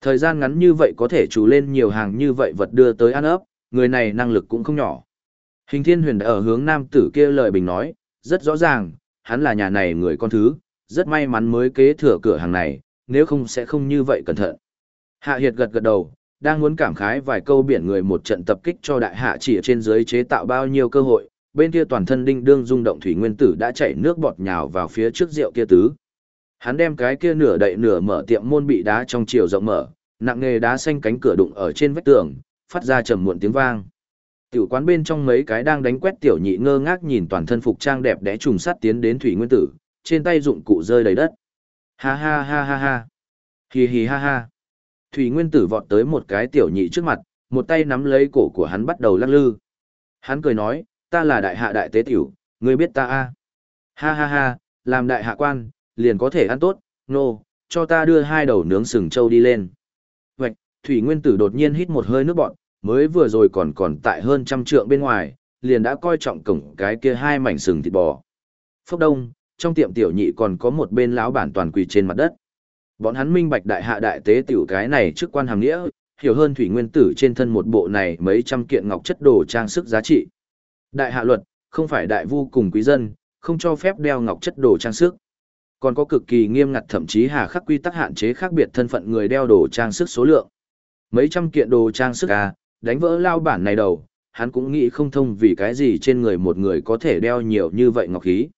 Thời gian ngắn như vậy có thể chủ lên nhiều hàng như vậy vật đưa tới ăn ấp, người này năng lực cũng không nhỏ. Hình thiên huyền đã ở hướng nam tử kia lời bình nói, rất rõ ràng, hắn là nhà này người con thứ, rất may mắn mới kế thừa cửa hàng này, nếu không sẽ không như vậy cẩn thận. Hạ Hiệt gật gật đầu, đang muốn cảm khái vài câu biển người một trận tập kích cho đại hạ chỉ trên dưới chế tạo bao nhiêu cơ hội, bên kia toàn thân đinh đương rung động thủy nguyên tử đã chảy nước bọt nhào vào phía trước rượu kia tứ. Hắn đem cái kia nửa đậy nửa mở tiệm môn bị đá trong chiều rộng mở, nặng nghề đá xanh cánh cửa đụng ở trên vách tường, phát ra trầm muộn tiếng vang. Tiểu quán bên trong mấy cái đang đánh quét tiểu nhị ngơ ngác nhìn toàn thân phục trang đẹp đẽ trùng sát tiến đến thủy nguyên tử, trên tay dụng cụ rơi đầy đất. Ha ha ha ha ha. Hi hi ha ha. Thủy nguyên tử vọt tới một cái tiểu nhị trước mặt, một tay nắm lấy cổ của hắn bắt đầu lắc lư. Hắn cười nói, ta là đại hạ đại tế tiểu, ngươi biết ta a? Ha ha ha, làm đại hạ quan, liền có thể ăn tốt, nô, no, cho ta đưa hai đầu nướng sừng trâu đi lên. Vạch, thủy nguyên tử đột nhiên hít một hơi nước bọn, mới vừa rồi còn còn tại hơn trăm trượng bên ngoài, liền đã coi trọng cổng cái kia hai mảnh sừng thịt bò. Phốc đông, trong tiệm tiểu nhị còn có một bên lão bản toàn quỳ trên mặt đất. Bọn hắn minh bạch đại hạ đại tế tiểu cái này trước quan hàm nghĩa, hiểu hơn thủy nguyên tử trên thân một bộ này mấy trăm kiện ngọc chất đồ trang sức giá trị. Đại hạ luật, không phải đại vu cùng quý dân, không cho phép đeo ngọc chất đồ trang sức. Còn có cực kỳ nghiêm ngặt thậm chí hà khắc quy tắc hạn chế khác biệt thân phận người đeo đồ trang sức số lượng. Mấy trăm kiện đồ trang sức à, đánh vỡ lao bản này đầu, hắn cũng nghĩ không thông vì cái gì trên người một người có thể đeo nhiều như vậy ngọc khí.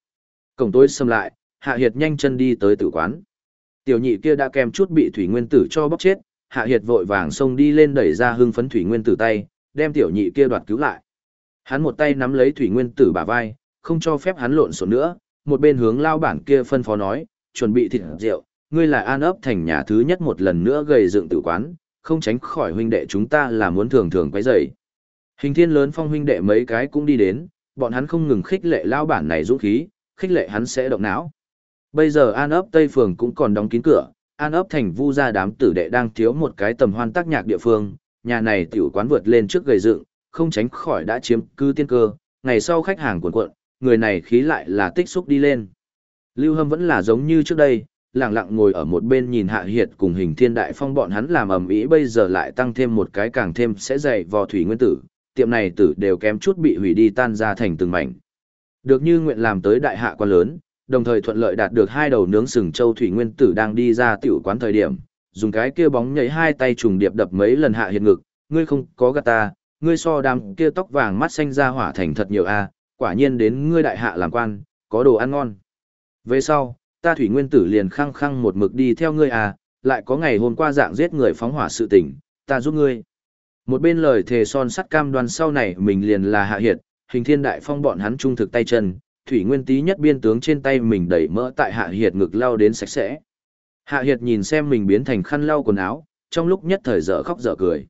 Cổng tối xâm lại, Hạ Hiệt nhanh chân đi tới tử quán. Tiểu nhị kia đã kèm chút bị thủy nguyên tử cho bóc chết, Hạ Hiệt vội vàng xông đi lên đẩy ra hưng phấn thủy nguyên tử tay, đem tiểu nhị kia đoạt cứu lại. Hắn một tay nắm lấy thủy nguyên tử bả vai, không cho phép hắn lộn xộn nữa, một bên hướng lao bản kia phân phó nói, chuẩn bị thịt rượu, ngươi là an ấp thành nhà thứ nhất một lần nữa gầy dựng tử quán, không tránh khỏi huynh đệ chúng ta là muốn thường thường quấy rầy. Hình thiên lớn phong huynh đệ mấy cái cũng đi đến, bọn hắn không ngừng khích lệ lao bản này dũng khí, khích lệ hắn sẽ động não. Bây giờ an ấp Tây Phường cũng còn đóng kín cửa, an ấp thành vu gia đám tử đệ đang thiếu một cái tầm hoan tác nhạc địa phương, nhà này tiểu quán vượt lên trước gầy dựng, không tránh khỏi đã chiếm cư tiên cơ, ngày sau khách hàng cuộn cuộn, người này khí lại là tích xúc đi lên. Lưu Hâm vẫn là giống như trước đây, lặng lặng ngồi ở một bên nhìn Hạ Hiệt cùng hình thiên đại phong bọn hắn làm ầm ĩ bây giờ lại tăng thêm một cái càng thêm sẽ dày vò thủy nguyên tử, tiệm này tử đều kém chút bị hủy đi tan ra thành từng mảnh. Được như nguyện làm tới đại hạ quan lớn, đồng thời thuận lợi đạt được hai đầu nướng sừng châu thủy nguyên tử đang đi ra tiểu quán thời điểm, dùng cái kia bóng nhảy hai tay trùng điệp đập mấy lần hạ hiệt ngực, ngươi không có gạt ta, ngươi so đám kia tóc vàng mắt xanh ra hỏa thành thật nhiều a, quả nhiên đến ngươi đại hạ làm quan, có đồ ăn ngon. Về sau, ta thủy nguyên tử liền khăng khăng một mực đi theo ngươi à, lại có ngày hôm qua dạng giết người phóng hỏa sự tình, ta giúp ngươi. Một bên lời thề son sắt cam đoan sau này mình liền là hạ hiệt, hình thiên đại phong bọn hắn trung thực tay chân, thủy nguyên tí nhất biên tướng trên tay mình đẩy mỡ tại hạ hiệt ngực lao đến sạch sẽ. Hạ hiệt nhìn xem mình biến thành khăn lau quần áo, trong lúc nhất thời dở khóc dở cười.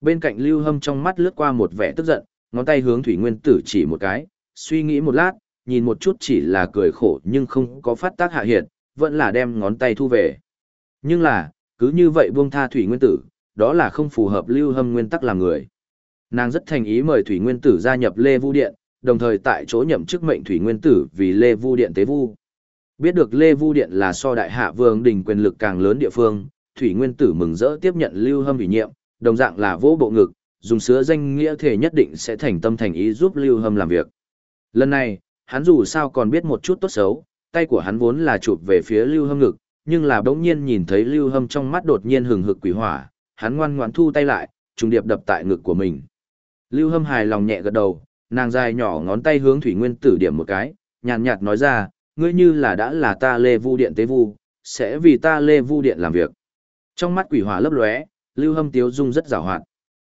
Bên cạnh lưu hâm trong mắt lướt qua một vẻ tức giận, ngón tay hướng thủy nguyên tử chỉ một cái, suy nghĩ một lát, nhìn một chút chỉ là cười khổ nhưng không có phát tác hạ hiện vẫn là đem ngón tay thu về. Nhưng là, cứ như vậy buông tha thủy nguyên tử, đó là không phù hợp lưu hâm nguyên tắc làm người. Nàng rất thành ý mời thủy nguyên tử gia nhập Lê Vu Điện, đồng thời tại chỗ nhậm chức mệnh thủy nguyên tử vì Lê Vu Điện tế vu. Biết được Lê Vu Điện là so đại hạ vương đình quyền lực càng lớn địa phương, thủy nguyên tử mừng rỡ tiếp nhận lưu hâm ủy nhiệm, đồng dạng là vỗ bộ ngực, dùng sứa danh nghĩa thể nhất định sẽ thành tâm thành ý giúp lưu hâm làm việc. Lần này, hắn dù sao còn biết một chút tốt xấu, tay của hắn vốn là chụp về phía lưu hâm ngực, nhưng là bỗng nhiên nhìn thấy lưu hâm trong mắt đột nhiên hừng hực quỷ hỏa, hắn ngoan ngoãn thu tay lại, trùng điệp đập tại ngực của mình. Lưu hâm hài lòng nhẹ gật đầu, nàng dài nhỏ ngón tay hướng thủy nguyên tử điểm một cái, nhàn nhạt nói ra, ngươi như là đã là ta lê vu điện tế vu, sẽ vì ta lê vu điện làm việc. Trong mắt quỷ hỏa lấp lóe, lưu hâm tiếu dung rất rào hoạt.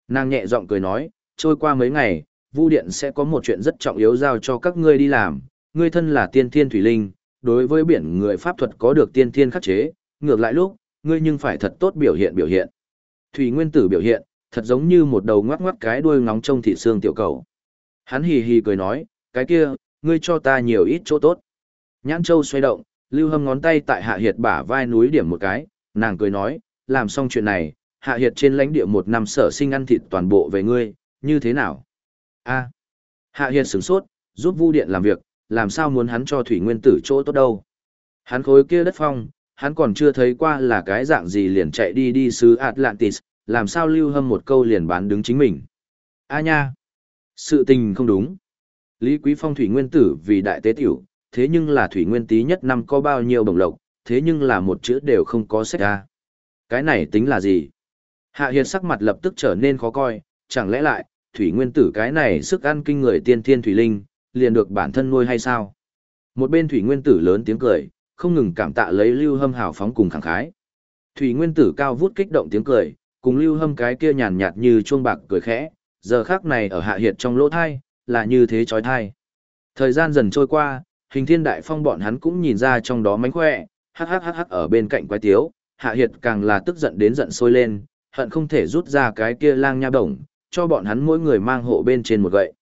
Nàng nhẹ giọng cười nói, trôi qua mấy ngày, Vu Điện sẽ có một chuyện rất trọng yếu giao cho các ngươi đi làm, ngươi thân là tiên thiên thủy linh, đối với biển người pháp thuật có được tiên thiên khắc chế, ngược lại lúc, ngươi nhưng phải thật tốt biểu hiện biểu hiện. Thủy nguyên tử biểu hiện, thật giống như một đầu ngoắc ngoắc cái đuôi ngóng trông thị xương tiểu cầu. Hắn hì hì cười nói, cái kia, ngươi cho ta nhiều ít chỗ tốt. Nhãn châu xoay động, lưu hâm ngón tay tại hạ hiệt bả vai núi điểm một cái, nàng cười nói, làm xong chuyện này, hạ hiệt trên lãnh địa một năm sở sinh ăn thịt toàn bộ về ngươi, như thế nào? a Hạ Hiệt sửng sốt, giúp Vu Điện làm việc, làm sao muốn hắn cho Thủy Nguyên Tử chỗ tốt đâu. Hắn khối kia đất phong, hắn còn chưa thấy qua là cái dạng gì liền chạy đi đi xứ Atlantis, làm sao lưu hâm một câu liền bán đứng chính mình. A nha! Sự tình không đúng. Lý Quý Phong Thủy Nguyên Tử vì đại tế tiểu, thế nhưng là Thủy Nguyên Tý nhất năm có bao nhiêu bổng lộc, thế nhưng là một chữ đều không có sách ra. Cái này tính là gì? Hạ Hiệt sắc mặt lập tức trở nên khó coi, chẳng lẽ lại, thủy nguyên tử cái này sức ăn kinh người tiên thiên thủy linh, liền được bản thân nuôi hay sao? Một bên thủy nguyên tử lớn tiếng cười, không ngừng cảm tạ lấy lưu hâm hào phóng cùng khẳng khái. Thủy nguyên tử cao vút kích động tiếng cười, cùng lưu hâm cái kia nhàn nhạt như chuông bạc cười khẽ, giờ khác này ở hạ hiệt trong lỗ thai, là như thế trói thai. Thời gian dần trôi qua, hình thiên đại phong bọn hắn cũng nhìn ra trong đó mánh khỏe, hắc hắc hắc hắc ở bên cạnh quái tiếu, hạ hiệt càng là tức giận đến giận sôi lên, hận không thể rút ra cái kia lang nha đồng, cho bọn hắn mỗi người mang hộ bên trên một gậy.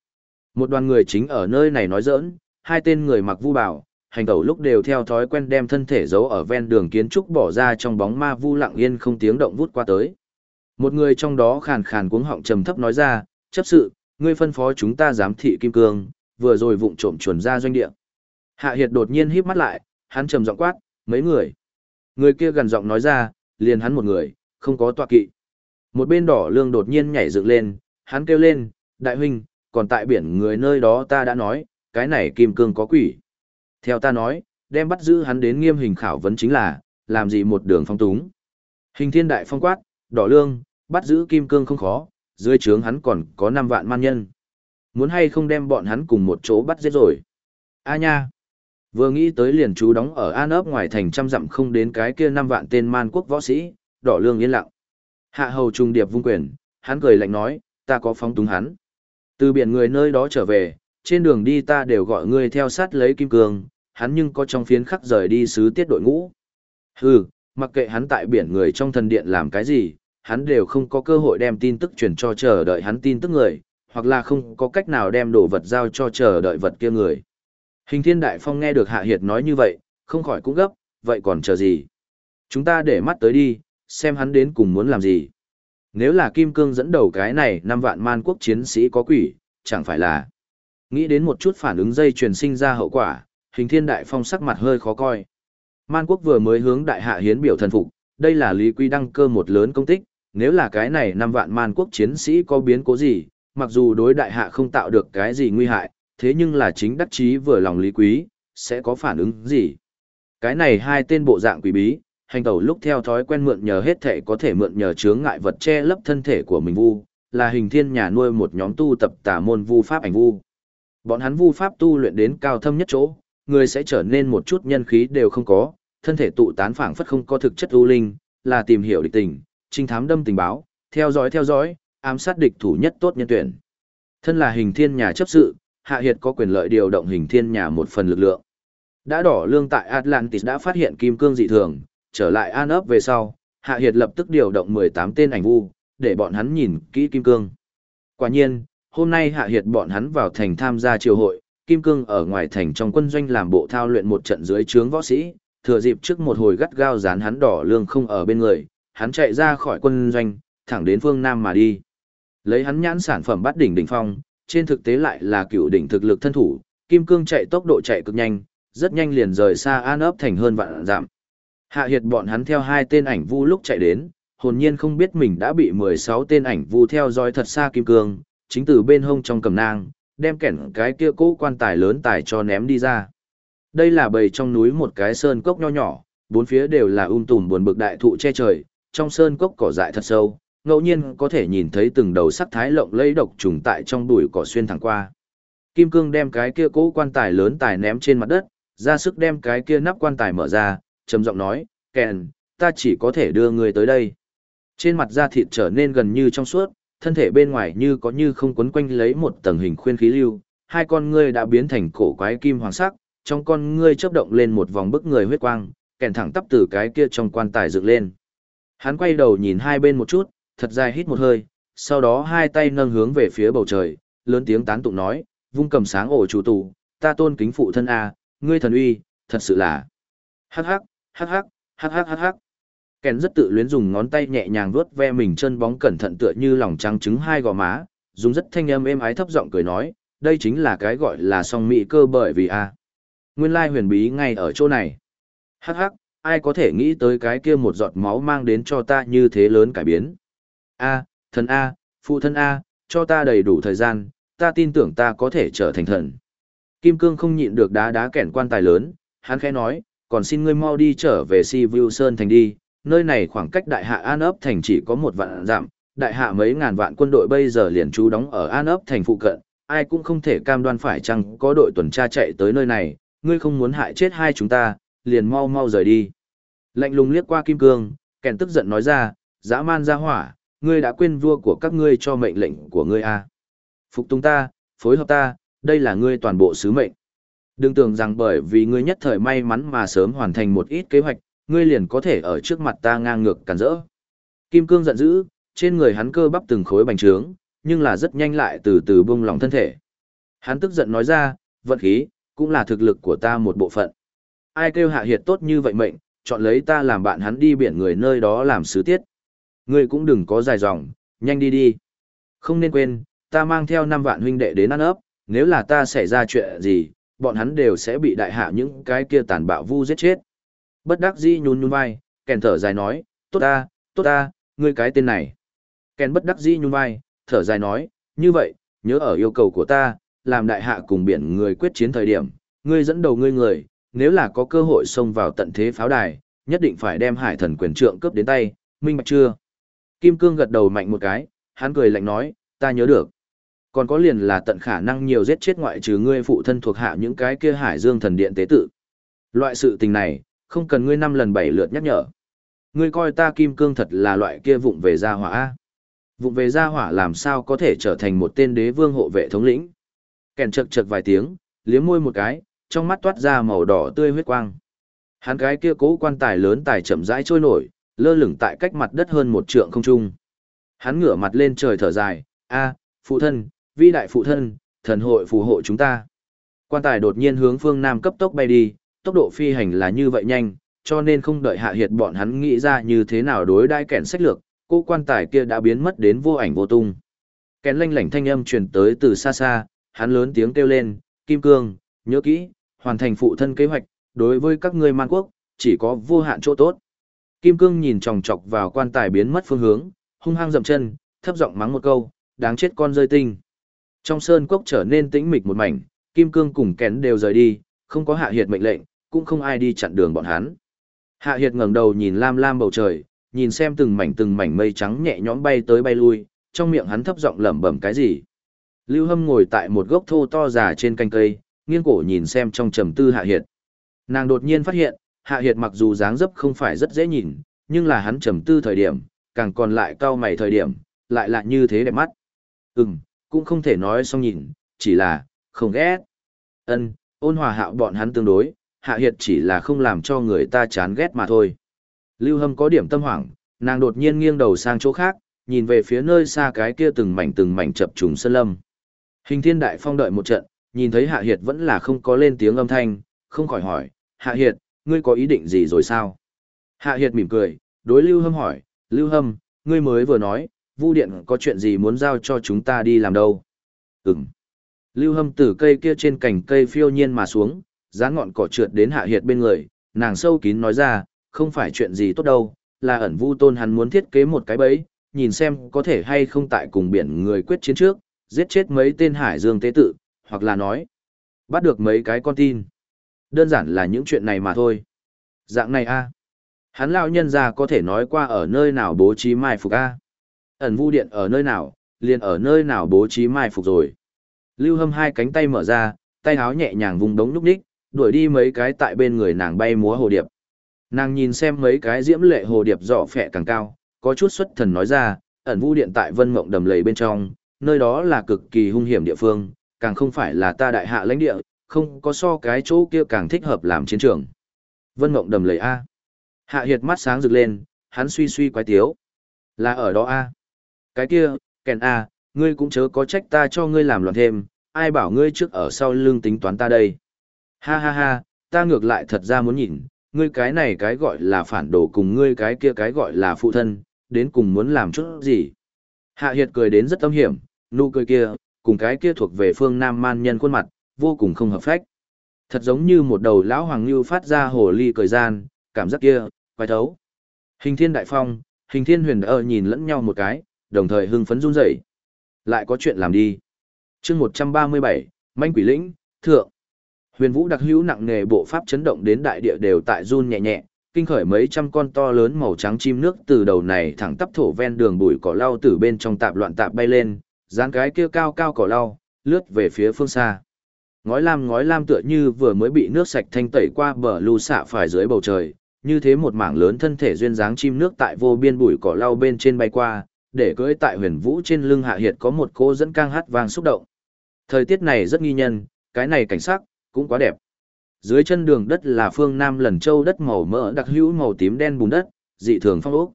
Một đoàn người chính ở nơi này nói giỡn, hai tên người mặc vu bào, hành tẩu lúc đều theo thói quen đem thân thể giấu ở ven đường kiến trúc bỏ ra trong bóng ma vu lặng yên không tiếng động vút qua tới. Một người trong đó khàn khàn cuống họng trầm thấp nói ra, chấp sự, ngươi phân phó chúng ta giám thị kim cương, vừa rồi vụng trộm chuẩn ra doanh địa. Hạ Hiệt đột nhiên híp mắt lại, hắn trầm giọng quát, mấy người. Người kia gần giọng nói ra, liền hắn một người, không có tọa kỵ. Một bên đỏ lương đột nhiên nhảy dựng lên, hắn kêu lên, đại huynh, còn tại biển người nơi đó ta đã nói, cái này kim cương có quỷ. Theo ta nói, đem bắt giữ hắn đến nghiêm hình khảo vấn chính là, làm gì một đường phong túng. Hình thiên đại phong quát, đỏ lương, bắt giữ kim cương không khó, dưới trướng hắn còn có 5 vạn man nhân. Muốn hay không đem bọn hắn cùng một chỗ bắt giết rồi. A nha! Vừa nghĩ tới liền chú đóng ở An ấp ngoài thành trăm dặm không đến cái kia 5 vạn tên man quốc võ sĩ, đỏ lương yên lặng. Hạ hầu trùng điệp vung quyền, hắn cười lạnh nói, ta có phóng túng hắn. Từ biển người nơi đó trở về, trên đường đi ta đều gọi ngươi theo sát lấy kim cương, hắn nhưng có trong phiến khắc rời đi sứ tiết đội ngũ. Hừ, mặc kệ hắn tại biển người trong thần điện làm cái gì, hắn đều không có cơ hội đem tin tức truyền cho chờ đợi hắn tin tức người, hoặc là không có cách nào đem đồ vật giao cho chờ đợi vật kia người. Hình thiên đại phong nghe được Hạ Hiệt nói như vậy, không khỏi cũng gấp, vậy còn chờ gì? Chúng ta để mắt tới đi, xem hắn đến cùng muốn làm gì. Nếu là Kim Cương dẫn đầu cái này năm vạn man quốc chiến sĩ có quỷ, chẳng phải là. Nghĩ đến một chút phản ứng dây truyền sinh ra hậu quả, hình thiên đại phong sắc mặt hơi khó coi. Man quốc vừa mới hướng đại hạ hiến biểu thần phục, đây là lý quy đăng cơ một lớn công tích, nếu là cái này năm vạn man quốc chiến sĩ có biến cố gì, mặc dù đối đại hạ không tạo được cái gì nguy hại, thế nhưng là chính đắc chí vừa lòng lý quý, sẽ có phản ứng gì. Cái này hai tên bộ dạng quỷ bí, hành tẩu lúc theo thói quen mượn nhờ hết thể có thể mượn nhờ chướng ngại vật che lấp thân thể của mình vu, là hình thiên nhà nuôi một nhóm tu tập tà môn vu pháp ảnh vu. Bọn hắn vu pháp tu luyện đến cao thâm nhất chỗ, người sẽ trở nên một chút nhân khí đều không có, thân thể tụ tán phảng phất không có thực chất u linh, là tìm hiểu địch tình, trinh thám đâm tình báo, theo dõi theo dõi, ám sát địch thủ nhất tốt nhân tuyển. Thân là hình thiên nhà chấp sự, Hạ Hiệt có quyền lợi điều động hình thiên nhà một phần lực lượng. Đã đỏ lương tại Atlantis đã phát hiện kim cương dị thường, trở lại An ấp về sau, Hạ Hiệt lập tức điều động 18 tên ảnh vu, để bọn hắn nhìn kỹ kim cương. Quả nhiên, hôm nay Hạ Hiệt bọn hắn vào thành tham gia triều hội, kim cương ở ngoài thành trong quân doanh làm bộ thao luyện một trận dưới trướng võ sĩ, thừa dịp trước một hồi gắt gao dán hắn đỏ lương không ở bên người, hắn chạy ra khỏi quân doanh, thẳng đến phương Nam mà đi. Lấy hắn nhãn sản phẩm bắt đỉnh đỉnh phong, trên thực tế lại là cựu đỉnh thực lực thân thủ, kim cương chạy tốc độ chạy cực nhanh, rất nhanh liền rời xa An ấp thành hơn vạn giảm. Hạ hiệt bọn hắn theo hai tên ảnh vu lúc chạy đến, hồn nhiên không biết mình đã bị 16 tên ảnh vu theo dõi thật xa kim cương, chính từ bên hông trong cầm nang, đem kẻn cái kia cố quan tài lớn tài cho ném đi ra. Đây là bầy trong núi một cái sơn cốc nho nhỏ, bốn phía đều là um tùm buồn bực đại thụ che trời, trong sơn cốc cỏ dại thật sâu, ngẫu nhiên có thể nhìn thấy từng đầu sắc thái lộng lẫy độc trùng tại trong bụi cỏ xuyên thẳng qua. Kim Cương đem cái kia cố quan tài lớn tài ném trên mặt đất, ra sức đem cái kia nắp quan tài mở ra, trầm giọng nói, kèn, ta chỉ có thể đưa người tới đây. Trên mặt da thịt trở nên gần như trong suốt, thân thể bên ngoài như có như không quấn quanh lấy một tầng hình khuyên khí lưu, hai con ngươi đã biến thành cổ quái kim hoàng sắc, trong con ngươi chớp động lên một vòng bức người huyết quang, kèn thẳng tắp từ cái kia trong quan tài dựng lên. Hắn quay đầu nhìn hai bên một chút, thật dài hít một hơi, sau đó hai tay nâng hướng về phía bầu trời, lớn tiếng tán tụng nói, vung cầm sáng ổ chủ tù, ta tôn kính phụ thân A, ngươi thần uy, thật sự là. Hắc hắc, hắc hắc, hắc hắc hắc hắc. Kèn rất tự luyến dùng ngón tay nhẹ nhàng vuốt ve mình chân bóng cẩn thận tựa như lòng trắng trứng hai gò má, dùng rất thanh âm êm ái thấp giọng cười nói, đây chính là cái gọi là song mỹ cơ bởi vì a. Nguyên lai huyền bí ngay ở chỗ này. Hắc hắc, ai có thể nghĩ tới cái kia một giọt máu mang đến cho ta như thế lớn cải biến. A, thần A, phụ thân A, cho ta đầy đủ thời gian, ta tin tưởng ta có thể trở thành thần. Kim Cương không nhịn được đá đá kẻn quan tài lớn, hắn khẽ nói, còn xin ngươi mau đi trở về Si Vu Sơn thành đi, nơi này khoảng cách đại hạ An ấp thành chỉ có một vạn dặm, đại hạ mấy ngàn vạn quân đội bây giờ liền trú đóng ở An ấp thành phụ cận, ai cũng không thể cam đoan phải chăng có đội tuần tra chạy tới nơi này, ngươi không muốn hại chết hai chúng ta, liền mau mau rời đi. Lạnh lùng liếc qua Kim Cương, kèn tức giận nói ra, dã man ra hỏa, ngươi đã quên vua của các ngươi cho mệnh lệnh của ngươi à. Phục tùng ta, phối hợp ta, đây là ngươi toàn bộ sứ mệnh. Đừng tưởng rằng bởi vì ngươi nhất thời may mắn mà sớm hoàn thành một ít kế hoạch, ngươi liền có thể ở trước mặt ta ngang ngược cản rỡ. Kim Cương giận dữ, trên người hắn cơ bắp từng khối bành trướng, nhưng là rất nhanh lại từ từ bung lòng thân thể. Hắn tức giận nói ra, vận khí, cũng là thực lực của ta một bộ phận. Ai kêu hạ hiệt tốt như vậy mệnh, chọn lấy ta làm bạn hắn đi biển người nơi đó làm sứ tiết. Ngươi cũng đừng có dài dòng, nhanh đi đi. Không nên quên, ta mang theo 5 vạn huynh đệ đến ăn ấp, nếu là ta xảy ra chuyện gì, bọn hắn đều sẽ bị đại hạ những cái kia tàn bạo vu giết chết. Bất đắc dĩ nhún nhún vai, kèn thở dài nói, tốt ta, tốt ta, ngươi cái tên này. Kèn bất đắc dĩ nhún vai, thở dài nói, như vậy, nhớ ở yêu cầu của ta, làm đại hạ cùng biển người quyết chiến thời điểm, ngươi dẫn đầu ngươi người, nếu là có cơ hội xông vào tận thế pháo đài, nhất định phải đem hải thần quyền trượng cướp đến tay, minh bạch chưa? Kim Cương gật đầu mạnh một cái, hắn cười lạnh nói, ta nhớ được. Còn có liền là tận khả năng nhiều giết chết ngoại trừ ngươi phụ thân thuộc hạ những cái kia hải dương thần điện tế tự. Loại sự tình này, không cần ngươi năm lần bảy lượt nhắc nhở. Ngươi coi ta Kim Cương thật là loại kia vụng về gia hỏa. Vụng về gia hỏa làm sao có thể trở thành một tên đế vương hộ vệ thống lĩnh. Kèn chật chật vài tiếng, liếm môi một cái, trong mắt toát ra màu đỏ tươi huyết quang. Hắn cái kia cố quan tài lớn tài chậm rãi trôi nổi, lơ lửng tại cách mặt đất hơn một trượng không trung. Hắn ngửa mặt lên trời thở dài, a, phụ thân, vĩ đại phụ thân, thần hội phù hộ chúng ta. Quan tài đột nhiên hướng phương Nam cấp tốc bay đi, tốc độ phi hành là như vậy nhanh, cho nên không đợi hạ hiệt bọn hắn nghĩ ra như thế nào đối đai kẻn sách lược, cô quan tài kia đã biến mất đến vô ảnh vô tung. Kén lanh lảnh thanh âm truyền tới từ xa xa, hắn lớn tiếng kêu lên, Kim Cương, nhớ kỹ, hoàn thành phụ thân kế hoạch, đối với các ngươi man quốc, chỉ có vô hạn chỗ tốt. Kim Cương nhìn chòng chọc vào quan tài biến mất phương hướng, hung hăng dậm chân, thấp giọng mắng một câu, đáng chết con rơi tinh. Trong sơn cốc trở nên tĩnh mịch một mảnh, Kim Cương cùng kén đều rời đi, không có hạ hiệt mệnh lệnh, cũng không ai đi chặn đường bọn hắn. Hạ hiệt ngẩng đầu nhìn lam lam bầu trời, nhìn xem từng mảnh từng mảnh mây trắng nhẹ nhõm bay tới bay lui, trong miệng hắn thấp giọng lẩm bẩm cái gì. Lưu Hâm ngồi tại một gốc thô to già trên canh cây, nghiêng cổ nhìn xem trong trầm tư Hạ Hiệt. Nàng đột nhiên phát hiện, Hạ Hiệt mặc dù dáng dấp không phải rất dễ nhìn, nhưng là hắn trầm tư thời điểm, càng còn lại cao mày thời điểm, lại là như thế đẹp mắt. Ừm, cũng không thể nói xong nhìn, chỉ là, không ghét. Ân, ôn hòa hạo bọn hắn tương đối, Hạ Hiệt chỉ là không làm cho người ta chán ghét mà thôi. Lưu Hâm có điểm tâm hoảng, nàng đột nhiên nghiêng đầu sang chỗ khác, nhìn về phía nơi xa cái kia từng mảnh từng mảnh chập trùng sơn lâm. Hình Thiên Đại Phong đợi một trận, nhìn thấy Hạ Hiệt vẫn là không có lên tiếng âm thanh, không khỏi hỏi, Hạ Hiệt, ngươi có ý định gì rồi sao? Hạ Hiệt mỉm cười, đối Lưu Hâm hỏi, Lưu Hâm, ngươi mới vừa nói, Vu Điện có chuyện gì muốn giao cho chúng ta đi làm đâu? Ừm. Lưu Hâm từ cây kia trên cành cây phiêu nhiên mà xuống, giá ngọn cỏ trượt đến Hạ Hiệt bên người, nàng sâu kín nói ra, không phải chuyện gì tốt đâu, là ẩn Vu Tôn hắn muốn thiết kế một cái bẫy, nhìn xem có thể hay không tại cùng biển người quyết chiến trước, giết chết mấy tên hải dương tế tự, hoặc là nói, bắt được mấy cái con tin. Đơn giản là những chuyện này mà thôi. Dạng này a Hắn lão nhân ra có thể nói qua ở nơi nào bố trí mai phục a Ẩn vu điện ở nơi nào, liền ở nơi nào bố trí mai phục rồi. Lưu hâm hai cánh tay mở ra, tay áo nhẹ nhàng vùng đống núp đích, đuổi đi mấy cái tại bên người nàng bay múa hồ điệp. Nàng nhìn xem mấy cái diễm lệ hồ điệp rõ phẹ càng cao, có chút xuất thần nói ra, ẩn vu điện tại vân mộng đầm lầy bên trong, nơi đó là cực kỳ hung hiểm địa phương, càng không phải là ta đại hạ lãnh địa, không có so cái chỗ kia càng thích hợp làm chiến trường. Vân mộng đầm lầy A. Hạ hiệt mắt sáng rực lên, hắn suy suy quái tiếu. Là ở đó A. Cái kia, kèn A, ngươi cũng chớ có trách ta cho ngươi làm loạn thêm, ai bảo ngươi trước ở sau lưng tính toán ta đây. Ha ha ha, ta ngược lại thật ra muốn nhìn, ngươi cái này cái gọi là phản đồ cùng ngươi cái kia cái gọi là phụ thân, đến cùng muốn làm chút gì. Hạ Hiệt cười đến rất âm hiểm, nụ cười kia, cùng cái kia thuộc về phương Nam man nhân khuôn mặt, vô cùng không hợp phách. Thật giống như một đầu lão hoàng lưu phát ra hồ ly cười gian, cảm giác kia, quay thấu. Hình thiên đại phong, hình thiên huyền ở nhìn lẫn nhau một cái, đồng thời hưng phấn run rẩy. Lại có chuyện làm đi. chương 137, manh quỷ lĩnh, thượng. Huyền vũ đặc hữu nặng nề bộ pháp chấn động đến đại địa đều tại run nhẹ nhẹ, kinh khởi mấy trăm con to lớn màu trắng chim nước từ đầu này thẳng tắp thổ ven đường bụi cỏ lau từ bên trong tạp loạn tạp bay lên, dáng cái kia cao cao cỏ lau, lướt về phía phương xa. Ngói lam ngói lam tựa như vừa mới bị nước sạch thanh tẩy qua bờ lưu xạ phải dưới bầu trời, như thế một mảng lớn thân thể duyên dáng chim nước tại vô biên bụi cỏ lau bên trên bay qua, để cưỡi tại huyền vũ trên lưng hạ hiệt có một cô dẫn cang hát vang xúc động. Thời tiết này rất nghi nhân, cái này cảnh sắc, cũng quá đẹp. Dưới chân đường đất là phương Nam lần châu đất màu mỡ đặc hữu màu tím đen bùn đất, dị thường phong ốc.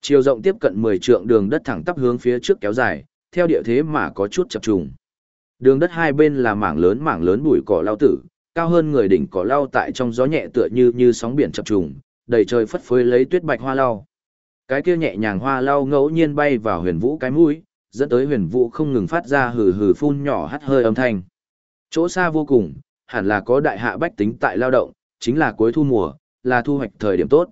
Chiều rộng tiếp cận 10 trượng đường đất thẳng tắp hướng phía trước kéo dài, theo địa thế mà có chút chập trùng. Đường đất hai bên là mảng lớn mảng lớn bụi cỏ lao tử, cao hơn người đỉnh cỏ lao tại trong gió nhẹ tựa như như sóng biển chập trùng, đầy trời phất phới lấy tuyết bạch hoa lao. Cái kia nhẹ nhàng hoa lau ngẫu nhiên bay vào huyền vũ cái mũi, dẫn tới huyền vũ không ngừng phát ra hừ hừ phun nhỏ hắt hơi âm thanh. Chỗ xa vô cùng, hẳn là có đại hạ bách tính tại lao động, chính là cuối thu mùa, là thu hoạch thời điểm tốt.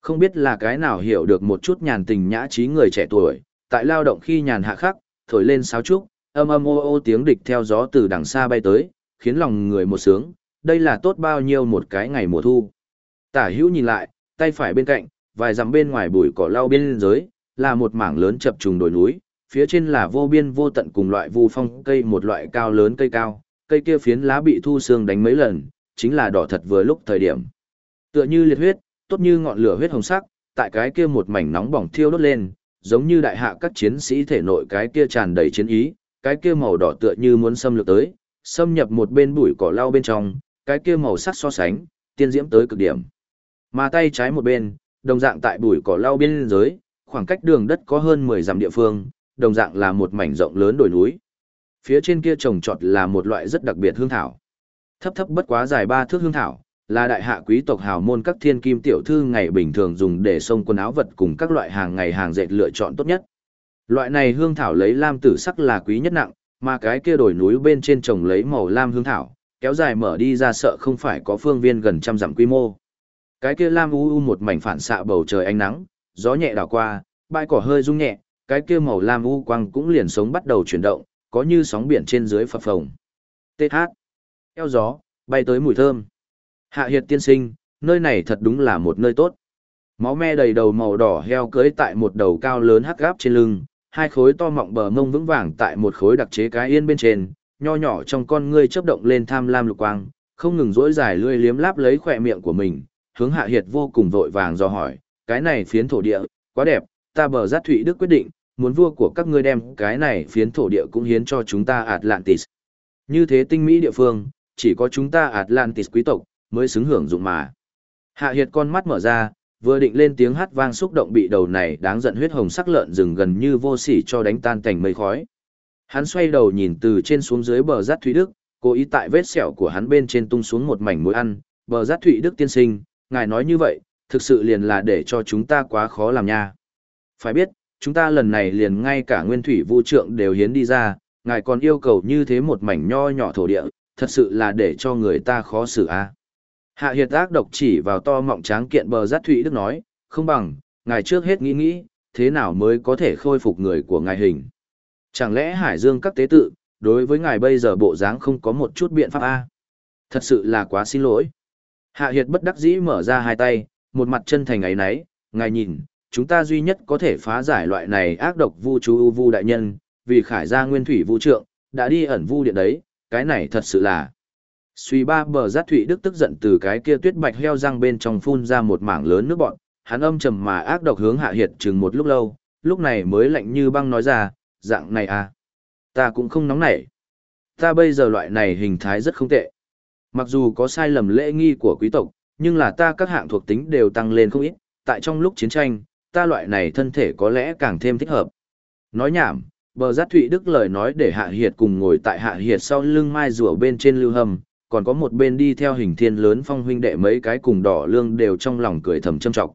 Không biết là cái nào hiểu được một chút nhàn tình nhã trí người trẻ tuổi, tại lao động khi nhàn hạ khắc, thổi lên sáo trúc, âm âm ô ô tiếng địch theo gió từ đằng xa bay tới, khiến lòng người một sướng, đây là tốt bao nhiêu một cái ngày mùa thu. Tả hữu nhìn lại, tay phải bên cạnh, vài dặm bên ngoài bụi cỏ lau bên dưới, là một mảng lớn chập trùng đồi núi, phía trên là vô biên vô tận cùng loại vu phong cây một loại cao lớn cây cao, cây kia phiến lá bị thu xương đánh mấy lần, chính là đỏ thật vừa lúc thời điểm. Tựa như liệt huyết, tốt như ngọn lửa huyết hồng sắc, tại cái kia một mảnh nóng bỏng thiêu đốt lên, giống như đại hạ các chiến sĩ thể nội cái kia tràn đầy chiến ý, cái kia màu đỏ tựa như muốn xâm lược tới, xâm nhập một bên bụi cỏ lau bên trong, cái kia màu sắc so sánh, tiên diễm tới cực điểm. Mà tay trái một bên, đồng dạng tại bụi cỏ lau biên giới, khoảng cách đường đất có hơn 10 dặm địa phương, đồng dạng là một mảnh rộng lớn đồi núi. Phía trên kia trồng trọt là một loại rất đặc biệt hương thảo. Thấp thấp bất quá dài ba thước hương thảo, là đại hạ quý tộc hào môn các thiên kim tiểu thư ngày bình thường dùng để xông quần áo vật cùng các loại hàng ngày hàng dệt lựa chọn tốt nhất. Loại này hương thảo lấy lam tử sắc là quý nhất nặng, mà cái kia đồi núi bên trên trồng lấy màu lam hương thảo, kéo dài mở đi ra sợ không phải có phương viên gần trăm dặm quy mô. Cái kia lam u u một mảnh phản xạ bầu trời ánh nắng, gió nhẹ đảo qua, bãi cỏ hơi rung nhẹ, cái kia màu lam u quang cũng liền sống bắt đầu chuyển động, có như sóng biển trên dưới phập phồng. TH. Eo gió, bay tới mùi thơm. Hạ hiệt tiên sinh, nơi này thật đúng là một nơi tốt. Máu me đầy đầu màu đỏ heo cưới tại một đầu cao lớn hắc gáp trên lưng, hai khối to mọng bờ mông vững vàng tại một khối đặc chế cái yên bên trên, nho nhỏ trong con ngươi chớp động lên tham lam lục quang, không ngừng rỗi dài lươi liếm láp lấy khỏe miệng của mình, hướng hạ hiệt vô cùng vội vàng do hỏi, cái này phiến thổ địa, quá đẹp, ta bờ giác thụy đức quyết định, muốn vua của các ngươi đem cái này phiến thổ địa cũng hiến cho chúng ta Atlantis. Như thế tinh mỹ địa phương, chỉ có chúng ta Atlantis quý tộc, mới xứng hưởng dụng mà. Hạ Hiệt con mắt mở ra, vừa định lên tiếng hát vang xúc động bị đầu này đáng giận huyết hồng sắc lợn rừng gần như vô sỉ cho đánh tan cảnh mây khói. Hắn xoay đầu nhìn từ trên xuống dưới bờ rát Thụy Đức, cố ý tại vết sẹo của hắn bên trên tung xuống một mảnh muối ăn, bờ rát Thụy Đức tiên sinh, ngài nói như vậy, thực sự liền là để cho chúng ta quá khó làm nha. Phải biết, chúng ta lần này liền ngay cả nguyên thủy vũ trượng đều hiến đi ra, ngài còn yêu cầu như thế một mảnh nho nhỏ thổ địa, thật sự là để cho người ta khó xử a. Hạ hiệt ác độc chỉ vào to mọng tráng kiện bờ rát thủy đức nói, không bằng, ngài trước hết nghĩ nghĩ, thế nào mới có thể khôi phục người của ngài hình. Chẳng lẽ Hải Dương các tế tự, đối với ngài bây giờ bộ dáng không có một chút biện pháp a? Thật sự là quá xin lỗi. Hạ hiệt bất đắc dĩ mở ra hai tay, một mặt chân thành ấy nấy, ngài nhìn, chúng ta duy nhất có thể phá giải loại này ác độc vu chú vu đại nhân, vì khải gia nguyên thủy vu trượng, đã đi ẩn vu điện đấy, cái này thật sự là Suy ba bờ giác thụy đức tức giận từ cái kia tuyết bạch heo răng bên trong phun ra một mảng lớn nước bọn, hắn âm trầm mà ác độc hướng hạ hiệt chừng một lúc lâu, lúc này mới lạnh như băng nói ra, dạng này à. Ta cũng không nóng nảy. Ta bây giờ loại này hình thái rất không tệ. Mặc dù có sai lầm lễ nghi của quý tộc, nhưng là ta các hạng thuộc tính đều tăng lên không ít, tại trong lúc chiến tranh, ta loại này thân thể có lẽ càng thêm thích hợp. Nói nhảm, bờ giác thụy đức lời nói để hạ hiệt cùng ngồi tại hạ hiệt sau lưng mai rùa bên trên lưu hầm, còn có một bên đi theo hình thiên lớn phong huynh đệ mấy cái cùng đỏ lương đều trong lòng cười thầm châm trọng.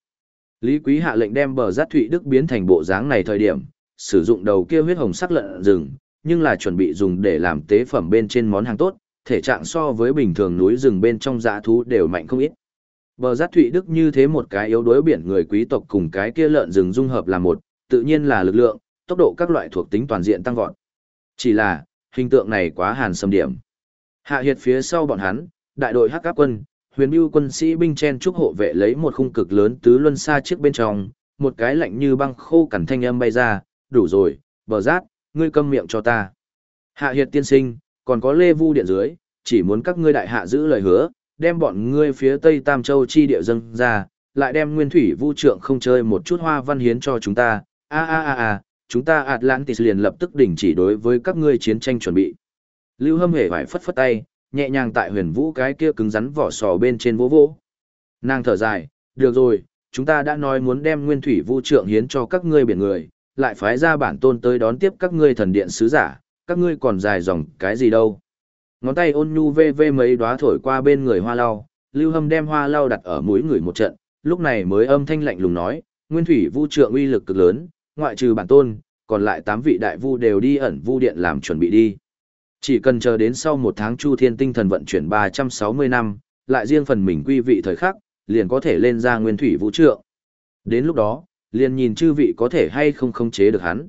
Lý Quý hạ lệnh đem bờ giác thụy đức biến thành bộ dáng này thời điểm, sử dụng đầu kia huyết hồng sắc lợn rừng, nhưng là chuẩn bị dùng để làm tế phẩm bên trên món hàng tốt, thể trạng so với bình thường núi rừng bên trong dã thú đều mạnh không ít. Bờ giác thụy đức như thế một cái yếu đối biển người quý tộc cùng cái kia lợn rừng dung hợp là một, tự nhiên là lực lượng, tốc độ các loại thuộc tính toàn diện tăng vọt. Chỉ là, hình tượng này quá hàn sâm điểm. Hạ hiệt phía sau bọn hắn, đại đội hắc áp quân, huyền bưu quân sĩ binh chen trúc hộ vệ lấy một khung cực lớn tứ luân xa trước bên trong, một cái lạnh như băng khô cằn thanh âm bay ra, đủ rồi, bờ giác, ngươi câm miệng cho ta. Hạ hiệt tiên sinh, còn có lê vu điện dưới, chỉ muốn các ngươi đại hạ giữ lời hứa, đem bọn ngươi phía tây Tam Châu chi địa dâng ra, lại đem nguyên thủy vu trượng không chơi một chút hoa văn hiến cho chúng ta, a a a a, chúng ta Atlantis liền lập tức đình chỉ đối với các ngươi chiến tranh chuẩn bị. Lưu Hâm hề phải phất phất tay, nhẹ nhàng tại huyền vũ cái kia cứng rắn vỏ sò bên trên vỗ vỗ. Nàng thở dài, được rồi, chúng ta đã nói muốn đem nguyên thủy vu trượng hiến cho các ngươi biển người, lại phái ra bản tôn tới đón tiếp các ngươi thần điện sứ giả, các ngươi còn dài dòng cái gì đâu. Ngón tay ôn nhu vê vê mấy đóa thổi qua bên người hoa lau, lưu hâm đem hoa lau đặt ở mũi người một trận, lúc này mới âm thanh lạnh lùng nói, nguyên thủy vu trượng uy lực cực lớn, ngoại trừ bản tôn, còn lại tám vị đại vu đều đi ẩn vu điện làm chuẩn bị đi. Chỉ cần chờ đến sau một tháng Chu Thiên tinh thần vận chuyển 360 năm, lại riêng phần mình quy vị thời khắc, liền có thể lên ra nguyên thủy vũ trượng. Đến lúc đó, liền nhìn chư vị có thể hay không khống chế được hắn.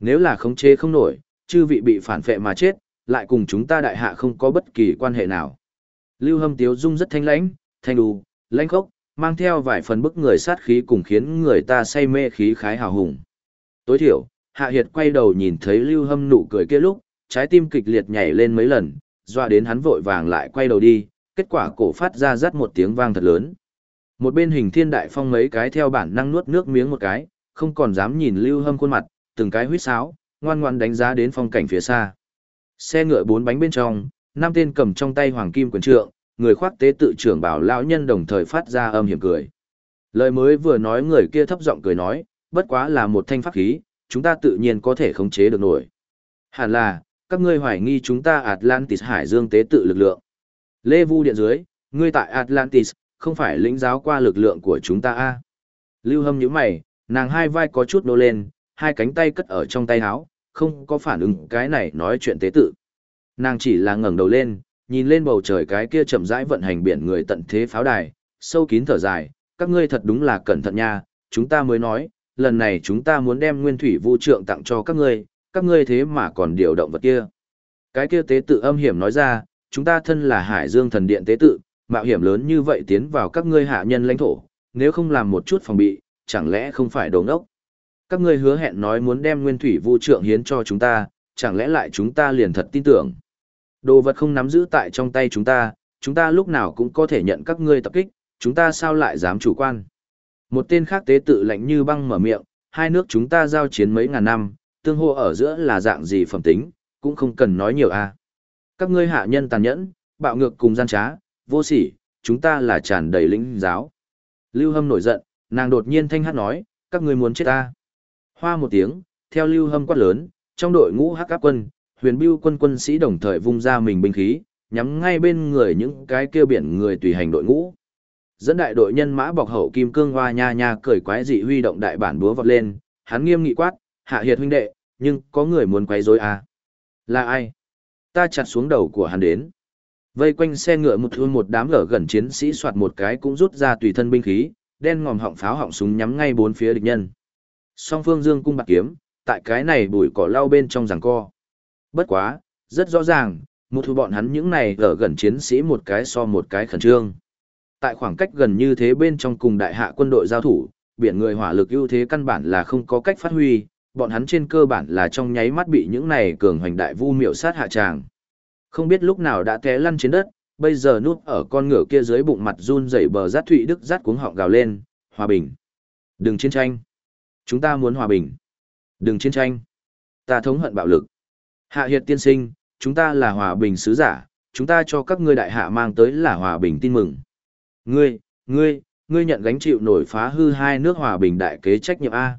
Nếu là khống chế không nổi, chư vị bị phản phệ mà chết, lại cùng chúng ta đại hạ không có bất kỳ quan hệ nào. Lưu Hâm Tiếu Dung rất thanh lãnh, thanh đù, lãnh khốc, mang theo vài phần bức người sát khí cùng khiến người ta say mê khí khái hào hùng. Tối thiểu, Hạ Hiệt quay đầu nhìn thấy Lưu Hâm nụ cười kia lúc, trái tim kịch liệt nhảy lên mấy lần, doa đến hắn vội vàng lại quay đầu đi, kết quả cổ phát ra rắt một tiếng vang thật lớn. Một bên hình thiên đại phong mấy cái theo bản năng nuốt nước miếng một cái, không còn dám nhìn Lưu Hâm khuôn mặt, từng cái huyết sáo, ngoan ngoan đánh giá đến phong cảnh phía xa. Xe ngựa bốn bánh bên trong, năm tên cầm trong tay hoàng kim quyền trượng, người khoác tế tự trưởng bảo lão nhân đồng thời phát ra âm hiểm cười. Lời mới vừa nói người kia thấp giọng cười nói, bất quá là một thanh pháp khí, chúng ta tự nhiên có thể khống chế được nổi. Hẳn là, các ngươi hoài nghi chúng ta Atlantis Hải Dương tế tự lực lượng. Lê Vu điện dưới, ngươi tại Atlantis, không phải lĩnh giáo qua lực lượng của chúng ta a Lưu hâm nhíu mày, nàng hai vai có chút nô lên, hai cánh tay cất ở trong tay áo, không có phản ứng cái này nói chuyện tế tự. Nàng chỉ là ngẩng đầu lên, nhìn lên bầu trời cái kia chậm rãi vận hành biển người tận thế pháo đài, sâu kín thở dài, các ngươi thật đúng là cẩn thận nha, chúng ta mới nói, lần này chúng ta muốn đem nguyên thủy vũ trượng tặng cho các ngươi, các ngươi thế mà còn điều động vật kia. Cái kia tế tự âm hiểm nói ra, chúng ta thân là Hải Dương thần điện tế tự, mạo hiểm lớn như vậy tiến vào các ngươi hạ nhân lãnh thổ, nếu không làm một chút phòng bị, chẳng lẽ không phải đồ ngốc? Các ngươi hứa hẹn nói muốn đem nguyên thủy vũ trượng hiến cho chúng ta, chẳng lẽ lại chúng ta liền thật tin tưởng? Đồ vật không nắm giữ tại trong tay chúng ta, chúng ta lúc nào cũng có thể nhận các ngươi tập kích, chúng ta sao lại dám chủ quan? Một tên khác tế tự lạnh như băng mở miệng, hai nước chúng ta giao chiến mấy ngàn năm, tương hô ở giữa là dạng gì phẩm tính, cũng không cần nói nhiều a. À. Các ngươi hạ nhân tàn nhẫn, bạo ngược cùng gian trá, vô sỉ, chúng ta là tràn đầy lĩnh giáo. Lưu Hâm nổi giận, nàng đột nhiên thanh hát nói, các ngươi muốn chết ta. Hoa một tiếng, theo Lưu Hâm quát lớn, trong đội ngũ hắc áp quân, huyền bưu quân quân sĩ đồng thời vung ra mình binh khí, nhắm ngay bên người những cái kêu biển người tùy hành đội ngũ. Dẫn đại đội nhân mã bọc hậu kim cương hoa nha nha cởi quái dị huy động đại bản búa vọt lên, hắn nghiêm nghị quát, hạ hiệt huynh đệ, nhưng có người muốn quấy rối à? Là ai? Ta chặt xuống đầu của hắn đến. Vây quanh xe ngựa một thương một đám gở gần chiến sĩ soạt một cái cũng rút ra tùy thân binh khí, đen ngòm họng pháo họng súng nhắm ngay bốn phía địch nhân. Song phương dương cung bạc kiếm, tại cái này bụi cỏ lau bên trong giằng co. Bất quá, rất rõ ràng, một thu bọn hắn những này ở gần chiến sĩ một cái so một cái khẩn trương. Tại khoảng cách gần như thế bên trong cùng đại hạ quân đội giao thủ, biển người hỏa lực ưu thế căn bản là không có cách phát huy, bọn hắn trên cơ bản là trong nháy mắt bị những này cường hoành đại vu miểu sát hạ tràng. Không biết lúc nào đã té lăn trên đất, bây giờ núp ở con ngựa kia dưới bụng mặt run rẩy bờ rát thụy đức rát cuống họng gào lên, hòa bình. Đừng chiến tranh. Chúng ta muốn hòa bình. Đừng chiến tranh. Ta thống hận bạo lực. Hạ hiệt tiên sinh, chúng ta là hòa bình sứ giả, chúng ta cho các ngươi đại hạ mang tới là hòa bình tin mừng. Ngươi, ngươi, ngươi nhận gánh chịu nổi phá hư hai nước hòa bình đại kế trách nhiệm A.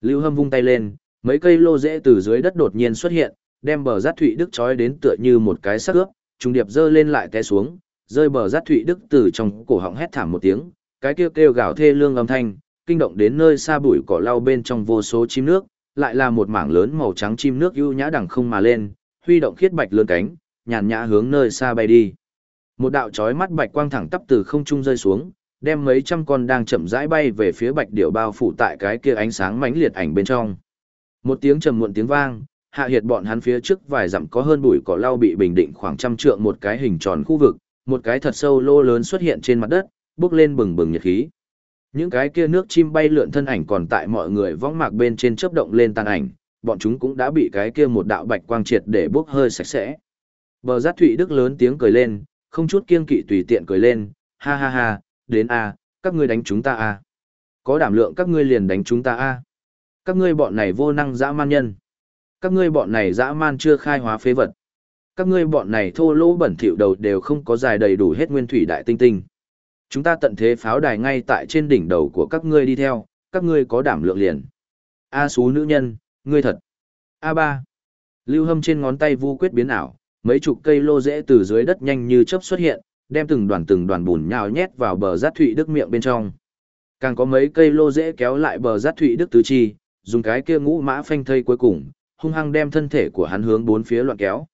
Lưu Hâm vung tay lên, mấy cây lô rễ từ dưới đất đột nhiên xuất hiện, đem bờ rát thụy đức trói đến tựa như một cái sắc ướp, trùng điệp dơ lên lại té xuống, rơi bờ rát thụy đức từ trong cổ họng hét thảm một tiếng, cái kêu kêu gào thê lương âm thanh, kinh động đến nơi xa bụi cỏ lau bên trong vô số chim nước, lại là một mảng lớn màu trắng chim nước ưu nhã đằng không mà lên, huy động khiết bạch lươn cánh, nhàn nhã hướng nơi xa bay đi. Một đạo chói mắt bạch quang thẳng tắp từ không trung rơi xuống, đem mấy trăm con đang chậm rãi bay về phía bạch điểu bao phủ tại cái kia ánh sáng mãnh liệt ảnh bên trong. Một tiếng trầm muộn tiếng vang, hạ hiệt bọn hắn phía trước vài dặm có hơn bụi cỏ lau bị bình định khoảng trăm trượng một cái hình tròn khu vực, một cái thật sâu lô lớn xuất hiện trên mặt đất, bước lên bừng bừng nhiệt khí. Những cái kia nước chim bay lượn thân ảnh còn tại mọi người võng mạc bên trên chớp động lên tàn ảnh, bọn chúng cũng đã bị cái kia một đạo bạch quang triệt để bốc hơi sạch sẽ. Bờ giác thụy đức lớn tiếng cười lên, không chút kiêng kỵ tùy tiện cười lên, ha ha ha, đến a, các ngươi đánh chúng ta a. Có đảm lượng các ngươi liền đánh chúng ta a. Các ngươi bọn này vô năng dã man nhân. Các ngươi bọn này dã man chưa khai hóa phế vật. Các ngươi bọn này thô lỗ bẩn thỉu đầu đều không có dài đầy đủ hết nguyên thủy đại tinh tinh. Chúng ta tận thế pháo đài ngay tại trên đỉnh đầu của các ngươi đi theo, các ngươi có đảm lượng liền. A xú nữ nhân, ngươi thật. A ba, Lưu hâm trên ngón tay vu quyết biến ảo, mấy chục cây lô rễ từ dưới đất nhanh như chớp xuất hiện, đem từng đoàn từng đoàn bùn nhào nhét vào bờ rát thụy đức miệng bên trong. Càng có mấy cây lô rễ kéo lại bờ rát thụy đức tứ chi, dùng cái kia ngũ mã phanh thây cuối cùng, hung hăng đem thân thể của hắn hướng bốn phía loạn kéo.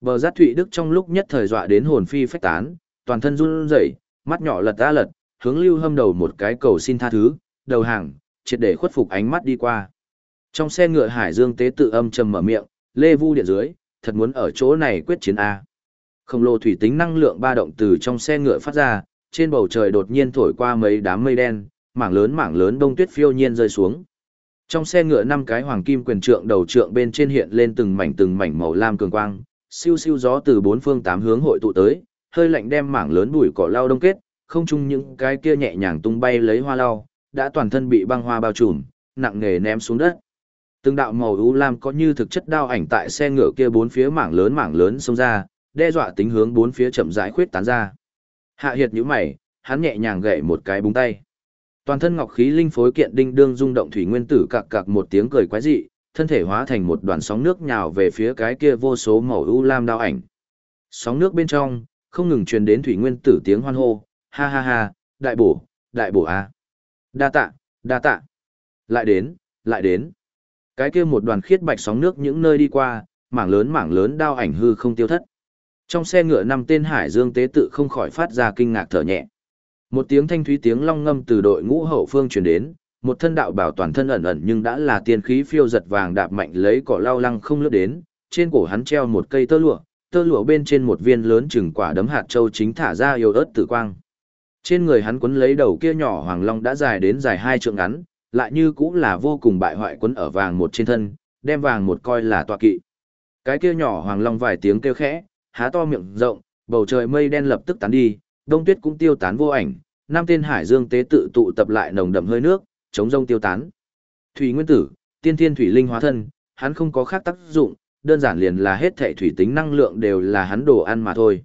Bờ rát thụy đức trong lúc nhất thời dọa đến hồn phi phách tán, toàn thân run rẩy, mắt nhỏ lật ra lật, hướng lưu hâm đầu một cái cầu xin tha thứ, đầu hàng, triệt để khuất phục ánh mắt đi qua. Trong xe ngựa Hải Dương tế tự âm trầm mở miệng, lê vu điện dưới, thật muốn ở chỗ này quyết chiến A. Khổng lồ thủy tính năng lượng ba động từ trong xe ngựa phát ra, trên bầu trời đột nhiên thổi qua mấy đám mây đen, mảng lớn mảng lớn đông tuyết phiêu nhiên rơi xuống. Trong xe ngựa năm cái hoàng kim quyền trượng đầu trượng bên trên hiện lên từng mảnh từng mảnh màu lam cường quang, siêu siêu gió từ bốn phương tám hướng hội tụ tới, hơi lạnh đem mảng lớn bụi cỏ lau đông kết, không chung những cái kia nhẹ nhàng tung bay lấy hoa lau, đã toàn thân bị băng hoa bao trùm, nặng nề ném xuống đất. Từng đạo màu u lam có như thực chất đao ảnh tại xe ngựa kia bốn phía mảng lớn mảng lớn xông ra, đe dọa tính hướng bốn phía chậm rãi khuyết tán ra. Hạ Hiệt nhíu mày, hắn nhẹ nhàng gậy một cái búng tay. Toàn thân ngọc khí linh phối kiện đinh đương rung động thủy nguyên tử cặc cặc một tiếng cười quái dị, thân thể hóa thành một đoàn sóng nước nhào về phía cái kia vô số màu u lam đao ảnh. Sóng nước bên trong, không ngừng truyền đến thủy nguyên tử tiếng hoan hô, ha ha ha, đại bổ, đại bổ a. Đa tạ, đa tạ. Lại đến, lại đến. Cái kia một đoàn khiết bạch sóng nước những nơi đi qua, mảng lớn mảng lớn đao ảnh hư không tiêu thất. Trong xe ngựa năm tên Hải Dương tế tự không khỏi phát ra kinh ngạc thở nhẹ. Một tiếng thanh thúy tiếng long ngâm từ đội ngũ hậu phương truyền đến, một thân đạo bảo toàn thân ẩn ẩn nhưng đã là tiên khí phiêu giật vàng đạp mạnh lấy cỏ lao lăng không lướt đến, trên cổ hắn treo một cây tơ lụa, tơ lụa bên trên một viên lớn chừng quả đấm hạt châu chính thả ra yêu ớt tử quang. Trên người hắn quấn lấy đầu kia nhỏ hoàng long đã dài đến dài hai trượng ngắn, lại như cũng là vô cùng bại hoại quấn ở vàng một trên thân, đem vàng một coi là tọa kỵ. Cái kia nhỏ hoàng long vài tiếng kêu khẽ, há to miệng rộng, bầu trời mây đen lập tức tán đi, đông tuyết cũng tiêu tán vô ảnh, năm tên hải dương tế tự tụ tập lại nồng đậm hơi nước, chống rông tiêu tán. Thủy nguyên tử, tiên thiên thủy linh hóa thân, hắn không có khác tác dụng, đơn giản liền là hết thảy thủy tính năng lượng đều là hắn đồ ăn mà thôi.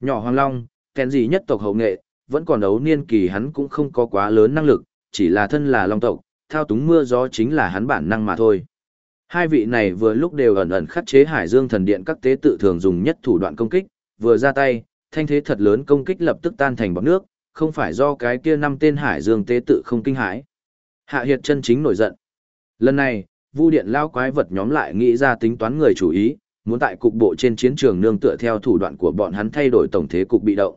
Nhỏ Hoàng Long, kèn gì nhất tộc hậu nghệ, vẫn còn đấu niên kỳ hắn cũng không có quá lớn năng lực, chỉ là thân là Long tộc, thao túng mưa gió chính là hắn bản năng mà thôi. Hai vị này vừa lúc đều ẩn ẩn khắc chế Hải Dương thần điện các tế tự thường dùng nhất thủ đoạn công kích, vừa ra tay, thanh thế thật lớn công kích lập tức tan thành bọt nước, không phải do cái kia năm tên Hải Dương tế tự không kinh hãi. Hạ Hiệt chân chính nổi giận. Lần này, Vu Điện lao quái vật nhóm lại nghĩ ra tính toán người chủ ý, muốn tại cục bộ trên chiến trường nương tựa theo thủ đoạn của bọn hắn thay đổi tổng thế cục bị động.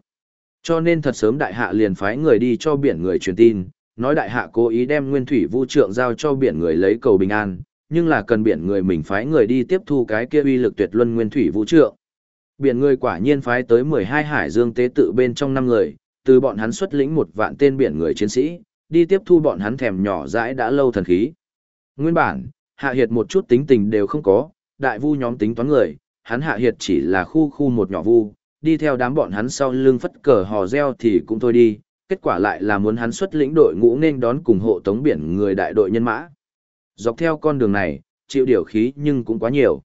Cho nên thật sớm đại hạ liền phái người đi cho biển người truyền tin, nói đại hạ cố ý đem nguyên thủy vu trượng giao cho biển người lấy cầu bình an, nhưng là cần biển người mình phái người đi tiếp thu cái kia uy lực tuyệt luân nguyên thủy vũ trượng. Biển người quả nhiên phái tới 12 hải dương tế tự bên trong năm người, từ bọn hắn xuất lĩnh một vạn tên biển người chiến sĩ, đi tiếp thu bọn hắn thèm nhỏ dãi đã lâu thần khí. Nguyên bản, hạ hiệt một chút tính tình đều không có, đại vu nhóm tính toán người, hắn hạ hiệt chỉ là khu khu một nhỏ vu, đi theo đám bọn hắn sau lưng phất cờ hò reo thì cũng thôi đi, kết quả lại là muốn hắn xuất lĩnh đội ngũ nên đón cùng hộ tống biển người đại đội nhân mã. Dọc theo con đường này, chịu điều khí nhưng cũng quá nhiều.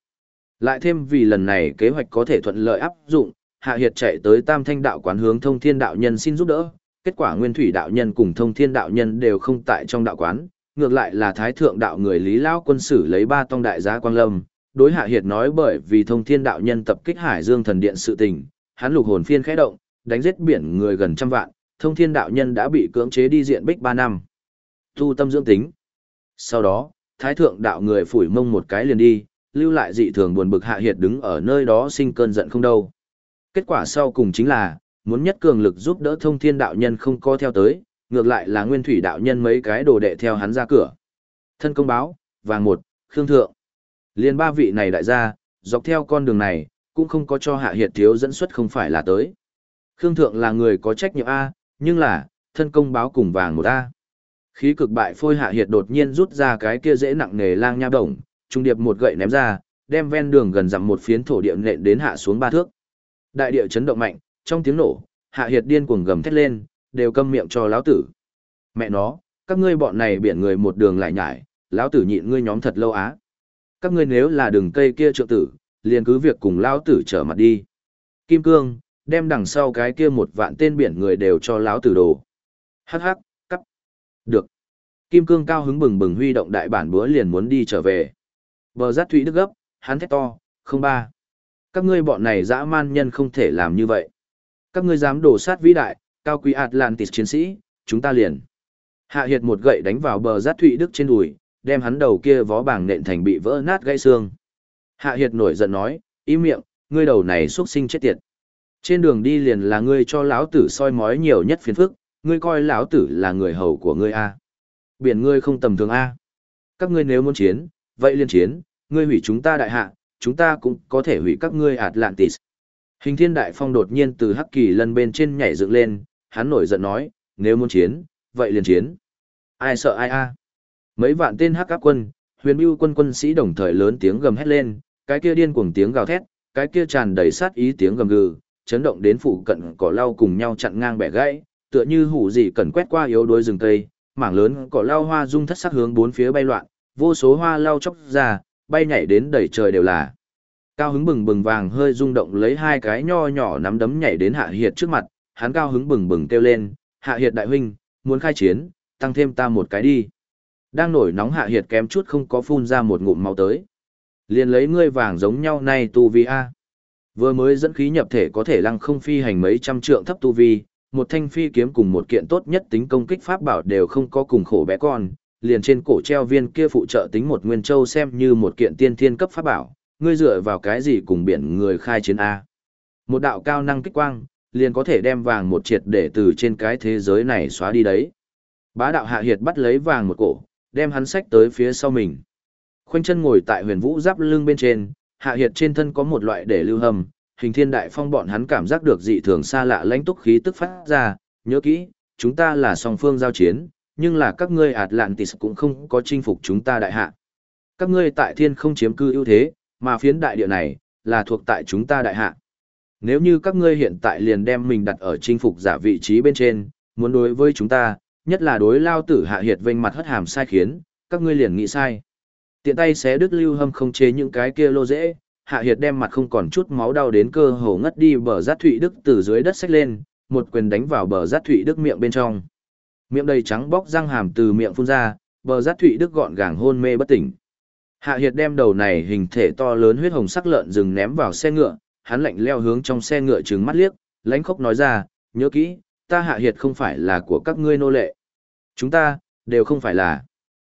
Lại thêm vì lần này kế hoạch có thể thuận lợi áp dụng, Hạ Hiệt chạy tới Tam Thanh đạo quán hướng Thông Thiên đạo nhân xin giúp đỡ, kết quả Nguyên Thủy đạo nhân cùng Thông Thiên đạo nhân đều không tại trong đạo quán, ngược lại là Thái thượng đạo người Lý lão quân sử lấy ba tông đại giá quang lâm, đối Hạ Hiệt nói bởi vì Thông Thiên đạo nhân tập kích Hải Dương thần điện sự tình, hắn lục hồn phiên khẽ động, đánh giết biển người gần trăm vạn, Thông Thiên đạo nhân đã bị cưỡng chế đi diện bích ba năm. Tu tâm dưỡng tính. Sau đó, Thái thượng đạo người phủi mông một cái liền đi, lưu lại dị thường buồn bực Hạ Hiệt đứng ở nơi đó sinh cơn giận không đâu. Kết quả sau cùng chính là, muốn nhất cường lực giúp đỡ thông thiên đạo nhân không co theo tới, ngược lại là nguyên thủy đạo nhân mấy cái đồ đệ theo hắn ra cửa. Thân công báo, vàng một, khương thượng. Liên ba vị này đại gia, dọc theo con đường này, cũng không có cho hạ hiệt thiếu dẫn xuất không phải là tới. Khương thượng là người có trách nhiệm A, nhưng là, thân công báo cùng vàng một A. Khí cực bại phôi hạ hiệt đột nhiên rút ra cái kia dễ nặng nề lang nha đồng, trung điệp một gậy ném ra, đem ven đường gần dặm một phiến thổ địa nện đến hạ xuống ba thước. Đại địa chấn động mạnh, trong tiếng nổ, hạ hiệt điên cuồng gầm thét lên, đều câm miệng cho lão tử. Mẹ nó, các ngươi bọn này biển người một đường lại nhải, lão tử nhịn ngươi nhóm thật lâu á. Các ngươi nếu là đường cây kia trượng tử, liền cứ việc cùng lão tử trở mặt đi. Kim Cương, đem đằng sau cái kia một vạn tên biển người đều cho lão tử đồ. Hắc hắc, cắt. Được. Kim Cương cao hứng bừng bừng huy động đại bản búa liền muốn đi trở về. Bờ giác thủy đức gấp, hắn thét to, không ba. Các ngươi bọn này dã man nhân không thể làm như vậy. Các ngươi dám đổ sát vĩ đại, cao quý Atlantis chiến sĩ, chúng ta liền. Hạ Hiệt một gậy đánh vào bờ giáp thụy đức trên đùi, đem hắn đầu kia vó bảng nện thành bị vỡ nát gãy xương. Hạ Hiệt nổi giận nói, im miệng, ngươi đầu này xuất sinh chết tiệt. Trên đường đi liền là ngươi cho lão tử soi mói nhiều nhất phiền phức, ngươi coi lão tử là người hầu của ngươi a. Biển ngươi không tầm thường a. Các ngươi nếu muốn chiến, vậy liên chiến, ngươi hủy chúng ta đại hạ, chúng ta cũng có thể hủy các ngươi Atlantis. Hình thiên đại phong đột nhiên từ hắc kỳ lân bên trên nhảy dựng lên, hắn nổi giận nói, nếu muốn chiến, vậy liền chiến. Ai sợ ai a? Mấy vạn tên hắc áp quân, huyền bưu quân quân sĩ đồng thời lớn tiếng gầm hét lên, cái kia điên cuồng tiếng gào thét, cái kia tràn đầy sát ý tiếng gầm gừ, chấn động đến phụ cận cỏ lau cùng nhau chặn ngang bẻ gãy, tựa như hủ gì cần quét qua yếu đuôi rừng cây, mảng lớn cỏ lau hoa dung thất sắc hướng bốn phía bay loạn, vô số hoa lau chóc ra, bay nhảy đến đầy trời đều là. Cao hứng bừng bừng vàng hơi rung động lấy hai cái nho nhỏ nắm đấm nhảy đến Hạ Hiệt trước mặt, hắn cao hứng bừng bừng kêu lên, "Hạ Hiệt đại huynh, muốn khai chiến, tăng thêm ta một cái đi." Đang nổi nóng Hạ Hiệt kém chút không có phun ra một ngụm máu tới. Liền lấy ngươi vàng giống nhau này tu vi a. Vừa mới dẫn khí nhập thể có thể lăng không phi hành mấy trăm trượng thấp tu vi, một thanh phi kiếm cùng một kiện tốt nhất tính công kích pháp bảo đều không có cùng khổ bé con, liền trên cổ treo viên kia phụ trợ tính một nguyên châu xem như một kiện tiên thiên cấp pháp bảo, ngươi dựa vào cái gì cùng biển người khai chiến A. Một đạo cao năng kích quang, liền có thể đem vàng một triệt để từ trên cái thế giới này xóa đi đấy. Bá đạo hạ hiệt bắt lấy vàng một cổ, đem hắn sách tới phía sau mình. Khoanh chân ngồi tại huyền vũ giáp lưng bên trên, hạ hiệt trên thân có một loại để lưu hầm, hình thiên đại phong bọn hắn cảm giác được dị thường xa lạ lãnh túc khí tức phát ra, nhớ kỹ, chúng ta là song phương giao chiến, nhưng là các ngươi Atlantis cũng không có chinh phục chúng ta đại hạ. Các ngươi tại thiên không chiếm cư ưu thế, mà phiến đại địa này, là thuộc tại chúng ta đại hạ. Nếu như các ngươi hiện tại liền đem mình đặt ở chinh phục giả vị trí bên trên, muốn đối với chúng ta, nhất là đối lao tử hạ hiệt vênh mặt hất hàm sai khiến, các ngươi liền nghĩ sai. Tiện tay xé đứt lưu hâm không chế những cái kia lô dễ, hạ hiệt đem mặt không còn chút máu đau đến cơ hồ ngất đi bờ giác thụy đức từ dưới đất xách lên, một quyền đánh vào bờ giác thụy đức miệng bên trong. Miệng đầy trắng bóc răng hàm từ miệng phun ra, bờ giác thụy đức gọn gàng hôn mê bất tỉnh. Hạ Hiệt đem đầu này hình thể to lớn huyết hồng sắc lợn rừng ném vào xe ngựa, hắn lạnh leo hướng trong xe ngựa trừng mắt liếc, lãnh khốc nói ra, nhớ kỹ, ta Hạ Hiệt không phải là của các ngươi nô lệ. Chúng ta, đều không phải là.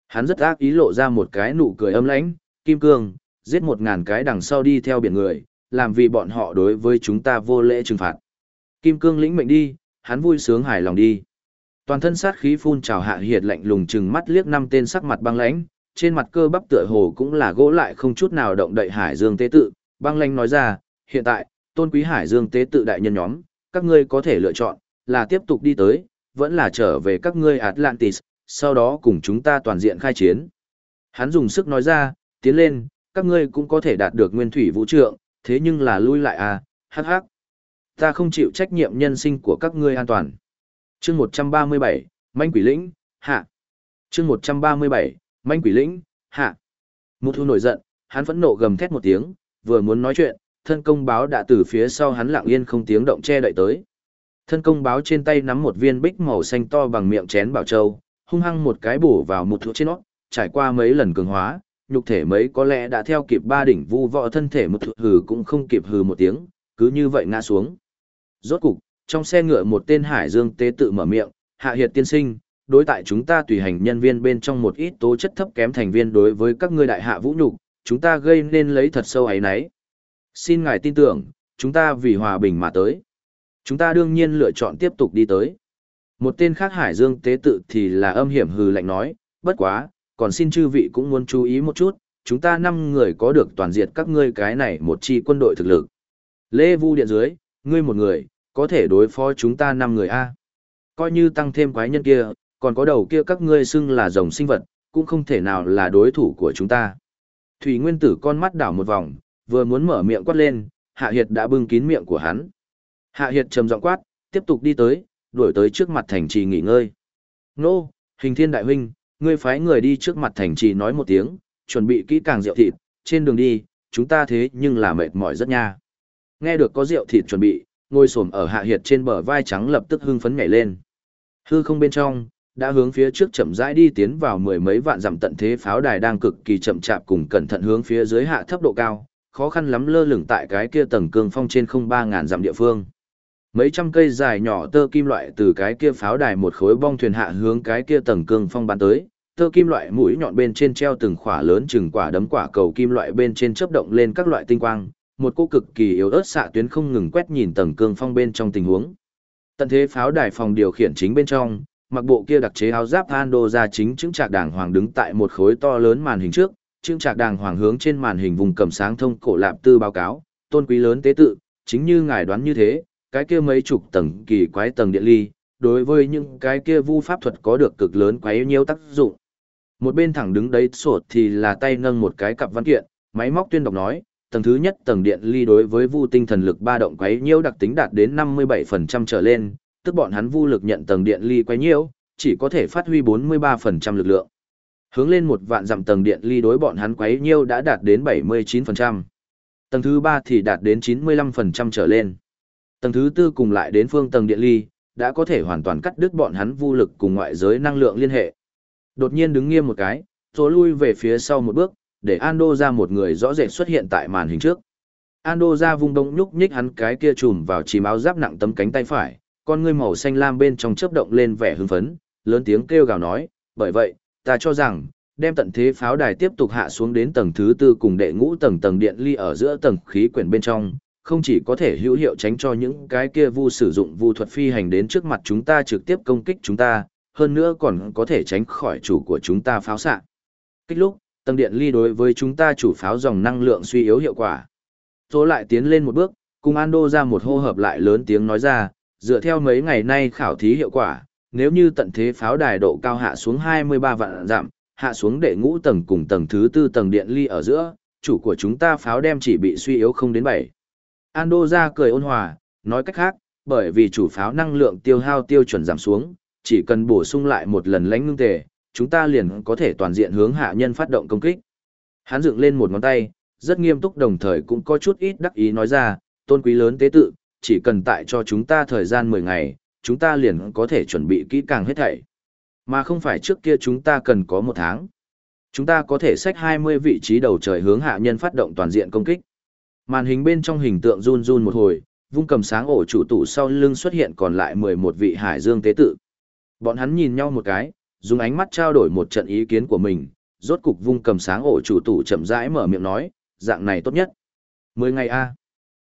Hắn rất ác ý lộ ra một cái nụ cười âm lãnh, kim cương, giết một ngàn cái đằng sau đi theo biển người, làm vì bọn họ đối với chúng ta vô lễ trừng phạt. Kim cương lĩnh mệnh đi, hắn vui sướng hài lòng đi. Toàn thân sát khí phun trào hạ hiệt lạnh lùng chừng mắt liếc năm tên sắc mặt băng lãnh, trên mặt cơ bắp tựa hồ cũng là gỗ lại không chút nào động đậy Hải Dương tế tự, băng lãnh nói ra, hiện tại, tôn quý Hải Dương tế tự đại nhân nhóm, các ngươi có thể lựa chọn, là tiếp tục đi tới, vẫn là trở về các ngươi Atlantis, sau đó cùng chúng ta toàn diện khai chiến. Hắn dùng sức nói ra, tiến lên, các ngươi cũng có thể đạt được nguyên thủy vũ trượng, thế nhưng là lui lại à, hắc hắc. Ta không chịu trách nhiệm nhân sinh của các ngươi an toàn chương một trăm ba mươi bảy manh quỷ lĩnh hạ chương một trăm ba mươi bảy manh quỷ lĩnh hạ mục thu nổi giận hắn phẫn nộ gầm thét một tiếng vừa muốn nói chuyện thân công báo đã từ phía sau hắn lặng yên không tiếng động che đậy tới thân công báo trên tay nắm một viên bích màu xanh to bằng miệng chén bảo châu hung hăng một cái bổ vào một thụ trên nó trải qua mấy lần cường hóa nhục thể mấy có lẽ đã theo kịp ba đỉnh vu vọ thân thể một thụ hừ cũng không kịp hừ một tiếng cứ như vậy ngã xuống rốt cục trong xe ngựa một tên hải dương tế tự mở miệng, hạ hiệt tiên sinh, đối tại chúng ta tùy hành nhân viên bên trong một ít tố chất thấp kém thành viên đối với các ngươi đại hạ vũ nhục, chúng ta gây nên lấy thật sâu ấy nấy. Xin ngài tin tưởng, chúng ta vì hòa bình mà tới. Chúng ta đương nhiên lựa chọn tiếp tục đi tới. Một tên khác hải dương tế tự thì là âm hiểm hừ lạnh nói, bất quá, còn xin chư vị cũng muốn chú ý một chút, chúng ta năm người có được toàn diệt các ngươi cái này một chi quân đội thực lực. Lê Vu điện dưới, ngươi một người, có thể đối phó chúng ta năm người a coi như tăng thêm quái nhân kia còn có đầu kia các ngươi xưng là rồng sinh vật cũng không thể nào là đối thủ của chúng ta thủy nguyên tử con mắt đảo một vòng vừa muốn mở miệng quát lên hạ hiệt đã bưng kín miệng của hắn. Hạ hiệt trầm giọng quát tiếp tục đi tới đuổi tới trước mặt thành trì nghỉ ngơi. Nô hình thiên đại huynh ngươi phái người đi trước mặt thành trì nói một tiếng chuẩn bị kỹ càng rượu thịt trên đường đi chúng ta thế nhưng là mệt mỏi rất nha. Nghe được có rượu thịt chuẩn bị ngồi sổm ở hạ hiệt trên bờ vai trắng lập tức hưng phấn nhảy lên. Hư không bên trong, đã hướng phía trước chậm rãi đi tiến vào mười mấy vạn dặm tận thế pháo đài đang cực kỳ chậm chạp cùng cẩn thận hướng phía dưới hạ thấp độ cao, khó khăn lắm lơ lửng tại cái kia tầng cương phong trên không ba ngàn dặm địa phương. Mấy trăm cây dài nhỏ tơ kim loại từ cái kia pháo đài một khối bong thuyền hạ hướng cái kia tầng cương phong bắn tới, tơ kim loại mũi nhọn bên trên treo từng khỏa lớn chừng quả đấm quả cầu kim loại bên trên chớp động lên các loại tinh quang, một cô cực kỳ yếu ớt xạ tuyến không ngừng quét nhìn tầng cương phong bên trong tình huống. Tận thế pháo đài phòng điều khiển chính bên trong, mặc bộ kia đặc chế áo giáp Ando ra chính chứng trạc đàng hoàng đứng tại một khối to lớn màn hình trước, Trương Trạc đàng hoàng hướng trên màn hình vùng cầm sáng thông cổ lạp tư báo cáo, tôn quý lớn tế tự, chính như ngài đoán như thế, cái kia mấy chục tầng kỳ quái tầng điện ly, đối với những cái kia vu pháp thuật có được cực lớn quái nhiêu tác dụng. Một bên thẳng đứng đấy sột thì là tay nâng một cái cặp văn kiện, máy móc tuyên đọc nói, tầng thứ nhất tầng điện ly đối với vu tinh thần lực ba động quấy nhiễu đặc tính đạt đến 57% trở lên, tức bọn hắn vu lực nhận tầng điện ly quấy nhiễu, chỉ có thể phát huy 43% lực lượng. Hướng lên một vạn dặm tầng điện ly đối bọn hắn quấy nhiễu đã đạt đến 79%. Tầng thứ ba thì đạt đến 95% trở lên. Tầng thứ tư cùng lại đến phương tầng điện ly, đã có thể hoàn toàn cắt đứt bọn hắn vu lực cùng ngoại giới năng lượng liên hệ. Đột nhiên đứng nghiêm một cái, rồi lui về phía sau một bước, để Ando ra một người rõ rệt xuất hiện tại màn hình trước. Ando ra vung đông nhúc nhích hắn cái kia trùm vào chìm áo giáp nặng tấm cánh tay phải, con ngươi màu xanh lam bên trong chớp động lên vẻ hưng phấn, lớn tiếng kêu gào nói, bởi vậy, ta cho rằng, đem tận thế pháo đài tiếp tục hạ xuống đến tầng thứ tư cùng đệ ngũ tầng tầng điện ly ở giữa tầng khí quyển bên trong, không chỉ có thể hữu hiệu tránh cho những cái kia vu sử dụng vu thuật phi hành đến trước mặt chúng ta trực tiếp công kích chúng ta, hơn nữa còn có thể tránh khỏi chủ của chúng ta pháo xạ. Kích lúc, tầng điện ly đối với chúng ta chủ pháo dòng năng lượng suy yếu hiệu quả. Số lại tiến lên một bước, cùng Ando ra một hô hợp lại lớn tiếng nói ra, dựa theo mấy ngày nay khảo thí hiệu quả, nếu như tận thế pháo đài độ cao hạ xuống 23 vạn giảm, hạ xuống đệ ngũ tầng cùng tầng thứ tư tầng điện ly ở giữa, chủ của chúng ta pháo đem chỉ bị suy yếu không đến 7. Ando ra cười ôn hòa, nói cách khác, bởi vì chủ pháo năng lượng tiêu hao tiêu chuẩn giảm xuống, chỉ cần bổ sung lại một lần lãnh ngưng tề, chúng ta liền có thể toàn diện hướng hạ nhân phát động công kích. Hắn dựng lên một ngón tay, rất nghiêm túc đồng thời cũng có chút ít đắc ý nói ra, tôn quý lớn tế tự, chỉ cần tại cho chúng ta thời gian 10 ngày, chúng ta liền có thể chuẩn bị kỹ càng hết thảy. Mà không phải trước kia chúng ta cần có một tháng. Chúng ta có thể xách 20 vị trí đầu trời hướng hạ nhân phát động toàn diện công kích. Màn hình bên trong hình tượng run run một hồi, vung cầm sáng ổ chủ tủ sau lưng xuất hiện còn lại 11 vị hải dương tế tự. Bọn hắn nhìn nhau một cái, dùng ánh mắt trao đổi một trận ý kiến của mình, rốt cục vung cầm sáng ổ chủ tủ chậm rãi mở miệng nói, dạng này tốt nhất. 10 ngày a.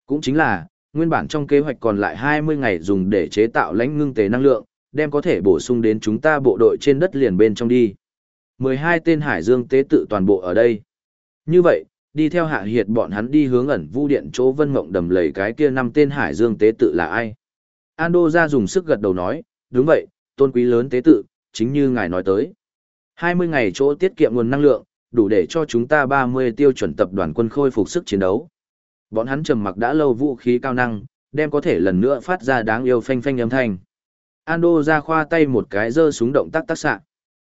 Cũng chính là, nguyên bản trong kế hoạch còn lại 20 ngày dùng để chế tạo lãnh ngưng tế năng lượng, đem có thể bổ sung đến chúng ta bộ đội trên đất liền bên trong đi. 12 tên hải dương tế tự toàn bộ ở đây. Như vậy, đi theo hạ hiệt bọn hắn đi hướng ẩn vu điện chỗ vân mộng đầm lầy cái kia năm tên hải dương tế tự là ai. Ando ra dùng sức gật đầu nói, đúng vậy, tôn quý lớn tế tự, chính như ngài nói tới. 20 ngày chỗ tiết kiệm nguồn năng lượng, đủ để cho chúng ta 30 tiêu chuẩn tập đoàn quân khôi phục sức chiến đấu. Bọn hắn trầm mặc đã lâu vũ khí cao năng, đem có thể lần nữa phát ra đáng yêu phanh phanh âm thanh. Ando ra khoa tay một cái giơ súng động tác tác xạ.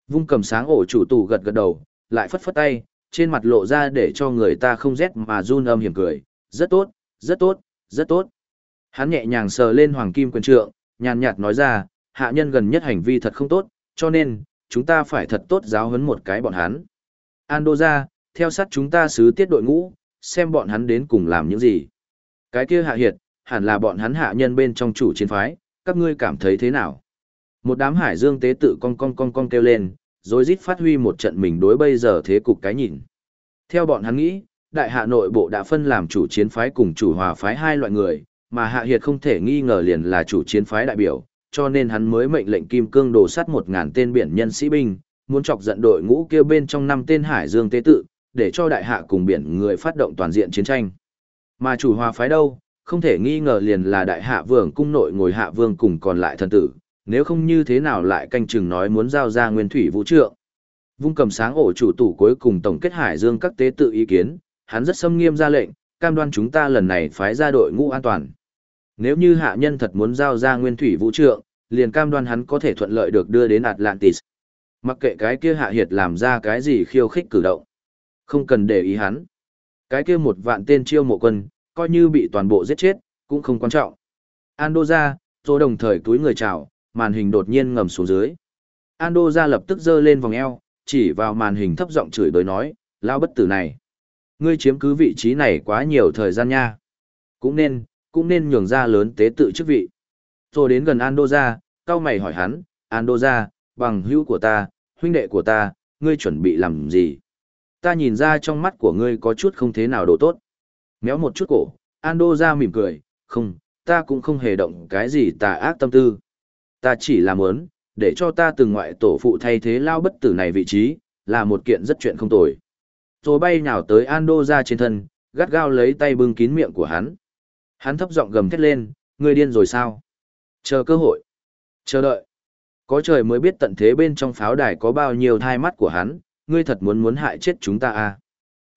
Vung cầm sáng ổ chủ tủ gật gật đầu, lại phất phất tay, trên mặt lộ ra để cho người ta không rét mà run âm hiểm cười. Rất tốt, rất tốt, rất tốt. Hắn nhẹ nhàng sờ lên hoàng kim quyền trượng, nhàn nhạt nói ra, hạ nhân gần nhất hành vi thật không tốt, cho nên, chúng ta phải thật tốt giáo huấn một cái bọn hắn. Ando ra, theo sát chúng ta sứ tiết đội ngũ, xem bọn hắn đến cùng làm những gì. Cái kia hạ hiệt, hẳn là bọn hắn hạ nhân bên trong chủ chiến phái, các ngươi cảm thấy thế nào? Một đám hải dương tế tự cong cong cong cong kêu lên, rồi rít phát huy một trận mình đối bây giờ thế cục cái nhìn. Theo bọn hắn nghĩ, đại hạ nội bộ đã phân làm chủ chiến phái cùng chủ hòa phái hai loại người, mà hạ hiệt không thể nghi ngờ liền là chủ chiến phái đại biểu, cho nên hắn mới mệnh lệnh kim cương đồ sắt một ngàn tên biển nhân sĩ binh, muốn chọc giận đội ngũ kêu bên trong năm tên hải dương tế tự, để cho đại hạ cùng biển người phát động toàn diện chiến tranh. Mà chủ hòa phái đâu, không thể nghi ngờ liền là đại hạ vương cung nội ngồi hạ vương cùng còn lại thần tử, nếu không như thế nào lại canh chừng nói muốn giao ra nguyên thủy vũ trượng. Vung cầm sáng ổ chủ tủ cuối cùng tổng kết hải dương các tế tự ý kiến, hắn rất xâm nghiêm ra lệnh, cam đoan chúng ta lần này phái ra đội ngũ an toàn. Nếu như hạ nhân thật muốn giao ra nguyên thủy vũ trượng, liền cam đoan hắn có thể thuận lợi được đưa đến Atlantis. Mặc kệ cái kia hạ hiệt làm ra cái gì khiêu khích cử động. Không cần để ý hắn. Cái kia một vạn tên chiêu mộ quân, coi như bị toàn bộ giết chết, cũng không quan trọng. Ando ra, rồi đồng thời túi người chào, màn hình đột nhiên ngầm xuống dưới. Ando ra lập tức giơ lên vòng eo, chỉ vào màn hình thấp giọng chửi đối nói, lao bất tử này. Ngươi chiếm cứ vị trí này quá nhiều thời gian nha. Cũng nên, cũng nên nhường ra lớn tế tự chức vị. Rồi đến gần Ando ra, cao mày hỏi hắn, Ando ra, bằng hữu của ta, huynh đệ của ta, ngươi chuẩn bị làm gì? Ta nhìn ra trong mắt của ngươi có chút không thế nào đồ tốt. Méo một chút cổ, Ando ra mỉm cười, không, ta cũng không hề động cái gì tà ác tâm tư. Ta chỉ là muốn, để cho ta từng ngoại tổ phụ thay thế lao bất tử này vị trí, là một kiện rất chuyện không tồi. rồi bay nhào tới Ando ra trên thân, gắt gao lấy tay bưng kín miệng của hắn. Hắn thấp giọng gầm thét lên, ngươi điên rồi sao? Chờ cơ hội. Chờ đợi. Có trời mới biết tận thế bên trong pháo đài có bao nhiêu thai mắt của hắn, ngươi thật muốn muốn hại chết chúng ta à?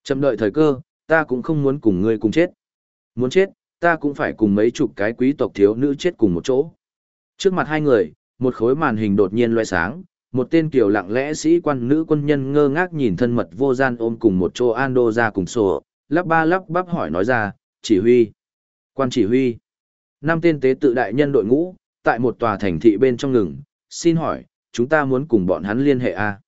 Chậm đợi thời cơ, ta cũng không muốn cùng ngươi cùng chết. Muốn chết, ta cũng phải cùng mấy chục cái quý tộc thiếu nữ chết cùng một chỗ. Trước mặt hai người, một khối màn hình đột nhiên loe sáng, một tên kiều lặng lẽ sĩ quan nữ quân nhân ngơ ngác nhìn thân mật vô gian ôm cùng một chỗ Ando ra cùng sổ, lắp ba lắp bắp hỏi nói ra, chỉ huy. Quan chỉ huy. Năm tên tế tự đại nhân đội ngũ, tại một tòa thành thị bên trong ngừng, xin hỏi, chúng ta muốn cùng bọn hắn liên hệ à?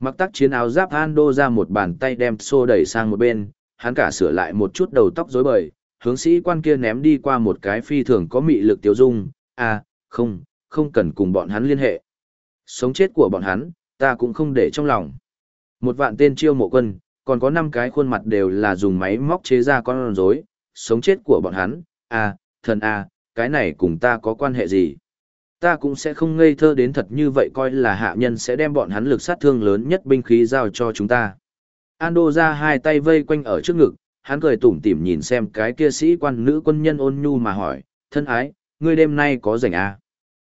Mặc tắc chiến áo giáp Ando ra một bàn tay đem xô đẩy sang một bên, hắn cả sửa lại một chút đầu tóc rối bời, hướng sĩ quan kia ném đi qua một cái phi thường có mị lực tiêu dung, à, không, không cần cùng bọn hắn liên hệ. Sống chết của bọn hắn, ta cũng không để trong lòng. Một vạn tên chiêu mộ quân, còn có năm cái khuôn mặt đều là dùng máy móc chế ra con rối, sống chết của bọn hắn, à, thần à, cái này cùng ta có quan hệ gì? Ta cũng sẽ không ngây thơ đến thật như vậy coi là hạ nhân sẽ đem bọn hắn lực sát thương lớn nhất binh khí giao cho chúng ta. Ando ra hai tay vây quanh ở trước ngực, hắn cười tủm tỉm nhìn xem cái kia sĩ quan nữ quân nhân ôn nhu mà hỏi, thân ái, ngươi đêm nay có rảnh à?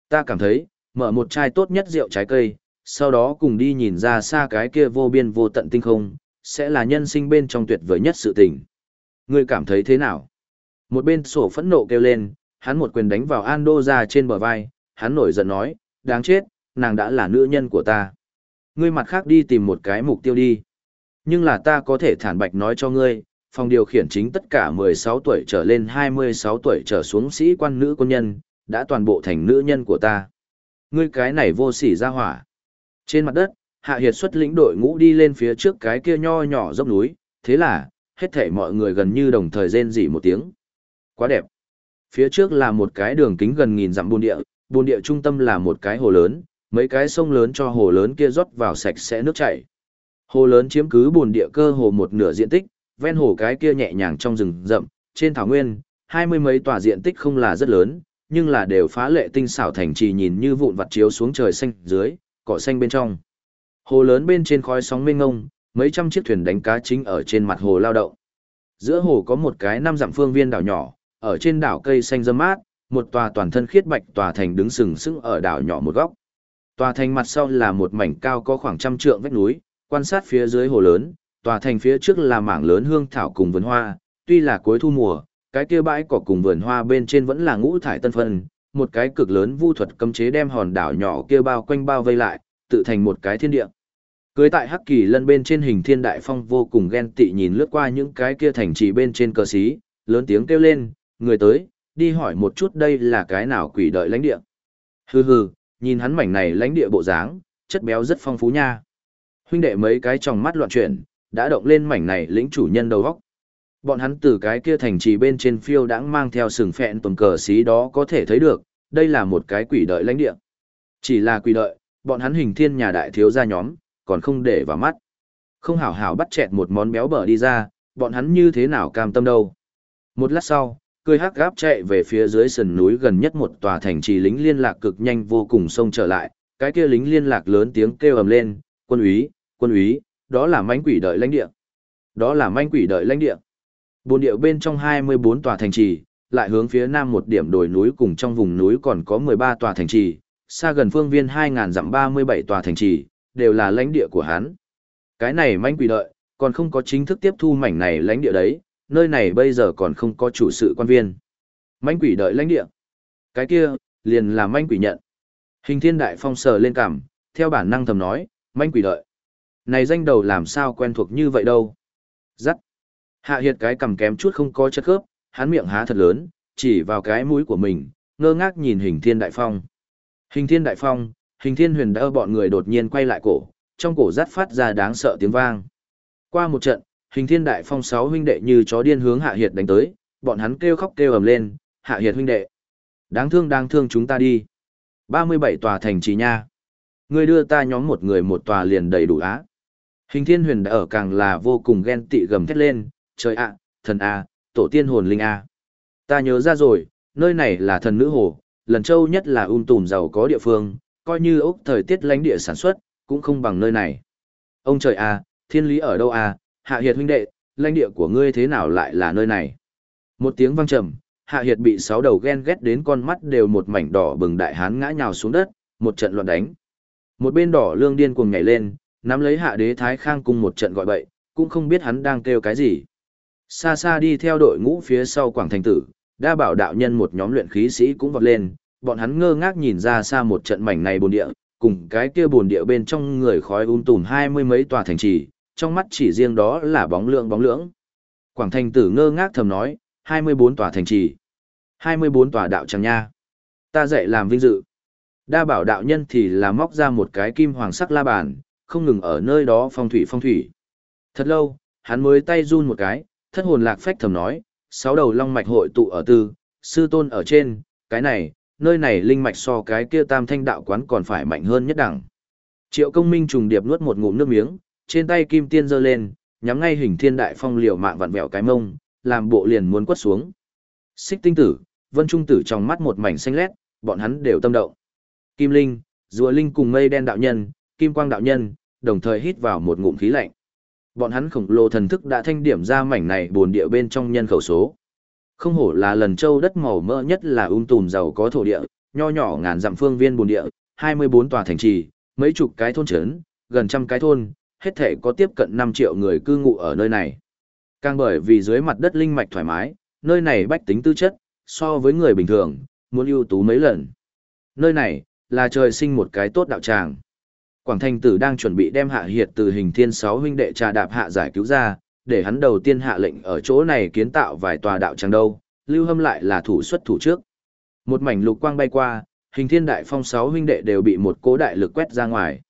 Ta cảm thấy, mở một chai tốt nhất rượu trái cây, sau đó cùng đi nhìn ra xa cái kia vô biên vô tận tinh không, sẽ là nhân sinh bên trong tuyệt vời nhất sự tình. Ngươi cảm thấy thế nào? Một bên sổ phẫn nộ kêu lên, hắn một quyền đánh vào Ando ra trên bờ vai, hắn nổi giận nói, đáng chết, nàng đã là nữ nhân của ta. Ngươi mặt khác đi tìm một cái mục tiêu đi. Nhưng là ta có thể thản bạch nói cho ngươi, phòng điều khiển chính tất cả 16 tuổi trở lên 26 tuổi trở xuống sĩ quan nữ quân nhân, đã toàn bộ thành nữ nhân của ta. Ngươi cái này vô sỉ ra hỏa. Trên mặt đất, Hạ Hiệt xuất lĩnh đội ngũ đi lên phía trước cái kia nho nhỏ dốc núi, thế là, hết thảy mọi người gần như đồng thời rên rỉ một tiếng. Quá đẹp. Phía trước là một cái đường kính gần nghìn dặm buôn địa, buôn địa trung tâm là một cái hồ lớn, mấy cái sông lớn cho hồ lớn kia rót vào sạch sẽ nước chảy. Hồ lớn chiếm cứ buồn địa cơ hồ một nửa diện tích, ven hồ cái kia nhẹ nhàng trong rừng rậm, trên thảo nguyên, hai mươi mấy tòa diện tích không là rất lớn, nhưng là đều phá lệ tinh xảo thành trì nhìn như vụn vặt chiếu xuống trời xanh dưới, cỏ xanh bên trong. Hồ lớn bên trên khói sóng mênh ngông, mấy trăm chiếc thuyền đánh cá chính ở trên mặt hồ lao động. Giữa hồ có một cái năm dặm phương viên đảo nhỏ, ở trên đảo cây xanh râm mát, một tòa toàn thân khiết bạch tòa thành đứng sừng sững ở đảo nhỏ một góc. Tòa thành mặt sau là một mảnh cao có khoảng trăm trượng vách núi, quan sát phía dưới hồ lớn, tòa thành phía trước là mảng lớn hương thảo cùng vườn hoa, tuy là cuối thu mùa, cái kia bãi cỏ cùng vườn hoa bên trên vẫn là ngũ thải tân phân, một cái cực lớn vu thuật cấm chế đem hòn đảo nhỏ kia bao quanh bao vây lại, tự thành một cái thiên địa. Cưới tại Hắc Kỳ lân bên trên hình thiên đại phong vô cùng ghen tị nhìn lướt qua những cái kia thành trì bên trên cờ xí, lớn tiếng kêu lên, người tới, đi hỏi một chút đây là cái nào quỷ đợi lãnh địa. Hừ hừ, nhìn hắn mảnh này lãnh địa bộ dáng, chất béo rất phong phú nha. Huynh đệ mấy cái trong mắt loạn chuyển, đã động lên mảnh này lĩnh chủ nhân đầu góc. Bọn hắn từ cái kia thành trì bên trên phiêu đãng mang theo sừng phẹn tuần cờ xí đó có thể thấy được, đây là một cái quỷ đợi lãnh địa. Chỉ là quỷ đợi, bọn hắn hình thiên nhà đại thiếu gia nhóm, còn không để vào mắt. Không hảo hảo bắt chẹt một món béo bở đi ra, bọn hắn như thế nào cam tâm đâu. Một lát sau, cười hắc gáp chạy về phía dưới sườn núi gần nhất một tòa thành trì lính liên lạc cực nhanh vô cùng xông trở lại, cái kia lính liên lạc lớn tiếng kêu ầm lên, quân úy, quân úy, đó là manh quỷ đợi lãnh địa. Đó là manh quỷ đợi lãnh địa. Bồn địa bên trong 24 tòa thành trì, lại hướng phía nam một điểm đồi núi cùng trong vùng núi còn có 13 tòa thành trì, xa gần phương viên 2.000 dặm 37 tòa thành trì, đều là lãnh địa của hắn. Cái này manh quỷ đợi, còn không có chính thức tiếp thu mảnh này lãnh địa đấy, nơi này bây giờ còn không có chủ sự quan viên. Manh quỷ đợi lãnh địa. Cái kia, liền là manh quỷ nhận. Hình thiên đại phong sờ lên cằm, theo bản năng thầm nói, manh quỷ đợi. Này danh đầu làm sao quen thuộc như vậy đâu. Dắt. Hạ hiệt cái cầm kém chút không có chất khớp, hắn miệng há thật lớn, chỉ vào cái mũi của mình, ngơ ngác nhìn hình thiên đại phong. Hình thiên đại phong, hình thiên huyền đỡ bọn người đột nhiên quay lại cổ, trong cổ rát phát ra đáng sợ tiếng vang. Qua một trận, hình thiên đại phong sáu huynh đệ như chó điên hướng hạ hiệt đánh tới, bọn hắn kêu khóc kêu ầm lên, hạ hiệt huynh đệ. Đáng thương đáng thương chúng ta đi. 37 tòa thành trì nha. người đưa ta nhóm một người một tòa liền đầy đủ á. Hình thiên huyền đã ở càng là vô cùng ghen tị gầm thét lên, trời ạ, thần a, tổ tiên hồn linh a. Ta nhớ ra rồi, nơi này là thần nữ hồ, lần châu nhất là ung um tùm giàu có địa phương, coi như ốc thời tiết lãnh địa sản xuất, cũng không bằng nơi này. Ông trời a, thiên lý ở đâu a, hạ hiệt huynh đệ, lãnh địa của ngươi thế nào lại là nơi này? Một tiếng vang trầm, hạ hiệt bị sáu đầu ghen ghét đến con mắt đều một mảnh đỏ bừng đại hán ngã nhào xuống đất, một trận loạn đánh. Một bên đỏ lương điên cuồng nhảy lên, nắm lấy hạ đế thái khang cùng một trận gọi bậy, cũng không biết hắn đang kêu cái gì. Xa xa đi theo đội ngũ phía sau quảng thành tử, đa bảo đạo nhân một nhóm luyện khí sĩ cũng vọt lên, bọn hắn ngơ ngác nhìn ra xa một trận mảnh này bồn địa, cùng cái kia bồn địa bên trong người khói um tùm hai mươi mấy tòa thành trì, trong mắt chỉ riêng đó là bóng lượng bóng lưỡng. Quảng thành tử ngơ ngác thầm nói, hai mươi bốn tòa thành trì, hai mươi bốn tòa đạo tràng nha. Ta dạy làm vinh dự. Đa bảo đạo nhân thì là móc ra một cái kim hoàng sắc la bàn, không ngừng ở nơi đó phong thủy phong thủy. Thật lâu, hắn mới tay run một cái, thất hồn lạc phách thầm nói, sáu đầu long mạch hội tụ ở tư, sư tôn ở trên, cái này, nơi này linh mạch so cái kia tam thanh đạo quán còn phải mạnh hơn nhất đẳng. Triệu công minh trùng điệp nuốt một ngụm nước miếng, trên tay kim tiên giơ lên, nhắm ngay hình thiên đại phong liều mạng vặn vẹo cái mông, làm bộ liền muốn quất xuống. Xích tinh tử, vân trung tử trong mắt một mảnh xanh lét, bọn hắn đều tâm động. Kim linh, rùa linh cùng mây đen đạo nhân, kim quang đạo nhân, đồng thời hít vào một ngụm khí lạnh. Bọn hắn khổng lồ thần thức đã thanh điểm ra mảnh này bồn địa bên trong nhân khẩu số. Không hổ là lần châu đất màu mỡ nhất là ung tùm giàu có thổ địa, nho nhỏ ngàn dặm phương viên bồn địa, 24 tòa thành trì, mấy chục cái thôn trấn, gần trăm cái thôn, hết thể có tiếp cận 5 triệu người cư ngụ ở nơi này. Càng bởi vì dưới mặt đất linh mạch thoải mái, nơi này bách tính tư chất, so với người bình thường, muốn ưu tú mấy lần. Nơi này, là trời sinh một cái tốt đạo tràng. Quảng Thành Tử đang chuẩn bị đem Hạ Hiệt từ hình thiên sáu huynh đệ trà đạp hạ giải cứu ra, để hắn đầu tiên hạ lệnh ở chỗ này kiến tạo vài tòa đạo tràng đâu, Lưu Hâm lại là thủ xuất thủ trước. Một mảnh lục quang bay qua, hình thiên đại phong sáu huynh đệ đều bị một cố đại lực quét ra ngoài.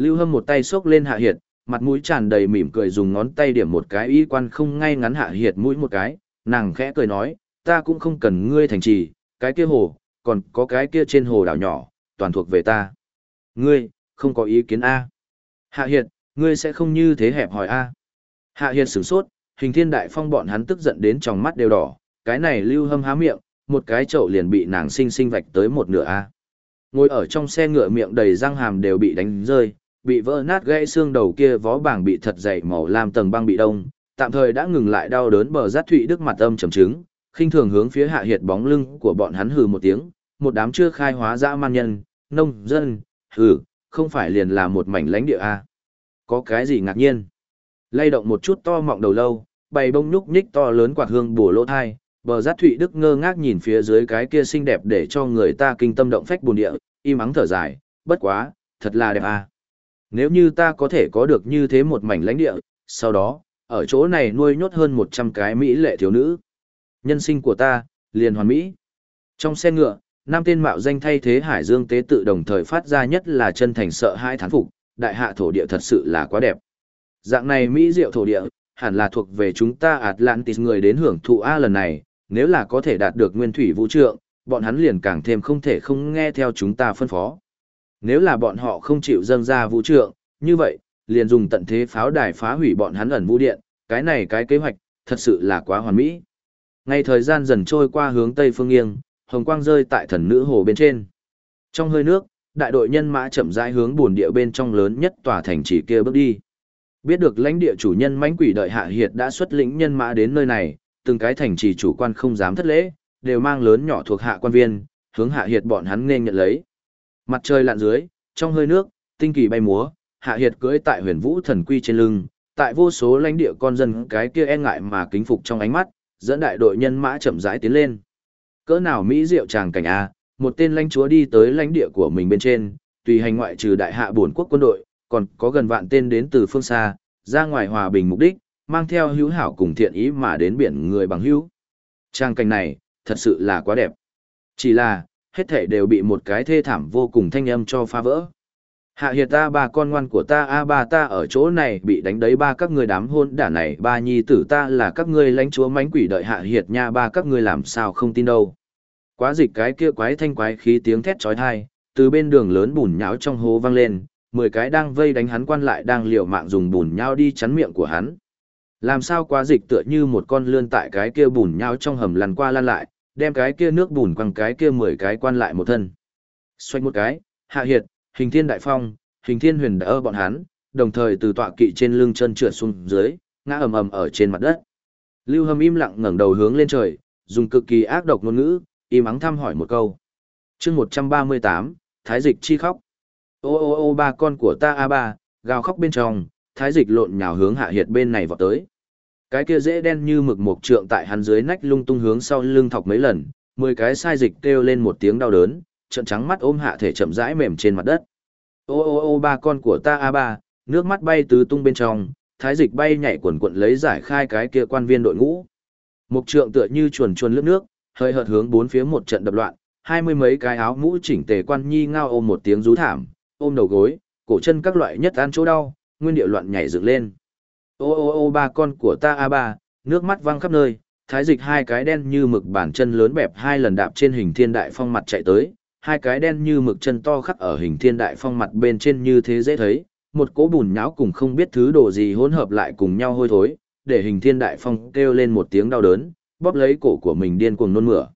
Lưu Hâm một tay xốc lên Hạ Hiệt, mặt mũi tràn đầy mỉm cười dùng ngón tay điểm một cái y quan không ngay ngắn Hạ Hiệt mũi một cái, nàng khẽ cười nói, ta cũng không cần ngươi thành trì, cái kia hồ, còn có cái kia trên hồ đảo nhỏ, toàn thuộc về ta. Ngươi, không có ý kiến A. Hạ Hiệt, ngươi sẽ không như thế hẹp hỏi A. Hạ Hiệt sửng sốt, hình thiên đại phong bọn hắn tức giận đến trong mắt đều đỏ, cái này lưu hâm há miệng, một cái chậu liền bị nàng sinh sinh vạch tới một nửa A. Ngồi ở trong xe ngựa miệng đầy răng hàm đều bị đánh rơi, bị vỡ nát gãy xương đầu kia vó bảng bị thật dày màu làm tầng băng bị đông, tạm thời đã ngừng lại đau đớn bờ rát thụy đức mặt âm trầm trứng, khinh thường hướng phía hạ hiệt bóng lưng của bọn hắn hừ một tiếng, một đám chưa khai hóa dã man nhân, nông dân, hừ, không phải liền là một mảnh lãnh địa a à? Có cái gì ngạc nhiên? Lay động một chút to mọng đầu lâu, bày bông nhúc nhích to lớn quạt hương bùa lỗ thai, bờ giác thụy đức ngơ ngác nhìn phía dưới cái kia xinh đẹp để cho người ta kinh tâm động phách buồn địa, im ắng thở dài, bất quá, thật là đẹp à. Nếu như ta có thể có được như thế một mảnh lãnh địa, sau đó, ở chỗ này nuôi nhốt hơn 100 cái mỹ lệ thiếu nữ. Nhân sinh của ta, liền hoàn mỹ. Trong xe ngựa, năm tên mạo danh thay thế Hải Dương tế tự đồng thời phát ra nhất là chân thành sợ hai thán phục, đại hạ thổ địa thật sự là quá đẹp. Dạng này mỹ diệu thổ địa, hẳn là thuộc về chúng ta Atlantis người đến hưởng thụ A lần này, nếu là có thể đạt được nguyên thủy vũ trượng, bọn hắn liền càng thêm không thể không nghe theo chúng ta phân phó. Nếu là bọn họ không chịu dâng ra vũ trượng, như vậy, liền dùng tận thế pháo đài phá hủy bọn hắn ẩn vũ điện, cái này cái kế hoạch, thật sự là quá hoàn mỹ. Ngay thời gian dần trôi qua hướng tây phương nghiêng, hồng quang rơi tại thần nữ hồ bên trên. Trong hơi nước, đại đội nhân mã chậm rãi hướng buồn địa bên trong lớn nhất tòa thành trì kia bước đi. Biết được lãnh địa chủ nhân mãnh quỷ đợi hạ hiệt đã xuất lĩnh nhân mã đến nơi này, từng cái thành trì chủ quan không dám thất lễ, đều mang lớn nhỏ thuộc hạ quan viên, hướng hạ hiệt bọn hắn nên nhận lấy. Mặt trời lặn dưới, trong hơi nước, tinh kỳ bay múa, hạ hiệt cưỡi tại huyền vũ thần quy trên lưng, tại vô số lãnh địa con dân cái kia e ngại mà kính phục trong ánh mắt, dẫn đại đội nhân mã chậm rãi tiến lên. Cỡ nào mỹ diệu tràng cảnh a, một tên lãnh chúa đi tới lãnh địa của mình bên trên, tùy hành ngoại trừ đại hạ bổn quốc quân đội, còn có gần vạn tên đến từ phương xa, ra ngoài hòa bình mục đích, mang theo hữu hảo cùng thiện ý mà đến biển người bằng hữu. Trang cảnh này, thật sự là quá đẹp. Chỉ là, hết thể đều bị một cái thê thảm vô cùng thanh âm cho phá vỡ. Hạ hiệt ta ba con ngoan của ta a ba ta ở chỗ này bị đánh đấy ba các người đám hôn đả này ba nhi tử ta là các ngươi lãnh chúa mánh quỷ đợi hạ hiệt nha ba các ngươi làm sao không tin đâu. Quá dịch cái kia quái thanh quái khí tiếng thét trói thai, từ bên đường lớn bùn nháo trong hố vang lên, mười cái đang vây đánh hắn quan lại đang liều mạng dùng bùn nháo đi chắn miệng của hắn. Làm sao quá dịch tựa như một con lươn tại cái kia bùn nháo trong hầm lăn qua lăn lại, đem cái kia nước bùn quăng cái kia mười cái quan lại một thân. Xoay một cái, hạ hiệt, hình thiên đại phong, hình thiên huyền đỡ bọn hắn, đồng thời từ tọa kỵ trên lưng chân trượt xuống dưới, ngã ầm ầm ở trên mặt đất. Lưu Hâm im lặng ngẩng đầu hướng lên trời, dùng cực kỳ ác độc ngôn ngữ, im ắng thăm hỏi một câu. chương 138, Thái dịch chi khóc. Ô ô ô ba con của ta a ba, gào khóc bên trong, thái dịch lộn nhào hướng hạ hiệt bên này vọt tới. Cái kia dễ đen như mực mộc trượng tại hắn dưới nách lung tung hướng sau lưng thọc mấy lần, mười cái sai dịch kêu lên một tiếng đau đớn, trận trắng mắt ôm hạ thể chậm rãi mềm trên mặt đất. Ô ô ô ba con của ta a ba, nước mắt bay tứ tung bên trong, thái dịch bay nhảy quần quận lấy giải khai cái kia quan viên đội ngũ. Mục trượng tựa như chuồn chuồn lướt nước, hơi hợt hướng bốn phía một trận đập loạn, hai mươi mấy cái áo mũ chỉnh tề quan nhi ngao ôm một tiếng rú thảm, ôm đầu gối, cổ chân các loại nhất ăn chỗ đau, nguyên địa loạn nhảy dựng lên. Ô ô ô ba con của ta a ba, nước mắt văng khắp nơi, thái dịch hai cái đen như mực bản chân lớn bẹp hai lần đạp trên hình thiên đại phong mặt chạy tới, hai cái đen như mực chân to khắc ở hình thiên đại phong mặt bên trên như thế dễ thấy, một cỗ bùn nhão cùng không biết thứ đồ gì hỗn hợp lại cùng nhau hôi thối, để hình thiên đại phong kêu lên một tiếng đau đớn, bóp lấy cổ của mình điên cuồng nôn mửa.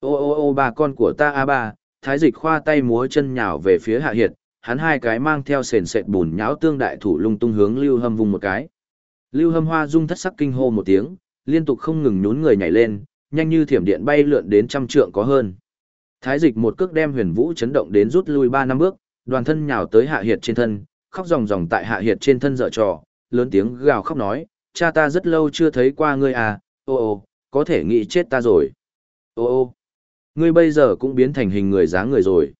Ô ô ô ba con của ta a ba, thái dịch khoa tay múa chân nhào về phía hạ hiệt, hắn hai cái mang theo sền sệt bùn nhão tương đại thủ lung tung hướng lưu hâm vùng một cái. Lưu hâm hoa dung thất sắc kinh hô một tiếng, liên tục không ngừng nhún người nhảy lên, nhanh như thiểm điện bay lượn đến trăm trượng có hơn. Thái dịch một cước đem huyền vũ chấn động đến rút lui ba năm bước, đoàn thân nhào tới hạ hiệt trên thân, khóc ròng ròng tại hạ hiệt trên thân dở trò, lớn tiếng gào khóc nói, cha ta rất lâu chưa thấy qua ngươi à, ô ô, có thể nghĩ chết ta rồi. Ô ô, ngươi bây giờ cũng biến thành hình người dáng người rồi.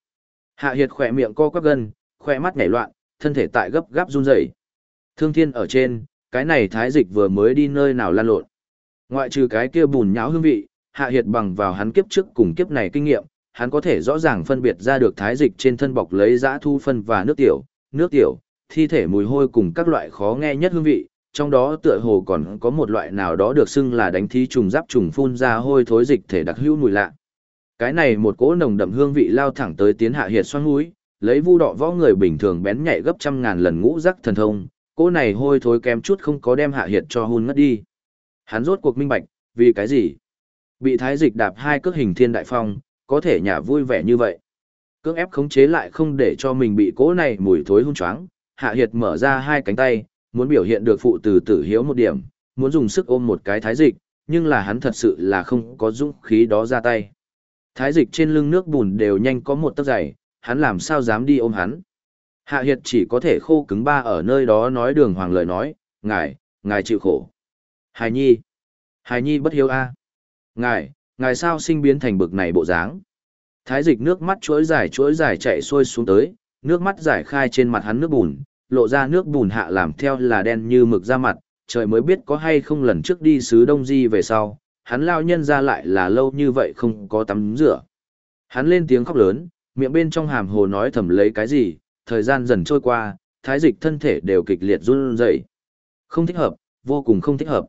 Hạ hiệt khỏe miệng co quắp gân, khỏe mắt nhảy loạn, thân thể tại gấp gáp run rẩy. Thương thiên ở trên, cái này thái dịch vừa mới đi nơi nào lan lộn. Ngoại trừ cái kia bùn nháo hương vị, hạ hiệt bằng vào hắn kiếp trước cùng kiếp này kinh nghiệm, hắn có thể rõ ràng phân biệt ra được thái dịch trên thân bọc lấy dã thu phân và nước tiểu, nước tiểu, thi thể mùi hôi cùng các loại khó nghe nhất hương vị, trong đó tựa hồ còn có một loại nào đó được xưng là đánh thí trùng giáp trùng phun ra hôi thối dịch thể đặc hữu mùi lạ. Cái này một cỗ nồng đậm hương vị lao thẳng tới tiến hạ hiệt xoang mũi, lấy vu đọ võ người bình thường bén nhạy gấp trăm ngàn lần ngũ giác thần thông, cô này hôi thối kém chút không có đem hạ hiệt cho hôn ngất đi. Hắn rốt cuộc minh bạch, vì cái gì? Bị thái dịch đạp hai cước hình thiên đại phong, có thể nhả vui vẻ như vậy. Cưỡng ép khống chế lại không để cho mình bị cỗ này mùi thối hung choáng, hạ hiệt mở ra hai cánh tay, muốn biểu hiện được phụ tử tử hiếu một điểm, muốn dùng sức ôm một cái thái dịch, nhưng là hắn thật sự là không có dũng khí đó ra tay. Thái dịch trên lưng nước bùn đều nhanh có một tấc dày, hắn làm sao dám đi ôm hắn. Hạ Hiệt chỉ có thể khô cứng ba ở nơi đó nói đường hoàng lời nói, ngài, ngài chịu khổ. Hài nhi, hài nhi bất hiếu a. Ngài, ngài sao sinh biến thành bực này bộ dáng. Thái dịch nước mắt chuỗi dài chuỗi dài chạy xuôi xuống tới, nước mắt giải khai trên mặt hắn nước bùn, lộ ra nước bùn hạ làm theo là đen như mực ra mặt, trời mới biết có hay không lần trước đi xứ Đông Di về sau, hắn lao nhân ra lại là lâu như vậy không có tắm rửa. Hắn lên tiếng khóc lớn, miệng bên trong hàm hồ nói thầm lấy cái gì, thời gian dần trôi qua, thái dịch thân thể đều kịch liệt run rẩy. Không thích hợp, vô cùng không thích hợp.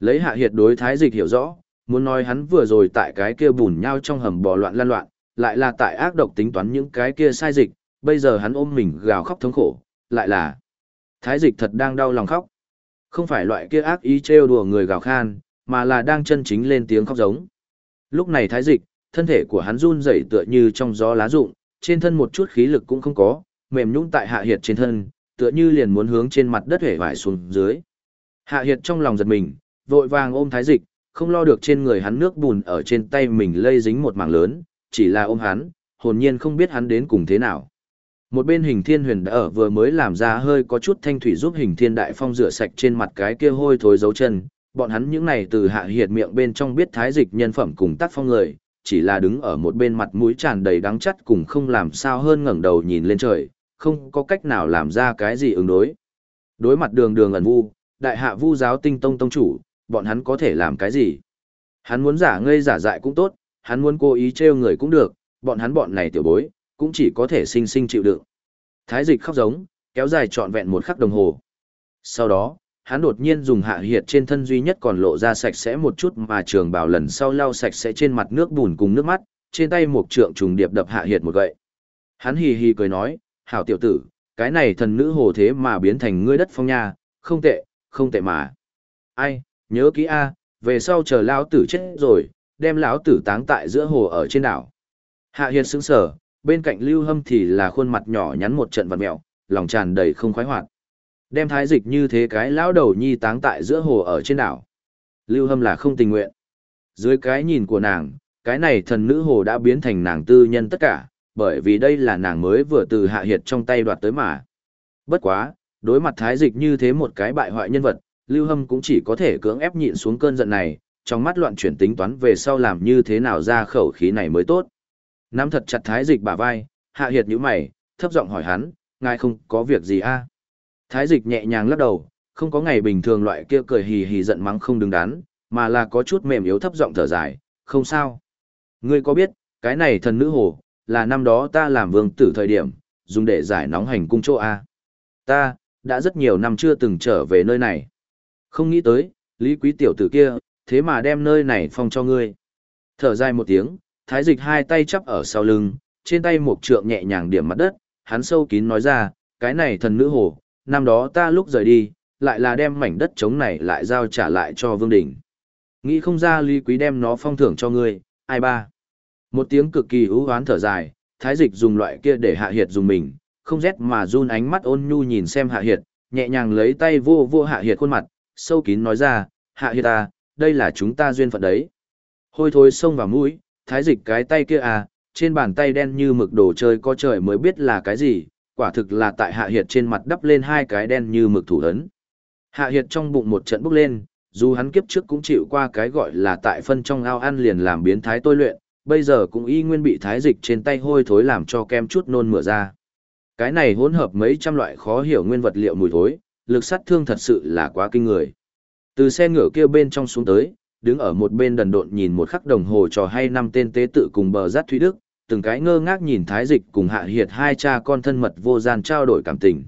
Lấy hạ hiệt đối thái dịch hiểu rõ, muốn nói hắn vừa rồi tại cái kia bùn nhau trong hầm bò loạn lan loạn, lại là tại ác độc tính toán những cái kia sai dịch, bây giờ hắn ôm mình gào khóc thống khổ, lại là thái dịch thật đang đau lòng khóc. Không phải loại kia ác ý trêu đùa người gào khan, mà là đang chân chính lên tiếng khóc giống. Lúc này thái dịch, thân thể của hắn run rẩy tựa như trong gió lá rụng, trên thân một chút khí lực cũng không có, mềm nhũn tại hạ hiệt trên thân, tựa như liền muốn hướng trên mặt đất hể vải xuống dưới. Hạ hiệt trong lòng giật mình, vội vàng ôm thái dịch, không lo được trên người hắn nước bùn ở trên tay mình lây dính một mảng lớn, chỉ là ôm hắn, hồn nhiên không biết hắn đến cùng thế nào. Một bên hình thiên huyền đã ở vừa mới làm ra hơi có chút thanh thủy giúp hình thiên đại phong rửa sạch trên mặt cái kia hôi thối dấu chân, bọn hắn những này từ hạ hiệt miệng bên trong biết thái dịch nhân phẩm cùng tác phong người, chỉ là đứng ở một bên mặt mũi tràn đầy đắng chắt cùng không làm sao hơn ngẩng đầu nhìn lên trời, không có cách nào làm ra cái gì ứng đối. Đối mặt đường đường ẩn vu, đại hạ vu giáo tinh tông tông chủ, bọn hắn có thể làm cái gì? Hắn muốn giả ngây giả dại cũng tốt, hắn muốn cố ý trêu người cũng được, bọn hắn bọn này tiểu bối, cũng chỉ có thể sinh sinh chịu đựng. Thái dịch khóc giống, kéo dài trọn vẹn một khắc đồng hồ. Sau đó, hắn đột nhiên dùng hạ hiệt trên thân duy nhất còn lộ ra sạch sẽ một chút mà trường bảo lần sau lau sạch sẽ trên mặt nước bùn cùng nước mắt, trên tay một trượng trùng điệp đập hạ hiệt một gậy. Hắn hì hì cười nói, hảo tiểu tử, cái này thần nữ hồ thế mà biến thành ngươi đất phong nha, không tệ, không tệ mà. Ai, nhớ kỹ a, về sau chờ lão tử chết rồi, đem lão tử táng tại giữa hồ ở trên đảo. Hạ Hiền sững sờ, bên cạnh lưu hâm thì là khuôn mặt nhỏ nhắn một trận vật mèo, lòng tràn đầy không khoái hoạt. Đem thái dịch như thế cái lão đầu nhi táng tại giữa hồ ở trên đảo. Lưu Hâm là không tình nguyện. Dưới cái nhìn của nàng, cái này thần nữ hồ đã biến thành nàng tư nhân tất cả, bởi vì đây là nàng mới vừa từ hạ hiệt trong tay đoạt tới mà. Bất quá, đối mặt thái dịch như thế một cái bại hoại nhân vật, Lưu Hâm cũng chỉ có thể cưỡng ép nhịn xuống cơn giận này, trong mắt loạn chuyển tính toán về sau làm như thế nào ra khẩu khí này mới tốt. Nắm thật chặt thái dịch bả vai, hạ hiệt nhíu mày, thấp giọng hỏi hắn, ngài không có việc gì a? Thái dịch nhẹ nhàng lắc đầu, không có ngày bình thường loại kia cười hì hì giận mắng không đứng đắn, mà là có chút mềm yếu thấp giọng thở dài, không sao. Ngươi có biết, cái này thần nữ hồ, là năm đó ta làm vương tử thời điểm, dùng để giải nóng hành cung chỗ A. Ta, đã rất nhiều năm chưa từng trở về nơi này. Không nghĩ tới, lý quý tiểu tử kia, thế mà đem nơi này phong cho ngươi. Thở dài một tiếng, thái dịch hai tay chắp ở sau lưng, trên tay một trượng nhẹ nhàng điểm mặt đất, hắn sâu kín nói ra, cái này thần nữ hồ, năm đó ta lúc rời đi, lại là đem mảnh đất trống này lại giao trả lại cho vương đình. Nghĩ không ra Lý Quý đem nó phong thưởng cho ngươi, ai ba. Một tiếng cực kỳ ưu hoán thở dài, thái dịch dùng loại kia để hạ hiệt dùng mình, không rét mà run ánh mắt ôn nhu nhìn xem hạ hiệt, nhẹ nhàng lấy tay vô vô hạ hiệt khuôn mặt, sâu kín nói ra, hạ hiệt à, đây là chúng ta duyên phận đấy. Hôi thối xông vào mũi, thái dịch cái tay kia à, trên bàn tay đen như mực đồ chơi có trời mới biết là cái gì, quả thực là tại hạ hiệt trên mặt đắp lên hai cái đen như mực thủ ấn. Hạ hiệt trong bụng một trận bốc lên, dù hắn kiếp trước cũng chịu qua cái gọi là tại phân trong ao ăn liền làm biến thái tôi luyện, bây giờ cũng y nguyên bị thái dịch trên tay hôi thối làm cho kem chút nôn mửa ra. Cái này hỗn hợp mấy trăm loại khó hiểu nguyên vật liệu mùi thối, lực sát thương thật sự là quá kinh người. Từ xe ngựa kia bên trong xuống tới, đứng ở một bên đần độn nhìn một khắc đồng hồ trò hay năm tên tế tự cùng bờ rát Thúy Đức, từng cái ngơ ngác nhìn thái dịch cùng hạ hiệt hai cha con thân mật vô gian trao đổi cảm tình.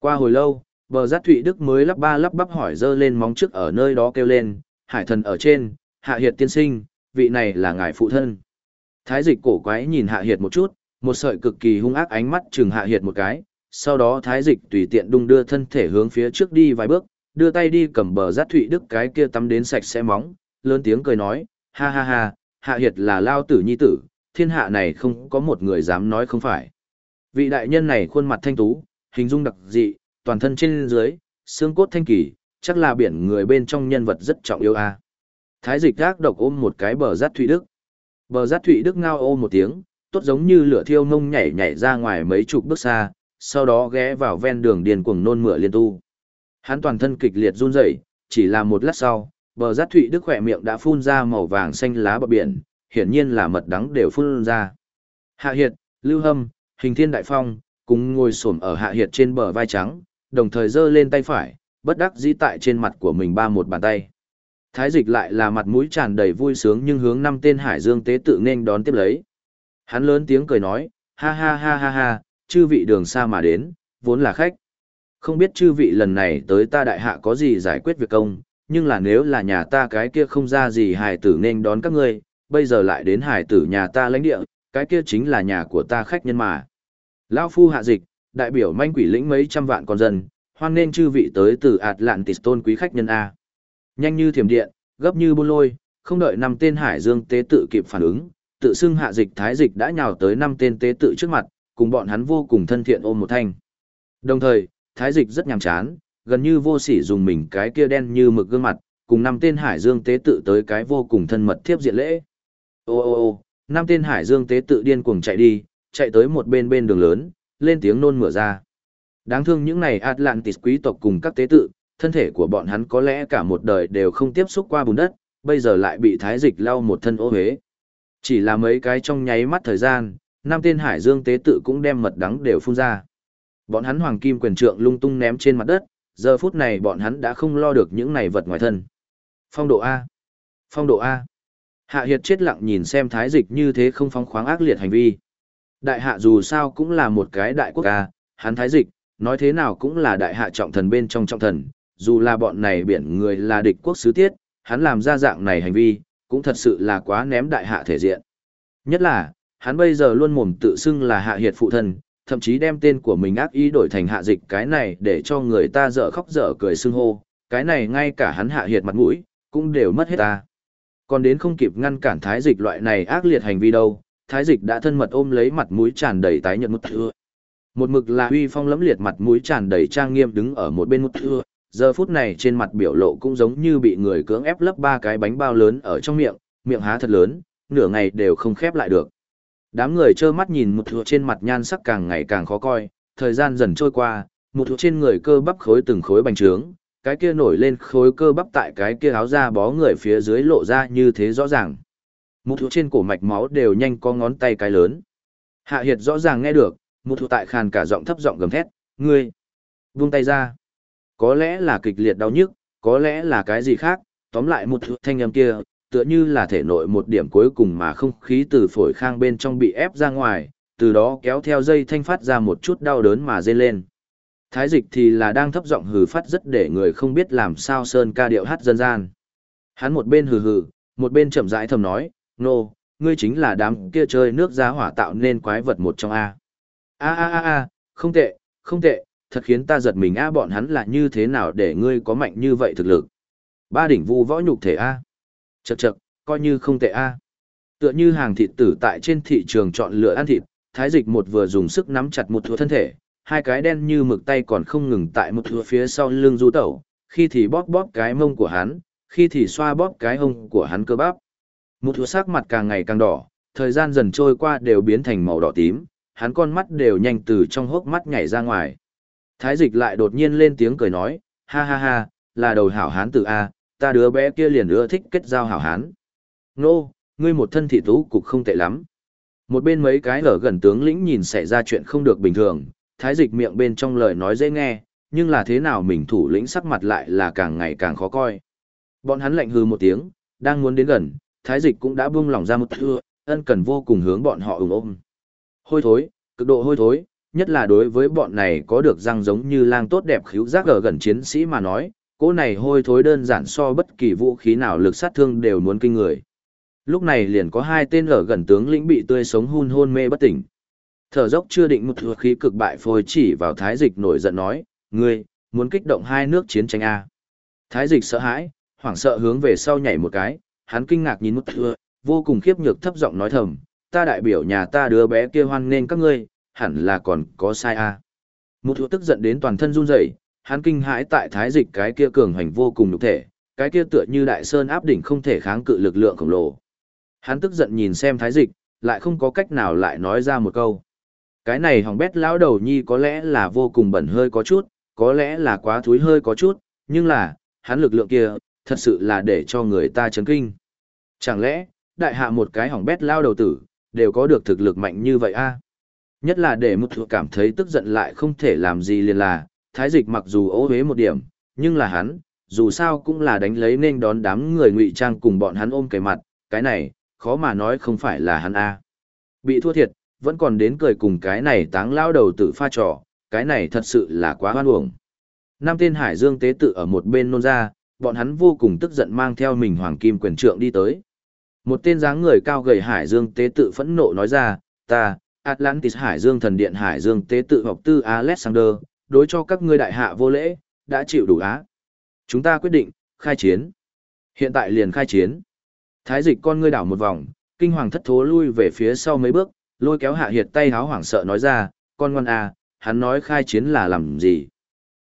Qua hồi lâu, bờ rát Thụy Đức mới lắp ba lắp bắp hỏi dơ lên móng trước ở nơi đó kêu lên, hải thần ở trên, hạ hiệt tiên sinh, vị này là ngài phụ thân. Thái dịch cổ quái nhìn hạ hiệt một chút, một sợi cực kỳ hung ác ánh mắt trừng hạ hiệt một cái, sau đó thái dịch tùy tiện đung đưa thân thể hướng phía trước đi vài bước, đưa tay đi cầm bờ rát Thụy Đức cái kia tắm đến sạch sẽ móng, lớn tiếng cười nói, ha ha ha, hạ hiệt là lao tử nhi tử, thiên hạ này không có một người dám nói không phải. Vị đại nhân này khuôn mặt thanh tú, hình dung đặc dị, toàn thân trên dưới, xương cốt thanh kỳ, chắc là biển người bên trong nhân vật rất trọng yêu a. Thái dịch gác độc ôm một cái bờ rát thụy đức. Bờ rát thụy đức ngao ô một tiếng, tốt giống như lửa thiêu nông nhảy nhảy ra ngoài mấy chục bước xa, sau đó ghé vào ven đường điền cuồng nôn mửa liên tu. Hắn toàn thân kịch liệt run rẩy, chỉ là một lát sau, bờ rát thụy đức khỏe miệng đã phun ra màu vàng xanh lá bờ biển, hiển nhiên là mật đắng đều phun ra. Hạ Hiệt, Lưu Hâm, Hình Thiên Đại Phong, cùng ngồi xổm ở Hạ Hiệt trên bờ vai trắng, đồng thời giơ lên tay phải, bất đắc dĩ tại trên mặt của mình ba một bàn tay. Thái dịch lại là mặt mũi tràn đầy vui sướng nhưng hướng năm tên Hải Dương tế tự nên đón tiếp lấy. Hắn lớn tiếng cười nói, ha ha ha ha ha, chư vị đường xa mà đến, vốn là khách. Không biết chư vị lần này tới ta đại hạ có gì giải quyết việc công, nhưng là nếu là nhà ta cái kia không ra gì Hải tử nên đón các ngươi, bây giờ lại đến hải tử nhà ta lãnh địa, cái kia chính là nhà của ta khách nhân mà. Lão phu hạ dịch, đại biểu manh quỷ lĩnh mấy trăm vạn con dân, hoan nên chư vị tới từ Atlantis tôn quý khách nhân A. Nhanh như thiểm điện, gấp như buôn lôi, không đợi năm tên hải dương tế tự kịp phản ứng, tự xưng hạ dịch thái dịch đã nhào tới năm tên tế tự trước mặt, cùng bọn hắn vô cùng thân thiện ôm một thanh. Đồng thời, thái dịch rất nhàm chán, gần như vô sỉ dùng mình cái kia đen như mực gương mặt, cùng năm tên hải dương tế tự tới cái vô cùng thân mật thiếp diện lễ. Ô ô ô, năm tên hải dương tế tự điên cuồng chạy đi, chạy tới một bên bên đường lớn, lên tiếng nôn mửa ra. Đáng thương những này Atlantis quý tộc cùng các tế tự, thân thể của bọn hắn có lẽ cả một đời đều không tiếp xúc qua bùn đất, bây giờ lại bị thái dịch lau một thân ô huế. Chỉ là mấy cái trong nháy mắt thời gian, năm tên hải dương tế tự cũng đem mật đắng đều phun ra. Bọn hắn hoàng kim quyền trượng lung tung ném trên mặt đất, giờ phút này bọn hắn đã không lo được những này vật ngoài thân. Phong độ A. Phong độ A. Hạ Hiệt chết lặng nhìn xem thái dịch như thế không phóng khoáng ác liệt hành vi. Đại hạ dù sao cũng là một cái đại quốc ca, hắn thái dịch, nói thế nào cũng là đại hạ trọng thần bên trong trọng thần, dù là bọn này biển người là địch quốc sứ tiết, hắn làm ra dạng này hành vi, cũng thật sự là quá ném đại hạ thể diện. Nhất là, hắn bây giờ luôn mồm tự xưng là hạ hiệt phụ thân, thậm chí đem tên của mình ác ý đổi thành hạ dịch cái này để cho người ta dở khóc dở cười xưng hô, cái này ngay cả hắn hạ hiệt mặt mũi, cũng đều mất hết ta. Còn đến không kịp ngăn cản thái dịch loại này ác liệt hành vi đâu, thái dịch đã thân mật ôm lấy mặt mũi tràn đầy tái nhợt mất thưa. Một mực là uy phong lẫm liệt mặt mũi tràn đầy trang nghiêm đứng ở một bên một thưa, giờ phút này trên mặt biểu lộ cũng giống như bị người cưỡng ép lấp ba cái bánh bao lớn ở trong miệng, miệng há thật lớn, nửa ngày đều không khép lại được. Đám người trơ mắt nhìn một thưa trên mặt nhan sắc càng ngày càng khó coi, thời gian dần trôi qua, một thưa trên người cơ bắp khối từng khối bành trướng, cái kia nổi lên khối cơ bắp tại cái kia áo da bó người phía dưới lộ ra như thế rõ ràng. Một thưa trên cổ mạch máu đều nhanh có ngón tay cái lớn. Hạ Hiệt rõ ràng nghe được, một thưa tại khàn cả giọng thấp giọng gầm thét, ngươi, buông tay ra. Có lẽ là kịch liệt đau nhức, có lẽ là cái gì khác, tóm lại một thanh âm kia, tựa như là thể nội một điểm cuối cùng mà không khí từ phổi khang bên trong bị ép ra ngoài, từ đó kéo theo dây thanh phát ra một chút đau đớn mà dây lên. Thái dịch thì là đang thấp giọng hừ phát rất để người không biết làm sao sơn ca điệu hát dân gian. Hắn một bên hừ hừ, một bên chậm rãi thầm nói, nô, ngươi chính là đám kia chơi nước giá hỏa tạo nên quái vật một trong A. A a a a, không tệ, không tệ, thật khiến ta giật mình a bọn hắn là như thế nào để ngươi có mạnh như vậy thực lực. Ba đỉnh vu võ nhục thể a. Chậc chậc, coi như không tệ a. Tựa như hàng thịt tử tại trên thị trường chọn lựa ăn thịt, thái dịch một vừa dùng sức nắm chặt một thua thân thể, hai cái đen như mực tay còn không ngừng tại một thua phía sau lưng du tẩu, khi thì bóp bóp cái mông của hắn, khi thì xoa bóp cái hông của hắn cơ bắp. Một thua sắc mặt càng ngày càng đỏ, thời gian dần trôi qua đều biến thành màu đỏ tím, hắn con mắt đều nhanh từ trong hốc mắt nhảy ra ngoài. Thái dịch lại đột nhiên lên tiếng cười nói, ha ha ha, là đầu hảo hán tử A, ta đứa bé kia liền ưa thích kết giao hảo hán. Nô, ngươi một thân thị tú cục không tệ lắm. Một bên mấy cái ở gần tướng lĩnh nhìn xảy ra chuyện không được bình thường, thái dịch miệng bên trong lời nói dễ nghe, nhưng là thế nào mình thủ lĩnh sắc mặt lại là càng ngày càng khó coi. Bọn hắn lạnh hư một tiếng, đang muốn đến gần, thái dịch cũng đã buông lỏng ra một thưa, ân cần vô cùng hướng bọn họ ủng ôm. Hôi thối, cực độ hôi thối, nhất là đối với bọn này có được răng giống như lang tốt đẹp khíu giác ở gần chiến sĩ mà nói, cỗ này hôi thối đơn giản so bất kỳ vũ khí nào lực sát thương đều muốn kinh người. Lúc này liền có hai tên ở gần tướng lĩnh bị tươi sống hun hôn mê bất tỉnh. Thở dốc chưa định một thừa khí cực bại phôi chỉ vào thái dịch nổi giận nói, ngươi, muốn kích động hai nước chiến tranh A. Thái dịch sợ hãi, hoảng sợ hướng về sau nhảy một cái, hắn kinh ngạc nhìn một thừa, vô cùng khiếp nhược thấp giọng nói thầm, ta đại biểu nhà ta đứa bé kia hoan nên các ngươi, hẳn là còn có sai a. À. Một hữu tức giận đến toàn thân run rẩy, hắn kinh hãi tại thái dịch cái kia cường hành vô cùng nhục thể, cái kia tựa như đại sơn áp đỉnh không thể kháng cự lực lượng khổng lồ. Hắn tức giận nhìn xem thái dịch, lại không có cách nào lại nói ra một câu. Cái này hỏng bét lão đầu nhi có lẽ là vô cùng bẩn hơi có chút, có lẽ là quá thúi hơi có chút, nhưng là, hắn lực lượng kia, thật sự là để cho người ta chấn kinh. Chẳng lẽ, đại hạ một cái hỏng bét lao đầu tử, đều có được thực lực mạnh như vậy a Nhất là để một thuộc cảm thấy tức giận lại không thể làm gì liền là, thái dịch mặc dù ố huế một điểm, nhưng là hắn, dù sao cũng là đánh lấy nên đón đám người ngụy trang cùng bọn hắn ôm kề mặt, cái này, khó mà nói không phải là hắn a Bị thua thiệt, vẫn còn đến cười cùng cái này táng lao đầu tự pha trò, cái này thật sự là quá hoan uổng. Năm tên hải dương tế tự ở một bên nôn ra, bọn hắn vô cùng tức giận mang theo mình hoàng kim quyền trượng đi tới. Một tên dáng người cao gầy hải dương tế tự phẫn nộ nói ra, ta, Atlantis Hải Dương thần điện Hải Dương tế tự học tư Alexander, đối cho các ngươi đại hạ vô lễ, đã chịu đủ á. Chúng ta quyết định, khai chiến. Hiện tại liền khai chiến. Thái dịch con ngươi đảo một vòng, kinh hoàng thất thố lui về phía sau mấy bước, lôi kéo hạ hiệt tay háo hoảng sợ nói ra, con ngoan à, hắn nói khai chiến là làm gì.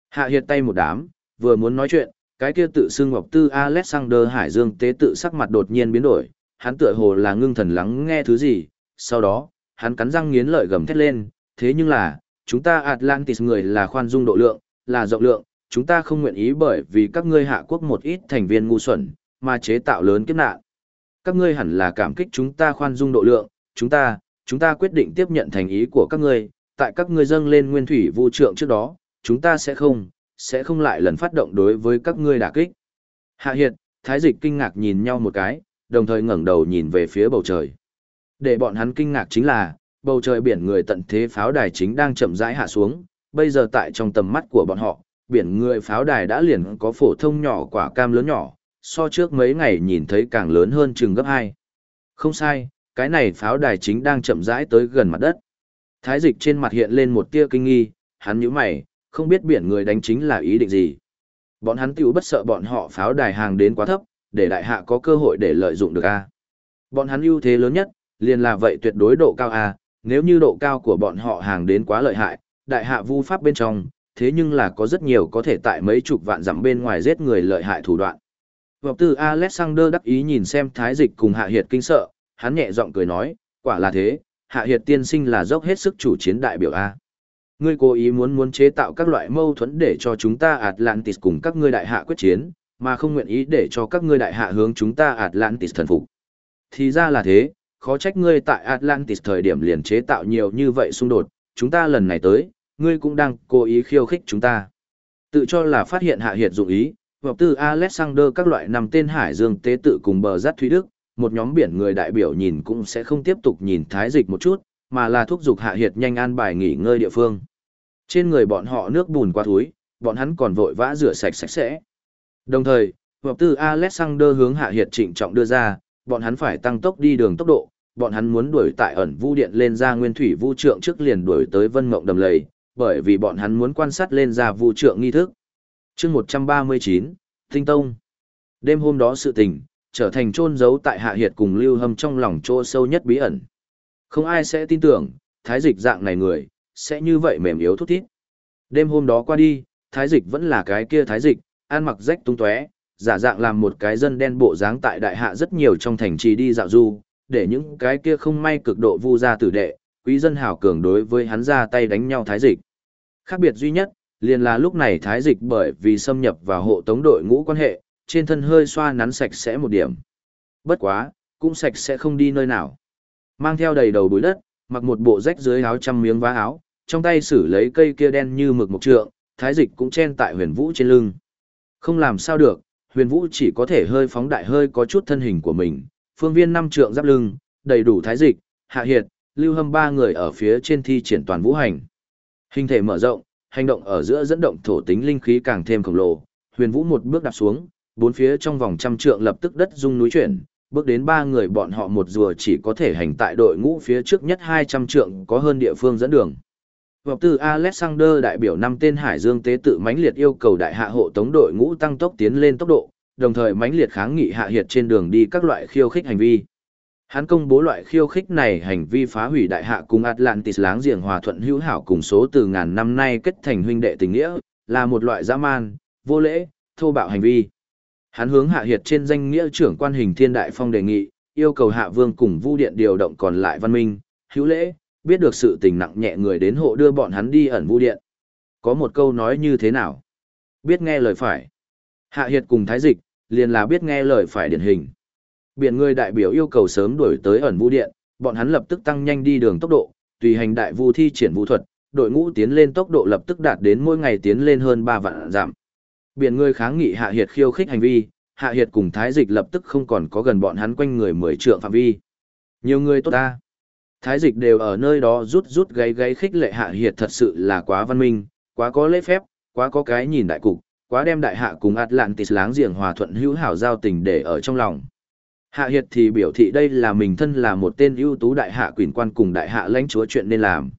Hạ hiệt tay một đám, vừa muốn nói chuyện, cái kia tự xưng ngọc tư Alexander Hải Dương tế tự sắc mặt đột nhiên biến đổi, hắn tựa hồ là ngưng thần lắng nghe thứ gì, sau đó, hắn cắn răng nghiến lợi gầm thét lên, thế nhưng là, chúng ta Atlantis người là khoan dung độ lượng, là rộng lượng, chúng ta không nguyện ý bởi vì các ngươi hạ quốc một ít thành viên ngu xuẩn, mà chế tạo lớn kiếp nạn. Các ngươi hẳn là cảm kích chúng ta khoan dung độ lượng, chúng ta, chúng ta quyết định tiếp nhận thành ý của các ngươi, tại các ngươi dâng lên nguyên thủy vũ trượng trước đó, chúng ta sẽ không, sẽ không lại lần phát động đối với các ngươi đả kích. Hạ Hiệt, Thái Dịch kinh ngạc nhìn nhau một cái, đồng thời ngẩng đầu nhìn về phía bầu trời. Để bọn hắn kinh ngạc chính là, bầu trời biển người tận thế pháo đài chính đang chậm rãi hạ xuống, bây giờ tại trong tầm mắt của bọn họ, biển người pháo đài đã liền có phổ thông nhỏ quả cam lớn nhỏ, so trước mấy ngày nhìn thấy càng lớn hơn chừng gấp 2. Không sai, cái này pháo đài chính đang chậm rãi tới gần mặt đất. Thái dịch trên mặt hiện lên một tia kinh nghi, hắn nhíu mày, không biết biển người đánh chính là ý định gì. Bọn hắn tiểu bất sợ bọn họ pháo đài hàng đến quá thấp, để đại hạ có cơ hội để lợi dụng được a. Bọn hắn ưu thế lớn nhất, liền là vậy tuyệt đối độ cao A, nếu như độ cao của bọn họ hàng đến quá lợi hại, đại hạ vu pháp bên trong, thế nhưng là có rất nhiều có thể tại mấy chục vạn dặm bên ngoài giết người lợi hại thủ đoạn. Vọc tư Alexander đắc ý nhìn xem thái dịch cùng hạ hiệt kinh sợ, hắn nhẹ giọng cười nói, quả là thế, hạ hiệt tiên sinh là dốc hết sức chủ chiến đại biểu A. Ngươi cố ý muốn muốn chế tạo các loại mâu thuẫn để cho chúng ta Atlantis cùng các ngươi đại hạ quyết chiến, mà không nguyện ý để cho các ngươi đại hạ hướng chúng ta Atlantis thần phục. Thì ra là thế, khó trách ngươi tại Atlantis thời điểm liền chế tạo nhiều như vậy xung đột, chúng ta lần này tới, ngươi cũng đang cố ý khiêu khích chúng ta. Tự cho là phát hiện hạ hiệt dụng ý, hoặc tư Alexander các loại nằm tên hải dương tế tự cùng bờ giác Thúy Đức, một nhóm biển người đại biểu nhìn cũng sẽ không tiếp tục nhìn thái dịch một chút, mà là thúc giục hạ hiệt nhanh an bài nghỉ ngơi địa phương. Trên người bọn họ nước bùn qua túi, bọn hắn còn vội vã rửa sạch sạch sẽ. Đồng thời, hoặc tư Alexander hướng hạ hiệt trịnh trọng đưa ra, bọn hắn phải tăng tốc đi đường tốc độ, bọn hắn muốn đuổi tại ẩn vu điện lên ra nguyên thủy vu trượng trước liền đuổi tới vân mộng đầm lầy, bởi vì bọn hắn muốn quan sát lên ra vu trượng nghi thức. chương 139, Tinh Tông. Đêm hôm đó sự tình, trở thành trôn giấu tại hạ hiệt cùng lưu hâm trong lòng trô sâu nhất bí ẩn. Không ai sẽ tin tưởng, thái dịch dạng này người, sẽ như vậy mềm yếu thút thít. Đêm hôm đó qua đi, thái dịch vẫn là cái kia thái dịch, ăn mặc rách tung tóe, giả dạng làm một cái dân đen bộ dáng tại đại hạ rất nhiều trong thành trì đi dạo du, để những cái kia không may cực độ vu ra tử đệ, quý dân hảo cường đối với hắn ra tay đánh nhau thái dịch. Khác biệt duy nhất, liền là lúc này thái dịch bởi vì xâm nhập vào hộ tống đội ngũ quan hệ, trên thân hơi xoa nắn sạch sẽ một điểm. Bất quá, cũng sạch sẽ không đi nơi nào. Mang theo đầy đầu bụi đất, mặc một bộ rách dưới áo trăm miếng vá áo, trong tay xử lấy cây kia đen như mực một trượng, thái dịch cũng chen tại huyền vũ trên lưng. Không làm sao được, huyền vũ chỉ có thể hơi phóng đại hơi có chút thân hình của mình, phương viên năm trượng giáp lưng, đầy đủ thái dịch, hạ hiệt, lưu hâm ba người ở phía trên thi triển toàn vũ hành. Hình thể mở rộng, hành động ở giữa dẫn động thổ tính linh khí càng thêm khổng lồ, huyền vũ một bước đạp xuống, bốn phía trong vòng trăm trượng lập tức đất rung núi chuyển, bước đến ba người bọn họ một rùa chỉ có thể hành tại đội ngũ phía trước nhất 200 trượng có hơn địa phương dẫn đường. Vọc từ Alexander đại biểu năm tên Hải Dương tế tự mãnh liệt yêu cầu đại hạ hộ tống đội ngũ tăng tốc tiến lên tốc độ, đồng thời mãnh liệt kháng nghị hạ hiệt trên đường đi các loại khiêu khích hành vi. Hắn công bố loại khiêu khích này hành vi phá hủy đại hạ cùng Atlantis láng giềng hòa thuận hữu hảo cùng số từ ngàn năm nay kết thành huynh đệ tình nghĩa, là một loại dã man, vô lễ, thô bạo hành vi. Hắn hướng hạ hiệt trên danh nghĩa trưởng quan hình thiên đại phong đề nghị, yêu cầu hạ vương cùng vu điện điều động còn lại văn minh, hữu lễ, biết được sự tình nặng nhẹ người đến hộ đưa bọn hắn đi ẩn vu điện. Có một câu nói như thế nào? Biết nghe lời phải. Hạ hiệt cùng thái dịch, liền là biết nghe lời phải điển hình. Biển người đại biểu yêu cầu sớm đuổi tới ẩn vu điện, bọn hắn lập tức tăng nhanh đi đường tốc độ, tùy hành đại vu thi triển vũ thuật, đội ngũ tiến lên tốc độ lập tức đạt đến mỗi ngày tiến lên hơn 3 vạn giảm. Biển người kháng nghị hạ hiệt khiêu khích hành vi, hạ hiệt cùng thái dịch lập tức không còn có gần bọn hắn quanh người mười trượng phạm vi. Nhiều người tốt ta. Thái dịch đều ở nơi đó rút rút gáy gáy khích lệ hạ hiệt thật sự là quá văn minh, quá có lễ phép, quá có cái nhìn đại cục, quá đem đại hạ cùng Atlantis láng giềng hòa thuận hữu hảo giao tình để ở trong lòng. Hạ hiệt thì biểu thị đây là mình thân là một tên ưu tú đại hạ quỷ quan cùng đại hạ lãnh chúa chuyện nên làm.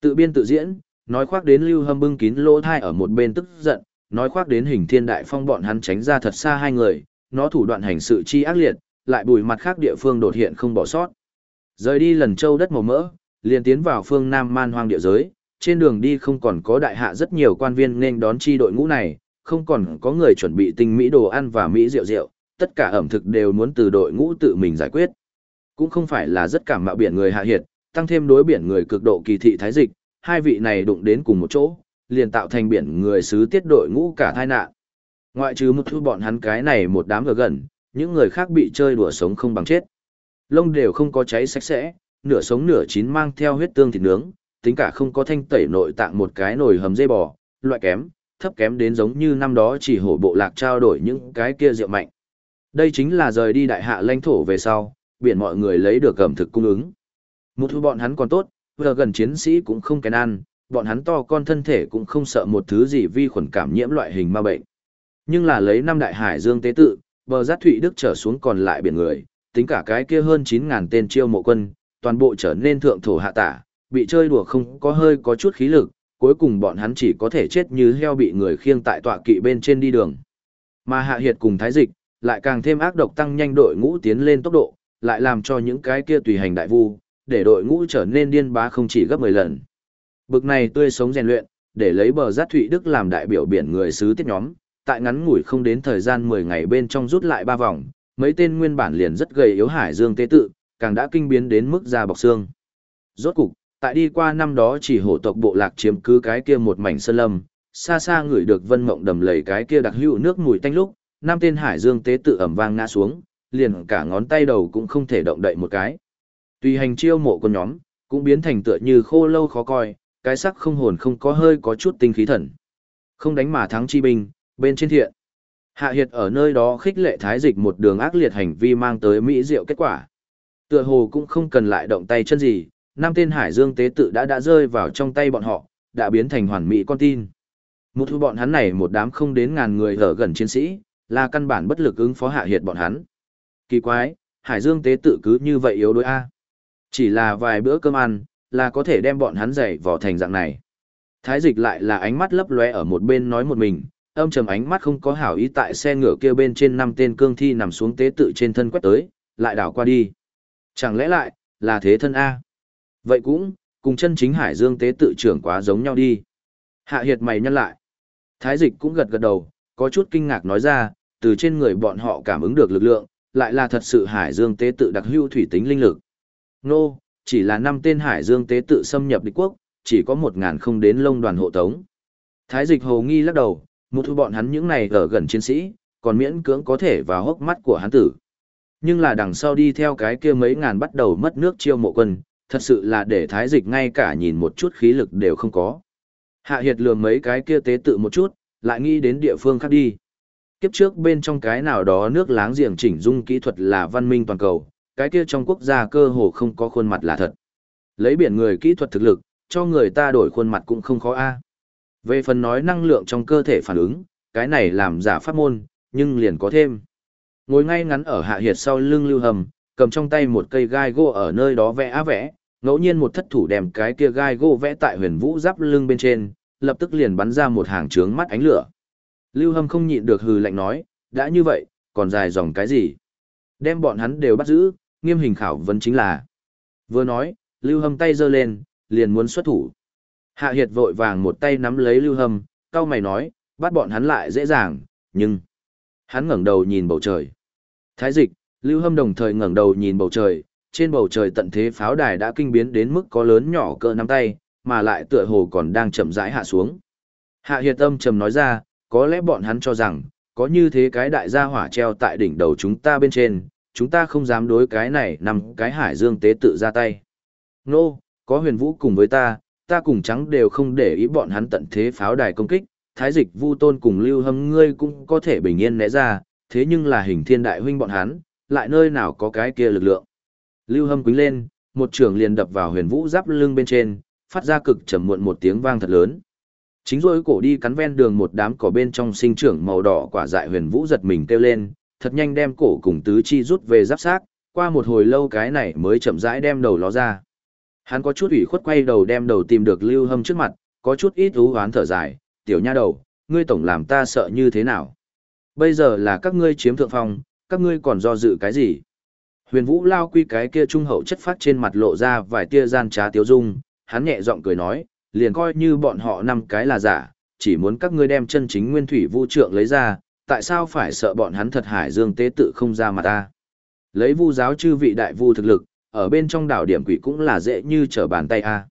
Tự biên tự diễn, nói khoác đến lưu hâm bưng kín lỗ thai ở một bên tức giận, nói khoác đến hình thiên đại phong bọn hắn tránh ra thật xa hai người, nó thủ đoạn hành sự chi ác liệt, lại bùi mặt khác địa phương đột hiện không bỏ sót. Rời đi lần châu đất màu mỡ, liền tiến vào phương Nam man hoang địa giới, trên đường đi không còn có đại hạ rất nhiều quan viên nên đón chi đội ngũ này, không còn có người chuẩn bị tinh mỹ đồ ăn và mỹ rượu rượu, tất cả ẩm thực đều muốn từ đội ngũ tự mình giải quyết. Cũng không phải là rất cảm mạo biển người hạ hiệt, tăng thêm đối biển người cực độ kỳ thị thái dịch, hai vị này đụng đến cùng một chỗ, liền tạo thành biển người xứ tiết đội ngũ cả thai nạn. Ngoại trừ một thu bọn hắn cái này một đám ở gần, những người khác bị chơi đùa sống không bằng chết. Lông đều không có cháy sạch sẽ, nửa sống nửa chín mang theo huyết tương thịt nướng, tính cả không có thanh tẩy nội tạng một cái nồi hầm dây bò, loại kém, thấp kém đến giống như năm đó chỉ hổ bộ lạc trao đổi những cái kia rượu mạnh. Đây chính là rời đi đại hạ lãnh thổ về sau, biển mọi người lấy được ẩm thực cung ứng. Một thu bọn hắn còn tốt, vừa gần chiến sĩ cũng không kén ăn, bọn hắn to con thân thể cũng không sợ một thứ gì vi khuẩn cảm nhiễm loại hình ma bệnh. Nhưng là lấy năm đại hải dương tế tự, bờ giác thụy đức trở xuống còn lại biển người, tính cả cái kia hơn 9.000 tên chiêu mộ quân, toàn bộ trở nên thượng thổ hạ tả, bị chơi đùa không có hơi có chút khí lực, cuối cùng bọn hắn chỉ có thể chết như heo bị người khiêng tại tọa kỵ bên trên đi đường. Mà hạ hiệt cùng thái dịch, lại càng thêm ác độc tăng nhanh đội ngũ tiến lên tốc độ, lại làm cho những cái kia tùy hành đại vu, để đội ngũ trở nên điên bá không chỉ gấp 10 lần. Bực này tươi sống rèn luyện, để lấy bờ giác Thụy Đức làm đại biểu biển người xứ tiết nhóm, tại ngắn ngủi không đến thời gian 10 ngày bên trong rút lại ba vòng, mấy tên nguyên bản liền rất gầy yếu hải dương tế tự, càng đã kinh biến đến mức da bọc xương. Rốt cục, tại đi qua năm đó chỉ hổ tộc bộ lạc chiếm cứ cái kia một mảnh sơn lâm, xa xa ngửi được vân mộng đầm lầy cái kia đặc hữu nước mùi tanh lúc, năm tên hải dương tế tự ẩm vang ngã xuống, liền cả ngón tay đầu cũng không thể động đậy một cái. Tùy hành chiêu mộ con nhóm, cũng biến thành tựa như khô lâu khó coi, cái sắc không hồn không có hơi có chút tinh khí thần. Không đánh mà thắng chi binh, bên trên thiện. Hạ Hiệt ở nơi đó khích lệ thái dịch một đường ác liệt hành vi mang tới mỹ diệu kết quả. Tựa hồ cũng không cần lại động tay chân gì, năm tên hải dương tế tự đã đã rơi vào trong tay bọn họ, đã biến thành hoàn mỹ con tin. Một thu bọn hắn này một đám không đến ngàn người ở gần chiến sĩ, là căn bản bất lực ứng phó hạ hiệt bọn hắn. Kỳ quái, hải dương tế tự cứ như vậy yếu đối A. Chỉ là vài bữa cơm ăn, là có thể đem bọn hắn dày vào thành dạng này. Thái dịch lại là ánh mắt lấp lóe ở một bên nói một mình, âm trầm ánh mắt không có hảo ý tại xe ngựa kia bên trên năm tên cương thi nằm xuống tế tự trên thân quét tới, lại đảo qua đi. Chẳng lẽ lại, là thế thân A? Vậy cũng, cùng chân chính hải dương tế tự trưởng quá giống nhau đi. Hạ hiệt mày nhăn lại. Thái dịch cũng gật gật đầu, có chút kinh ngạc nói ra, từ trên người bọn họ cảm ứng được lực lượng, lại là thật sự hải dương tế tự đặc hưu thủy tính linh lực. Nô, chỉ là năm tên hải dương tế tự xâm nhập địch quốc, chỉ có một ngàn không đến lông đoàn hộ tống. Thái dịch hồ nghi lắc đầu, một thu bọn hắn những này ở gần chiến sĩ, còn miễn cưỡng có thể vào hốc mắt của hắn tử. Nhưng là đằng sau đi theo cái kia mấy ngàn bắt đầu mất nước chiêu mộ quân, thật sự là để thái dịch ngay cả nhìn một chút khí lực đều không có. Hạ hiệt lường mấy cái kia tế tự một chút, lại nghĩ đến địa phương khác đi. Kiếp trước bên trong cái nào đó nước láng giềng chỉnh dung kỹ thuật là văn minh toàn cầu, cái kia trong quốc gia cơ hồ không có khuôn mặt là thật. Lấy biển người kỹ thuật thực lực, cho người ta đổi khuôn mặt cũng không khó a. Về phần nói năng lượng trong cơ thể phản ứng, cái này làm giả pháp môn, nhưng liền có thêm. Ngồi ngay ngắn ở hạ hiệt sau lưng lưu hầm, cầm trong tay một cây gai gỗ ở nơi đó vẽ á vẽ, ngẫu nhiên một thất thủ đem cái kia gai gỗ vẽ tại huyền vũ giáp lưng bên trên, lập tức liền bắn ra một hàng trướng mắt ánh lửa. Lưu Hâm không nhịn được hừ lạnh nói, đã như vậy, còn dài dòng cái gì? Đem bọn hắn đều bắt giữ, nghiêm hình khảo vấn chính là. Vừa nói, Lưu Hâm tay giơ lên, liền muốn xuất thủ. Hạ Hiệt vội vàng một tay nắm lấy Lưu Hâm, cao mày nói, bắt bọn hắn lại dễ dàng, nhưng... Hắn ngẩng đầu nhìn bầu trời. Thái dịch, Lưu Hâm đồng thời ngẩng đầu nhìn bầu trời, trên bầu trời tận thế pháo đài đã kinh biến đến mức có lớn nhỏ cỡ nắm tay, mà lại tựa hồ còn đang chậm rãi hạ xuống. Hạ Hiệt Âm trầm nói ra, có lẽ bọn hắn cho rằng, có như thế cái đại gia hỏa treo tại đỉnh đầu chúng ta bên trên, chúng ta không dám đối cái này nằm cái hải dương tế tự ra tay. Nô, no, có huyền vũ cùng với ta, ta cùng trắng đều không để ý bọn hắn tận thế pháo đài công kích, thái dịch vu tôn cùng lưu hâm ngươi cũng có thể bình yên né ra, thế nhưng là hình thiên đại huynh bọn hắn, lại nơi nào có cái kia lực lượng. Lưu hâm quính lên, một trường liền đập vào huyền vũ giáp lưng bên trên, phát ra cực trầm muộn một tiếng vang thật lớn. Chính rồi cổ đi cắn ven đường một đám cỏ bên trong sinh trưởng màu đỏ quả dại huyền vũ giật mình kêu lên, thật nhanh đem cổ cùng tứ chi rút về giáp xác, qua một hồi lâu cái này mới chậm rãi đem đầu ló ra. Hắn có chút ủy khuất quay đầu đem đầu tìm được Lưu Hâm trước mặt, có chút ít ú hoán thở dài, tiểu nha đầu, ngươi tổng làm ta sợ như thế nào? Bây giờ là các ngươi chiếm thượng phong, các ngươi còn do dự cái gì? Huyền Vũ lao quy cái kia trung hậu chất phát trên mặt lộ ra vài tia gian trá tiếu dung, hắn nhẹ giọng cười nói, liền coi như bọn họ năm cái là giả, chỉ muốn các ngươi đem chân chính nguyên thủy vu trượng lấy ra, tại sao phải sợ bọn hắn thật hải dương tế tự không ra mà ta? Lấy vu giáo chư vị đại vu thực lực, ở bên trong đảo điểm quỷ cũng là dễ như trở bàn tay a.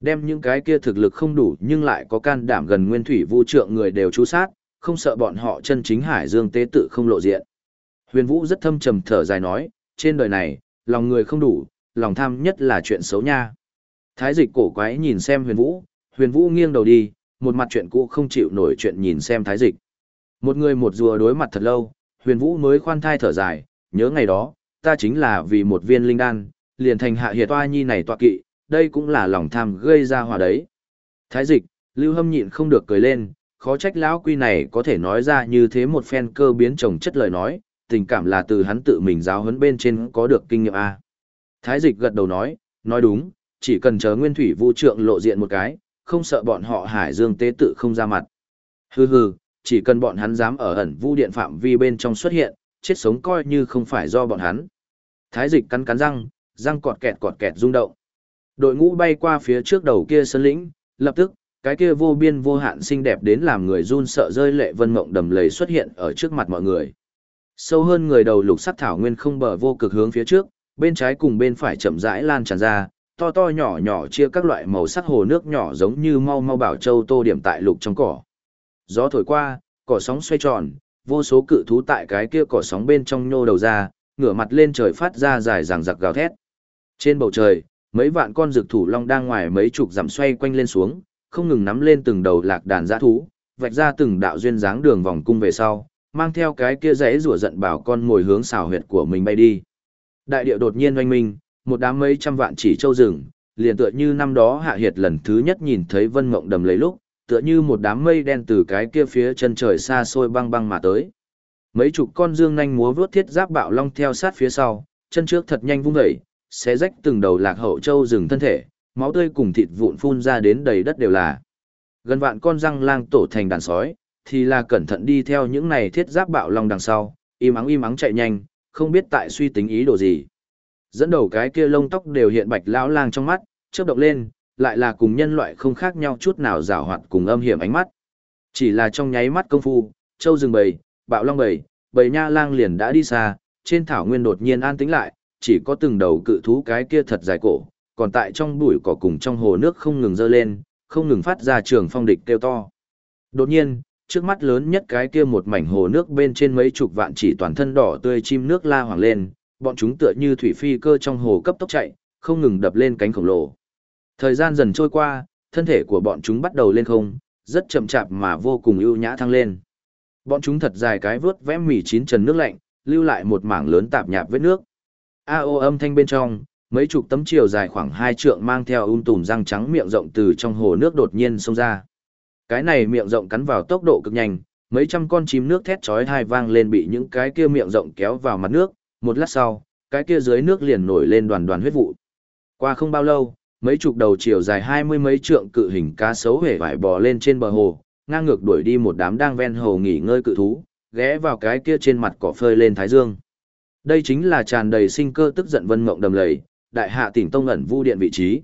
Đem những cái kia thực lực không đủ nhưng lại có can đảm gần nguyên thủy vu trượng người đều chú sát, không sợ bọn họ chân chính hải dương tế tự không lộ diện. Huyền Vũ rất thâm trầm thở dài nói, trên đời này, lòng người không đủ, lòng tham nhất là chuyện xấu nha. Thái dịch cổ quái nhìn xem huyền vũ, huyền vũ nghiêng đầu đi, một mặt chuyện cũ không chịu nổi chuyện nhìn xem thái dịch. Một người một rùa đối mặt thật lâu, huyền vũ mới khoan thai thở dài, nhớ ngày đó, ta chính là vì một viên linh đan, liền thành hạ hiệt toa nhi này tọa kỵ, đây cũng là lòng tham gây ra hòa đấy. Thái dịch, lưu hâm nhịn không được cười lên, khó trách lão quy này có thể nói ra như thế một phen cơ biến trồng chất lời nói, tình cảm là từ hắn tự mình giáo huấn bên trên có được kinh nghiệm A. Thái dịch gật đầu nói, nói đúng, chỉ cần chờ nguyên thủy vũ trượng lộ diện một cái, không sợ bọn họ hải dương tế tự không ra mặt. Hừ hừ, chỉ cần bọn hắn dám ở ẩn vu điện phạm vi bên trong xuất hiện, chết sống coi như không phải do bọn hắn. Thái dịch cắn cắn răng, răng cọt kẹt cọt kẹt rung động. Đội ngũ bay qua phía trước đầu kia sân lĩnh, lập tức, cái kia vô biên vô hạn xinh đẹp đến làm người run sợ rơi lệ vân mộng đầm lầy xuất hiện ở trước mặt mọi người. Sâu hơn người đầu lục sắc thảo nguyên không bờ vô cực hướng phía trước, bên trái cùng bên phải chậm rãi lan tràn ra, to to nhỏ nhỏ chia các loại màu sắc hồ nước nhỏ giống như mau mau bảo châu tô điểm tại lục trong cỏ. Gió thổi qua, cỏ sóng xoay tròn, vô số cự thú tại cái kia cỏ sóng bên trong nhô đầu ra, ngửa mặt lên trời phát ra dài ràng giặc gào thét. Trên bầu trời, mấy vạn con rực thủ long đang ngoài mấy chục dặm xoay quanh lên xuống, không ngừng nắm lên từng đầu lạc đàn dã thú, vạch ra từng đạo duyên dáng đường vòng cung về sau, mang theo cái kia rẽ rủa giận bảo con ngồi hướng xào huyệt của mình bay đi. Đại địa đột nhiên oanh minh, một đám mấy trăm vạn chỉ châu rừng, liền tựa như năm đó hạ hiệt lần thứ nhất nhìn thấy vân mộng đầm lấy lúc, tựa như một đám mây đen từ cái kia phía chân trời xa xôi băng băng mà tới. Mấy chục con dương nhanh múa vướt thiết giáp bạo long theo sát phía sau, chân trước thật nhanh vung dậy, xé rách từng đầu lạc hậu châu rừng thân thể, máu tươi cùng thịt vụn phun ra đến đầy đất đều là. Gần vạn con răng lang tổ thành đàn sói, thì là cẩn thận đi theo những này thiết giáp bạo long đằng sau, im ắng im ắng chạy nhanh, không biết tại suy tính ý đồ gì. Dẫn đầu cái kia lông tóc đều hiện bạch lão lang trong mắt, chớp động lên, lại là cùng nhân loại không khác nhau chút nào rào hoạt cùng âm hiểm ánh mắt. Chỉ là trong nháy mắt công phu, châu rừng bầy, bạo long bầy, bầy nha lang liền đã đi xa, trên thảo nguyên đột nhiên an tĩnh lại, chỉ có từng đầu cự thú cái kia thật dài cổ, còn tại trong bụi cỏ cùng trong hồ nước không ngừng dơ lên, không ngừng phát ra trường phong địch kêu to. Đột nhiên, trước mắt lớn nhất cái kia một mảnh hồ nước bên trên mấy chục vạn chỉ toàn thân đỏ tươi chim nước la hoàng lên, bọn chúng tựa như thủy phi cơ trong hồ cấp tốc chạy, không ngừng đập lên cánh khổng lồ. Thời gian dần trôi qua, thân thể của bọn chúng bắt đầu lên không, rất chậm chạp mà vô cùng ưu nhã thăng lên. Bọn chúng thật dài cái vướt vẽ mỉ chín trần nước lạnh, lưu lại một mảng lớn tạp nhạp vết nước. A ô âm thanh bên trong, mấy chục tấm chiều dài khoảng hai trượng mang theo um tùm răng trắng miệng rộng từ trong hồ nước đột nhiên xông ra. Cái này miệng rộng cắn vào tốc độ cực nhanh, mấy trăm con chim nước thét chói hai vang lên bị những cái kia miệng rộng kéo vào mặt nước, một lát sau, cái kia dưới nước liền nổi lên đoàn đoàn huyết vụ. Qua không bao lâu, mấy chục đầu chiều dài hai mươi mấy trượng cự hình cá sấu hề vải bò lên trên bờ hồ, ngang ngược đuổi đi một đám đang ven hồ nghỉ ngơi cự thú, ghé vào cái kia trên mặt cỏ phơi lên thái dương. Đây chính là tràn đầy sinh cơ tức giận vân mộng đầm lầy, đại hạ tỉnh tông ẩn vu điện vị trí.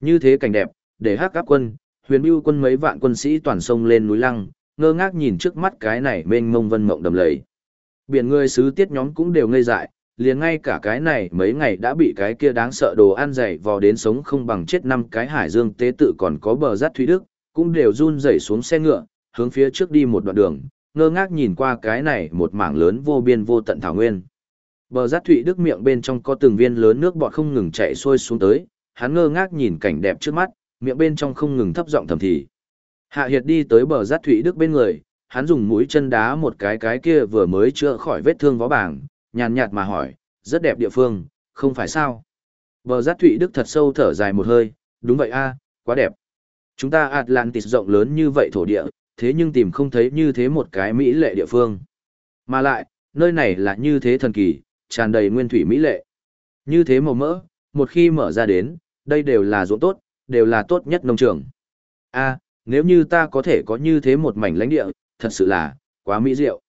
Như thế cảnh đẹp, để hắc áp quân, huyền bưu quân mấy vạn quân sĩ toàn sông lên núi lăng, ngơ ngác nhìn trước mắt cái này mênh mông vân mộng đầm lầy. Biển người sứ tiết nhóm cũng đều ngây dại, liền ngay cả cái này mấy ngày đã bị cái kia đáng sợ đồ ăn dày vò đến sống không bằng chết năm cái hải dương tế tự còn có bờ rát thủy đức, cũng đều run rẩy xuống xe ngựa, hướng phía trước đi một đoạn đường, ngơ ngác nhìn qua cái này một mảng lớn vô biên vô tận thảo nguyên. Bờ giác thủy đức miệng bên trong có từng viên lớn nước bọt không ngừng chạy xuôi xuống tới, hắn ngơ ngác nhìn cảnh đẹp trước mắt, miệng bên trong không ngừng thấp giọng thầm thì. Hạ Hiệt đi tới bờ giác thủy đức bên người, hắn dùng mũi chân đá một cái cái kia vừa mới chữa khỏi vết thương vó bảng, nhàn nhạt mà hỏi, rất đẹp địa phương, không phải sao? Bờ giác thủy đức thật sâu thở dài một hơi, đúng vậy a, quá đẹp. Chúng ta Atlantis rộng lớn như vậy thổ địa, thế nhưng tìm không thấy như thế một cái mỹ lệ địa phương. Mà lại, nơi này là như thế thần kỳ, tràn đầy nguyên thủy mỹ lệ. Như thế màu mỡ, một khi mở ra đến, đây đều là ruộng tốt, đều là tốt nhất nông trường. A, nếu như ta có thể có như thế một mảnh lãnh địa, thật sự là, quá mỹ diệu.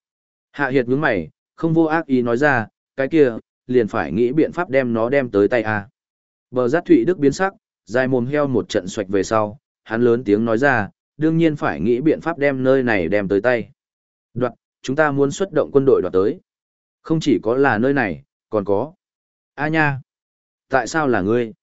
Hạ Hiệt nhướng mày, không vô ác ý nói ra, cái kia, liền phải nghĩ biện pháp đem nó đem tới tay A. Bờ giác thụy đức biến sắc, dài mồm heo một trận xoạch về sau, hắn lớn tiếng nói ra, đương nhiên phải nghĩ biện pháp đem nơi này đem tới tay. Đoạt, chúng ta muốn xuất động quân đội đoạt tới. Không chỉ có là nơi này, còn có. A nha! Tại sao là ngươi?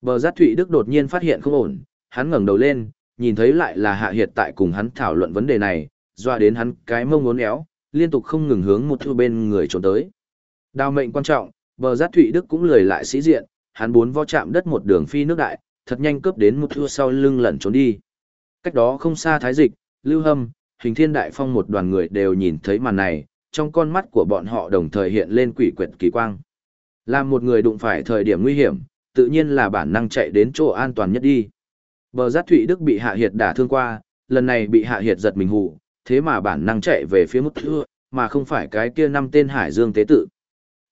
Bờ giác thụy đức đột nhiên phát hiện không ổn, hắn ngẩng đầu lên, nhìn thấy lại là hạ hiệt tại cùng hắn thảo luận vấn đề này, doa đến hắn cái mông ngốn éo, liên tục không ngừng hướng một thư bên người trốn tới. Đào mệnh quan trọng, bờ giác thụy đức cũng lười lại sĩ diện, hắn bốn vo chạm đất một đường phi nước đại, thật nhanh cướp đến một thua sau lưng lẩn trốn đi. Cách đó không xa thái dịch, lưu hâm, hình thiên đại phong một đoàn người đều nhìn thấy màn này, trong con mắt của bọn họ đồng thời hiện lên quỷ quyệt kỳ quang. Làm một người đụng phải thời điểm nguy hiểm, tự nhiên là bản năng chạy đến chỗ an toàn nhất đi. Bờ giác thụy đức bị hạ hiệt đả thương qua, lần này bị hạ hiệt giật mình hụ, thế mà bản năng chạy về phía mức thưa, mà không phải cái kia năm tên hải dương tế tự.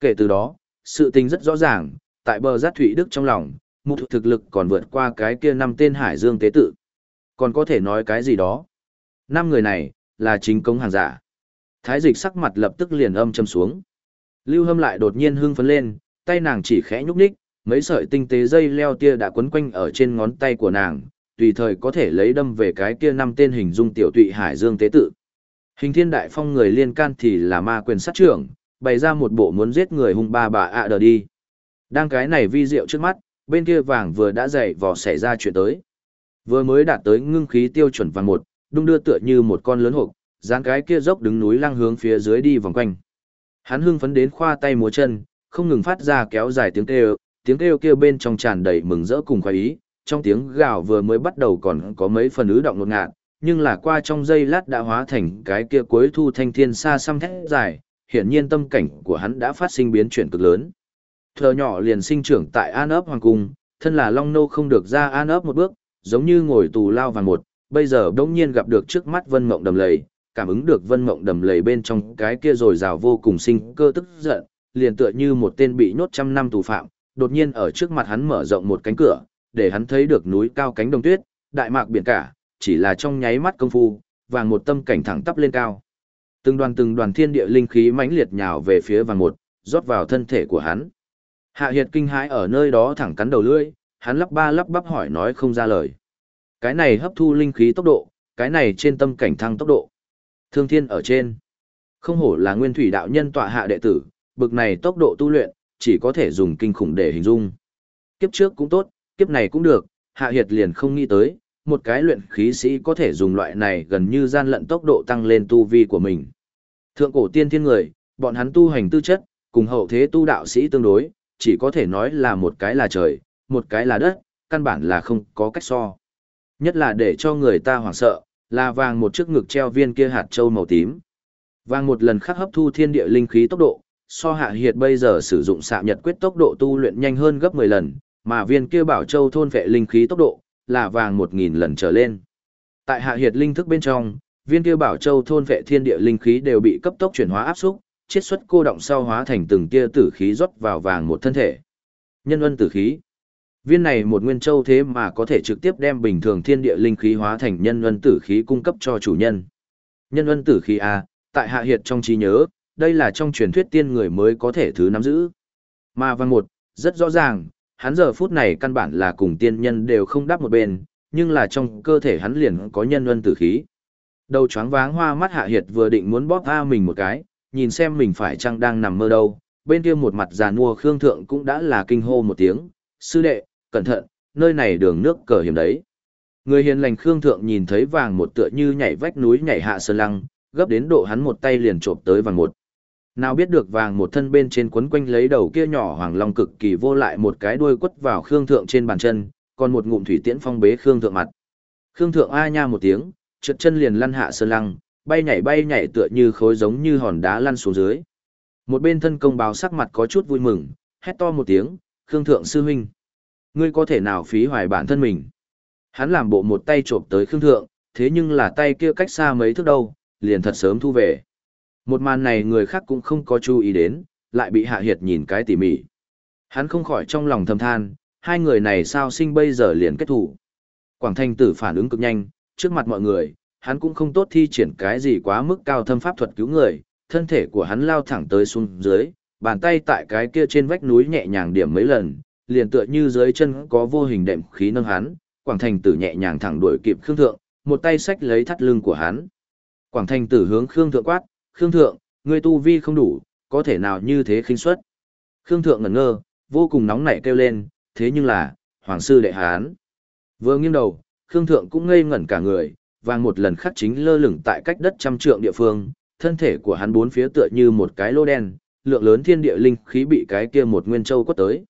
Kể từ đó, sự tình rất rõ ràng, tại bờ giác thụy đức trong lòng, mục thực lực còn vượt qua cái kia năm tên hải dương tế tự. Còn có thể nói cái gì đó. Năm người này, là chính công hàng giả. Thái dịch sắc mặt lập tức liền âm châm xuống. Lưu hâm lại đột nhiên hưng phấn lên, tay nàng chỉ khẽ nhúc nhích, mấy sợi tinh tế dây leo tia đã quấn quanh ở trên ngón tay của nàng, tùy thời có thể lấy đâm về cái kia năm tên hình dung tiểu tụy hải dương tế tự. Hình thiên đại phong người liên can thì là ma quyền sát trưởng, bày ra một bộ muốn giết người hung ba bà ạ đờ đi. Đang cái này vi diệu trước mắt, bên kia vàng vừa đã dậy vò xảy ra chuyện tới. Vừa mới đạt tới ngưng khí tiêu chuẩn vàng một, đung đưa tựa như một con lớn hộp, dán cái kia dốc đứng núi lăng hướng phía dưới đi vòng quanh. Hắn hưng phấn đến khoa tay múa chân, không ngừng phát ra kéo dài tiếng kêu, tiếng kêu kia bên trong tràn đầy mừng rỡ cùng khoái ý, trong tiếng gào vừa mới bắt đầu còn có mấy phần ứ động ngột ngạt, nhưng là qua trong giây lát đã hóa thành cái kia cuối thu thanh thiên xa xăm thét dài, hiển nhiên tâm cảnh của hắn đã phát sinh biến chuyển cực lớn. Thờ nhỏ liền sinh trưởng tại An ấp Hoàng Cung, thân là Long Nô không được ra An ấp một bước, giống như ngồi tù lao vàng một, bây giờ đống nhiên gặp được trước mắt Vân Mộng đầm lầy, cảm ứng được Vân Mộng đầm lầy bên trong cái kia rồi rào vô cùng sinh cơ tức giận, liền tựa như một tên bị nhốt trăm năm tù phạm, đột nhiên ở trước mặt hắn mở rộng một cánh cửa, để hắn thấy được núi cao cánh đồng tuyết, đại mạc biển cả, chỉ là trong nháy mắt công phu, vàng một tâm cảnh thẳng tắp lên cao. Từng đoàn từng đoàn thiên địa linh khí mãnh liệt nhào về phía vàng một, rót vào thân thể của hắn. Hạ Hiệt kinh hãi ở nơi đó thẳng cắn đầu lưỡi, hắn lắp ba lắp bắp hỏi nói không ra lời. Cái này hấp thu linh khí tốc độ, cái này trên tâm cảnh thăng tốc độ. Thương thiên ở trên. Không hổ là nguyên thủy đạo nhân tọa hạ đệ tử, bực này tốc độ tu luyện, chỉ có thể dùng kinh khủng để hình dung. Kiếp trước cũng tốt, kiếp này cũng được, Hạ Hiệt liền không nghĩ tới, một cái luyện khí sĩ có thể dùng loại này gần như gian lận tốc độ tăng lên tu vi của mình. Thượng cổ tiên thiên người, bọn hắn tu hành tư chất, cùng hậu thế tu đạo sĩ tương đối, chỉ có thể nói là một cái là trời, một cái là đất, căn bản là không có cách so. Nhất là để cho người ta hoảng sợ, là vàng một chiếc ngực treo viên kia hạt châu màu tím. Vàng một lần khắc hấp thu thiên địa linh khí tốc độ, so hạ hiệt bây giờ sử dụng xạ nhật quyết tốc độ tu luyện nhanh hơn gấp 10 lần, mà viên kia bảo châu thôn vệ linh khí tốc độ, là vàng 1.000 lần trở lên. Tại hạ hiệt linh thức bên trong, viên kia bảo châu thôn vệ thiên địa linh khí đều bị cấp tốc chuyển hóa áp xúc, chiết xuất cô động sau hóa thành từng tia tử khí rót vào vàng một thân thể. Nhân ân tử khí. Viên này một nguyên châu thế mà có thể trực tiếp đem bình thường thiên địa linh khí hóa thành nhân ân tử khí cung cấp cho chủ nhân. Nhân ân tử khí A, tại hạ hiệt trong trí nhớ, đây là trong truyền thuyết tiên người mới có thể thứ nắm giữ. Mà văn một, rất rõ ràng, hắn giờ phút này căn bản là cùng tiên nhân đều không đáp một bên, nhưng là trong cơ thể hắn liền có nhân ân tử khí. Đầu choáng váng hoa mắt hạ hiệt vừa định muốn bóp a mình một cái, nhìn xem mình phải chăng đang nằm mơ đâu, bên kia một mặt già nua Khương Thượng cũng đã là kinh hô một tiếng, sư đệ, cẩn thận, nơi này đường nước cờ hiểm đấy. Người hiền lành Khương Thượng nhìn thấy vàng một tựa như nhảy vách núi nhảy hạ sơn lăng, gấp đến độ hắn một tay liền trộm tới vàng một. Nào biết được vàng một thân bên trên quấn quanh lấy đầu kia nhỏ hoàng long cực kỳ vô lại một cái đuôi quất vào Khương Thượng trên bàn chân, còn một ngụm thủy tiễn phong bế Khương Thượng mặt. Khương Thượng a nha một tiếng, trượt chân liền lăn hạ sơn lăng, bay nhảy bay nhảy tựa như khối giống như hòn đá lăn xuống dưới. Một bên thân công báo sắc mặt có chút vui mừng, hét to một tiếng, Khương Thượng sư huynh. Ngươi có thể nào phí hoài bản thân mình. Hắn làm bộ một tay trộm tới Khương Thượng, thế nhưng là tay kia cách xa mấy thước đâu, liền thật sớm thu về. Một màn này người khác cũng không có chú ý đến, lại bị Hạ Hiệt nhìn cái tỉ mỉ. Hắn không khỏi trong lòng thầm than, hai người này sao sinh bây giờ liền kết thủ. Quảng Thanh tử phản ứng cực nhanh, trước mặt mọi người, hắn cũng không tốt thi triển cái gì quá mức cao thâm pháp thuật cứu người, thân thể của hắn lao thẳng tới xuống dưới, bàn tay tại cái kia trên vách núi nhẹ nhàng điểm mấy lần, liền tựa như dưới chân có vô hình đệm khí nâng hắn, Quảng Thành Tử nhẹ nhàng thẳng đuổi kịp Khương Thượng, một tay xách lấy thắt lưng của hắn. Quảng Thành Tử hướng Khương Thượng quát, "Khương Thượng, ngươi tu vi không đủ, có thể nào như thế khinh suất?" Khương Thượng ngẩn ngơ, vô cùng nóng nảy kêu lên, "Thế nhưng là, hoàng sư đệ hán." Vừa nghiêng đầu, Khương Thượng cũng ngây ngẩn cả người, vàng một lần khắc chính lơ lửng tại cách đất trăm trượng địa phương, thân thể của hắn bốn phía tựa như một cái lô đen, lượng lớn thiên địa linh khí bị cái kia một nguyên châu quất tới.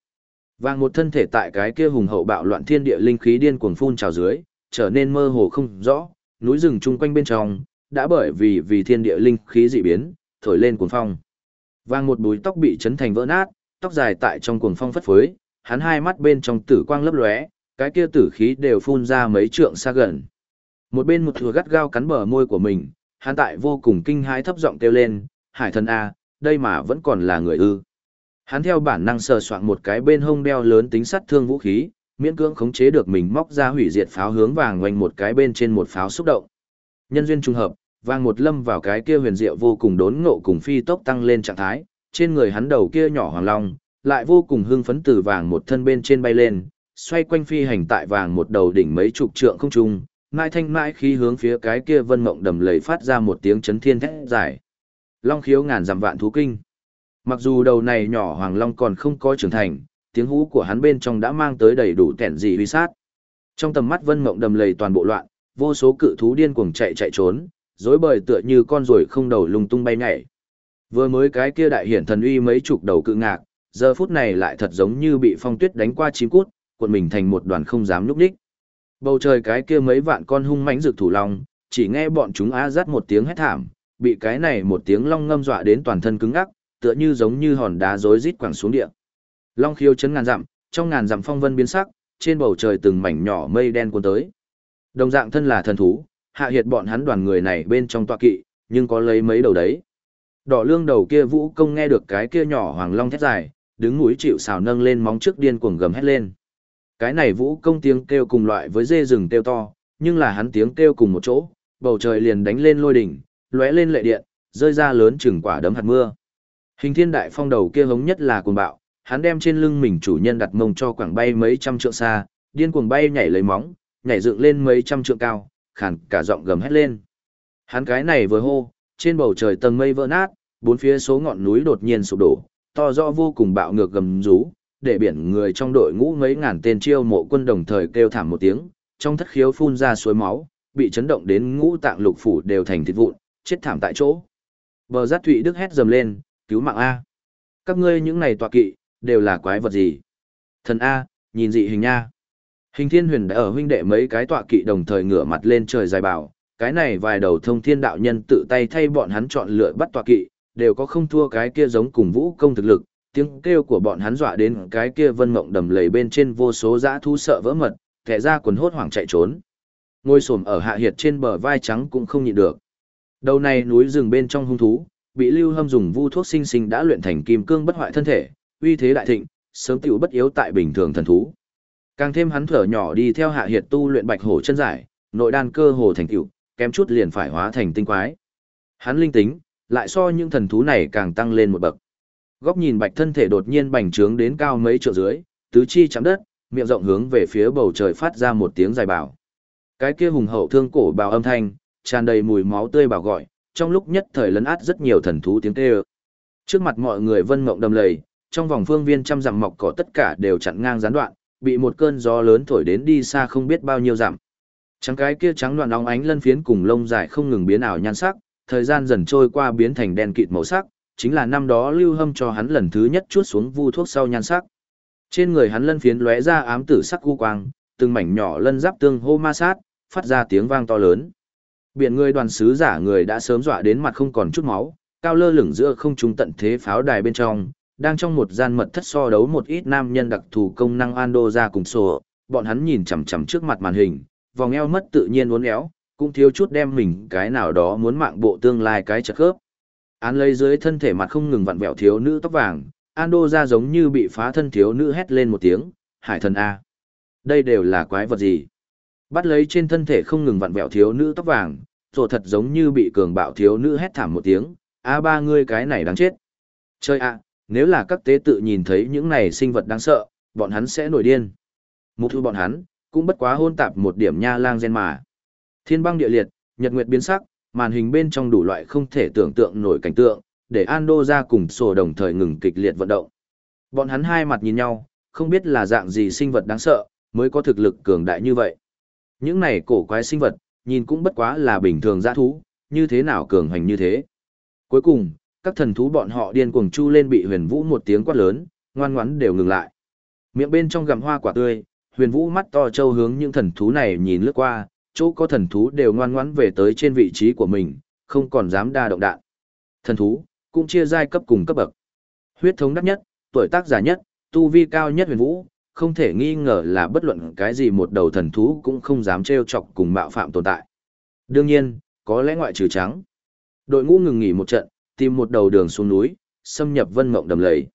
Vàng một thân thể tại cái kia hùng hậu bạo loạn thiên địa linh khí điên cuồng phun trào dưới, trở nên mơ hồ không rõ, núi rừng chung quanh bên trong đã bởi vì vì thiên địa linh khí dị biến, thổi lên cuồng phong. Vàng một búi tóc bị chấn thành vỡ nát, tóc dài tại trong cuồng phong phất phới, hắn hai mắt bên trong tử quang lấp lóe, cái kia tử khí đều phun ra mấy trượng xa gần. Một bên một thừa gắt gao cắn bờ môi của mình, hắn tại vô cùng kinh hãi thấp giọng kêu lên, hải thần A, đây mà vẫn còn là người ư. Hắn theo bản năng sờ soạn một cái bên hông đeo lớn tính sắt thương vũ khí, miễn cưỡng khống chế được mình móc ra hủy diệt pháo hướng vàng ngoành một cái bên trên một pháo xúc động. Nhân duyên trùng hợp, vàng một lâm vào cái kia huyền diệu vô cùng đốn ngộ cùng phi tốc tăng lên trạng thái, trên người hắn đầu kia nhỏ hoàng long, lại vô cùng hưng phấn từ vàng một thân bên trên bay lên, xoay quanh phi hành tại vàng một đầu đỉnh mấy chục trượng không trung, mãi thanh mãi khi hướng phía cái kia vân mộng đầm lầy phát ra một tiếng chấn thiên thét dài. Long khiếu ngàn dặm vạn thú kinh. Mặc dù đầu này nhỏ hoàng long còn không có trưởng thành, tiếng hú của hắn bên trong đã mang tới đầy đủ tẻn dị uy sát. Trong tầm mắt vân mộng đầm lầy toàn bộ loạn, vô số cự thú điên cuồng chạy chạy trốn, rối bời tựa như con ruồi không đầu lung tung bay nhảy. Vừa mới cái kia đại hiển thần uy mấy chục đầu cự ngạc, giờ phút này lại thật giống như bị phong tuyết đánh qua chim cút, cuộn mình thành một đoàn không dám núp đích. Bầu trời cái kia mấy vạn con hung mãnh rực thủ long, chỉ nghe bọn chúng á rát một tiếng hét thảm, bị cái này một tiếng long ngâm dọa đến toàn thân cứng ngắc, tựa như giống như hòn đá rối rít quẳng xuống địa. Long khiêu chấn ngàn dặm, trong ngàn dặm phong vân biến sắc, trên bầu trời từng mảnh nhỏ mây đen cuốn tới. Đồng dạng thân là thần thú, hạ hiệt bọn hắn đoàn người này bên trong tọa kỵ, nhưng có lấy mấy đầu đấy. Đỏ lương đầu kia vũ công nghe được cái kia nhỏ hoàng long thét dài, đứng mũi chịu xào nâng lên móng trước điên cuồng gầm hét lên. Cái này vũ công tiếng kêu cùng loại với dê rừng kêu to, nhưng là hắn tiếng kêu cùng một chỗ, bầu trời liền đánh lên lôi đỉnh, lóe lên lệ điện, rơi ra lớn chừng quả đấm hạt mưa. Hình thiên đại phong đầu kia hống nhất là cuồng bạo, hắn đem trên lưng mình chủ nhân đặt mông cho quảng bay mấy trăm trượng xa, điên cuồng bay nhảy lấy móng, nhảy dựng lên mấy trăm trượng cao, khàn cả giọng gầm hét lên. Hắn cái này vừa hô, trên bầu trời tầng mây vỡ nát, bốn phía số ngọn núi đột nhiên sụp đổ, to rõ vô cùng bạo ngược gầm rú, để biển người trong đội ngũ mấy ngàn tên chiêu mộ quân đồng thời kêu thảm một tiếng, trong thất khiếu phun ra suối máu, bị chấn động đến ngũ tạng lục phủ đều thành thịt vụn, chết thảm tại chỗ. Bờ giác thụy đức hét dầm lên, cứu mạng A. Các ngươi những này tọa kỵ, đều là quái vật gì? Thần A, nhìn dị hình nha. Hình thiên huyền đã ở huynh đệ mấy cái tọa kỵ đồng thời ngửa mặt lên trời dài bảo, cái này vài đầu thông thiên đạo nhân tự tay thay bọn hắn chọn lựa bắt tọa kỵ, đều có không thua cái kia giống cùng vũ công thực lực, tiếng kêu của bọn hắn dọa đến cái kia vân mộng đầm lầy bên trên vô số dã thu sợ vỡ mật, thẻ ra quần hốt hoảng chạy trốn. Ngôi xổm ở hạ hiệt trên bờ vai trắng cũng không nhịn được. Đầu này núi rừng bên trong hung thú, bị lưu hâm dùng vu thuốc sinh sinh đã luyện thành kim cương bất hoại thân thể, uy thế đại thịnh, sớm tiểu bất yếu tại bình thường thần thú. Càng thêm hắn thở nhỏ đi theo hạ hiệt tu luyện bạch hổ chân giải, nội đan cơ hồ thành tựu, kém chút liền phải hóa thành tinh quái. Hắn linh tính, lại so những thần thú này càng tăng lên một bậc. Góc nhìn bạch thân thể đột nhiên bành trướng đến cao mấy trượng dưới, tứ chi chạm đất, miệng rộng hướng về phía bầu trời phát ra một tiếng dài bảo. Cái kia hùng hậu thương cổ bào âm thanh, tràn đầy mùi máu tươi bảo gọi, trong lúc nhất thời lấn át rất nhiều thần thú tiếng kêu. Trước mặt mọi người vân mộng đầm lầy, trong vòng phương viên trăm dặm mọc cỏ tất cả đều chặn ngang gián đoạn, bị một cơn gió lớn thổi đến đi xa không biết bao nhiêu dặm. Trắng cái kia trắng đoạn óng ánh lân phiến cùng lông dài không ngừng biến ảo nhan sắc, thời gian dần trôi qua biến thành đen kịt màu sắc, chính là năm đó Lưu Hâm cho hắn lần thứ nhất chuốt xuống vu thuốc sau nhan sắc. Trên người hắn lân phiến lóe ra ám tử sắc u quang, từng mảnh nhỏ lân giáp tương hô ma sát, phát ra tiếng vang to lớn. Biển người đoàn sứ giả người đã sớm dọa đến mặt không còn chút máu, cao lơ lửng giữa không trung tận thế pháo đài bên trong, đang trong một gian mật thất so đấu một ít nam nhân đặc thù công năng Ando ra cùng sổ, bọn hắn nhìn chằm chằm trước mặt màn hình, vòng eo mất tự nhiên uốn éo, cũng thiếu chút đem mình cái nào đó muốn mạng bộ tương lai cái chật khớp. Án lấy dưới thân thể mặt không ngừng vặn vẹo thiếu nữ tóc vàng, Ando ra giống như bị phá thân thiếu nữ hét lên một tiếng, hải thần A. Đây đều là quái vật gì? Bắt lấy trên thân thể không ngừng vặn vẹo thiếu nữ tóc vàng, rồi thật giống như bị cường bạo thiếu nữ hét thảm một tiếng, A ba ngươi cái này đáng chết. Chơi ạ, nếu là các tế tự nhìn thấy những này sinh vật đáng sợ, bọn hắn sẽ nổi điên. Mục thu bọn hắn, cũng bất quá hôn tạp một điểm nha lang gen mà. Thiên băng địa liệt, nhật nguyệt biến sắc, màn hình bên trong đủ loại không thể tưởng tượng nổi cảnh tượng, để Ando ra cùng sổ đồng thời ngừng kịch liệt vận động. Bọn hắn hai mặt nhìn nhau, không biết là dạng gì sinh vật đáng sợ, mới có thực lực cường đại như vậy. Những này cổ quái sinh vật, nhìn cũng bất quá là bình thường giã thú, như thế nào cường hành như thế. Cuối cùng, các thần thú bọn họ điên cuồng chu lên bị huyền vũ một tiếng quát lớn, ngoan ngoãn đều ngừng lại. Miệng bên trong gặm hoa quả tươi, huyền vũ mắt to trâu hướng những thần thú này nhìn lướt qua, chỗ có thần thú đều ngoan ngoãn về tới trên vị trí của mình, không còn dám đa động đạn. Thần thú, cũng chia giai cấp cùng cấp bậc. Huyết thống đắt nhất, tuổi tác già nhất, tu vi cao nhất huyền vũ, không thể nghi ngờ là bất luận cái gì một đầu thần thú cũng không dám trêu chọc cùng mạo phạm tồn tại. Đương nhiên, có lẽ ngoại trừ trắng. Đội ngũ ngừng nghỉ một trận, tìm một đầu đường xuống núi, xâm nhập vân mộng đầm lầy.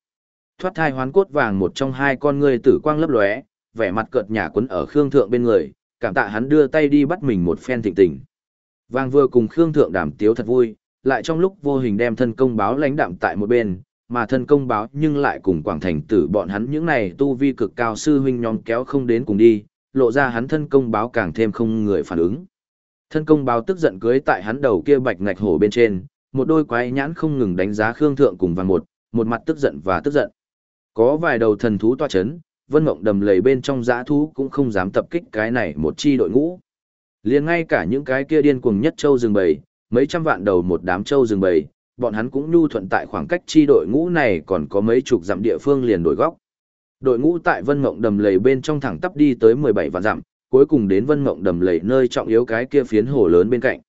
Thoát thai hoán cốt vàng một trong hai con người tử quang lấp lóe, vẻ mặt cợt nhả quấn ở Khương Thượng bên người, cảm tạ hắn đưa tay đi bắt mình một phen thịnh tình. Vàng vừa cùng Khương Thượng đảm tiếu thật vui, lại trong lúc vô hình đem thân công báo lãnh đạm tại một bên, mà thân công báo nhưng lại cùng quảng thành tử bọn hắn những này tu vi cực cao sư huynh nhóm kéo không đến cùng đi, lộ ra hắn thân công báo càng thêm không người phản ứng. Thân công báo tức giận cưới tại hắn đầu kia bạch ngạch hổ bên trên, một đôi quái nhãn không ngừng đánh giá Khương Thượng cùng vàng một, một mặt tức giận và tức giận. Có vài đầu thần thú toa chấn, vân mộng đầm lầy bên trong giã thú cũng không dám tập kích cái này một chi đội ngũ. liền ngay cả những cái kia điên cuồng nhất châu rừng bầy, mấy trăm vạn đầu một đám châu rừng bầy, bọn hắn cũng nhu thuận tại khoảng cách chi đội ngũ này còn có mấy chục dặm địa phương liền đổi góc. Đội ngũ tại Vân Mộng đầm lầy bên trong thẳng tắp đi tới 17 vạn dặm, cuối cùng đến Vân Mộng đầm lầy nơi trọng yếu cái kia phiến hồ lớn bên cạnh.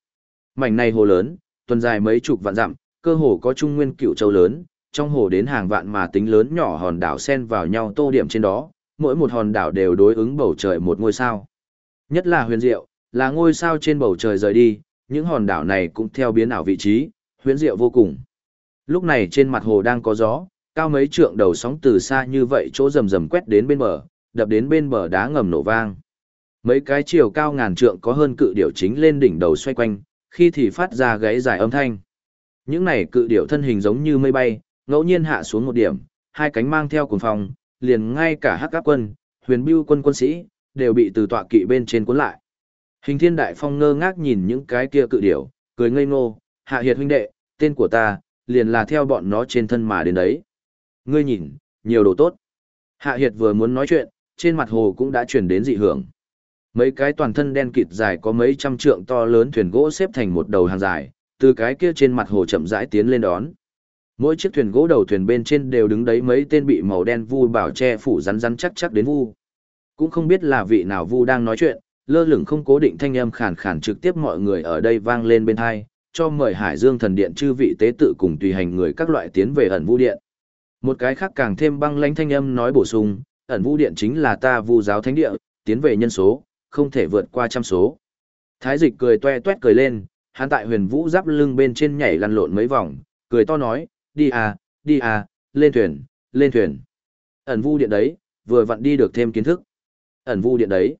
Mảnh này hồ lớn, tuần dài mấy chục vạn dặm, cơ hồ có trung nguyên cựu châu lớn, trong hồ đến hàng vạn mà tính lớn nhỏ hòn đảo xen vào nhau tô điểm trên đó, mỗi một hòn đảo đều đối ứng bầu trời một ngôi sao. Nhất là huyền diệu, là ngôi sao trên bầu trời rời đi, những hòn đảo này cũng theo biến ảo vị trí, huyễn diệu vô cùng. Lúc này trên mặt hồ đang có gió, cao mấy trượng đầu sóng từ xa như vậy chỗ rầm rầm quét đến bên bờ, đập đến bên bờ đá ngầm nổ vang. Mấy cái chiều cao ngàn trượng có hơn cự điểu chính lên đỉnh đầu xoay quanh, khi thì phát ra gáy dài âm thanh. Những này cự điểu thân hình giống như mây bay, ngẫu nhiên hạ xuống một điểm, hai cánh mang theo cuồng phong, liền ngay cả hắc các quân, huyền bưu quân quân sĩ, đều bị từ tọa kỵ bên trên cuốn lại. Hình thiên đại phong ngơ ngác nhìn những cái kia cự điểu, cười ngây ngô, hạ hiệt huynh đệ, tên của ta, liền là theo bọn nó trên thân mà đến đấy. Ngươi nhìn, nhiều đồ tốt. Hạ hiệt vừa muốn nói chuyện, trên mặt hồ cũng đã chuyển đến dị hưởng. Mấy cái toàn thân đen kịt dài có mấy trăm trượng to lớn thuyền gỗ xếp thành một đầu hàng dài, từ cái kia trên mặt hồ chậm rãi tiến lên đón. Mỗi chiếc thuyền gỗ đầu thuyền bên trên đều đứng đấy mấy tên bị màu đen vu bảo che phủ rắn rắn chắc chắc đến vu. Cũng không biết là vị nào vu đang nói chuyện, lơ lửng không cố định thanh âm khàn khàn trực tiếp mọi người ở đây vang lên bên hai, cho mời Hải Dương thần điện chư vị tế tự cùng tùy hành người các loại tiến về ẩn vũ điện. Một cái khác càng thêm băng lãnh thanh âm nói bổ sung, ẩn vũ điện chính là ta vu giáo thánh địa, tiến về nhân số, không thể vượt qua trăm số. Thái dịch cười toe toét cười lên, hắn tại huyền vũ giáp lưng bên trên nhảy lăn lộn mấy vòng, cười to nói, đi à, đi à, lên thuyền, lên thuyền. Ẩn vu điện đấy, vừa vặn đi được thêm kiến thức. Ẩn vu điện đấy.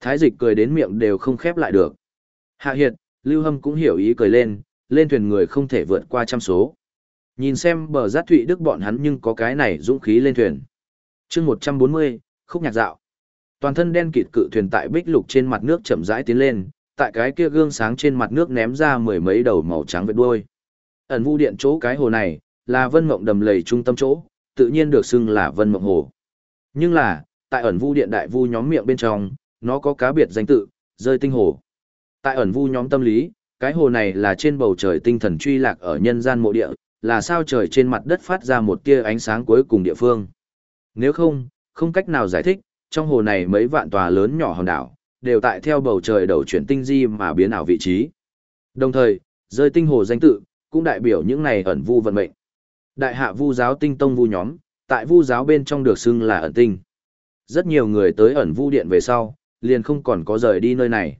Thái dịch cười đến miệng đều không khép lại được. Hạ hiệt, Lưu Hâm cũng hiểu ý cười lên, lên thuyền người không thể vượt qua trăm số. Nhìn xem bờ giác thụy đức bọn hắn nhưng có cái này dũng khí lên thuyền. chương 140, khúc nhạc dạo. Toàn thân đen kịt cự thuyền tại bích lục trên mặt nước chậm rãi tiến lên, tại cái kia gương sáng trên mặt nước ném ra mười mấy đầu màu trắng vệt đuôi. Ẩn vu điện chỗ cái hồ này, là vân mộng đầm lầy trung tâm chỗ, tự nhiên được xưng là vân mộng hồ. Nhưng là, tại ẩn vu điện đại vu nhóm miệng bên trong, nó có cá biệt danh tự, rơi tinh hồ. Tại ẩn vu nhóm tâm lý, cái hồ này là trên bầu trời tinh thần truy lạc ở nhân gian mộ địa, là sao trời trên mặt đất phát ra một tia ánh sáng cuối cùng địa phương. Nếu không, không cách nào giải thích, trong hồ này mấy vạn tòa lớn nhỏ hòn đảo, đều tại theo bầu trời đầu chuyển tinh di mà biến ảo vị trí. Đồng thời, rơi tinh hồ danh tự, cũng đại biểu những này ẩn vu vận mệnh. Đại hạ vu giáo tinh tông vu nhóm, tại vu giáo bên trong được xưng là ẩn tinh. Rất nhiều người tới ẩn vu điện về sau, liền không còn có rời đi nơi này.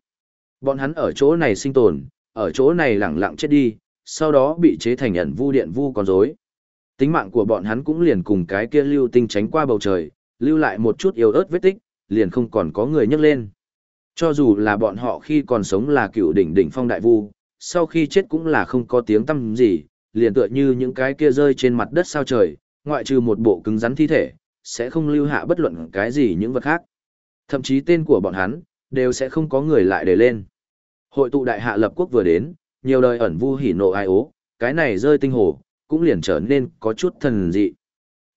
Bọn hắn ở chỗ này sinh tồn, ở chỗ này lẳng lặng chết đi, sau đó bị chế thành ẩn vu điện vu con rối. Tính mạng của bọn hắn cũng liền cùng cái kia lưu tinh tránh qua bầu trời, lưu lại một chút yếu ớt vết tích, liền không còn có người nhấc lên. Cho dù là bọn họ khi còn sống là cựu đỉnh đỉnh phong đại vu, sau khi chết cũng là không có tiếng tâm gì, liền tựa như những cái kia rơi trên mặt đất sao trời, ngoại trừ một bộ cứng rắn thi thể, sẽ không lưu hạ bất luận cái gì những vật khác. Thậm chí tên của bọn hắn, đều sẽ không có người lại để lên. Hội tụ đại hạ lập quốc vừa đến, nhiều đời ẩn vu hỉ nộ ai ố, cái này rơi tinh hồ, cũng liền trở nên có chút thần dị.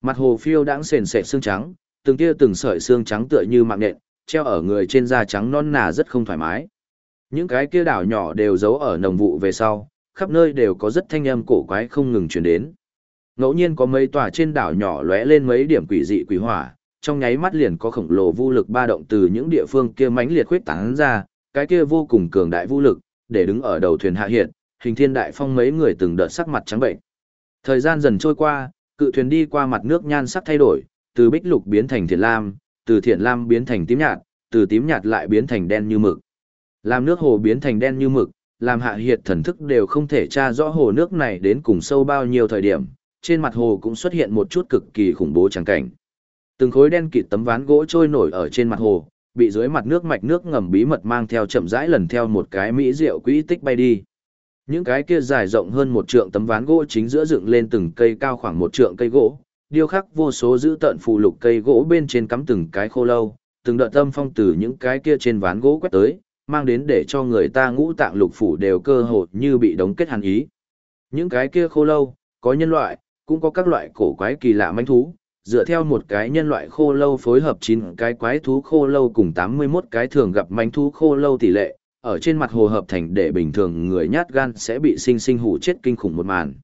Mặt hồ phiêu đãng sền sệt xương trắng, từng tia từng sợi xương trắng tựa như mạng nện, treo ở người trên da trắng non nà rất không thoải mái. Những cái kia đảo nhỏ đều giấu ở nồng vụ về sau, khắp nơi đều có rất thanh âm cổ quái không ngừng truyền đến. Ngẫu nhiên có mấy tòa trên đảo nhỏ lóe lên mấy điểm quỷ dị quỷ hỏa, trong nháy mắt liền có khổng lồ vô lực ba động từ những địa phương kia mãnh liệt khuyết tán ra, cái kia vô cùng cường đại vũ lực, để đứng ở đầu thuyền hạ hiện, hình thiên đại phong mấy người từng đợt sắc mặt trắng bệnh. Thời gian dần trôi qua, cự thuyền đi qua mặt nước nhan sắc thay đổi, từ bích lục biến thành thiện lam, từ thiện lam biến thành tím nhạt, từ tím nhạt lại biến thành đen như mực. Làm nước hồ biến thành đen như mực, làm hạ hiệt thần thức đều không thể tra rõ hồ nước này đến cùng sâu bao nhiêu thời điểm, trên mặt hồ cũng xuất hiện một chút cực kỳ khủng bố trắng cảnh. Từng khối đen kịt tấm ván gỗ trôi nổi ở trên mặt hồ, bị dưới mặt nước mạch nước ngầm bí mật mang theo chậm rãi lần theo một cái mỹ rượu quỹ tích bay đi. Những cái kia dài rộng hơn một trượng tấm ván gỗ chính giữa dựng lên từng cây cao khoảng một trượng cây gỗ, điêu khắc vô số giữ tận phù lục cây gỗ bên trên cắm từng cái khô lâu, từng đợt tâm phong từ những cái kia trên ván gỗ quét tới, mang đến để cho người ta ngũ tạng lục phủ đều cơ hồ như bị đóng kết hàn ý. Những cái kia khô lâu, có nhân loại, cũng có các loại cổ quái kỳ lạ manh thú, dựa theo một cái nhân loại khô lâu phối hợp 9 cái quái thú khô lâu cùng 81 cái thường gặp manh thú khô lâu tỷ lệ, ở trên mặt hồ hợp thành để bình thường người nhát gan sẽ bị sinh sinh hủ chết kinh khủng một màn.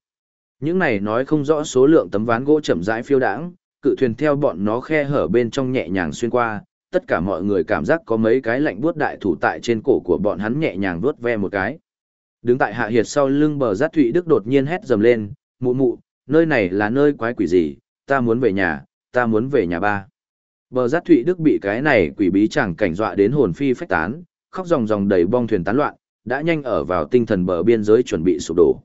Những này nói không rõ số lượng tấm ván gỗ chậm rãi phiêu đãng, cự thuyền theo bọn nó khe hở bên trong nhẹ nhàng xuyên qua, tất cả mọi người cảm giác có mấy cái lạnh buốt đại thủ tại trên cổ của bọn hắn nhẹ nhàng vuốt ve một cái. Đứng tại hạ hiệt sau lưng bờ giác thụy đức đột nhiên hét dầm lên, mụ mụ, nơi này là nơi quái quỷ gì, ta muốn về nhà, ta muốn về nhà ba. Bờ giác thụy đức bị cái này quỷ bí chẳng cảnh dọa đến hồn phi phách tán, khóc ròng ròng đầy bong thuyền tán loạn, đã nhanh ở vào tinh thần bờ biên giới chuẩn bị sụp đổ.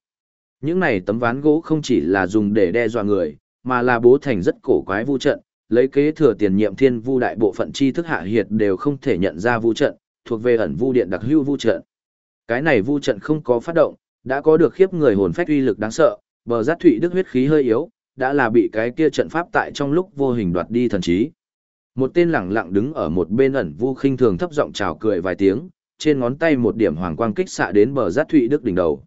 Những này tấm ván gỗ không chỉ là dùng để đe dọa người, mà là bố thành rất cổ quái vu trận, lấy kế thừa tiền nhiệm thiên vu đại bộ phận tri thức hạ hiệt đều không thể nhận ra vu trận, thuộc về ẩn vu điện đặc hữu vu trận. Cái này vu trận không có phát động, đã có được khiếp người hồn phách uy lực đáng sợ, bờ giác thụy đức huyết khí hơi yếu, đã là bị cái kia trận pháp tại trong lúc vô hình đoạt đi thần trí. Một tên lẳng lặng đứng ở một bên ẩn vu khinh thường thấp giọng chào cười vài tiếng, trên ngón tay một điểm hoàng quang kích xạ đến bờ giác thụy đức đỉnh đầu.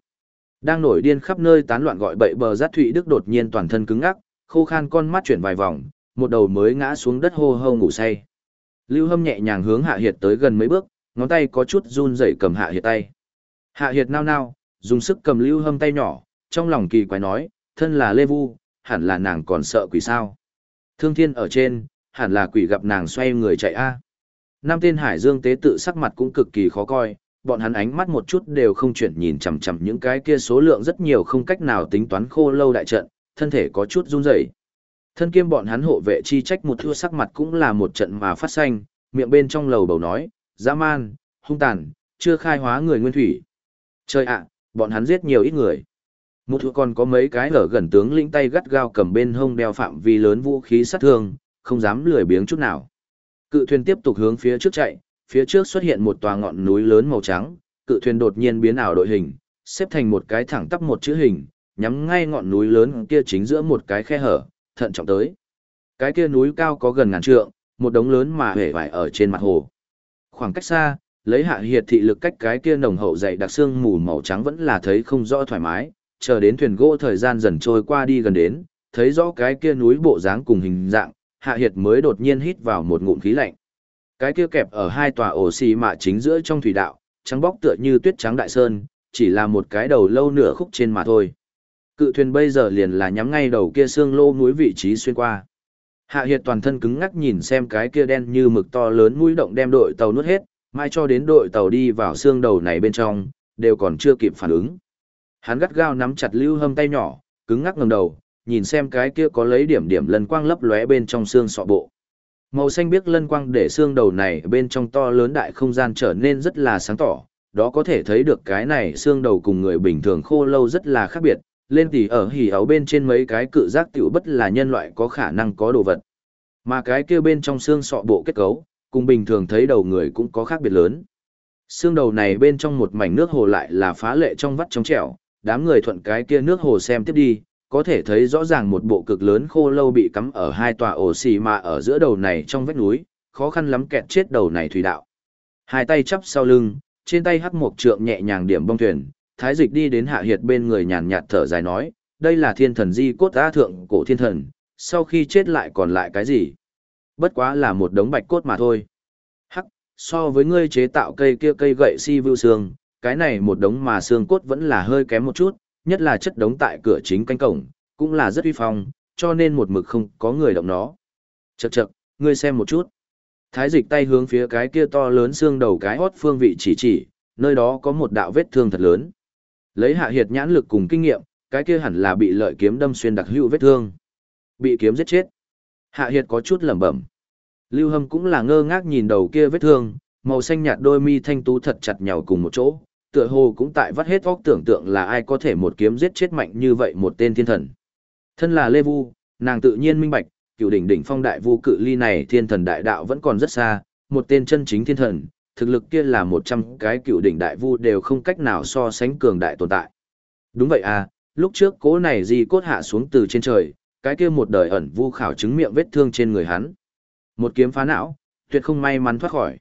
Đang nổi điên khắp nơi tán loạn gọi bậy bờ giác thụy đức đột nhiên toàn thân cứng ngắc, khô khan con mắt chuyển vài vòng, một đầu mới ngã xuống đất hô hô ngủ say. Lưu Hâm nhẹ nhàng hướng Hạ Hiệt tới gần mấy bước, ngón tay có chút run rẩy cầm Hạ Hiệt tay. Hạ Hiệt nao nao, dùng sức cầm Lưu Hâm tay nhỏ, trong lòng kỳ quái nói, thân là Lê Vu, hẳn là nàng còn sợ quỷ sao. Thương thiên ở trên, hẳn là quỷ gặp nàng xoay người chạy a. Năm tên Hải Dương tế tự sắc mặt cũng cực kỳ khó coi, bọn hắn ánh mắt một chút đều không chuyển nhìn chằm chằm những cái kia số lượng rất nhiều không cách nào tính toán khô lâu đại trận, thân thể có chút run rẩy. Thân kiêm bọn hắn hộ vệ chi trách một thua sắc mặt cũng là một trận mà phát xanh, miệng bên trong lầu bầu nói, dã man, hung tàn, chưa khai hóa người nguyên thủy. Trời ạ, bọn hắn giết nhiều ít người. Một thua còn có mấy cái ở gần tướng lĩnh tay gắt gao cầm bên hông đeo phạm vi lớn vũ khí sát thương, không dám lười biếng chút nào. Cự thuyền tiếp tục hướng phía trước chạy, phía trước xuất hiện một tòa ngọn núi lớn màu trắng, cự thuyền đột nhiên biến ảo đội hình, xếp thành một cái thẳng tắp một chữ hình, nhắm ngay ngọn núi lớn kia chính giữa một cái khe hở, thận trọng tới. Cái kia núi cao có gần ngàn trượng, một đống lớn mà hể vải ở trên mặt hồ. Khoảng cách xa, lấy hạ hiệt thị lực cách cái kia nồng hậu dày đặc xương mù màu trắng vẫn là thấy không rõ thoải mái, chờ đến thuyền gỗ thời gian dần trôi qua đi gần đến, thấy rõ cái kia núi bộ dáng cùng hình dạng, hạ hiệt mới đột nhiên hít vào một ngụm khí lạnh. Cái kia kẹp ở hai tòa ổ xì mạ chính giữa trong thủy đạo, trắng bóc tựa như tuyết trắng đại sơn, chỉ là một cái đầu lâu nửa khúc trên mà thôi. Cự thuyền bây giờ liền là nhắm ngay đầu kia xương lô núi vị trí xuyên qua. Hạ Hiệt toàn thân cứng ngắc nhìn xem cái kia đen như mực to lớn mũi động đem đội tàu nuốt hết, mai cho đến đội tàu đi vào xương đầu này bên trong, đều còn chưa kịp phản ứng. Hắn gắt gao nắm chặt lưu hâm tay nhỏ, cứng ngắc ngẩng đầu, nhìn xem cái kia có lấy điểm điểm lân quang lấp lóe bên trong xương sọ bộ. Màu xanh biếc lân quang để xương đầu này bên trong to lớn đại không gian trở nên rất là sáng tỏ, đó có thể thấy được cái này xương đầu cùng người bình thường khô lâu rất là khác biệt, lên tỉ ở hỉ áo bên trên mấy cái cự giác tiểu bất là nhân loại có khả năng có đồ vật. Mà cái kia bên trong xương sọ bộ kết cấu, cùng bình thường thấy đầu người cũng có khác biệt lớn. Xương đầu này bên trong một mảnh nước hồ lại là phá lệ trong vắt trong trẻo, đám người thuận cái kia nước hồ xem tiếp đi, có thể thấy rõ ràng một bộ cực lớn khô lâu bị cắm ở hai tòa ổ xì mà ở giữa đầu này trong vách núi, khó khăn lắm kẹt chết đầu này thủy đạo. Hai tay chắp sau lưng, trên tay hắc một trượng nhẹ nhàng điểm bong thuyền, thái dịch đi đến hạ hiệt bên người nhàn nhạt thở dài nói, đây là thiên thần di cốt á thượng cổ thiên thần, sau khi chết lại còn lại cái gì? Bất quá là một đống bạch cốt mà thôi. Hắc, so với ngươi chế tạo cây kia cây gậy si vưu xương, cái này một đống mà xương cốt vẫn là hơi kém một chút, nhất là chất đống tại cửa chính canh cổng, cũng là rất uy phong, cho nên một mực không có người động nó. Chậc chậc, ngươi xem một chút. Thái dịch tay hướng phía cái kia to lớn xương đầu cái hót phương vị chỉ chỉ, nơi đó có một đạo vết thương thật lớn. Lấy hạ hiệt nhãn lực cùng kinh nghiệm, cái kia hẳn là bị lợi kiếm đâm xuyên đặc hữu vết thương. Bị kiếm giết chết. Hạ hiệt có chút lẩm bẩm. Lưu Hâm cũng là ngơ ngác nhìn đầu kia vết thương, màu xanh nhạt đôi mi thanh tú thật chặt nhào cùng một chỗ, tựa hồ cũng tại vắt hết óc tưởng tượng là ai có thể một kiếm giết chết mạnh như vậy một tên thiên thần. Thân là Lê Vu, nàng tự nhiên minh bạch, cựu đỉnh đỉnh phong đại vu cự ly này thiên thần đại đạo vẫn còn rất xa, một tên chân chính thiên thần, thực lực kia là một trăm cái cựu đỉnh đại vu đều không cách nào so sánh cường đại tồn tại. Đúng vậy à, lúc trước cố này di cốt hạ xuống từ trên trời, cái kia một đời ẩn vu khảo chứng miệng vết thương trên người hắn. Một kiếm phá não, tuyệt không may mắn thoát khỏi.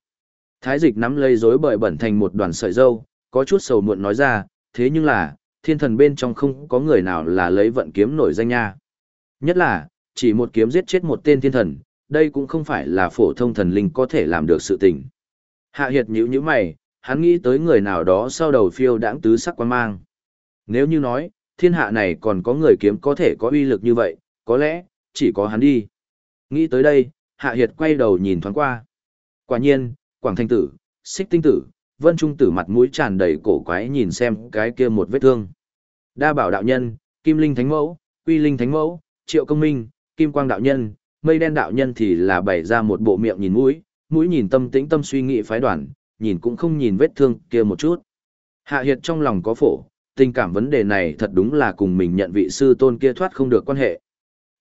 Thái dịch nắm lấy rối bời bẩn thành một đoàn sợi dâu, có chút sầu muộn nói ra, thế nhưng là, thiên thần bên trong không có người nào là lấy vận kiếm nổi danh nha. Nhất là, chỉ một kiếm giết chết một tên thiên thần, đây cũng không phải là phổ thông thần linh có thể làm được sự tình. Hạ Hiệt nhíu nhíu mày, hắn nghĩ tới người nào đó sau đầu phiêu đãng tứ sắc quan mang. Nếu như nói, thiên hạ này còn có người kiếm có thể có uy lực như vậy, có lẽ, chỉ có hắn đi. Nghĩ tới đây, Hạ Hiệt quay đầu nhìn thoáng qua. Quả nhiên, Quảng Thanh Tử, Xích Tinh Tử, Vân Trung Tử mặt mũi tràn đầy cổ quái nhìn xem cái kia một vết thương. Đa bảo đạo nhân, Kim Linh Thánh Mẫu, Quy Linh Thánh Mẫu, Triệu Công Minh, Kim Quang đạo nhân, Mây Đen đạo nhân thì là bày ra một bộ miệng nhìn mũi, mũi nhìn tâm tĩnh tâm suy nghĩ phái đoàn, nhìn cũng không nhìn vết thương kia một chút. Hạ Hiệt trong lòng có phổ, tình cảm vấn đề này thật đúng là cùng mình nhận vị sư tôn kia thoát không được quan hệ.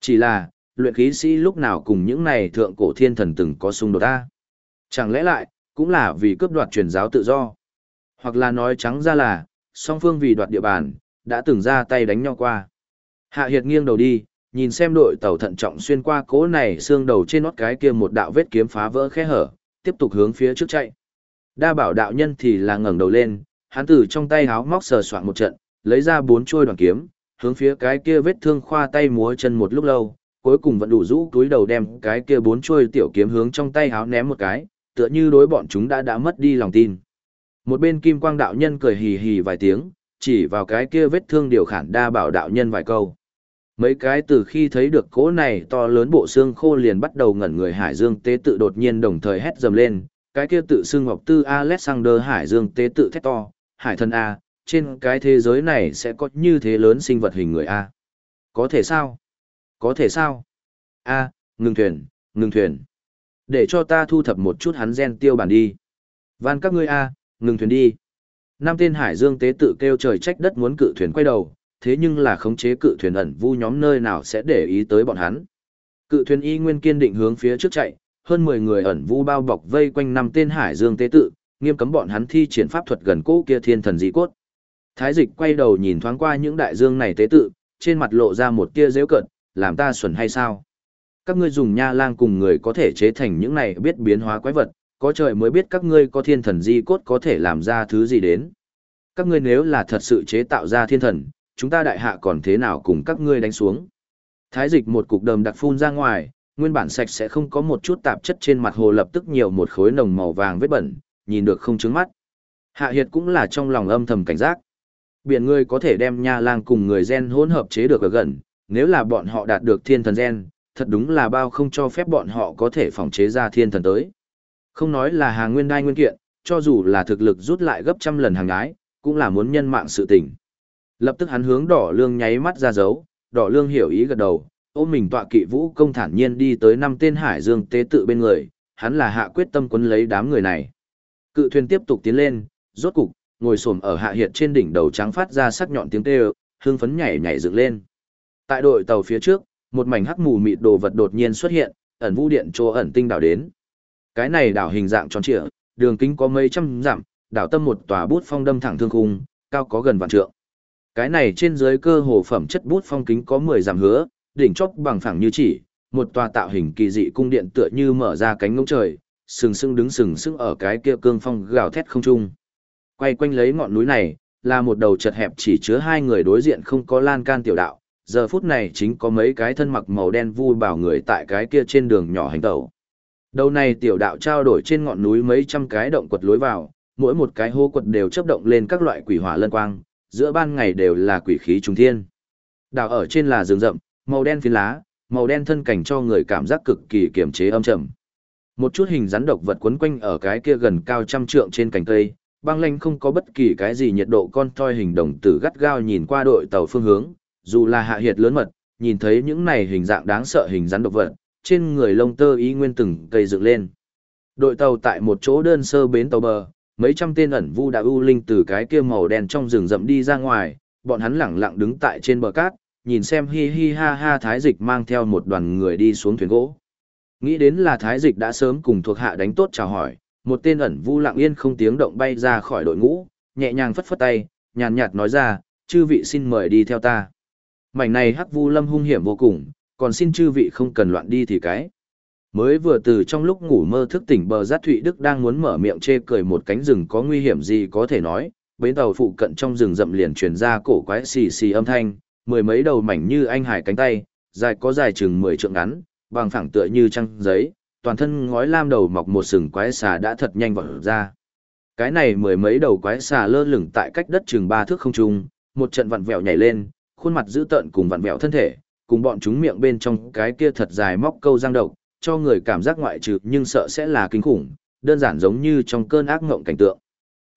Chỉ là, luyện khí sĩ lúc nào cùng những này thượng cổ thiên thần từng có xung đột ta. Chẳng lẽ lại, cũng là vì cướp đoạt truyền giáo tự do. Hoặc là nói trắng ra là, song phương vì đoạt địa bàn, đã từng ra tay đánh nhau qua. Hạ Hiệt nghiêng đầu đi, nhìn xem đội tàu thận trọng xuyên qua cố này xương đầu trên nót cái kia một đạo vết kiếm phá vỡ khe hở, tiếp tục hướng phía trước chạy. Đa bảo đạo nhân thì là ngẩng đầu lên, hắn từ trong tay háo móc sờ soạn một trận, lấy ra bốn chuôi đoàn kiếm, hướng phía cái kia vết thương khoa tay múa chân một lúc lâu, cuối cùng vẫn đủ rũ túi đầu đem cái kia bốn chuôi tiểu kiếm hướng trong tay háo ném một cái, tựa như đối bọn chúng đã đã mất đi lòng tin. Một bên kim quang đạo nhân cười hì hì vài tiếng, chỉ vào cái kia vết thương điều khản đa bảo đạo nhân vài câu. Mấy cái từ khi thấy được cỗ này to lớn bộ xương khô liền bắt đầu ngẩn người Hải Dương tế tự đột nhiên đồng thời hét dầm lên, cái kia tự xưng ngọc tư Alexander Hải Dương tế tự thét to, Hải thân A, trên cái thế giới này sẽ có như thế lớn sinh vật hình người A. Có thể sao? Có thể sao? A, ngừng thuyền, ngừng thuyền. Để cho ta thu thập một chút hắn gen tiêu bản đi. Van các ngươi A, ngừng thuyền đi. Năm tên Hải Dương tế tự kêu trời trách đất muốn cự thuyền quay đầu, thế nhưng là khống chế cự thuyền ẩn vu nhóm nơi nào sẽ để ý tới bọn hắn. Cự thuyền y nguyên kiên định hướng phía trước chạy, hơn 10 người ẩn vu bao bọc vây quanh năm tên Hải Dương tế tự, nghiêm cấm bọn hắn thi triển pháp thuật gần cố kia thiên thần dị cốt. Thái dịch quay đầu nhìn thoáng qua những đại dương này tế tự, trên mặt lộ ra một tia giễu cợt, làm ta xuẩn hay sao? Các ngươi dùng nha lang cùng người có thể chế thành những này biết biến hóa quái vật, có trời mới biết các ngươi có thiên thần di cốt có thể làm ra thứ gì đến. Các ngươi nếu là thật sự chế tạo ra thiên thần, chúng ta đại hạ còn thế nào cùng các ngươi đánh xuống. Thái dịch một cục đầm đặc phun ra ngoài, nguyên bản sạch sẽ không có một chút tạp chất trên mặt hồ lập tức nhiều một khối nồng màu vàng vết bẩn, nhìn được không trứng mắt. Hạ Hiệt cũng là trong lòng âm thầm cảnh giác. Biển người có thể đem nha lang cùng người gen hỗn hợp chế được ở gần, nếu là bọn họ đạt được thiên thần gen, thật đúng là bao không cho phép bọn họ có thể phòng chế ra thiên thần tới. Không nói là hàng nguyên đai nguyên kiện, cho dù là thực lực rút lại gấp trăm lần hàng ái, cũng là muốn nhân mạng sự tình. Lập tức hắn hướng đỏ lương nháy mắt ra dấu, đỏ lương hiểu ý gật đầu, ôm mình tọa kỵ vũ công thản nhiên đi tới năm tên hải dương tế tự bên người, hắn là hạ quyết tâm quấn lấy đám người này. Cự thuyền tiếp tục tiến lên, rốt cục, ngồi xổm ở hạ hiệt trên đỉnh đầu trắng phát ra sắc nhọn tiếng kêu, hương phấn nhảy nhảy dựng lên. Tại đội tàu phía trước, một mảnh hắc mù mịt đồ vật đột nhiên xuất hiện, ẩn vũ điện chỗ ẩn tinh đảo đến. Cái này đảo hình dạng tròn trịa, đường kính có mấy trăm dặm, đảo tâm một tòa bút phong đâm thẳng thương khung, cao có gần vạn trượng. Cái này trên dưới cơ hồ phẩm chất bút phong kính có 10 dặm hứa, đỉnh chóp bằng phẳng như chỉ, một tòa tạo hình kỳ dị cung điện tựa như mở ra cánh ngỗng trời, sừng sững đứng sừng sững ở cái kia cương phong gào thét không trung. Quay quanh lấy ngọn núi này, là một đầu chật hẹp chỉ chứa hai người đối diện không có lan can tiểu đạo, giờ phút này chính có mấy cái thân mặc màu đen vui bảo người tại cái kia trên đường nhỏ hành tẩu. Đầu này tiểu đạo trao đổi trên ngọn núi mấy trăm cái động quật lối vào, mỗi một cái hô quật đều chấp động lên các loại quỷ hỏa lân quang, giữa ban ngày đều là quỷ khí trung thiên. Đảo ở trên là rừng rậm, màu đen phiến lá, màu đen thân cảnh cho người cảm giác cực kỳ kiềm chế âm trầm. Một chút hình rắn độc vật quấn quanh ở cái kia gần cao trăm trượng trên cành cây, băng lanh không có bất kỳ cái gì nhiệt độ con thoi hình đồng tử gắt gao nhìn qua đội tàu phương hướng, dù là hạ hiệt lớn mật, nhìn thấy những này hình dạng đáng sợ hình rắn độc vật, trên người lông tơ ý nguyên từng cây dựng lên. Đội tàu tại một chỗ đơn sơ bến tàu bờ, mấy trăm tên ẩn vu đã u linh từ cái kia màu đen trong rừng rậm đi ra ngoài, bọn hắn lẳng lặng đứng tại trên bờ cát, nhìn xem hi hi ha ha thái dịch mang theo một đoàn người đi xuống thuyền gỗ. Nghĩ đến là thái dịch đã sớm cùng thuộc hạ đánh tốt chào hỏi, một tên ẩn vu lặng yên không tiếng động bay ra khỏi đội ngũ, nhẹ nhàng phất phất tay, nhàn nhạt nói ra, chư vị xin mời đi theo ta. Mảnh này hắc vu lâm hung hiểm vô cùng, còn xin chư vị không cần loạn đi thì cái. Mới vừa từ trong lúc ngủ mơ thức tỉnh bờ giác Thụy Đức đang muốn mở miệng chê cười một cánh rừng có nguy hiểm gì có thể nói, bến tàu phụ cận trong rừng rậm liền truyền ra cổ quái xì xì âm thanh, mười mấy đầu mảnh như anh hải cánh tay, dài có dài chừng mười trượng ngắn, bằng phẳng tựa như trăng giấy, toàn thân ngói lam đầu mọc một sừng quái xà đã thật nhanh vọt ra. Cái này mười mấy đầu quái xà lơ lửng tại cách đất chừng ba thước không trung, một trận vặn vẹo nhảy lên, khuôn mặt dữ tợn cùng vặn vẹo thân thể, cùng bọn chúng miệng bên trong cái kia thật dài móc câu răng độc, cho người cảm giác ngoại trừ nhưng sợ sẽ là kinh khủng, đơn giản giống như trong cơn ác ngộng cảnh tượng.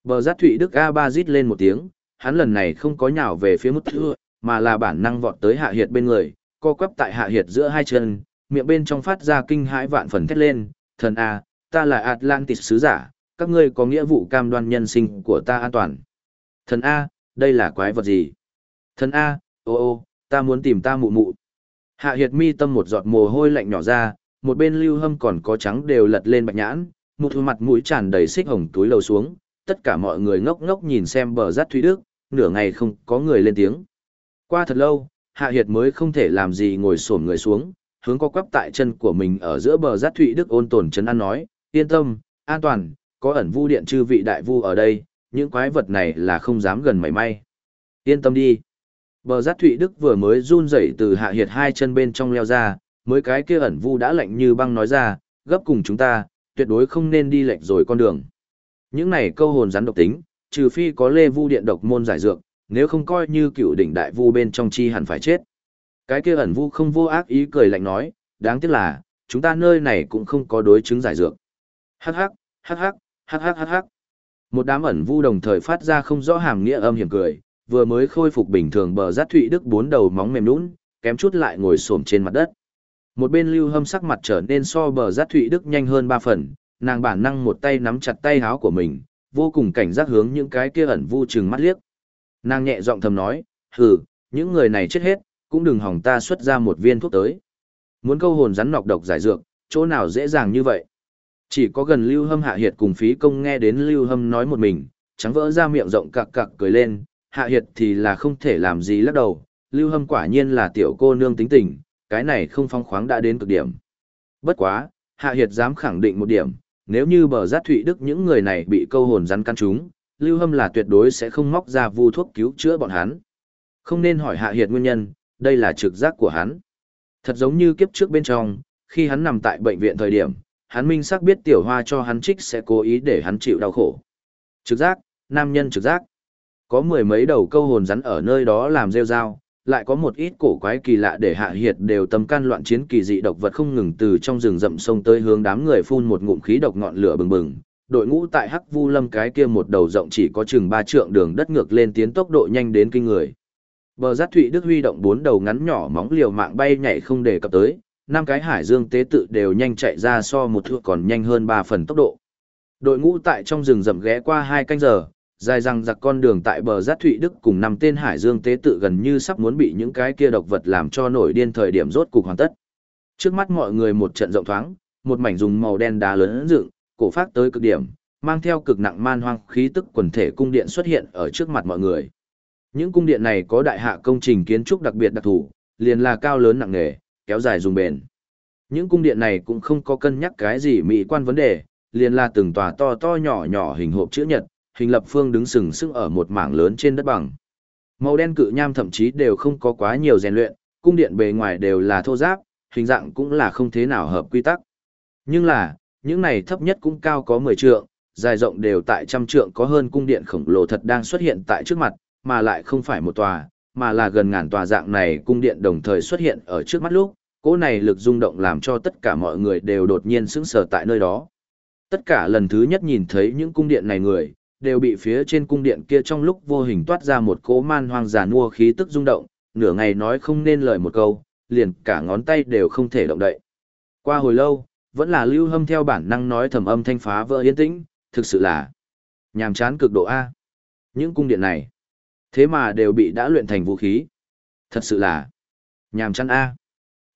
Bờ giác thụy Đức A ba rít lên một tiếng, hắn lần này không có nhào về phía mức thưa, mà là bản năng vọt tới hạ hiệt bên người, co quắp tại hạ hiệt giữa hai chân, miệng bên trong phát ra kinh hãi vạn phần thét lên, thần A, ta là Atlantis sứ giả, các ngươi có nghĩa vụ cam đoan nhân sinh của ta an toàn. Thần A, đây là quái vật gì? Thần A, ô ô, ta muốn tìm ta mụ mụ. Hạ hiệt mi tâm một giọt mồ hôi lạnh nhỏ ra, một bên lưu hâm còn có trắng đều lật lên bạch nhãn, một mặt mũi tràn đầy xích hồng túi lầu xuống, tất cả mọi người ngốc ngốc nhìn xem bờ rát thủy đức, nửa ngày không có người lên tiếng. Qua thật lâu, Hạ Hiệt mới không thể làm gì ngồi xổm người xuống, hướng co quắp tại chân của mình ở giữa bờ rát thủy đức ôn tồn chấn an nói, yên tâm, an toàn, có ẩn vu điện chư vị đại vu ở đây, những quái vật này là không dám gần mảy may. Yên tâm đi. Bờ rát thụy đức vừa mới run rẩy từ Hạ Hiệt hai chân bên trong leo ra, mới cái kia ẩn vu đã lạnh như băng nói ra, gấp cùng chúng ta, tuyệt đối không nên đi lệch rồi con đường. Những này câu hồn rắn độc tính, trừ phi có lê vu điện độc môn giải dược, nếu không coi như cựu đỉnh đại vu bên trong chi hẳn phải chết. Cái kia ẩn vu không vô ác ý cười lạnh nói, đáng tiếc là, chúng ta nơi này cũng không có đối chứng giải dược. Hắc hắc, hắc hắc, hắc hắc hắc hắc. Một đám ẩn vu đồng thời phát ra không rõ hàm nghĩa âm hiểm cười, vừa mới khôi phục bình thường bờ rát thụy đức bốn đầu móng mềm nũng kém chút lại ngồi xổm trên mặt đất. Một bên lưu hâm sắc mặt trở nên so bờ rát thụy đức nhanh hơn ba phần, nàng bản năng một tay nắm chặt tay háo của mình, vô cùng cảnh giác hướng những cái kia ẩn vu chừng mắt liếc. Nàng nhẹ giọng thầm nói, hừ, những người này chết hết, cũng đừng hỏng ta xuất ra một viên thuốc tới. Muốn câu hồn rắn nọc độc giải dược, chỗ nào dễ dàng như vậy. Chỉ có gần lưu hâm hạ hiệt cùng phí công nghe đến lưu hâm nói một mình, trắng vỡ ra miệng rộng cặc cặc cười lên, hạ hiệt thì là không thể làm gì lắc đầu, lưu hâm quả nhiên là tiểu cô nương tính tình, cái này không phong khoáng đã đến cực điểm. Bất quá, hạ hiệt dám khẳng định một điểm, nếu như bờ giác thụy đức những người này bị câu hồn rắn căn chúng, lưu hâm là tuyệt đối sẽ không móc ra vu thuốc cứu chữa bọn hắn. Không nên hỏi hạ hiệt nguyên nhân, đây là trực giác của hắn. Thật giống như kiếp trước bên trong, khi hắn nằm tại bệnh viện thời điểm, hắn minh xác biết tiểu hoa cho hắn trích sẽ cố ý để hắn chịu đau khổ. Trực giác, nam nhân trực giác. Có mười mấy đầu câu hồn rắn ở nơi đó làm rêu rao, lại có một ít cổ quái kỳ lạ để hạ hiệt đều tâm can loạn chiến kỳ dị độc vật không ngừng từ trong rừng rậm sông tới hướng đám người phun một ngụm khí độc ngọn lửa bừng bừng. Đội ngũ tại Hắc Vu Lâm cái kia một đầu rộng chỉ có chừng ba trượng đường đất ngược lên tiến tốc độ nhanh đến kinh người. Bờ giác Thụy Đức huy động bốn đầu ngắn nhỏ móng liều mạng bay nhảy không để cập tới, năm cái hải dương tế tự đều nhanh chạy ra so một thước còn nhanh hơn ba phần tốc độ. Đội ngũ tại trong rừng rậm ghé qua hai canh giờ, dài răng giặc con đường tại bờ giác Thụy Đức cùng năm tên hải dương tế tự gần như sắp muốn bị những cái kia độc vật làm cho nổi điên thời điểm rốt cục hoàn tất. Trước mắt mọi người một trận rộng thoáng, một mảnh dùng màu đen đá lớn dựng, cổ phát tới cực điểm, mang theo cực nặng man hoang khí tức quần thể cung điện xuất hiện ở trước mặt mọi người. Những cung điện này có đại hạ công trình kiến trúc đặc biệt đặc thù, liền là cao lớn nặng nề, kéo dài dùng bền. Những cung điện này cũng không có cân nhắc cái gì mỹ quan vấn đề, liền là từng tòa to to nhỏ nhỏ hình hộp chữ nhật, hình lập phương đứng sừng sững ở một mảng lớn trên đất bằng. Màu đen cự nham thậm chí đều không có quá nhiều rèn luyện, cung điện bề ngoài đều là thô giáp, hình dạng cũng là không thế nào hợp quy tắc. Nhưng là, những này thấp nhất cũng cao có 10 trượng, dài rộng đều tại trăm trượng có hơn cung điện khổng lồ thật đang xuất hiện tại trước mặt, mà lại không phải một tòa, mà là gần ngàn tòa dạng này cung điện đồng thời xuất hiện ở trước mắt lúc, cỗ này lực rung động làm cho tất cả mọi người đều đột nhiên sững sờ tại nơi đó. Tất cả lần thứ nhất nhìn thấy những cung điện này người, đều bị phía trên cung điện kia trong lúc vô hình toát ra một cỗ man hoang giả nua khí tức rung động, nửa ngày nói không nên lời một câu, liền cả ngón tay đều không thể động đậy. Qua hồi lâu, vẫn là lưu hâm theo bản năng nói thầm âm thanh phá vỡ yên tĩnh, thực sự là nhàm chán cực độ A. Những cung điện này, thế mà đều bị đã luyện thành vũ khí. Thật sự là nhàm chán A.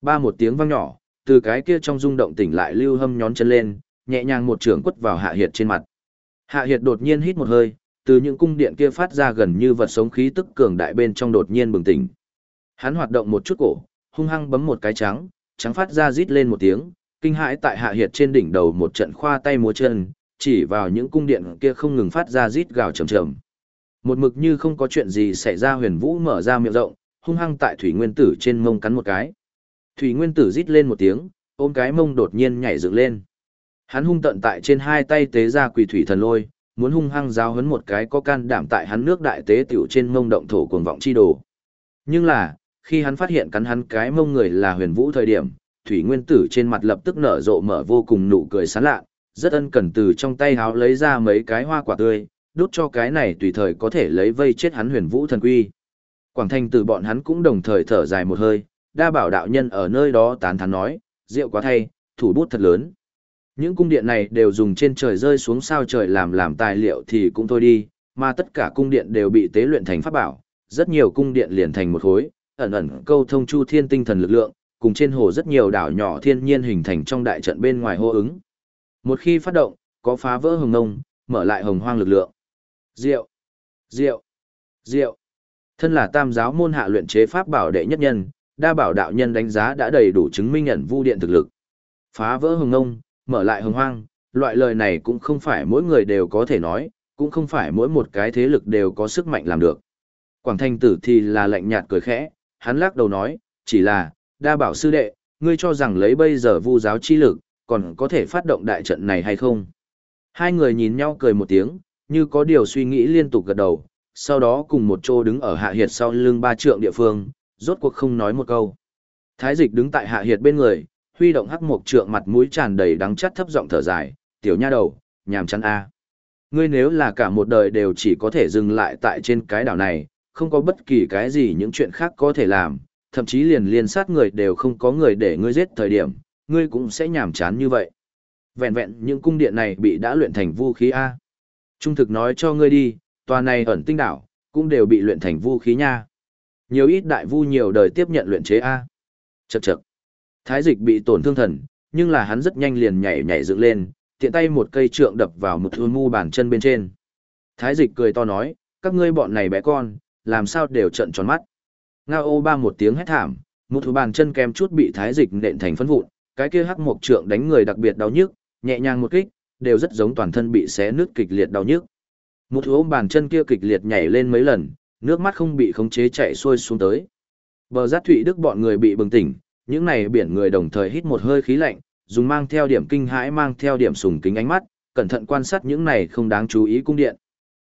Ba một tiếng vang nhỏ, từ cái kia trong rung động tỉnh lại lưu hâm nhón chân lên, nhẹ nhàng một trường quất vào hạ hiệt trên mặt. Hạ hiệt đột nhiên hít một hơi, từ những cung điện kia phát ra gần như vật sống khí tức cường đại bên trong đột nhiên bừng tỉnh. Hắn hoạt động một chút cổ, hung hăng bấm một cái trắng, trắng phát ra rít lên một tiếng, kinh hãi tại hạ hiệt trên đỉnh đầu một trận khoa tay múa chân, chỉ vào những cung điện kia không ngừng phát ra rít gào trầm trầm. Một mực như không có chuyện gì xảy ra huyền vũ mở ra miệng rộng, hung hăng tại thủy nguyên tử trên mông cắn một cái. Thủy nguyên tử rít lên một tiếng, ôm cái mông đột nhiên nhảy dựng lên. Hắn hung tận tại trên hai tay tế ra quỷ thủy thần lôi, muốn hung hăng giao hấn một cái có can đảm tại hắn nước đại tế tiểu trên mông động thổ cuồng vọng chi đồ. Nhưng là, khi hắn phát hiện cắn hắn cái mông người là huyền vũ thời điểm, thủy nguyên tử trên mặt lập tức nở rộ mở vô cùng nụ cười sán lạ, rất ân cần từ trong tay háo lấy ra mấy cái hoa quả tươi, đút cho cái này tùy thời có thể lấy vây chết hắn huyền vũ thần quy. Quảng thanh từ bọn hắn cũng đồng thời thở dài một hơi, đa bảo đạo nhân ở nơi đó tán thán nói, rượu quá thay, thủ bút thật lớn. Những cung điện này đều dùng trên trời rơi xuống sao trời làm làm tài liệu thì cũng thôi đi, mà tất cả cung điện đều bị tế luyện thành pháp bảo, rất nhiều cung điện liền thành một khối, ẩn ẩn câu thông chu thiên tinh thần lực lượng, cùng trên hồ rất nhiều đảo nhỏ thiên nhiên hình thành trong đại trận bên ngoài hô ứng. Một khi phát động, có phá vỡ hồng nông, mở lại hồng hoang lực lượng. Diệu, diệu, diệu. Thân là tam giáo môn hạ luyện chế pháp bảo đệ nhất nhân, đa bảo đạo nhân đánh giá đã đầy đủ chứng minh ẩn vu điện thực lực. Phá vỡ hồng nông, mở lại hồng hoang, loại lời này cũng không phải mỗi người đều có thể nói, cũng không phải mỗi một cái thế lực đều có sức mạnh làm được. Quảng thanh tử thì là lạnh nhạt cười khẽ, hắn lắc đầu nói, chỉ là, đa bảo sư đệ, ngươi cho rằng lấy bây giờ vu giáo chi lực, còn có thể phát động đại trận này hay không? Hai người nhìn nhau cười một tiếng, như có điều suy nghĩ liên tục gật đầu, sau đó cùng một chỗ đứng ở hạ hiệt sau lưng ba trượng địa phương, rốt cuộc không nói một câu. Thái dịch đứng tại hạ hiệt bên người, huy động hắc mộc trượng mặt mũi tràn đầy đắng chắt thấp giọng thở dài, tiểu nha đầu, nhàm chán a. Ngươi nếu là cả một đời đều chỉ có thể dừng lại tại trên cái đảo này, không có bất kỳ cái gì những chuyện khác có thể làm, thậm chí liền liên sát người đều không có người để ngươi giết thời điểm, ngươi cũng sẽ nhàm chán như vậy. Vẹn vẹn những cung điện này bị đã luyện thành vũ khí A. Trung thực nói cho ngươi đi, tòa này ẩn tinh đảo, cũng đều bị luyện thành vũ khí nha. Nhiều ít đại vu nhiều đời tiếp nhận luyện chế A. Chậc chậc. Thái dịch bị tổn thương thần, nhưng là hắn rất nhanh liền nhảy nhảy dựng lên, tiện tay một cây trượng đập vào một thương mu bàn chân bên trên. Thái dịch cười to nói, các ngươi bọn này bé con, làm sao đều trận tròn mắt. Ngao ô ba một tiếng hét thảm, một thứ bàn chân kém chút bị thái dịch nện thành phân vụn, cái kia hắc mộc trượng đánh người đặc biệt đau nhức, nhẹ nhàng một kích, đều rất giống toàn thân bị xé nứt kịch liệt đau nhức. Một thứ ôm bàn chân kia kịch liệt nhảy lên mấy lần, nước mắt không bị khống chế chạy xuôi xuống tới. Bờ giác thụy đức bọn người bị bừng tỉnh, những này biển người đồng thời hít một hơi khí lạnh, dùng mang theo điểm kinh hãi mang theo điểm sùng kính ánh mắt, cẩn thận quan sát những này không đáng chú ý cung điện.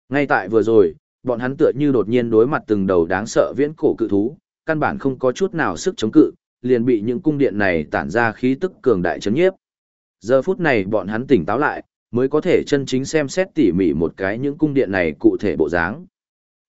Ngay tại vừa rồi, bọn hắn tựa như đột nhiên đối mặt từng đầu đáng sợ viễn cổ cự thú, căn bản không có chút nào sức chống cự, liền bị những cung điện này tản ra khí tức cường đại chấn nhiếp. Giờ phút này bọn hắn tỉnh táo lại, mới có thể chân chính xem xét tỉ mỉ một cái những cung điện này cụ thể bộ dáng.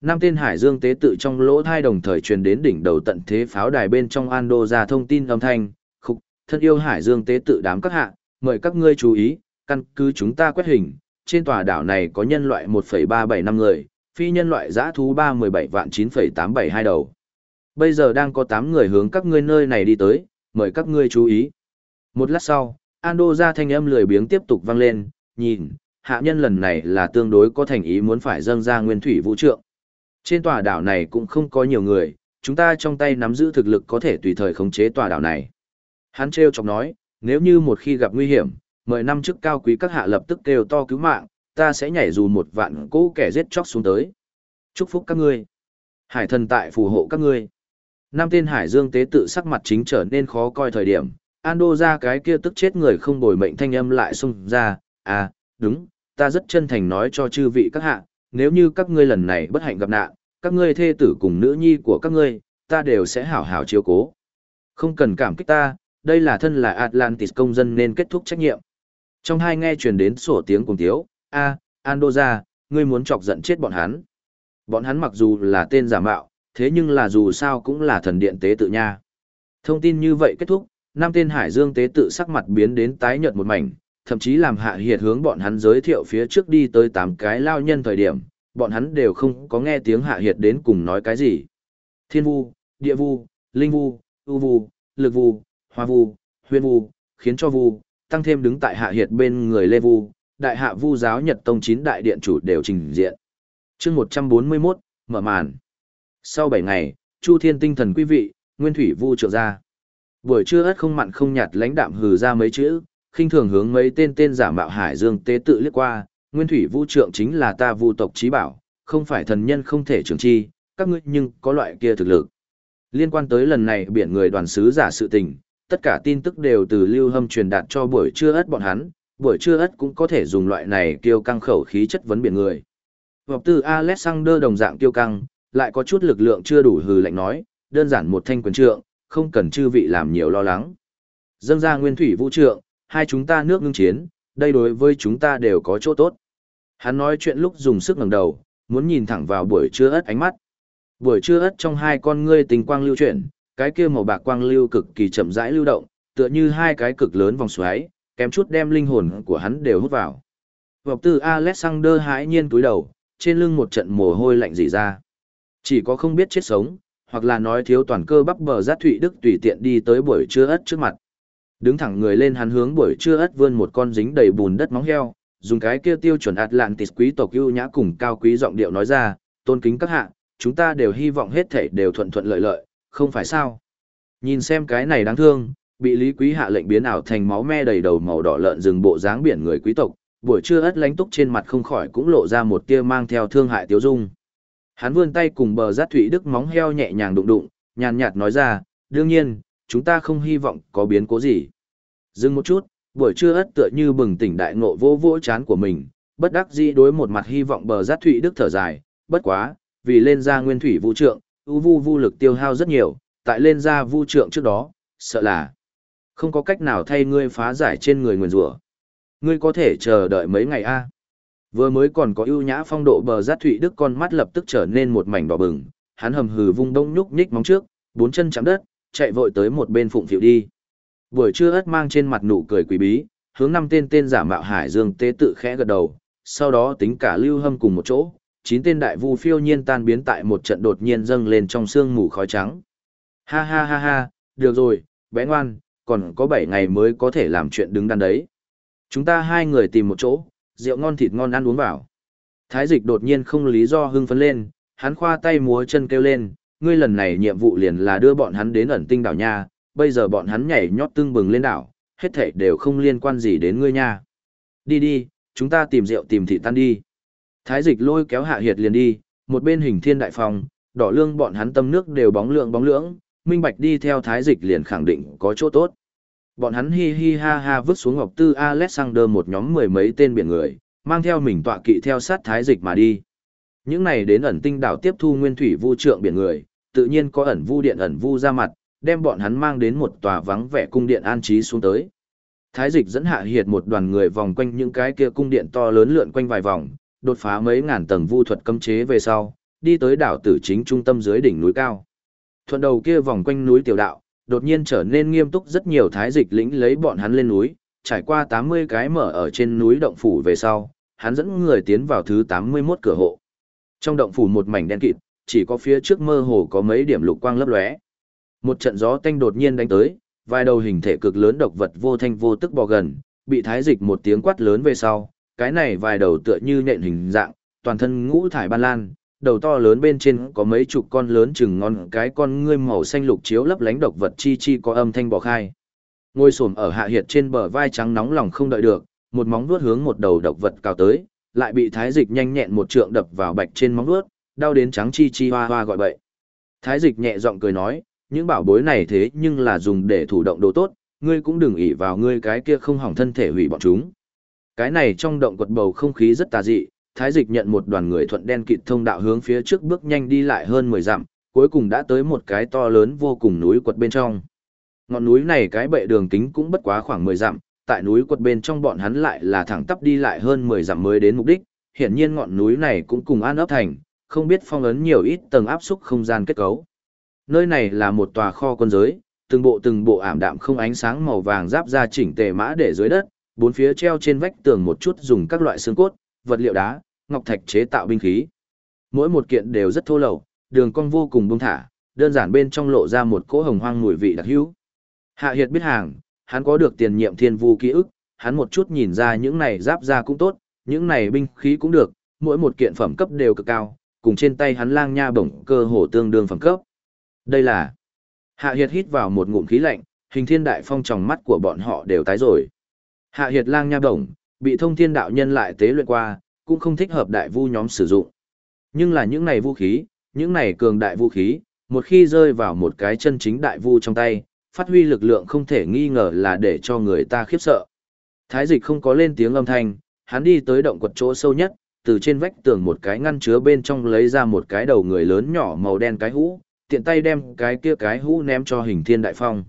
Năm tên Hải Dương tế tự trong lỗ thai đồng thời truyền đến đỉnh đầu tận thế pháo đài bên trong Ando ra thông tin âm thanh, khúc, thân yêu Hải Dương tế tự đám các hạ, mời các ngươi chú ý, căn cứ chúng ta quét hình, trên tòa đảo này có nhân loại 1,375 người, phi nhân loại giã thú 317 vạn 9,872 đầu. Bây giờ đang có 8 người hướng các ngươi nơi này đi tới, mời các ngươi chú ý. Một lát sau, Ando ra thanh âm lười biếng tiếp tục vang lên, nhìn, hạ nhân lần này là tương đối có thành ý muốn phải dâng ra nguyên thủy vũ trượng. Trên tòa đảo này cũng không có nhiều người, chúng ta trong tay nắm giữ thực lực có thể tùy thời khống chế tòa đảo này. Hắn treo chọc nói, nếu như một khi gặp nguy hiểm, mời năm chức cao quý các hạ lập tức kêu to cứu mạng, ta sẽ nhảy dù một vạn cỗ kẻ giết chóc xuống tới. Chúc phúc các ngươi. Hải thần tại phù hộ các ngươi. Năm tên hải dương tế tự sắc mặt chính trở nên khó coi thời điểm, Ando ra cái kia tức chết người không bồi mệnh thanh âm lại xung ra, à, đúng, ta rất chân thành nói cho chư vị các hạ, nếu như các ngươi lần này bất hạnh gặp nạn, các ngươi thê tử cùng nữ nhi của các ngươi, ta đều sẽ hảo hảo chiếu cố. Không cần cảm kích ta, đây là thân là Atlantis công dân nên kết thúc trách nhiệm. Trong hai nghe truyền đến sổ tiếng cùng thiếu, a, Andoja, ngươi muốn chọc giận chết bọn hắn. Bọn hắn mặc dù là tên giả mạo, thế nhưng là dù sao cũng là thần điện tế tự nha. Thông tin như vậy kết thúc, năm tên Hải Dương tế tự sắc mặt biến đến tái nhợt một mảnh, thậm chí làm hạ hiệt hướng bọn hắn giới thiệu phía trước đi tới tám cái lao nhân thời điểm, bọn hắn đều không có nghe tiếng hạ hiệt đến cùng nói cái gì. Thiên vu, địa vu, linh vu, u vu, lực vu, hoa vu, huyên vu, khiến cho vu, tăng thêm đứng tại hạ hiệt bên người lê vu, đại hạ vu giáo Nhật Tông chín đại điện chủ đều trình diện. chương 141, mở màn. Sau 7 ngày, Chu Thiên tinh thần quý vị, Nguyên Thủy Vu trượng ra. Buổi trưa ất không mặn không nhạt lãnh đạm hừ ra mấy chữ, khinh thường hướng mấy tên tên giả mạo Hải Dương tế tự liếc qua, Nguyên Thủy vũ trượng chính là ta Vu tộc trí bảo, không phải thần nhân không thể trường chi, các ngươi nhưng có loại kia thực lực. Liên quan tới lần này biển người đoàn sứ giả sự tình, tất cả tin tức đều từ Lưu Hâm truyền đạt cho buổi trưa ất bọn hắn, buổi trưa ất cũng có thể dùng loại này kêu căng khẩu khí chất vấn biển người. Vọc tư Alexander đồng dạng tiêu căng, lại có chút lực lượng chưa đủ hừ lạnh nói, đơn giản một thanh quyền trượng, không cần chư vị làm nhiều lo lắng. Dâng ra nguyên thủy vũ trượng, hai chúng ta nước ngưng chiến, đây đối với chúng ta đều có chỗ tốt. Hắn nói chuyện lúc dùng sức ngẩng đầu, muốn nhìn thẳng vào buổi trưa ất ánh mắt. Buổi trưa ất trong hai con ngươi tình quang lưu chuyển, cái kia màu bạc quang lưu cực kỳ chậm rãi lưu động, tựa như hai cái cực lớn vòng xoáy, kém chút đem linh hồn của hắn đều hút vào. Vọc tư Alexander hãi nhiên túi đầu, trên lưng một trận mồ hôi lạnh rỉ ra. Chỉ có không biết chết sống, hoặc là nói thiếu toàn cơ bắp bờ giác thụy đức tùy tiện đi tới buổi trưa ất trước mặt. Đứng thẳng người lên hắn hướng buổi trưa ất vươn một con dính đầy bùn đất móng heo, dùng cái kia tiêu chuẩn Atlantis quý tộc ưu nhã cùng cao quý giọng điệu nói ra, tôn kính các hạ, chúng ta đều hy vọng hết thảy đều thuận thuận lợi lợi, không phải sao? Nhìn xem cái này đáng thương, bị Lý Quý hạ lệnh biến ảo thành máu me đầy đầu màu đỏ lợn rừng bộ dáng biển người quý tộc, buổi trưa ất lánh túc trên mặt không khỏi cũng lộ ra một tia mang theo thương hại tiêu dung. Hắn vươn tay cùng bờ giác thủy đức móng heo nhẹ nhàng đụng đụng, nhàn nhạt nói ra, đương nhiên, chúng ta không hy vọng có biến cố gì. Dừng một chút, buổi trưa ất tựa như bừng tỉnh đại ngộ vô vô chán của mình, bất đắc dĩ đối một mặt hy vọng bờ giác thủy đức thở dài, bất quá, vì lên ra nguyên thủy vũ trượng, u vu vu lực tiêu hao rất nhiều, tại lên ra vu trượng trước đó, sợ là không có cách nào thay ngươi phá giải trên người nguyền rủa. Ngươi có thể chờ đợi mấy ngày a? Vừa mới còn có ưu nhã phong độ bờ giác thụy đức con mắt lập tức trở nên một mảnh đỏ bừng, hắn hầm hừ vung đông nhúc nhích móng trước, bốn chân chạm đất, chạy vội tới một bên phụng phiệu đi. Buổi trưa ất mang trên mặt nụ cười quý bí, hướng năm tên tên giả mạo hải dương tế tự khẽ gật đầu, sau đó tính cả lưu hâm cùng một chỗ, chín tên đại vu phiêu nhiên tan biến tại một trận đột nhiên dâng lên trong sương mù khói trắng. Ha ha ha ha, được rồi, bé ngoan, còn có bảy ngày mới có thể làm chuyện đứng đắn đấy. Chúng ta hai người tìm một chỗ, rượu ngon thịt ngon ăn uống vào. Thái dịch đột nhiên không lý do hưng phấn lên, hắn khoa tay múa chân kêu lên, ngươi lần này nhiệm vụ liền là đưa bọn hắn đến ẩn tinh đảo nha, bây giờ bọn hắn nhảy nhót tương bừng lên đảo, hết thảy đều không liên quan gì đến ngươi nha. Đi đi, chúng ta tìm rượu tìm thị tan đi. Thái dịch lôi kéo hạ hiệt liền đi, một bên hình thiên đại phòng, đỏ lương bọn hắn tâm nước đều bóng lượng bóng lưỡng, minh bạch đi theo thái dịch liền khẳng định có chỗ tốt. Bọn hắn hi hi ha ha vứt xuống ngọc tư Alexander một nhóm mười mấy tên biển người, mang theo mình tọa kỵ theo sát thái dịch mà đi. Những này đến ẩn tinh đảo tiếp thu nguyên thủy vu trượng biển người, tự nhiên có ẩn vu điện ẩn vu ra mặt, đem bọn hắn mang đến một tòa vắng vẻ cung điện an trí xuống tới. Thái dịch dẫn hạ hiệt một đoàn người vòng quanh những cái kia cung điện to lớn lượn quanh vài vòng, đột phá mấy ngàn tầng vu thuật cấm chế về sau, đi tới đảo tử chính trung tâm dưới đỉnh núi cao. Thuận đầu kia vòng quanh núi tiểu đạo, đột nhiên trở nên nghiêm túc rất nhiều thái dịch lĩnh lấy bọn hắn lên núi, trải qua 80 cái mở ở trên núi động phủ về sau, hắn dẫn người tiến vào thứ 81 cửa hộ. Trong động phủ một mảnh đen kịt, chỉ có phía trước mơ hồ có mấy điểm lục quang lấp lóe. Một trận gió tanh đột nhiên đánh tới, vài đầu hình thể cực lớn độc vật vô thanh vô tức bò gần, bị thái dịch một tiếng quát lớn về sau, cái này vài đầu tựa như nện hình dạng, toàn thân ngũ thải ban lan, đầu to lớn bên trên có mấy chục con lớn chừng ngon cái con ngươi màu xanh lục chiếu lấp lánh độc vật chi chi có âm thanh bò khai. Ngôi xổm ở hạ hiệt trên bờ vai trắng nóng lòng không đợi được, một móng vuốt hướng một đầu độc vật cao tới, lại bị thái dịch nhanh nhẹn một trượng đập vào bạch trên móng vuốt, đau đến trắng chi chi hoa hoa gọi bậy. Thái dịch nhẹ giọng cười nói, những bảo bối này thế nhưng là dùng để thủ động đồ tốt, ngươi cũng đừng ỷ vào ngươi cái kia không hỏng thân thể hủy bọn chúng. Cái này trong động quật bầu không khí rất tà dị, thái dịch nhận một đoàn người thuận đen kịt thông đạo hướng phía trước bước nhanh đi lại hơn 10 dặm, cuối cùng đã tới một cái to lớn vô cùng núi quật bên trong. Ngọn núi này cái bệ đường kính cũng bất quá khoảng 10 dặm, tại núi quật bên trong bọn hắn lại là thẳng tắp đi lại hơn 10 dặm mới đến mục đích, hiển nhiên ngọn núi này cũng cùng an ấp thành, không biết phong ấn nhiều ít tầng áp xúc không gian kết cấu. Nơi này là một tòa kho quân giới, từng bộ từng bộ ảm đạm không ánh sáng màu vàng giáp ra chỉnh tề mã để dưới đất, bốn phía treo trên vách tường một chút dùng các loại xương cốt, vật liệu đá, ngọc thạch chế tạo binh khí. Mỗi một kiện đều rất thô lậu, đường cong vô cùng buông thả, đơn giản bên trong lộ ra một cỗ hồng hoang mùi vị đặc hữu. Hạ Hiệt biết hàng, hắn có được tiền nhiệm thiên vu ký ức, hắn một chút nhìn ra những này giáp ra cũng tốt, những này binh khí cũng được, mỗi một kiện phẩm cấp đều cực cao, cùng trên tay hắn lang nha bổng cơ hồ tương đương phẩm cấp. Đây là Hạ Hiệt hít vào một ngụm khí lạnh, hình thiên đại phong trong mắt của bọn họ đều tái rồi. Hạ Hiệt lang nha bổng, bị thông thiên đạo nhân lại tế luyện qua, cũng không thích hợp đại vu nhóm sử dụng. Nhưng là những này vũ khí, những này cường đại vũ khí, một khi rơi vào một cái chân chính đại vu trong tay, phát huy lực lượng không thể nghi ngờ là để cho người ta khiếp sợ. Thái dịch không có lên tiếng âm thanh, hắn đi tới động quật chỗ sâu nhất, từ trên vách tường một cái ngăn chứa bên trong lấy ra một cái đầu người lớn nhỏ màu đen cái hũ, tiện tay đem cái kia cái hũ ném cho hình thiên đại phong.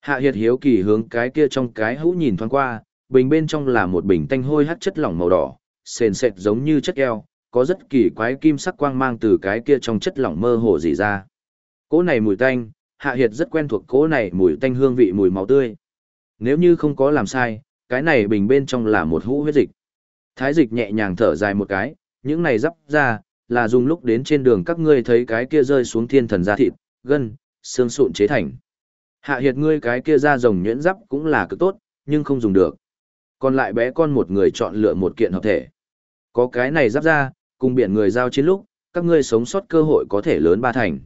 Hạ Hiệt hiếu kỳ hướng cái kia trong cái hũ nhìn thoáng qua, bình bên trong là một bình tanh hôi hắt chất lỏng màu đỏ, sền sệt giống như chất keo, có rất kỳ quái kim sắc quang mang từ cái kia trong chất lỏng mơ hồ dị ra. Cỗ này mùi tanh, Hạ Hiệt rất quen thuộc cỗ này mùi tanh hương vị mùi máu tươi. Nếu như không có làm sai, cái này bình bên trong là một hũ huyết dịch. Thái dịch nhẹ nhàng thở dài một cái, những này dắp ra, là dùng lúc đến trên đường các ngươi thấy cái kia rơi xuống thiên thần da thịt, gân, xương sụn chế thành. Hạ hiệt ngươi cái kia da rồng nhuyễn giáp cũng là cực tốt, nhưng không dùng được. Còn lại bé con một người chọn lựa một kiện hợp thể. Có cái này giáp ra, cùng biển người giao chiến lúc, các ngươi sống sót cơ hội có thể lớn ba thành.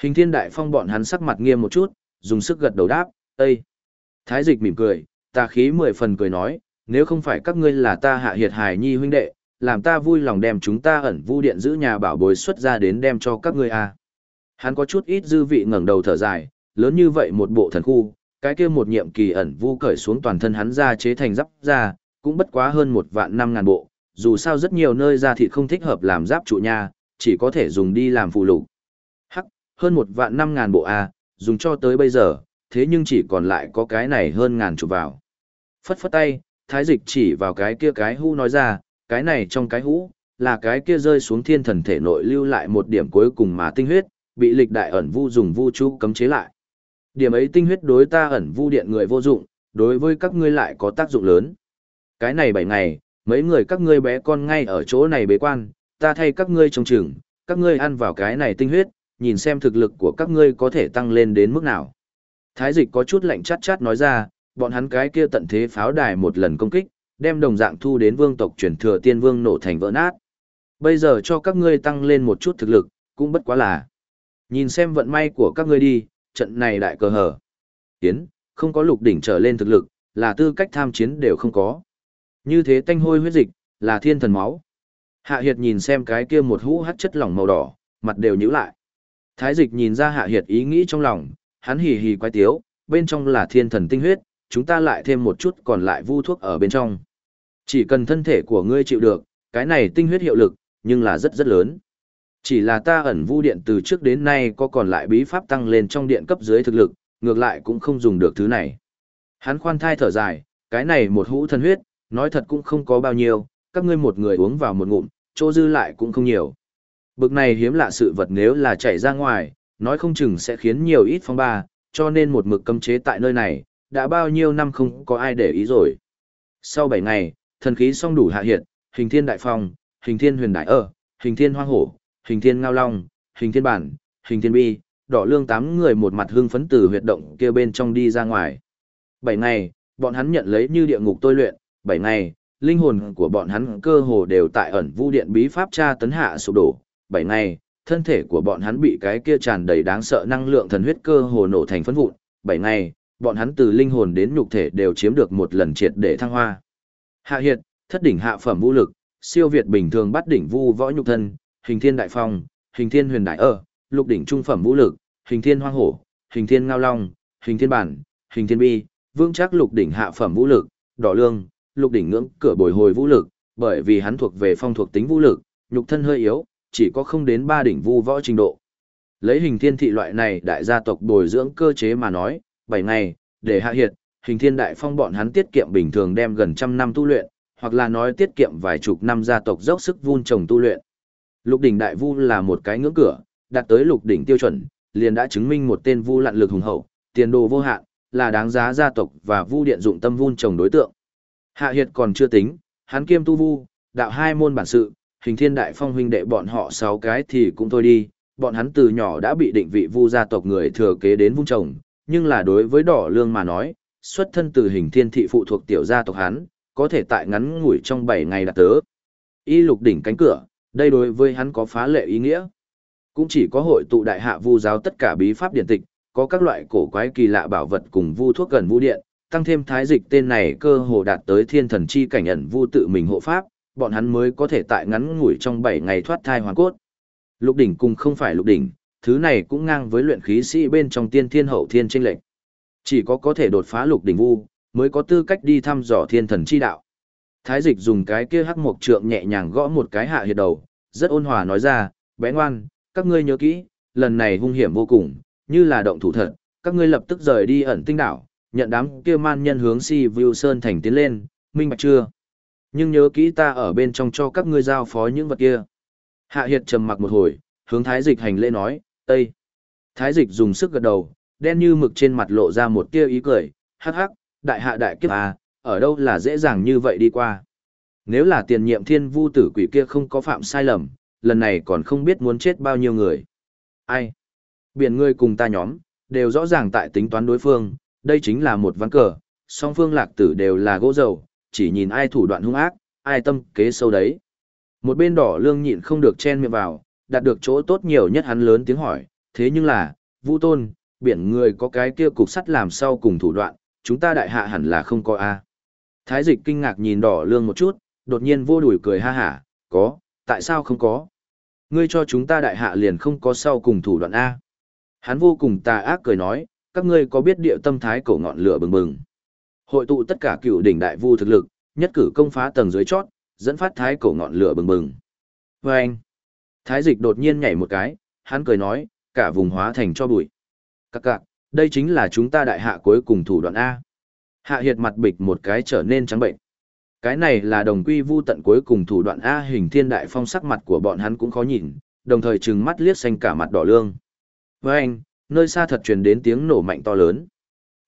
Hình thiên đại phong bọn hắn sắc mặt nghiêm một chút, dùng sức gật đầu đáp, Ây! Thái dịch mỉm cười, ta khí mười phần cười nói, nếu không phải các ngươi là ta hạ hiệt hài nhi huynh đệ, làm ta vui lòng đem chúng ta ẩn vu điện giữ nhà bảo bối xuất ra đến đem cho các ngươi à. Hắn có chút ít dư vị ngẩng đầu thở dài, lớn như vậy một bộ thần khu, cái kia một nhiệm kỳ ẩn vu cởi xuống toàn thân hắn ra chế thành giáp ra, cũng bất quá hơn một vạn năm ngàn bộ, dù sao rất nhiều nơi ra thịt không thích hợp làm giáp trụ nha, chỉ có thể dùng đi làm phụ lục. Hơn một vạn năm ngàn bộ a, à, dùng cho tới bây giờ, thế nhưng chỉ còn lại có cái này hơn ngàn chục vào. Phất phất tay, thái dịch chỉ vào cái kia cái hũ nói ra, cái này trong cái hũ, là cái kia rơi xuống thiên thần thể nội lưu lại một điểm cuối cùng mà tinh huyết, bị lịch đại ẩn vu dùng vu chú cấm chế lại. Điểm ấy tinh huyết đối ta ẩn vu điện người vô dụng, đối với các ngươi lại có tác dụng lớn. Cái này bảy ngày, mấy người các ngươi bé con ngay ở chỗ này bế quan, ta thay các ngươi trông chừng, các ngươi ăn vào cái này tinh huyết, nhìn xem thực lực của các ngươi có thể tăng lên đến mức nào. Thái dịch có chút lạnh chát chát nói ra, bọn hắn cái kia tận thế pháo đài một lần công kích, đem đồng dạng thu đến vương tộc truyền thừa tiên vương nổ thành vỡ nát. Bây giờ cho các ngươi tăng lên một chút thực lực, cũng bất quá là. Nhìn xem vận may của các ngươi đi, trận này đại cờ hở. Tiến, không có lục đỉnh trở lên thực lực, là tư cách tham chiến đều không có. Như thế tanh hôi huyết dịch, là thiên thần máu. Hạ Hiệt nhìn xem cái kia một hũ hắt chất lỏng màu đỏ, mặt đều nhíu lại. Thái dịch nhìn ra Hạ Hiệt ý nghĩ trong lòng, hắn hì hì quay tiếu, bên trong là thiên thần tinh huyết, chúng ta lại thêm một chút còn lại vu thuốc ở bên trong. Chỉ cần thân thể của ngươi chịu được, cái này tinh huyết hiệu lực, nhưng là rất rất lớn. Chỉ là ta ẩn vu điện từ trước đến nay có còn lại bí pháp tăng lên trong điện cấp dưới thực lực, ngược lại cũng không dùng được thứ này. Hắn khoan thai thở dài, cái này một hũ thân huyết, nói thật cũng không có bao nhiêu, các ngươi một người uống vào một ngụm, chỗ dư lại cũng không nhiều. Bực này hiếm lạ sự vật nếu là chạy ra ngoài, nói không chừng sẽ khiến nhiều ít phong ba, cho nên một mực cấm chế tại nơi này, đã bao nhiêu năm không có ai để ý rồi. Sau 7 ngày, thần khí song đủ hạ hiện, hình thiên đại phong, hình thiên huyền đại ơ, hình thiên hoang hổ, hình thiên ngao long, hình thiên bản, hình thiên bi, đỏ lương tám người một mặt hưng phấn từ huyệt động kia bên trong đi ra ngoài. 7 ngày, bọn hắn nhận lấy như địa ngục tôi luyện, 7 ngày, linh hồn của bọn hắn cơ hồ đều tại ẩn vu điện bí pháp tra tấn hạ sụp đổ. 7 ngày, thân thể của bọn hắn bị cái kia tràn đầy đáng sợ năng lượng thần huyết cơ hồ nổ thành phấn vụn. 7 ngày, bọn hắn từ linh hồn đến nhục thể đều chiếm được một lần triệt để thăng hoa. Hạ hiện, thất đỉnh hạ phẩm vũ lực, siêu việt bình thường bắt đỉnh vu võ nhục thân, hình thiên đại phong, hình thiên huyền đại ơ, lục đỉnh trung phẩm vũ lực, hình thiên hoang hổ, hình thiên ngao long, hình thiên bản, hình thiên bi, vương chắc lục đỉnh hạ phẩm vũ lực, đỏ lương, lục đỉnh ngưỡng cửa bồi hồi vũ lực, bởi vì hắn thuộc về phong thuộc tính vũ lực, nhục thân hơi yếu, chỉ có không đến ba đỉnh vu võ trình độ. Lấy hình thiên thị loại này đại gia tộc bồi dưỡng cơ chế mà nói, 7 ngày, để hạ hiệt, hình thiên đại phong bọn hắn tiết kiệm bình thường đem gần trăm năm tu luyện, hoặc là nói tiết kiệm vài chục năm gia tộc dốc sức vun trồng tu luyện. Lục đỉnh đại vu là một cái ngưỡng cửa, đạt tới lục đỉnh tiêu chuẩn, liền đã chứng minh một tên vu lạn lực hùng hậu, tiền đồ vô hạn, là đáng giá gia tộc và vu điện dụng tâm vun trồng đối tượng. Hạ Hiệt còn chưa tính, hắn kiêm tu vu, đạo hai môn bản sự, hình thiên đại phong huynh đệ bọn họ sáu cái thì cũng thôi đi, bọn hắn từ nhỏ đã bị định vị vu gia tộc người thừa kế đến vun trồng, nhưng là đối với đỏ lương mà nói, xuất thân từ hình thiên thị phụ thuộc tiểu gia tộc hắn, có thể tại ngắn ngủi trong 7 ngày đạt tớ. Y lục đỉnh cánh cửa, đây đối với hắn có phá lệ ý nghĩa. Cũng chỉ có hội tụ đại hạ vu giáo tất cả bí pháp điển tịch, có các loại cổ quái kỳ lạ bảo vật cùng vu thuốc gần vu điện, tăng thêm thái dịch tên này cơ hồ đạt tới thiên thần chi cảnh ẩn vu tự mình hộ pháp, bọn hắn mới có thể tại ngắn ngủi trong 7 ngày thoát thai hoàn cốt. Lục đỉnh cùng không phải lục đỉnh, thứ này cũng ngang với luyện khí sĩ bên trong tiên thiên hậu thiên tranh lệnh. Chỉ có có thể đột phá lục đỉnh vu, mới có tư cách đi thăm dò thiên thần chi đạo. Thái dịch dùng cái kia hắc mộc trượng nhẹ nhàng gõ một cái hạ hiệt đầu, rất ôn hòa nói ra, bé ngoan, các ngươi nhớ kỹ, lần này hung hiểm vô cùng, như là động thủ thật, các ngươi lập tức rời đi ẩn tinh đảo, nhận đám kia man nhân hướng si view sơn thành tiến lên, minh bạch chưa? Nhưng nhớ kỹ ta ở bên trong cho các ngươi giao phó những vật kia. Hạ hiệt trầm mặc một hồi, hướng thái dịch hành lễ nói, Tây. Thái dịch dùng sức gật đầu, đen như mực trên mặt lộ ra một tia ý cười, hắc hắc, đại hạ đại kiếp à, ở đâu là dễ dàng như vậy đi qua. Nếu là tiền nhiệm thiên vu tử quỷ kia không có phạm sai lầm, lần này còn không biết muốn chết bao nhiêu người. Ai? Biển ngươi cùng ta nhóm, đều rõ ràng tại tính toán đối phương, đây chính là một ván cờ, song phương lạc tử đều là gỗ dầu, chỉ nhìn ai thủ đoạn hung ác, ai tâm kế sâu đấy. Một bên đỏ lương nhịn không được chen miệng vào, đạt được chỗ tốt nhiều nhất hắn lớn tiếng hỏi, thế nhưng là, Vu Tôn, biển người có cái kia cục sắt làm sao cùng thủ đoạn, chúng ta đại hạ hẳn là không có a. Thái dịch kinh ngạc nhìn đỏ lương một chút, đột nhiên vô đuổi cười ha hả, có, tại sao không có? Ngươi cho chúng ta đại hạ liền không có sau cùng thủ đoạn A. Hắn vô cùng tà ác cười nói, các ngươi có biết địa tâm thái cổ ngọn lửa bừng bừng. Hội tụ tất cả cựu đỉnh đại vu thực lực, nhất cử công phá tầng dưới chót, dẫn phát thái cổ ngọn lửa bừng bừng. Và anh, thái dịch đột nhiên nhảy một cái, hắn cười nói, cả vùng hóa thành cho bụi. Các cạc, đây chính là chúng ta đại hạ cuối cùng thủ đoạn A. Hạ hiệt mặt bịch một cái trở nên trắng bệnh. Cái này là đồng quy vu tận cuối cùng thủ đoạn A hình thiên đại phong sắc mặt của bọn hắn cũng khó nhìn, đồng thời trừng mắt liếc xanh cả mặt đỏ lương. Với anh, nơi xa thật truyền đến tiếng nổ mạnh to lớn.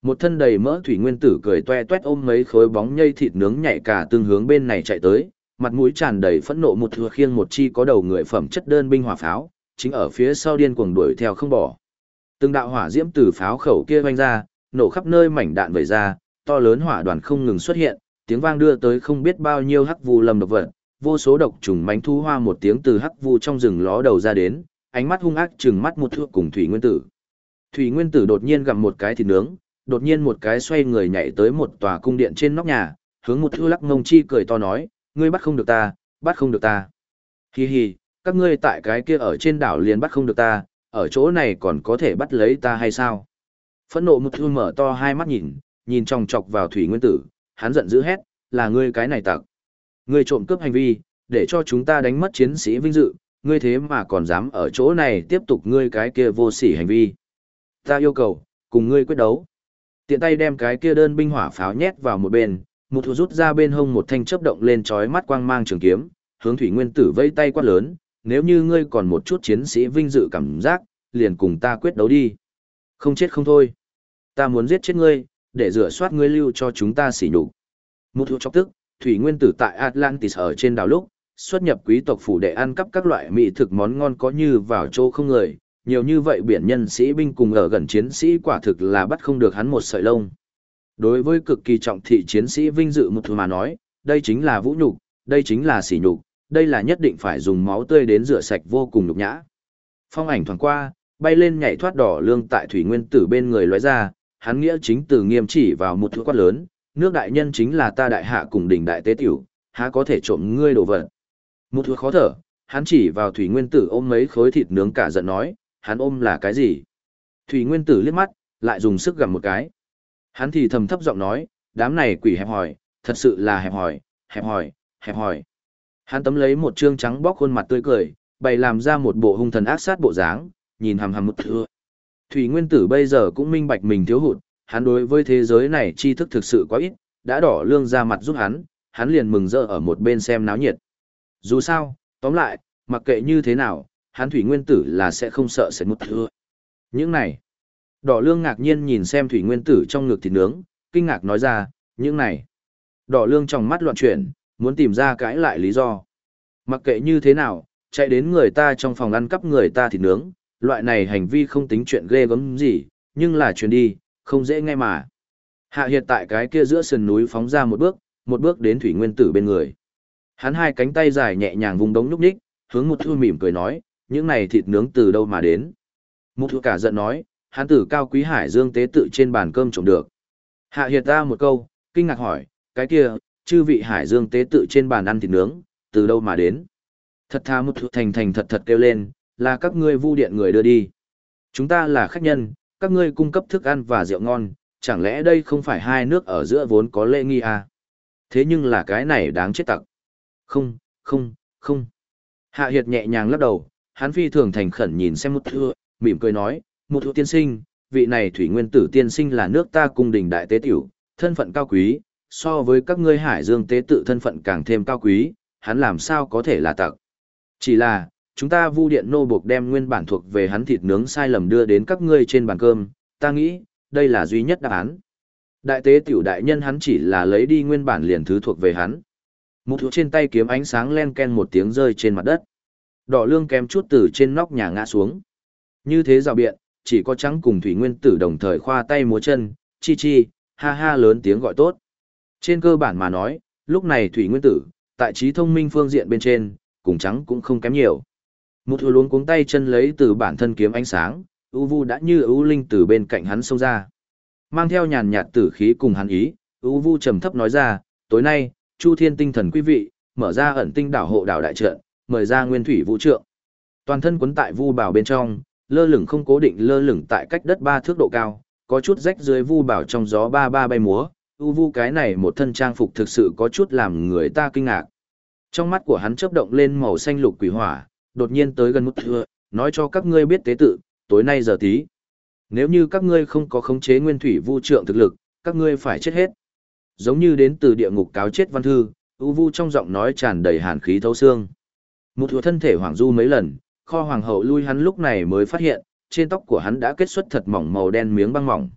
Một thân đầy mỡ thủy nguyên tử cười toe toét ôm mấy khối bóng nhây thịt nướng nhảy cả tương hướng bên này chạy tới, mặt mũi tràn đầy phẫn nộ một thừa khiêng một chi có đầu người phẩm chất đơn binh hỏa pháo, chính ở phía sau điên cuồng đuổi theo không bỏ. Từng đạo hỏa diễm từ pháo khẩu kia vang ra, nổ khắp nơi mảnh đạn vẩy ra, to lớn hỏa đoàn không ngừng xuất hiện, tiếng vang đưa tới không biết bao nhiêu hắc vu lầm độc vật, vô số độc trùng mánh thu hoa một tiếng từ hắc vu trong rừng ló đầu ra đến, ánh mắt hung ác chừng mắt một thước cùng thủy nguyên tử. Thủy nguyên tử đột nhiên gặm một cái thịt nướng, đột nhiên một cái xoay người nhảy tới một tòa cung điện trên nóc nhà, hướng một thư lắc ngông chi cười to nói, ngươi bắt không được ta, bắt không được ta. Hi hi, các ngươi tại cái kia ở trên đảo liền bắt không được ta, ở chỗ này còn có thể bắt lấy ta hay sao? Phẫn nộ một thư mở to hai mắt nhìn, nhìn trong chọc vào thủy nguyên tử, hắn giận dữ hét, là ngươi cái này tặc. Ngươi trộm cướp hành vi, để cho chúng ta đánh mất chiến sĩ vinh dự, ngươi thế mà còn dám ở chỗ này tiếp tục ngươi cái kia vô sỉ hành vi. Ta yêu cầu, cùng ngươi quyết đấu. Tiện tay đem cái kia đơn binh hỏa pháo nhét vào một bên, một thủ rút ra bên hông một thanh chớp động lên chói mắt quang mang trường kiếm, hướng thủy nguyên tử vây tay quát lớn, nếu như ngươi còn một chút chiến sĩ vinh dự cảm giác, liền cùng ta quyết đấu đi. Không chết không thôi. Ta muốn giết chết ngươi, để rửa soát ngươi lưu cho chúng ta xỉ nhục. Một thủ chọc tức, thủy nguyên tử tại Atlantis ở trên đảo lúc, xuất nhập quý tộc phủ để ăn cắp các loại mỹ thực món ngon có như vào chỗ không người, nhiều như vậy biển nhân sĩ binh cùng ở gần chiến sĩ quả thực là bắt không được hắn một sợi lông. Đối với cực kỳ trọng thị chiến sĩ vinh dự một thứ mà nói, đây chính là vũ nhục, đây chính là sỉ nhục, đây là nhất định phải dùng máu tươi đến rửa sạch vô cùng nhục nhã. Phong ảnh thoáng qua, bay lên nhảy thoát đỏ lương tại thủy nguyên tử bên người lóe ra, hắn nghĩa chính từ nghiêm chỉ vào một thứ quát lớn, nước đại nhân chính là ta đại hạ cùng đỉnh đại tế tiểu, há có thể trộm ngươi đồ vật. Một thứ khó thở, hắn chỉ vào thủy nguyên tử ôm mấy khối thịt nướng cả giận nói, hắn ôm là cái gì? Thủy nguyên tử liếc mắt, lại dùng sức gặm một cái. Hắn thì thầm thấp giọng nói, đám này quỷ hẹp hòi, thật sự là hẹp hòi, hẹp hòi, hẹp hòi. Hắn tấm lấy một trương trắng bóc khuôn mặt tươi cười, bày làm ra một bộ hung thần ác sát bộ dáng, nhìn hằm hằm một thưa. Thủy nguyên tử bây giờ cũng minh bạch mình thiếu hụt, hắn đối với thế giới này tri thức thực sự quá ít, đã đỏ lương ra mặt giúp hắn, hắn liền mừng rỡ ở một bên xem náo nhiệt. Dù sao, tóm lại, mặc kệ như thế nào, hắn thủy nguyên tử là sẽ không sợ sẽ mất thưa. Những này, đỏ lương ngạc nhiên nhìn xem thủy nguyên tử trong ngực thịt nướng, kinh ngạc nói ra, những này. Đỏ lương trong mắt loạn chuyển, muốn tìm ra cãi lại lý do. Mặc kệ như thế nào, chạy đến người ta trong phòng ăn cắp người ta thịt nướng, loại này hành vi không tính chuyện ghê gớm gì, nhưng là chuyện đi, không dễ nghe mà. Hạ hiện tại cái kia giữa sườn núi phóng ra một bước, một bước đến thủy nguyên tử bên người. Hắn hai cánh tay dài nhẹ nhàng vùng đống nhúc nhích, hướng một thư mỉm cười nói, những này thịt nướng từ đâu mà đến. Mục thu cả giận nói, hắn tử cao quý hải dương tế tự trên bàn cơm trộm được. Hạ hiệt ra một câu, kinh ngạc hỏi, cái kia, chư vị hải dương tế tự trên bàn ăn thịt nướng, từ đâu mà đến. Thật tha một thu thành thành thật thật kêu lên, là các ngươi vu điện người đưa đi. Chúng ta là khách nhân, các ngươi cung cấp thức ăn và rượu ngon, chẳng lẽ đây không phải hai nước ở giữa vốn có lễ nghi à? Thế nhưng là cái này đáng chết tặc. Không, không, không. Hạ Hiệt nhẹ nhàng lắc đầu, hắn phi thường thành khẩn nhìn xem một thưa, mỉm cười nói, một thưa tiên sinh, vị này thủy nguyên tử tiên sinh là nước ta cung đình đại tế tiểu, thân phận cao quý, so với các ngươi hải dương tế tự thân phận càng thêm cao quý, hắn làm sao có thể là tặc. Chỉ là, chúng ta vu điện nô buộc đem nguyên bản thuộc về hắn thịt nướng sai lầm đưa đến các ngươi trên bàn cơm, ta nghĩ, đây là duy nhất đáp án. Đại tế tiểu đại nhân hắn chỉ là lấy đi nguyên bản liền thứ thuộc về hắn. Một thứ trên tay kiếm ánh sáng len ken một tiếng rơi trên mặt đất. Đỏ lương kém chút từ trên nóc nhà ngã xuống. Như thế rào biện, chỉ có trắng cùng thủy nguyên tử đồng thời khoa tay múa chân, chi chi, ha ha lớn tiếng gọi tốt. Trên cơ bản mà nói, lúc này thủy nguyên tử, tại trí thông minh phương diện bên trên, cùng trắng cũng không kém nhiều. Một thừa luống cuống tay chân lấy từ bản thân kiếm ánh sáng, U Vu đã như u linh từ bên cạnh hắn xông ra. Mang theo nhàn nhạt tử khí cùng hắn ý, U Vu trầm thấp nói ra, tối nay, Chu Thiên tinh thần quý vị, mở ra ẩn tinh đảo hộ đảo đại trận, mời ra nguyên thủy vũ trượng. Toàn thân quấn tại vu bảo bên trong, lơ lửng không cố định lơ lửng tại cách đất ba thước độ cao, có chút rách dưới vu bảo trong gió ba ba bay múa, u vu cái này một thân trang phục thực sự có chút làm người ta kinh ngạc. Trong mắt của hắn chớp động lên màu xanh lục quỷ hỏa, đột nhiên tới gần mút thưa, nói cho các ngươi biết tế tự, tối nay giờ tí. Nếu như các ngươi không có khống chế nguyên thủy vu trượng thực lực, các ngươi phải chết hết. Giống như đến từ địa ngục cáo chết văn thư, u vu trong giọng nói tràn đầy hàn khí thấu xương. Một thừa thân thể hoàng du mấy lần, kho hoàng hậu lui hắn lúc này mới phát hiện, trên tóc của hắn đã kết xuất thật mỏng màu đen miếng băng mỏng.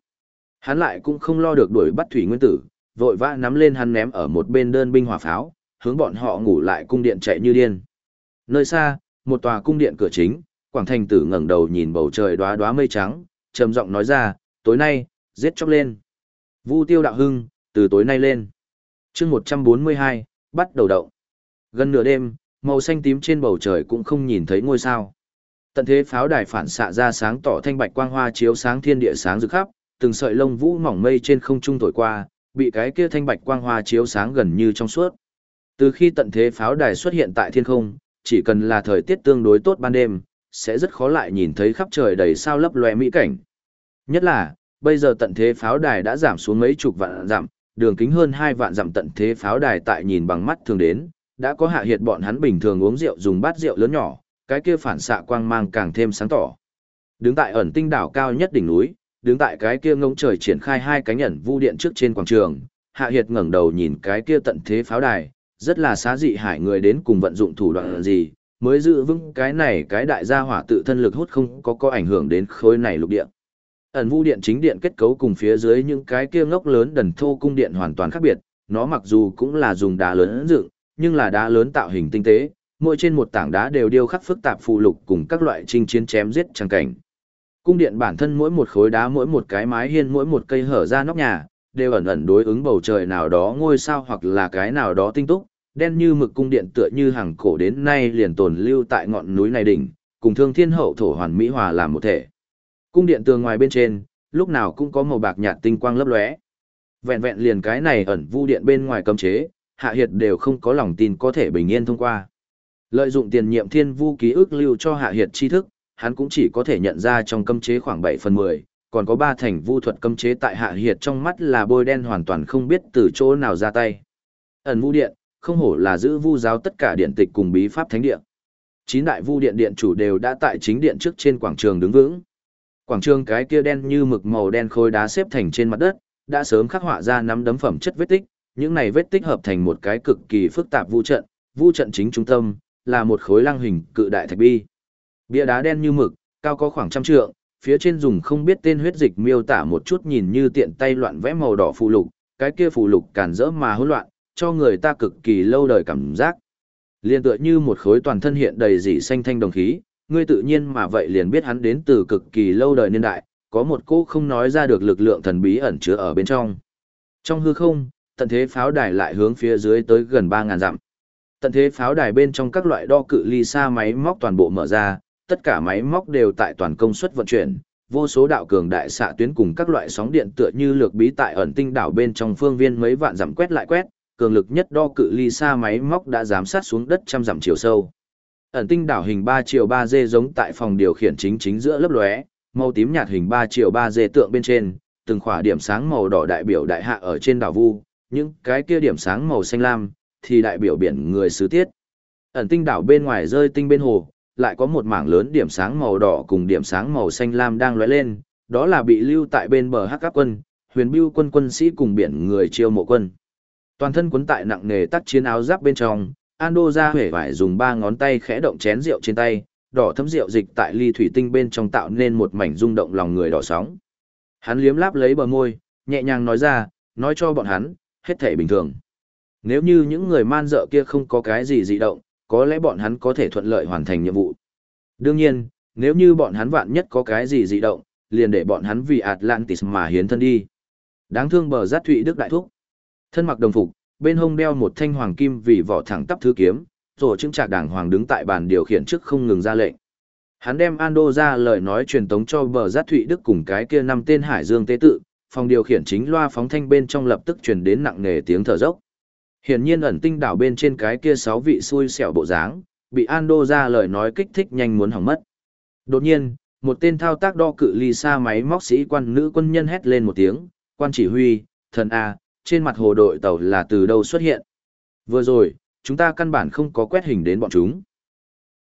Hắn lại cũng không lo được đuổi bắt thủy nguyên tử, vội vã nắm lên hắn ném ở một bên đơn binh hỏa pháo, hướng bọn họ ngủ lại cung điện chạy như điên. Nơi xa, một tòa cung điện cửa chính, Quảng Thành Tử ngẩng đầu nhìn bầu trời đóa đóa mây trắng, trầm giọng nói ra, "Tối nay, giết chóc lên." Vu Tiêu đạo hưng, từ tối nay lên. Chương 142, bắt đầu động. Gần nửa đêm, màu xanh tím trên bầu trời cũng không nhìn thấy ngôi sao. Tận thế pháo đài phản xạ ra sáng tỏ thanh bạch quang hoa chiếu sáng thiên địa sáng rực khắp, từng sợi lông vũ mỏng mây trên không trung thổi qua, bị cái kia thanh bạch quang hoa chiếu sáng gần như trong suốt. Từ khi tận thế pháo đài xuất hiện tại thiên không, chỉ cần là thời tiết tương đối tốt ban đêm, sẽ rất khó lại nhìn thấy khắp trời đầy sao lấp loe mỹ cảnh. Nhất là, bây giờ tận thế pháo đài đã giảm xuống mấy chục vạn dặm, đường kính hơn 2 vạn dặm tận thế pháo đài tại nhìn bằng mắt thường đến, đã có hạ hiệt bọn hắn bình thường uống rượu dùng bát rượu lớn nhỏ, cái kia phản xạ quang mang càng thêm sáng tỏ. Đứng tại ẩn tinh đảo cao nhất đỉnh núi, đứng tại cái kia ngông trời triển khai hai cánh ẩn vu điện trước trên quảng trường, hạ hiệt ngẩng đầu nhìn cái kia tận thế pháo đài, rất là xá dị hải người đến cùng vận dụng thủ đoạn gì, mới giữ vững cái này cái đại gia hỏa tự thân lực hút không có có ảnh hưởng đến khối này lục địa. Ẩn vu điện chính điện kết cấu cùng phía dưới những cái kia ngốc lớn đần thô cung điện hoàn toàn khác biệt, nó mặc dù cũng là dùng đá lớn dựng, nhưng là đá lớn tạo hình tinh tế, mỗi trên một tảng đá đều điêu khắc phức tạp phụ lục cùng các loại chinh chiến chém giết trang cảnh. Cung điện bản thân mỗi một khối đá mỗi một cái mái hiên mỗi một cây hở ra nóc nhà, đều ẩn ẩn đối ứng bầu trời nào đó ngôi sao hoặc là cái nào đó tinh túc, đen như mực cung điện tựa như hàng cổ đến nay liền tồn lưu tại ngọn núi này đỉnh, cùng thương thiên hậu thổ hoàn mỹ hòa làm một thể. Cung điện tường ngoài bên trên, lúc nào cũng có màu bạc nhạt tinh quang lấp lóe. Vẹn vẹn liền cái này ẩn vu điện bên ngoài cấm chế, Hạ Hiệt đều không có lòng tin có thể bình yên thông qua. Lợi dụng tiền nhiệm thiên vu ký ức lưu cho Hạ Hiệt tri thức, hắn cũng chỉ có thể nhận ra trong cấm chế khoảng 7 phần 10, còn có 3 thành vu thuật cấm chế tại Hạ Hiệt trong mắt là bôi đen hoàn toàn không biết từ chỗ nào ra tay. Ẩn vu điện, không hổ là giữ vu giáo tất cả điện tịch cùng bí pháp thánh điện. Chín đại vu điện điện chủ đều đã tại chính điện trước trên quảng trường đứng vững. Quảng trường cái kia đen như mực màu đen khối đá xếp thành trên mặt đất, đã sớm khắc họa ra năm đấm phẩm chất vết tích, những này vết tích hợp thành một cái cực kỳ phức tạp vu trận, vu trận chính trung tâm là một khối lăng hình cự đại thạch bi. Bia đá đen như mực, cao có khoảng trăm trượng, phía trên dùng không biết tên huyết dịch miêu tả một chút nhìn như tiện tay loạn vẽ màu đỏ phù lục, cái kia phù lục cản rỡ mà hỗn loạn, cho người ta cực kỳ lâu đời cảm giác. Liên tựa như một khối toàn thân hiện đầy dị xanh thanh đồng khí, ngươi tự nhiên mà vậy liền biết hắn đến từ cực kỳ lâu đời niên đại, có một cô không nói ra được lực lượng thần bí ẩn chứa ở bên trong. Trong hư không, tận thế pháo đài lại hướng phía dưới tới gần 3.000 dặm. Tận thế pháo đài bên trong các loại đo cự ly xa máy móc toàn bộ mở ra, tất cả máy móc đều tại toàn công suất vận chuyển, vô số đạo cường đại xạ tuyến cùng các loại sóng điện tựa như lược bí tại ẩn tinh đảo bên trong phương viên mấy vạn dặm quét lại quét, cường lực nhất đo cự ly xa máy móc đã giám sát xuống đất trăm dặm chiều sâu. Ẩn tinh đảo hình 3 chiều 3D giống tại phòng điều khiển chính chính giữa lớp lóe, màu tím nhạt hình 3 chiều 3D tượng bên trên, từng khỏa điểm sáng màu đỏ đại biểu đại hạ ở trên đảo vu, những cái kia điểm sáng màu xanh lam thì đại biểu biển người xứ tiết. Ẩn tinh đảo bên ngoài rơi tinh bên hồ, lại có một mảng lớn điểm sáng màu đỏ cùng điểm sáng màu xanh lam đang lóe lên, đó là bị lưu tại bên bờ hắc các quân, huyền bưu quân quân sĩ cùng biển người chiêu mộ quân. Toàn thân quấn tại nặng nề tắt chiến áo giáp bên trong, Ando ra hể vải dùng ba ngón tay khẽ động chén rượu trên tay, đỏ thấm rượu dịch tại ly thủy tinh bên trong tạo nên một mảnh rung động lòng người đỏ sóng. Hắn liếm láp lấy bờ môi, nhẹ nhàng nói ra, nói cho bọn hắn, hết thể bình thường. Nếu như những người man dợ kia không có cái gì dị động, có lẽ bọn hắn có thể thuận lợi hoàn thành nhiệm vụ. Đương nhiên, nếu như bọn hắn vạn nhất có cái gì dị động, liền để bọn hắn vì Atlantis mà hiến thân đi. Đáng thương bờ giác thụy Đức Đại Thúc. Thân mặc đồng phục, bên hông đeo một thanh hoàng kim vì vỏ thẳng tắp thứ kiếm, rồi chứng trạc đảng hoàng đứng tại bàn điều khiển trước không ngừng ra lệnh. Hắn đem Ando ra lời nói truyền tống cho bờ giác thụy Đức cùng cái kia năm tên Hải Dương tế tự, phòng điều khiển chính loa phóng thanh bên trong lập tức truyền đến nặng nề tiếng thở dốc. Hiển nhiên ẩn tinh đảo bên trên cái kia sáu vị xui xẻo bộ dáng, bị Ando ra lời nói kích thích nhanh muốn hỏng mất. Đột nhiên, một tên thao tác đo cự ly xa máy móc sĩ quan nữ quân nhân hét lên một tiếng, quan chỉ huy, thần A, trên mặt hồ đội tàu là từ đâu xuất hiện. Vừa rồi, chúng ta căn bản không có quét hình đến bọn chúng.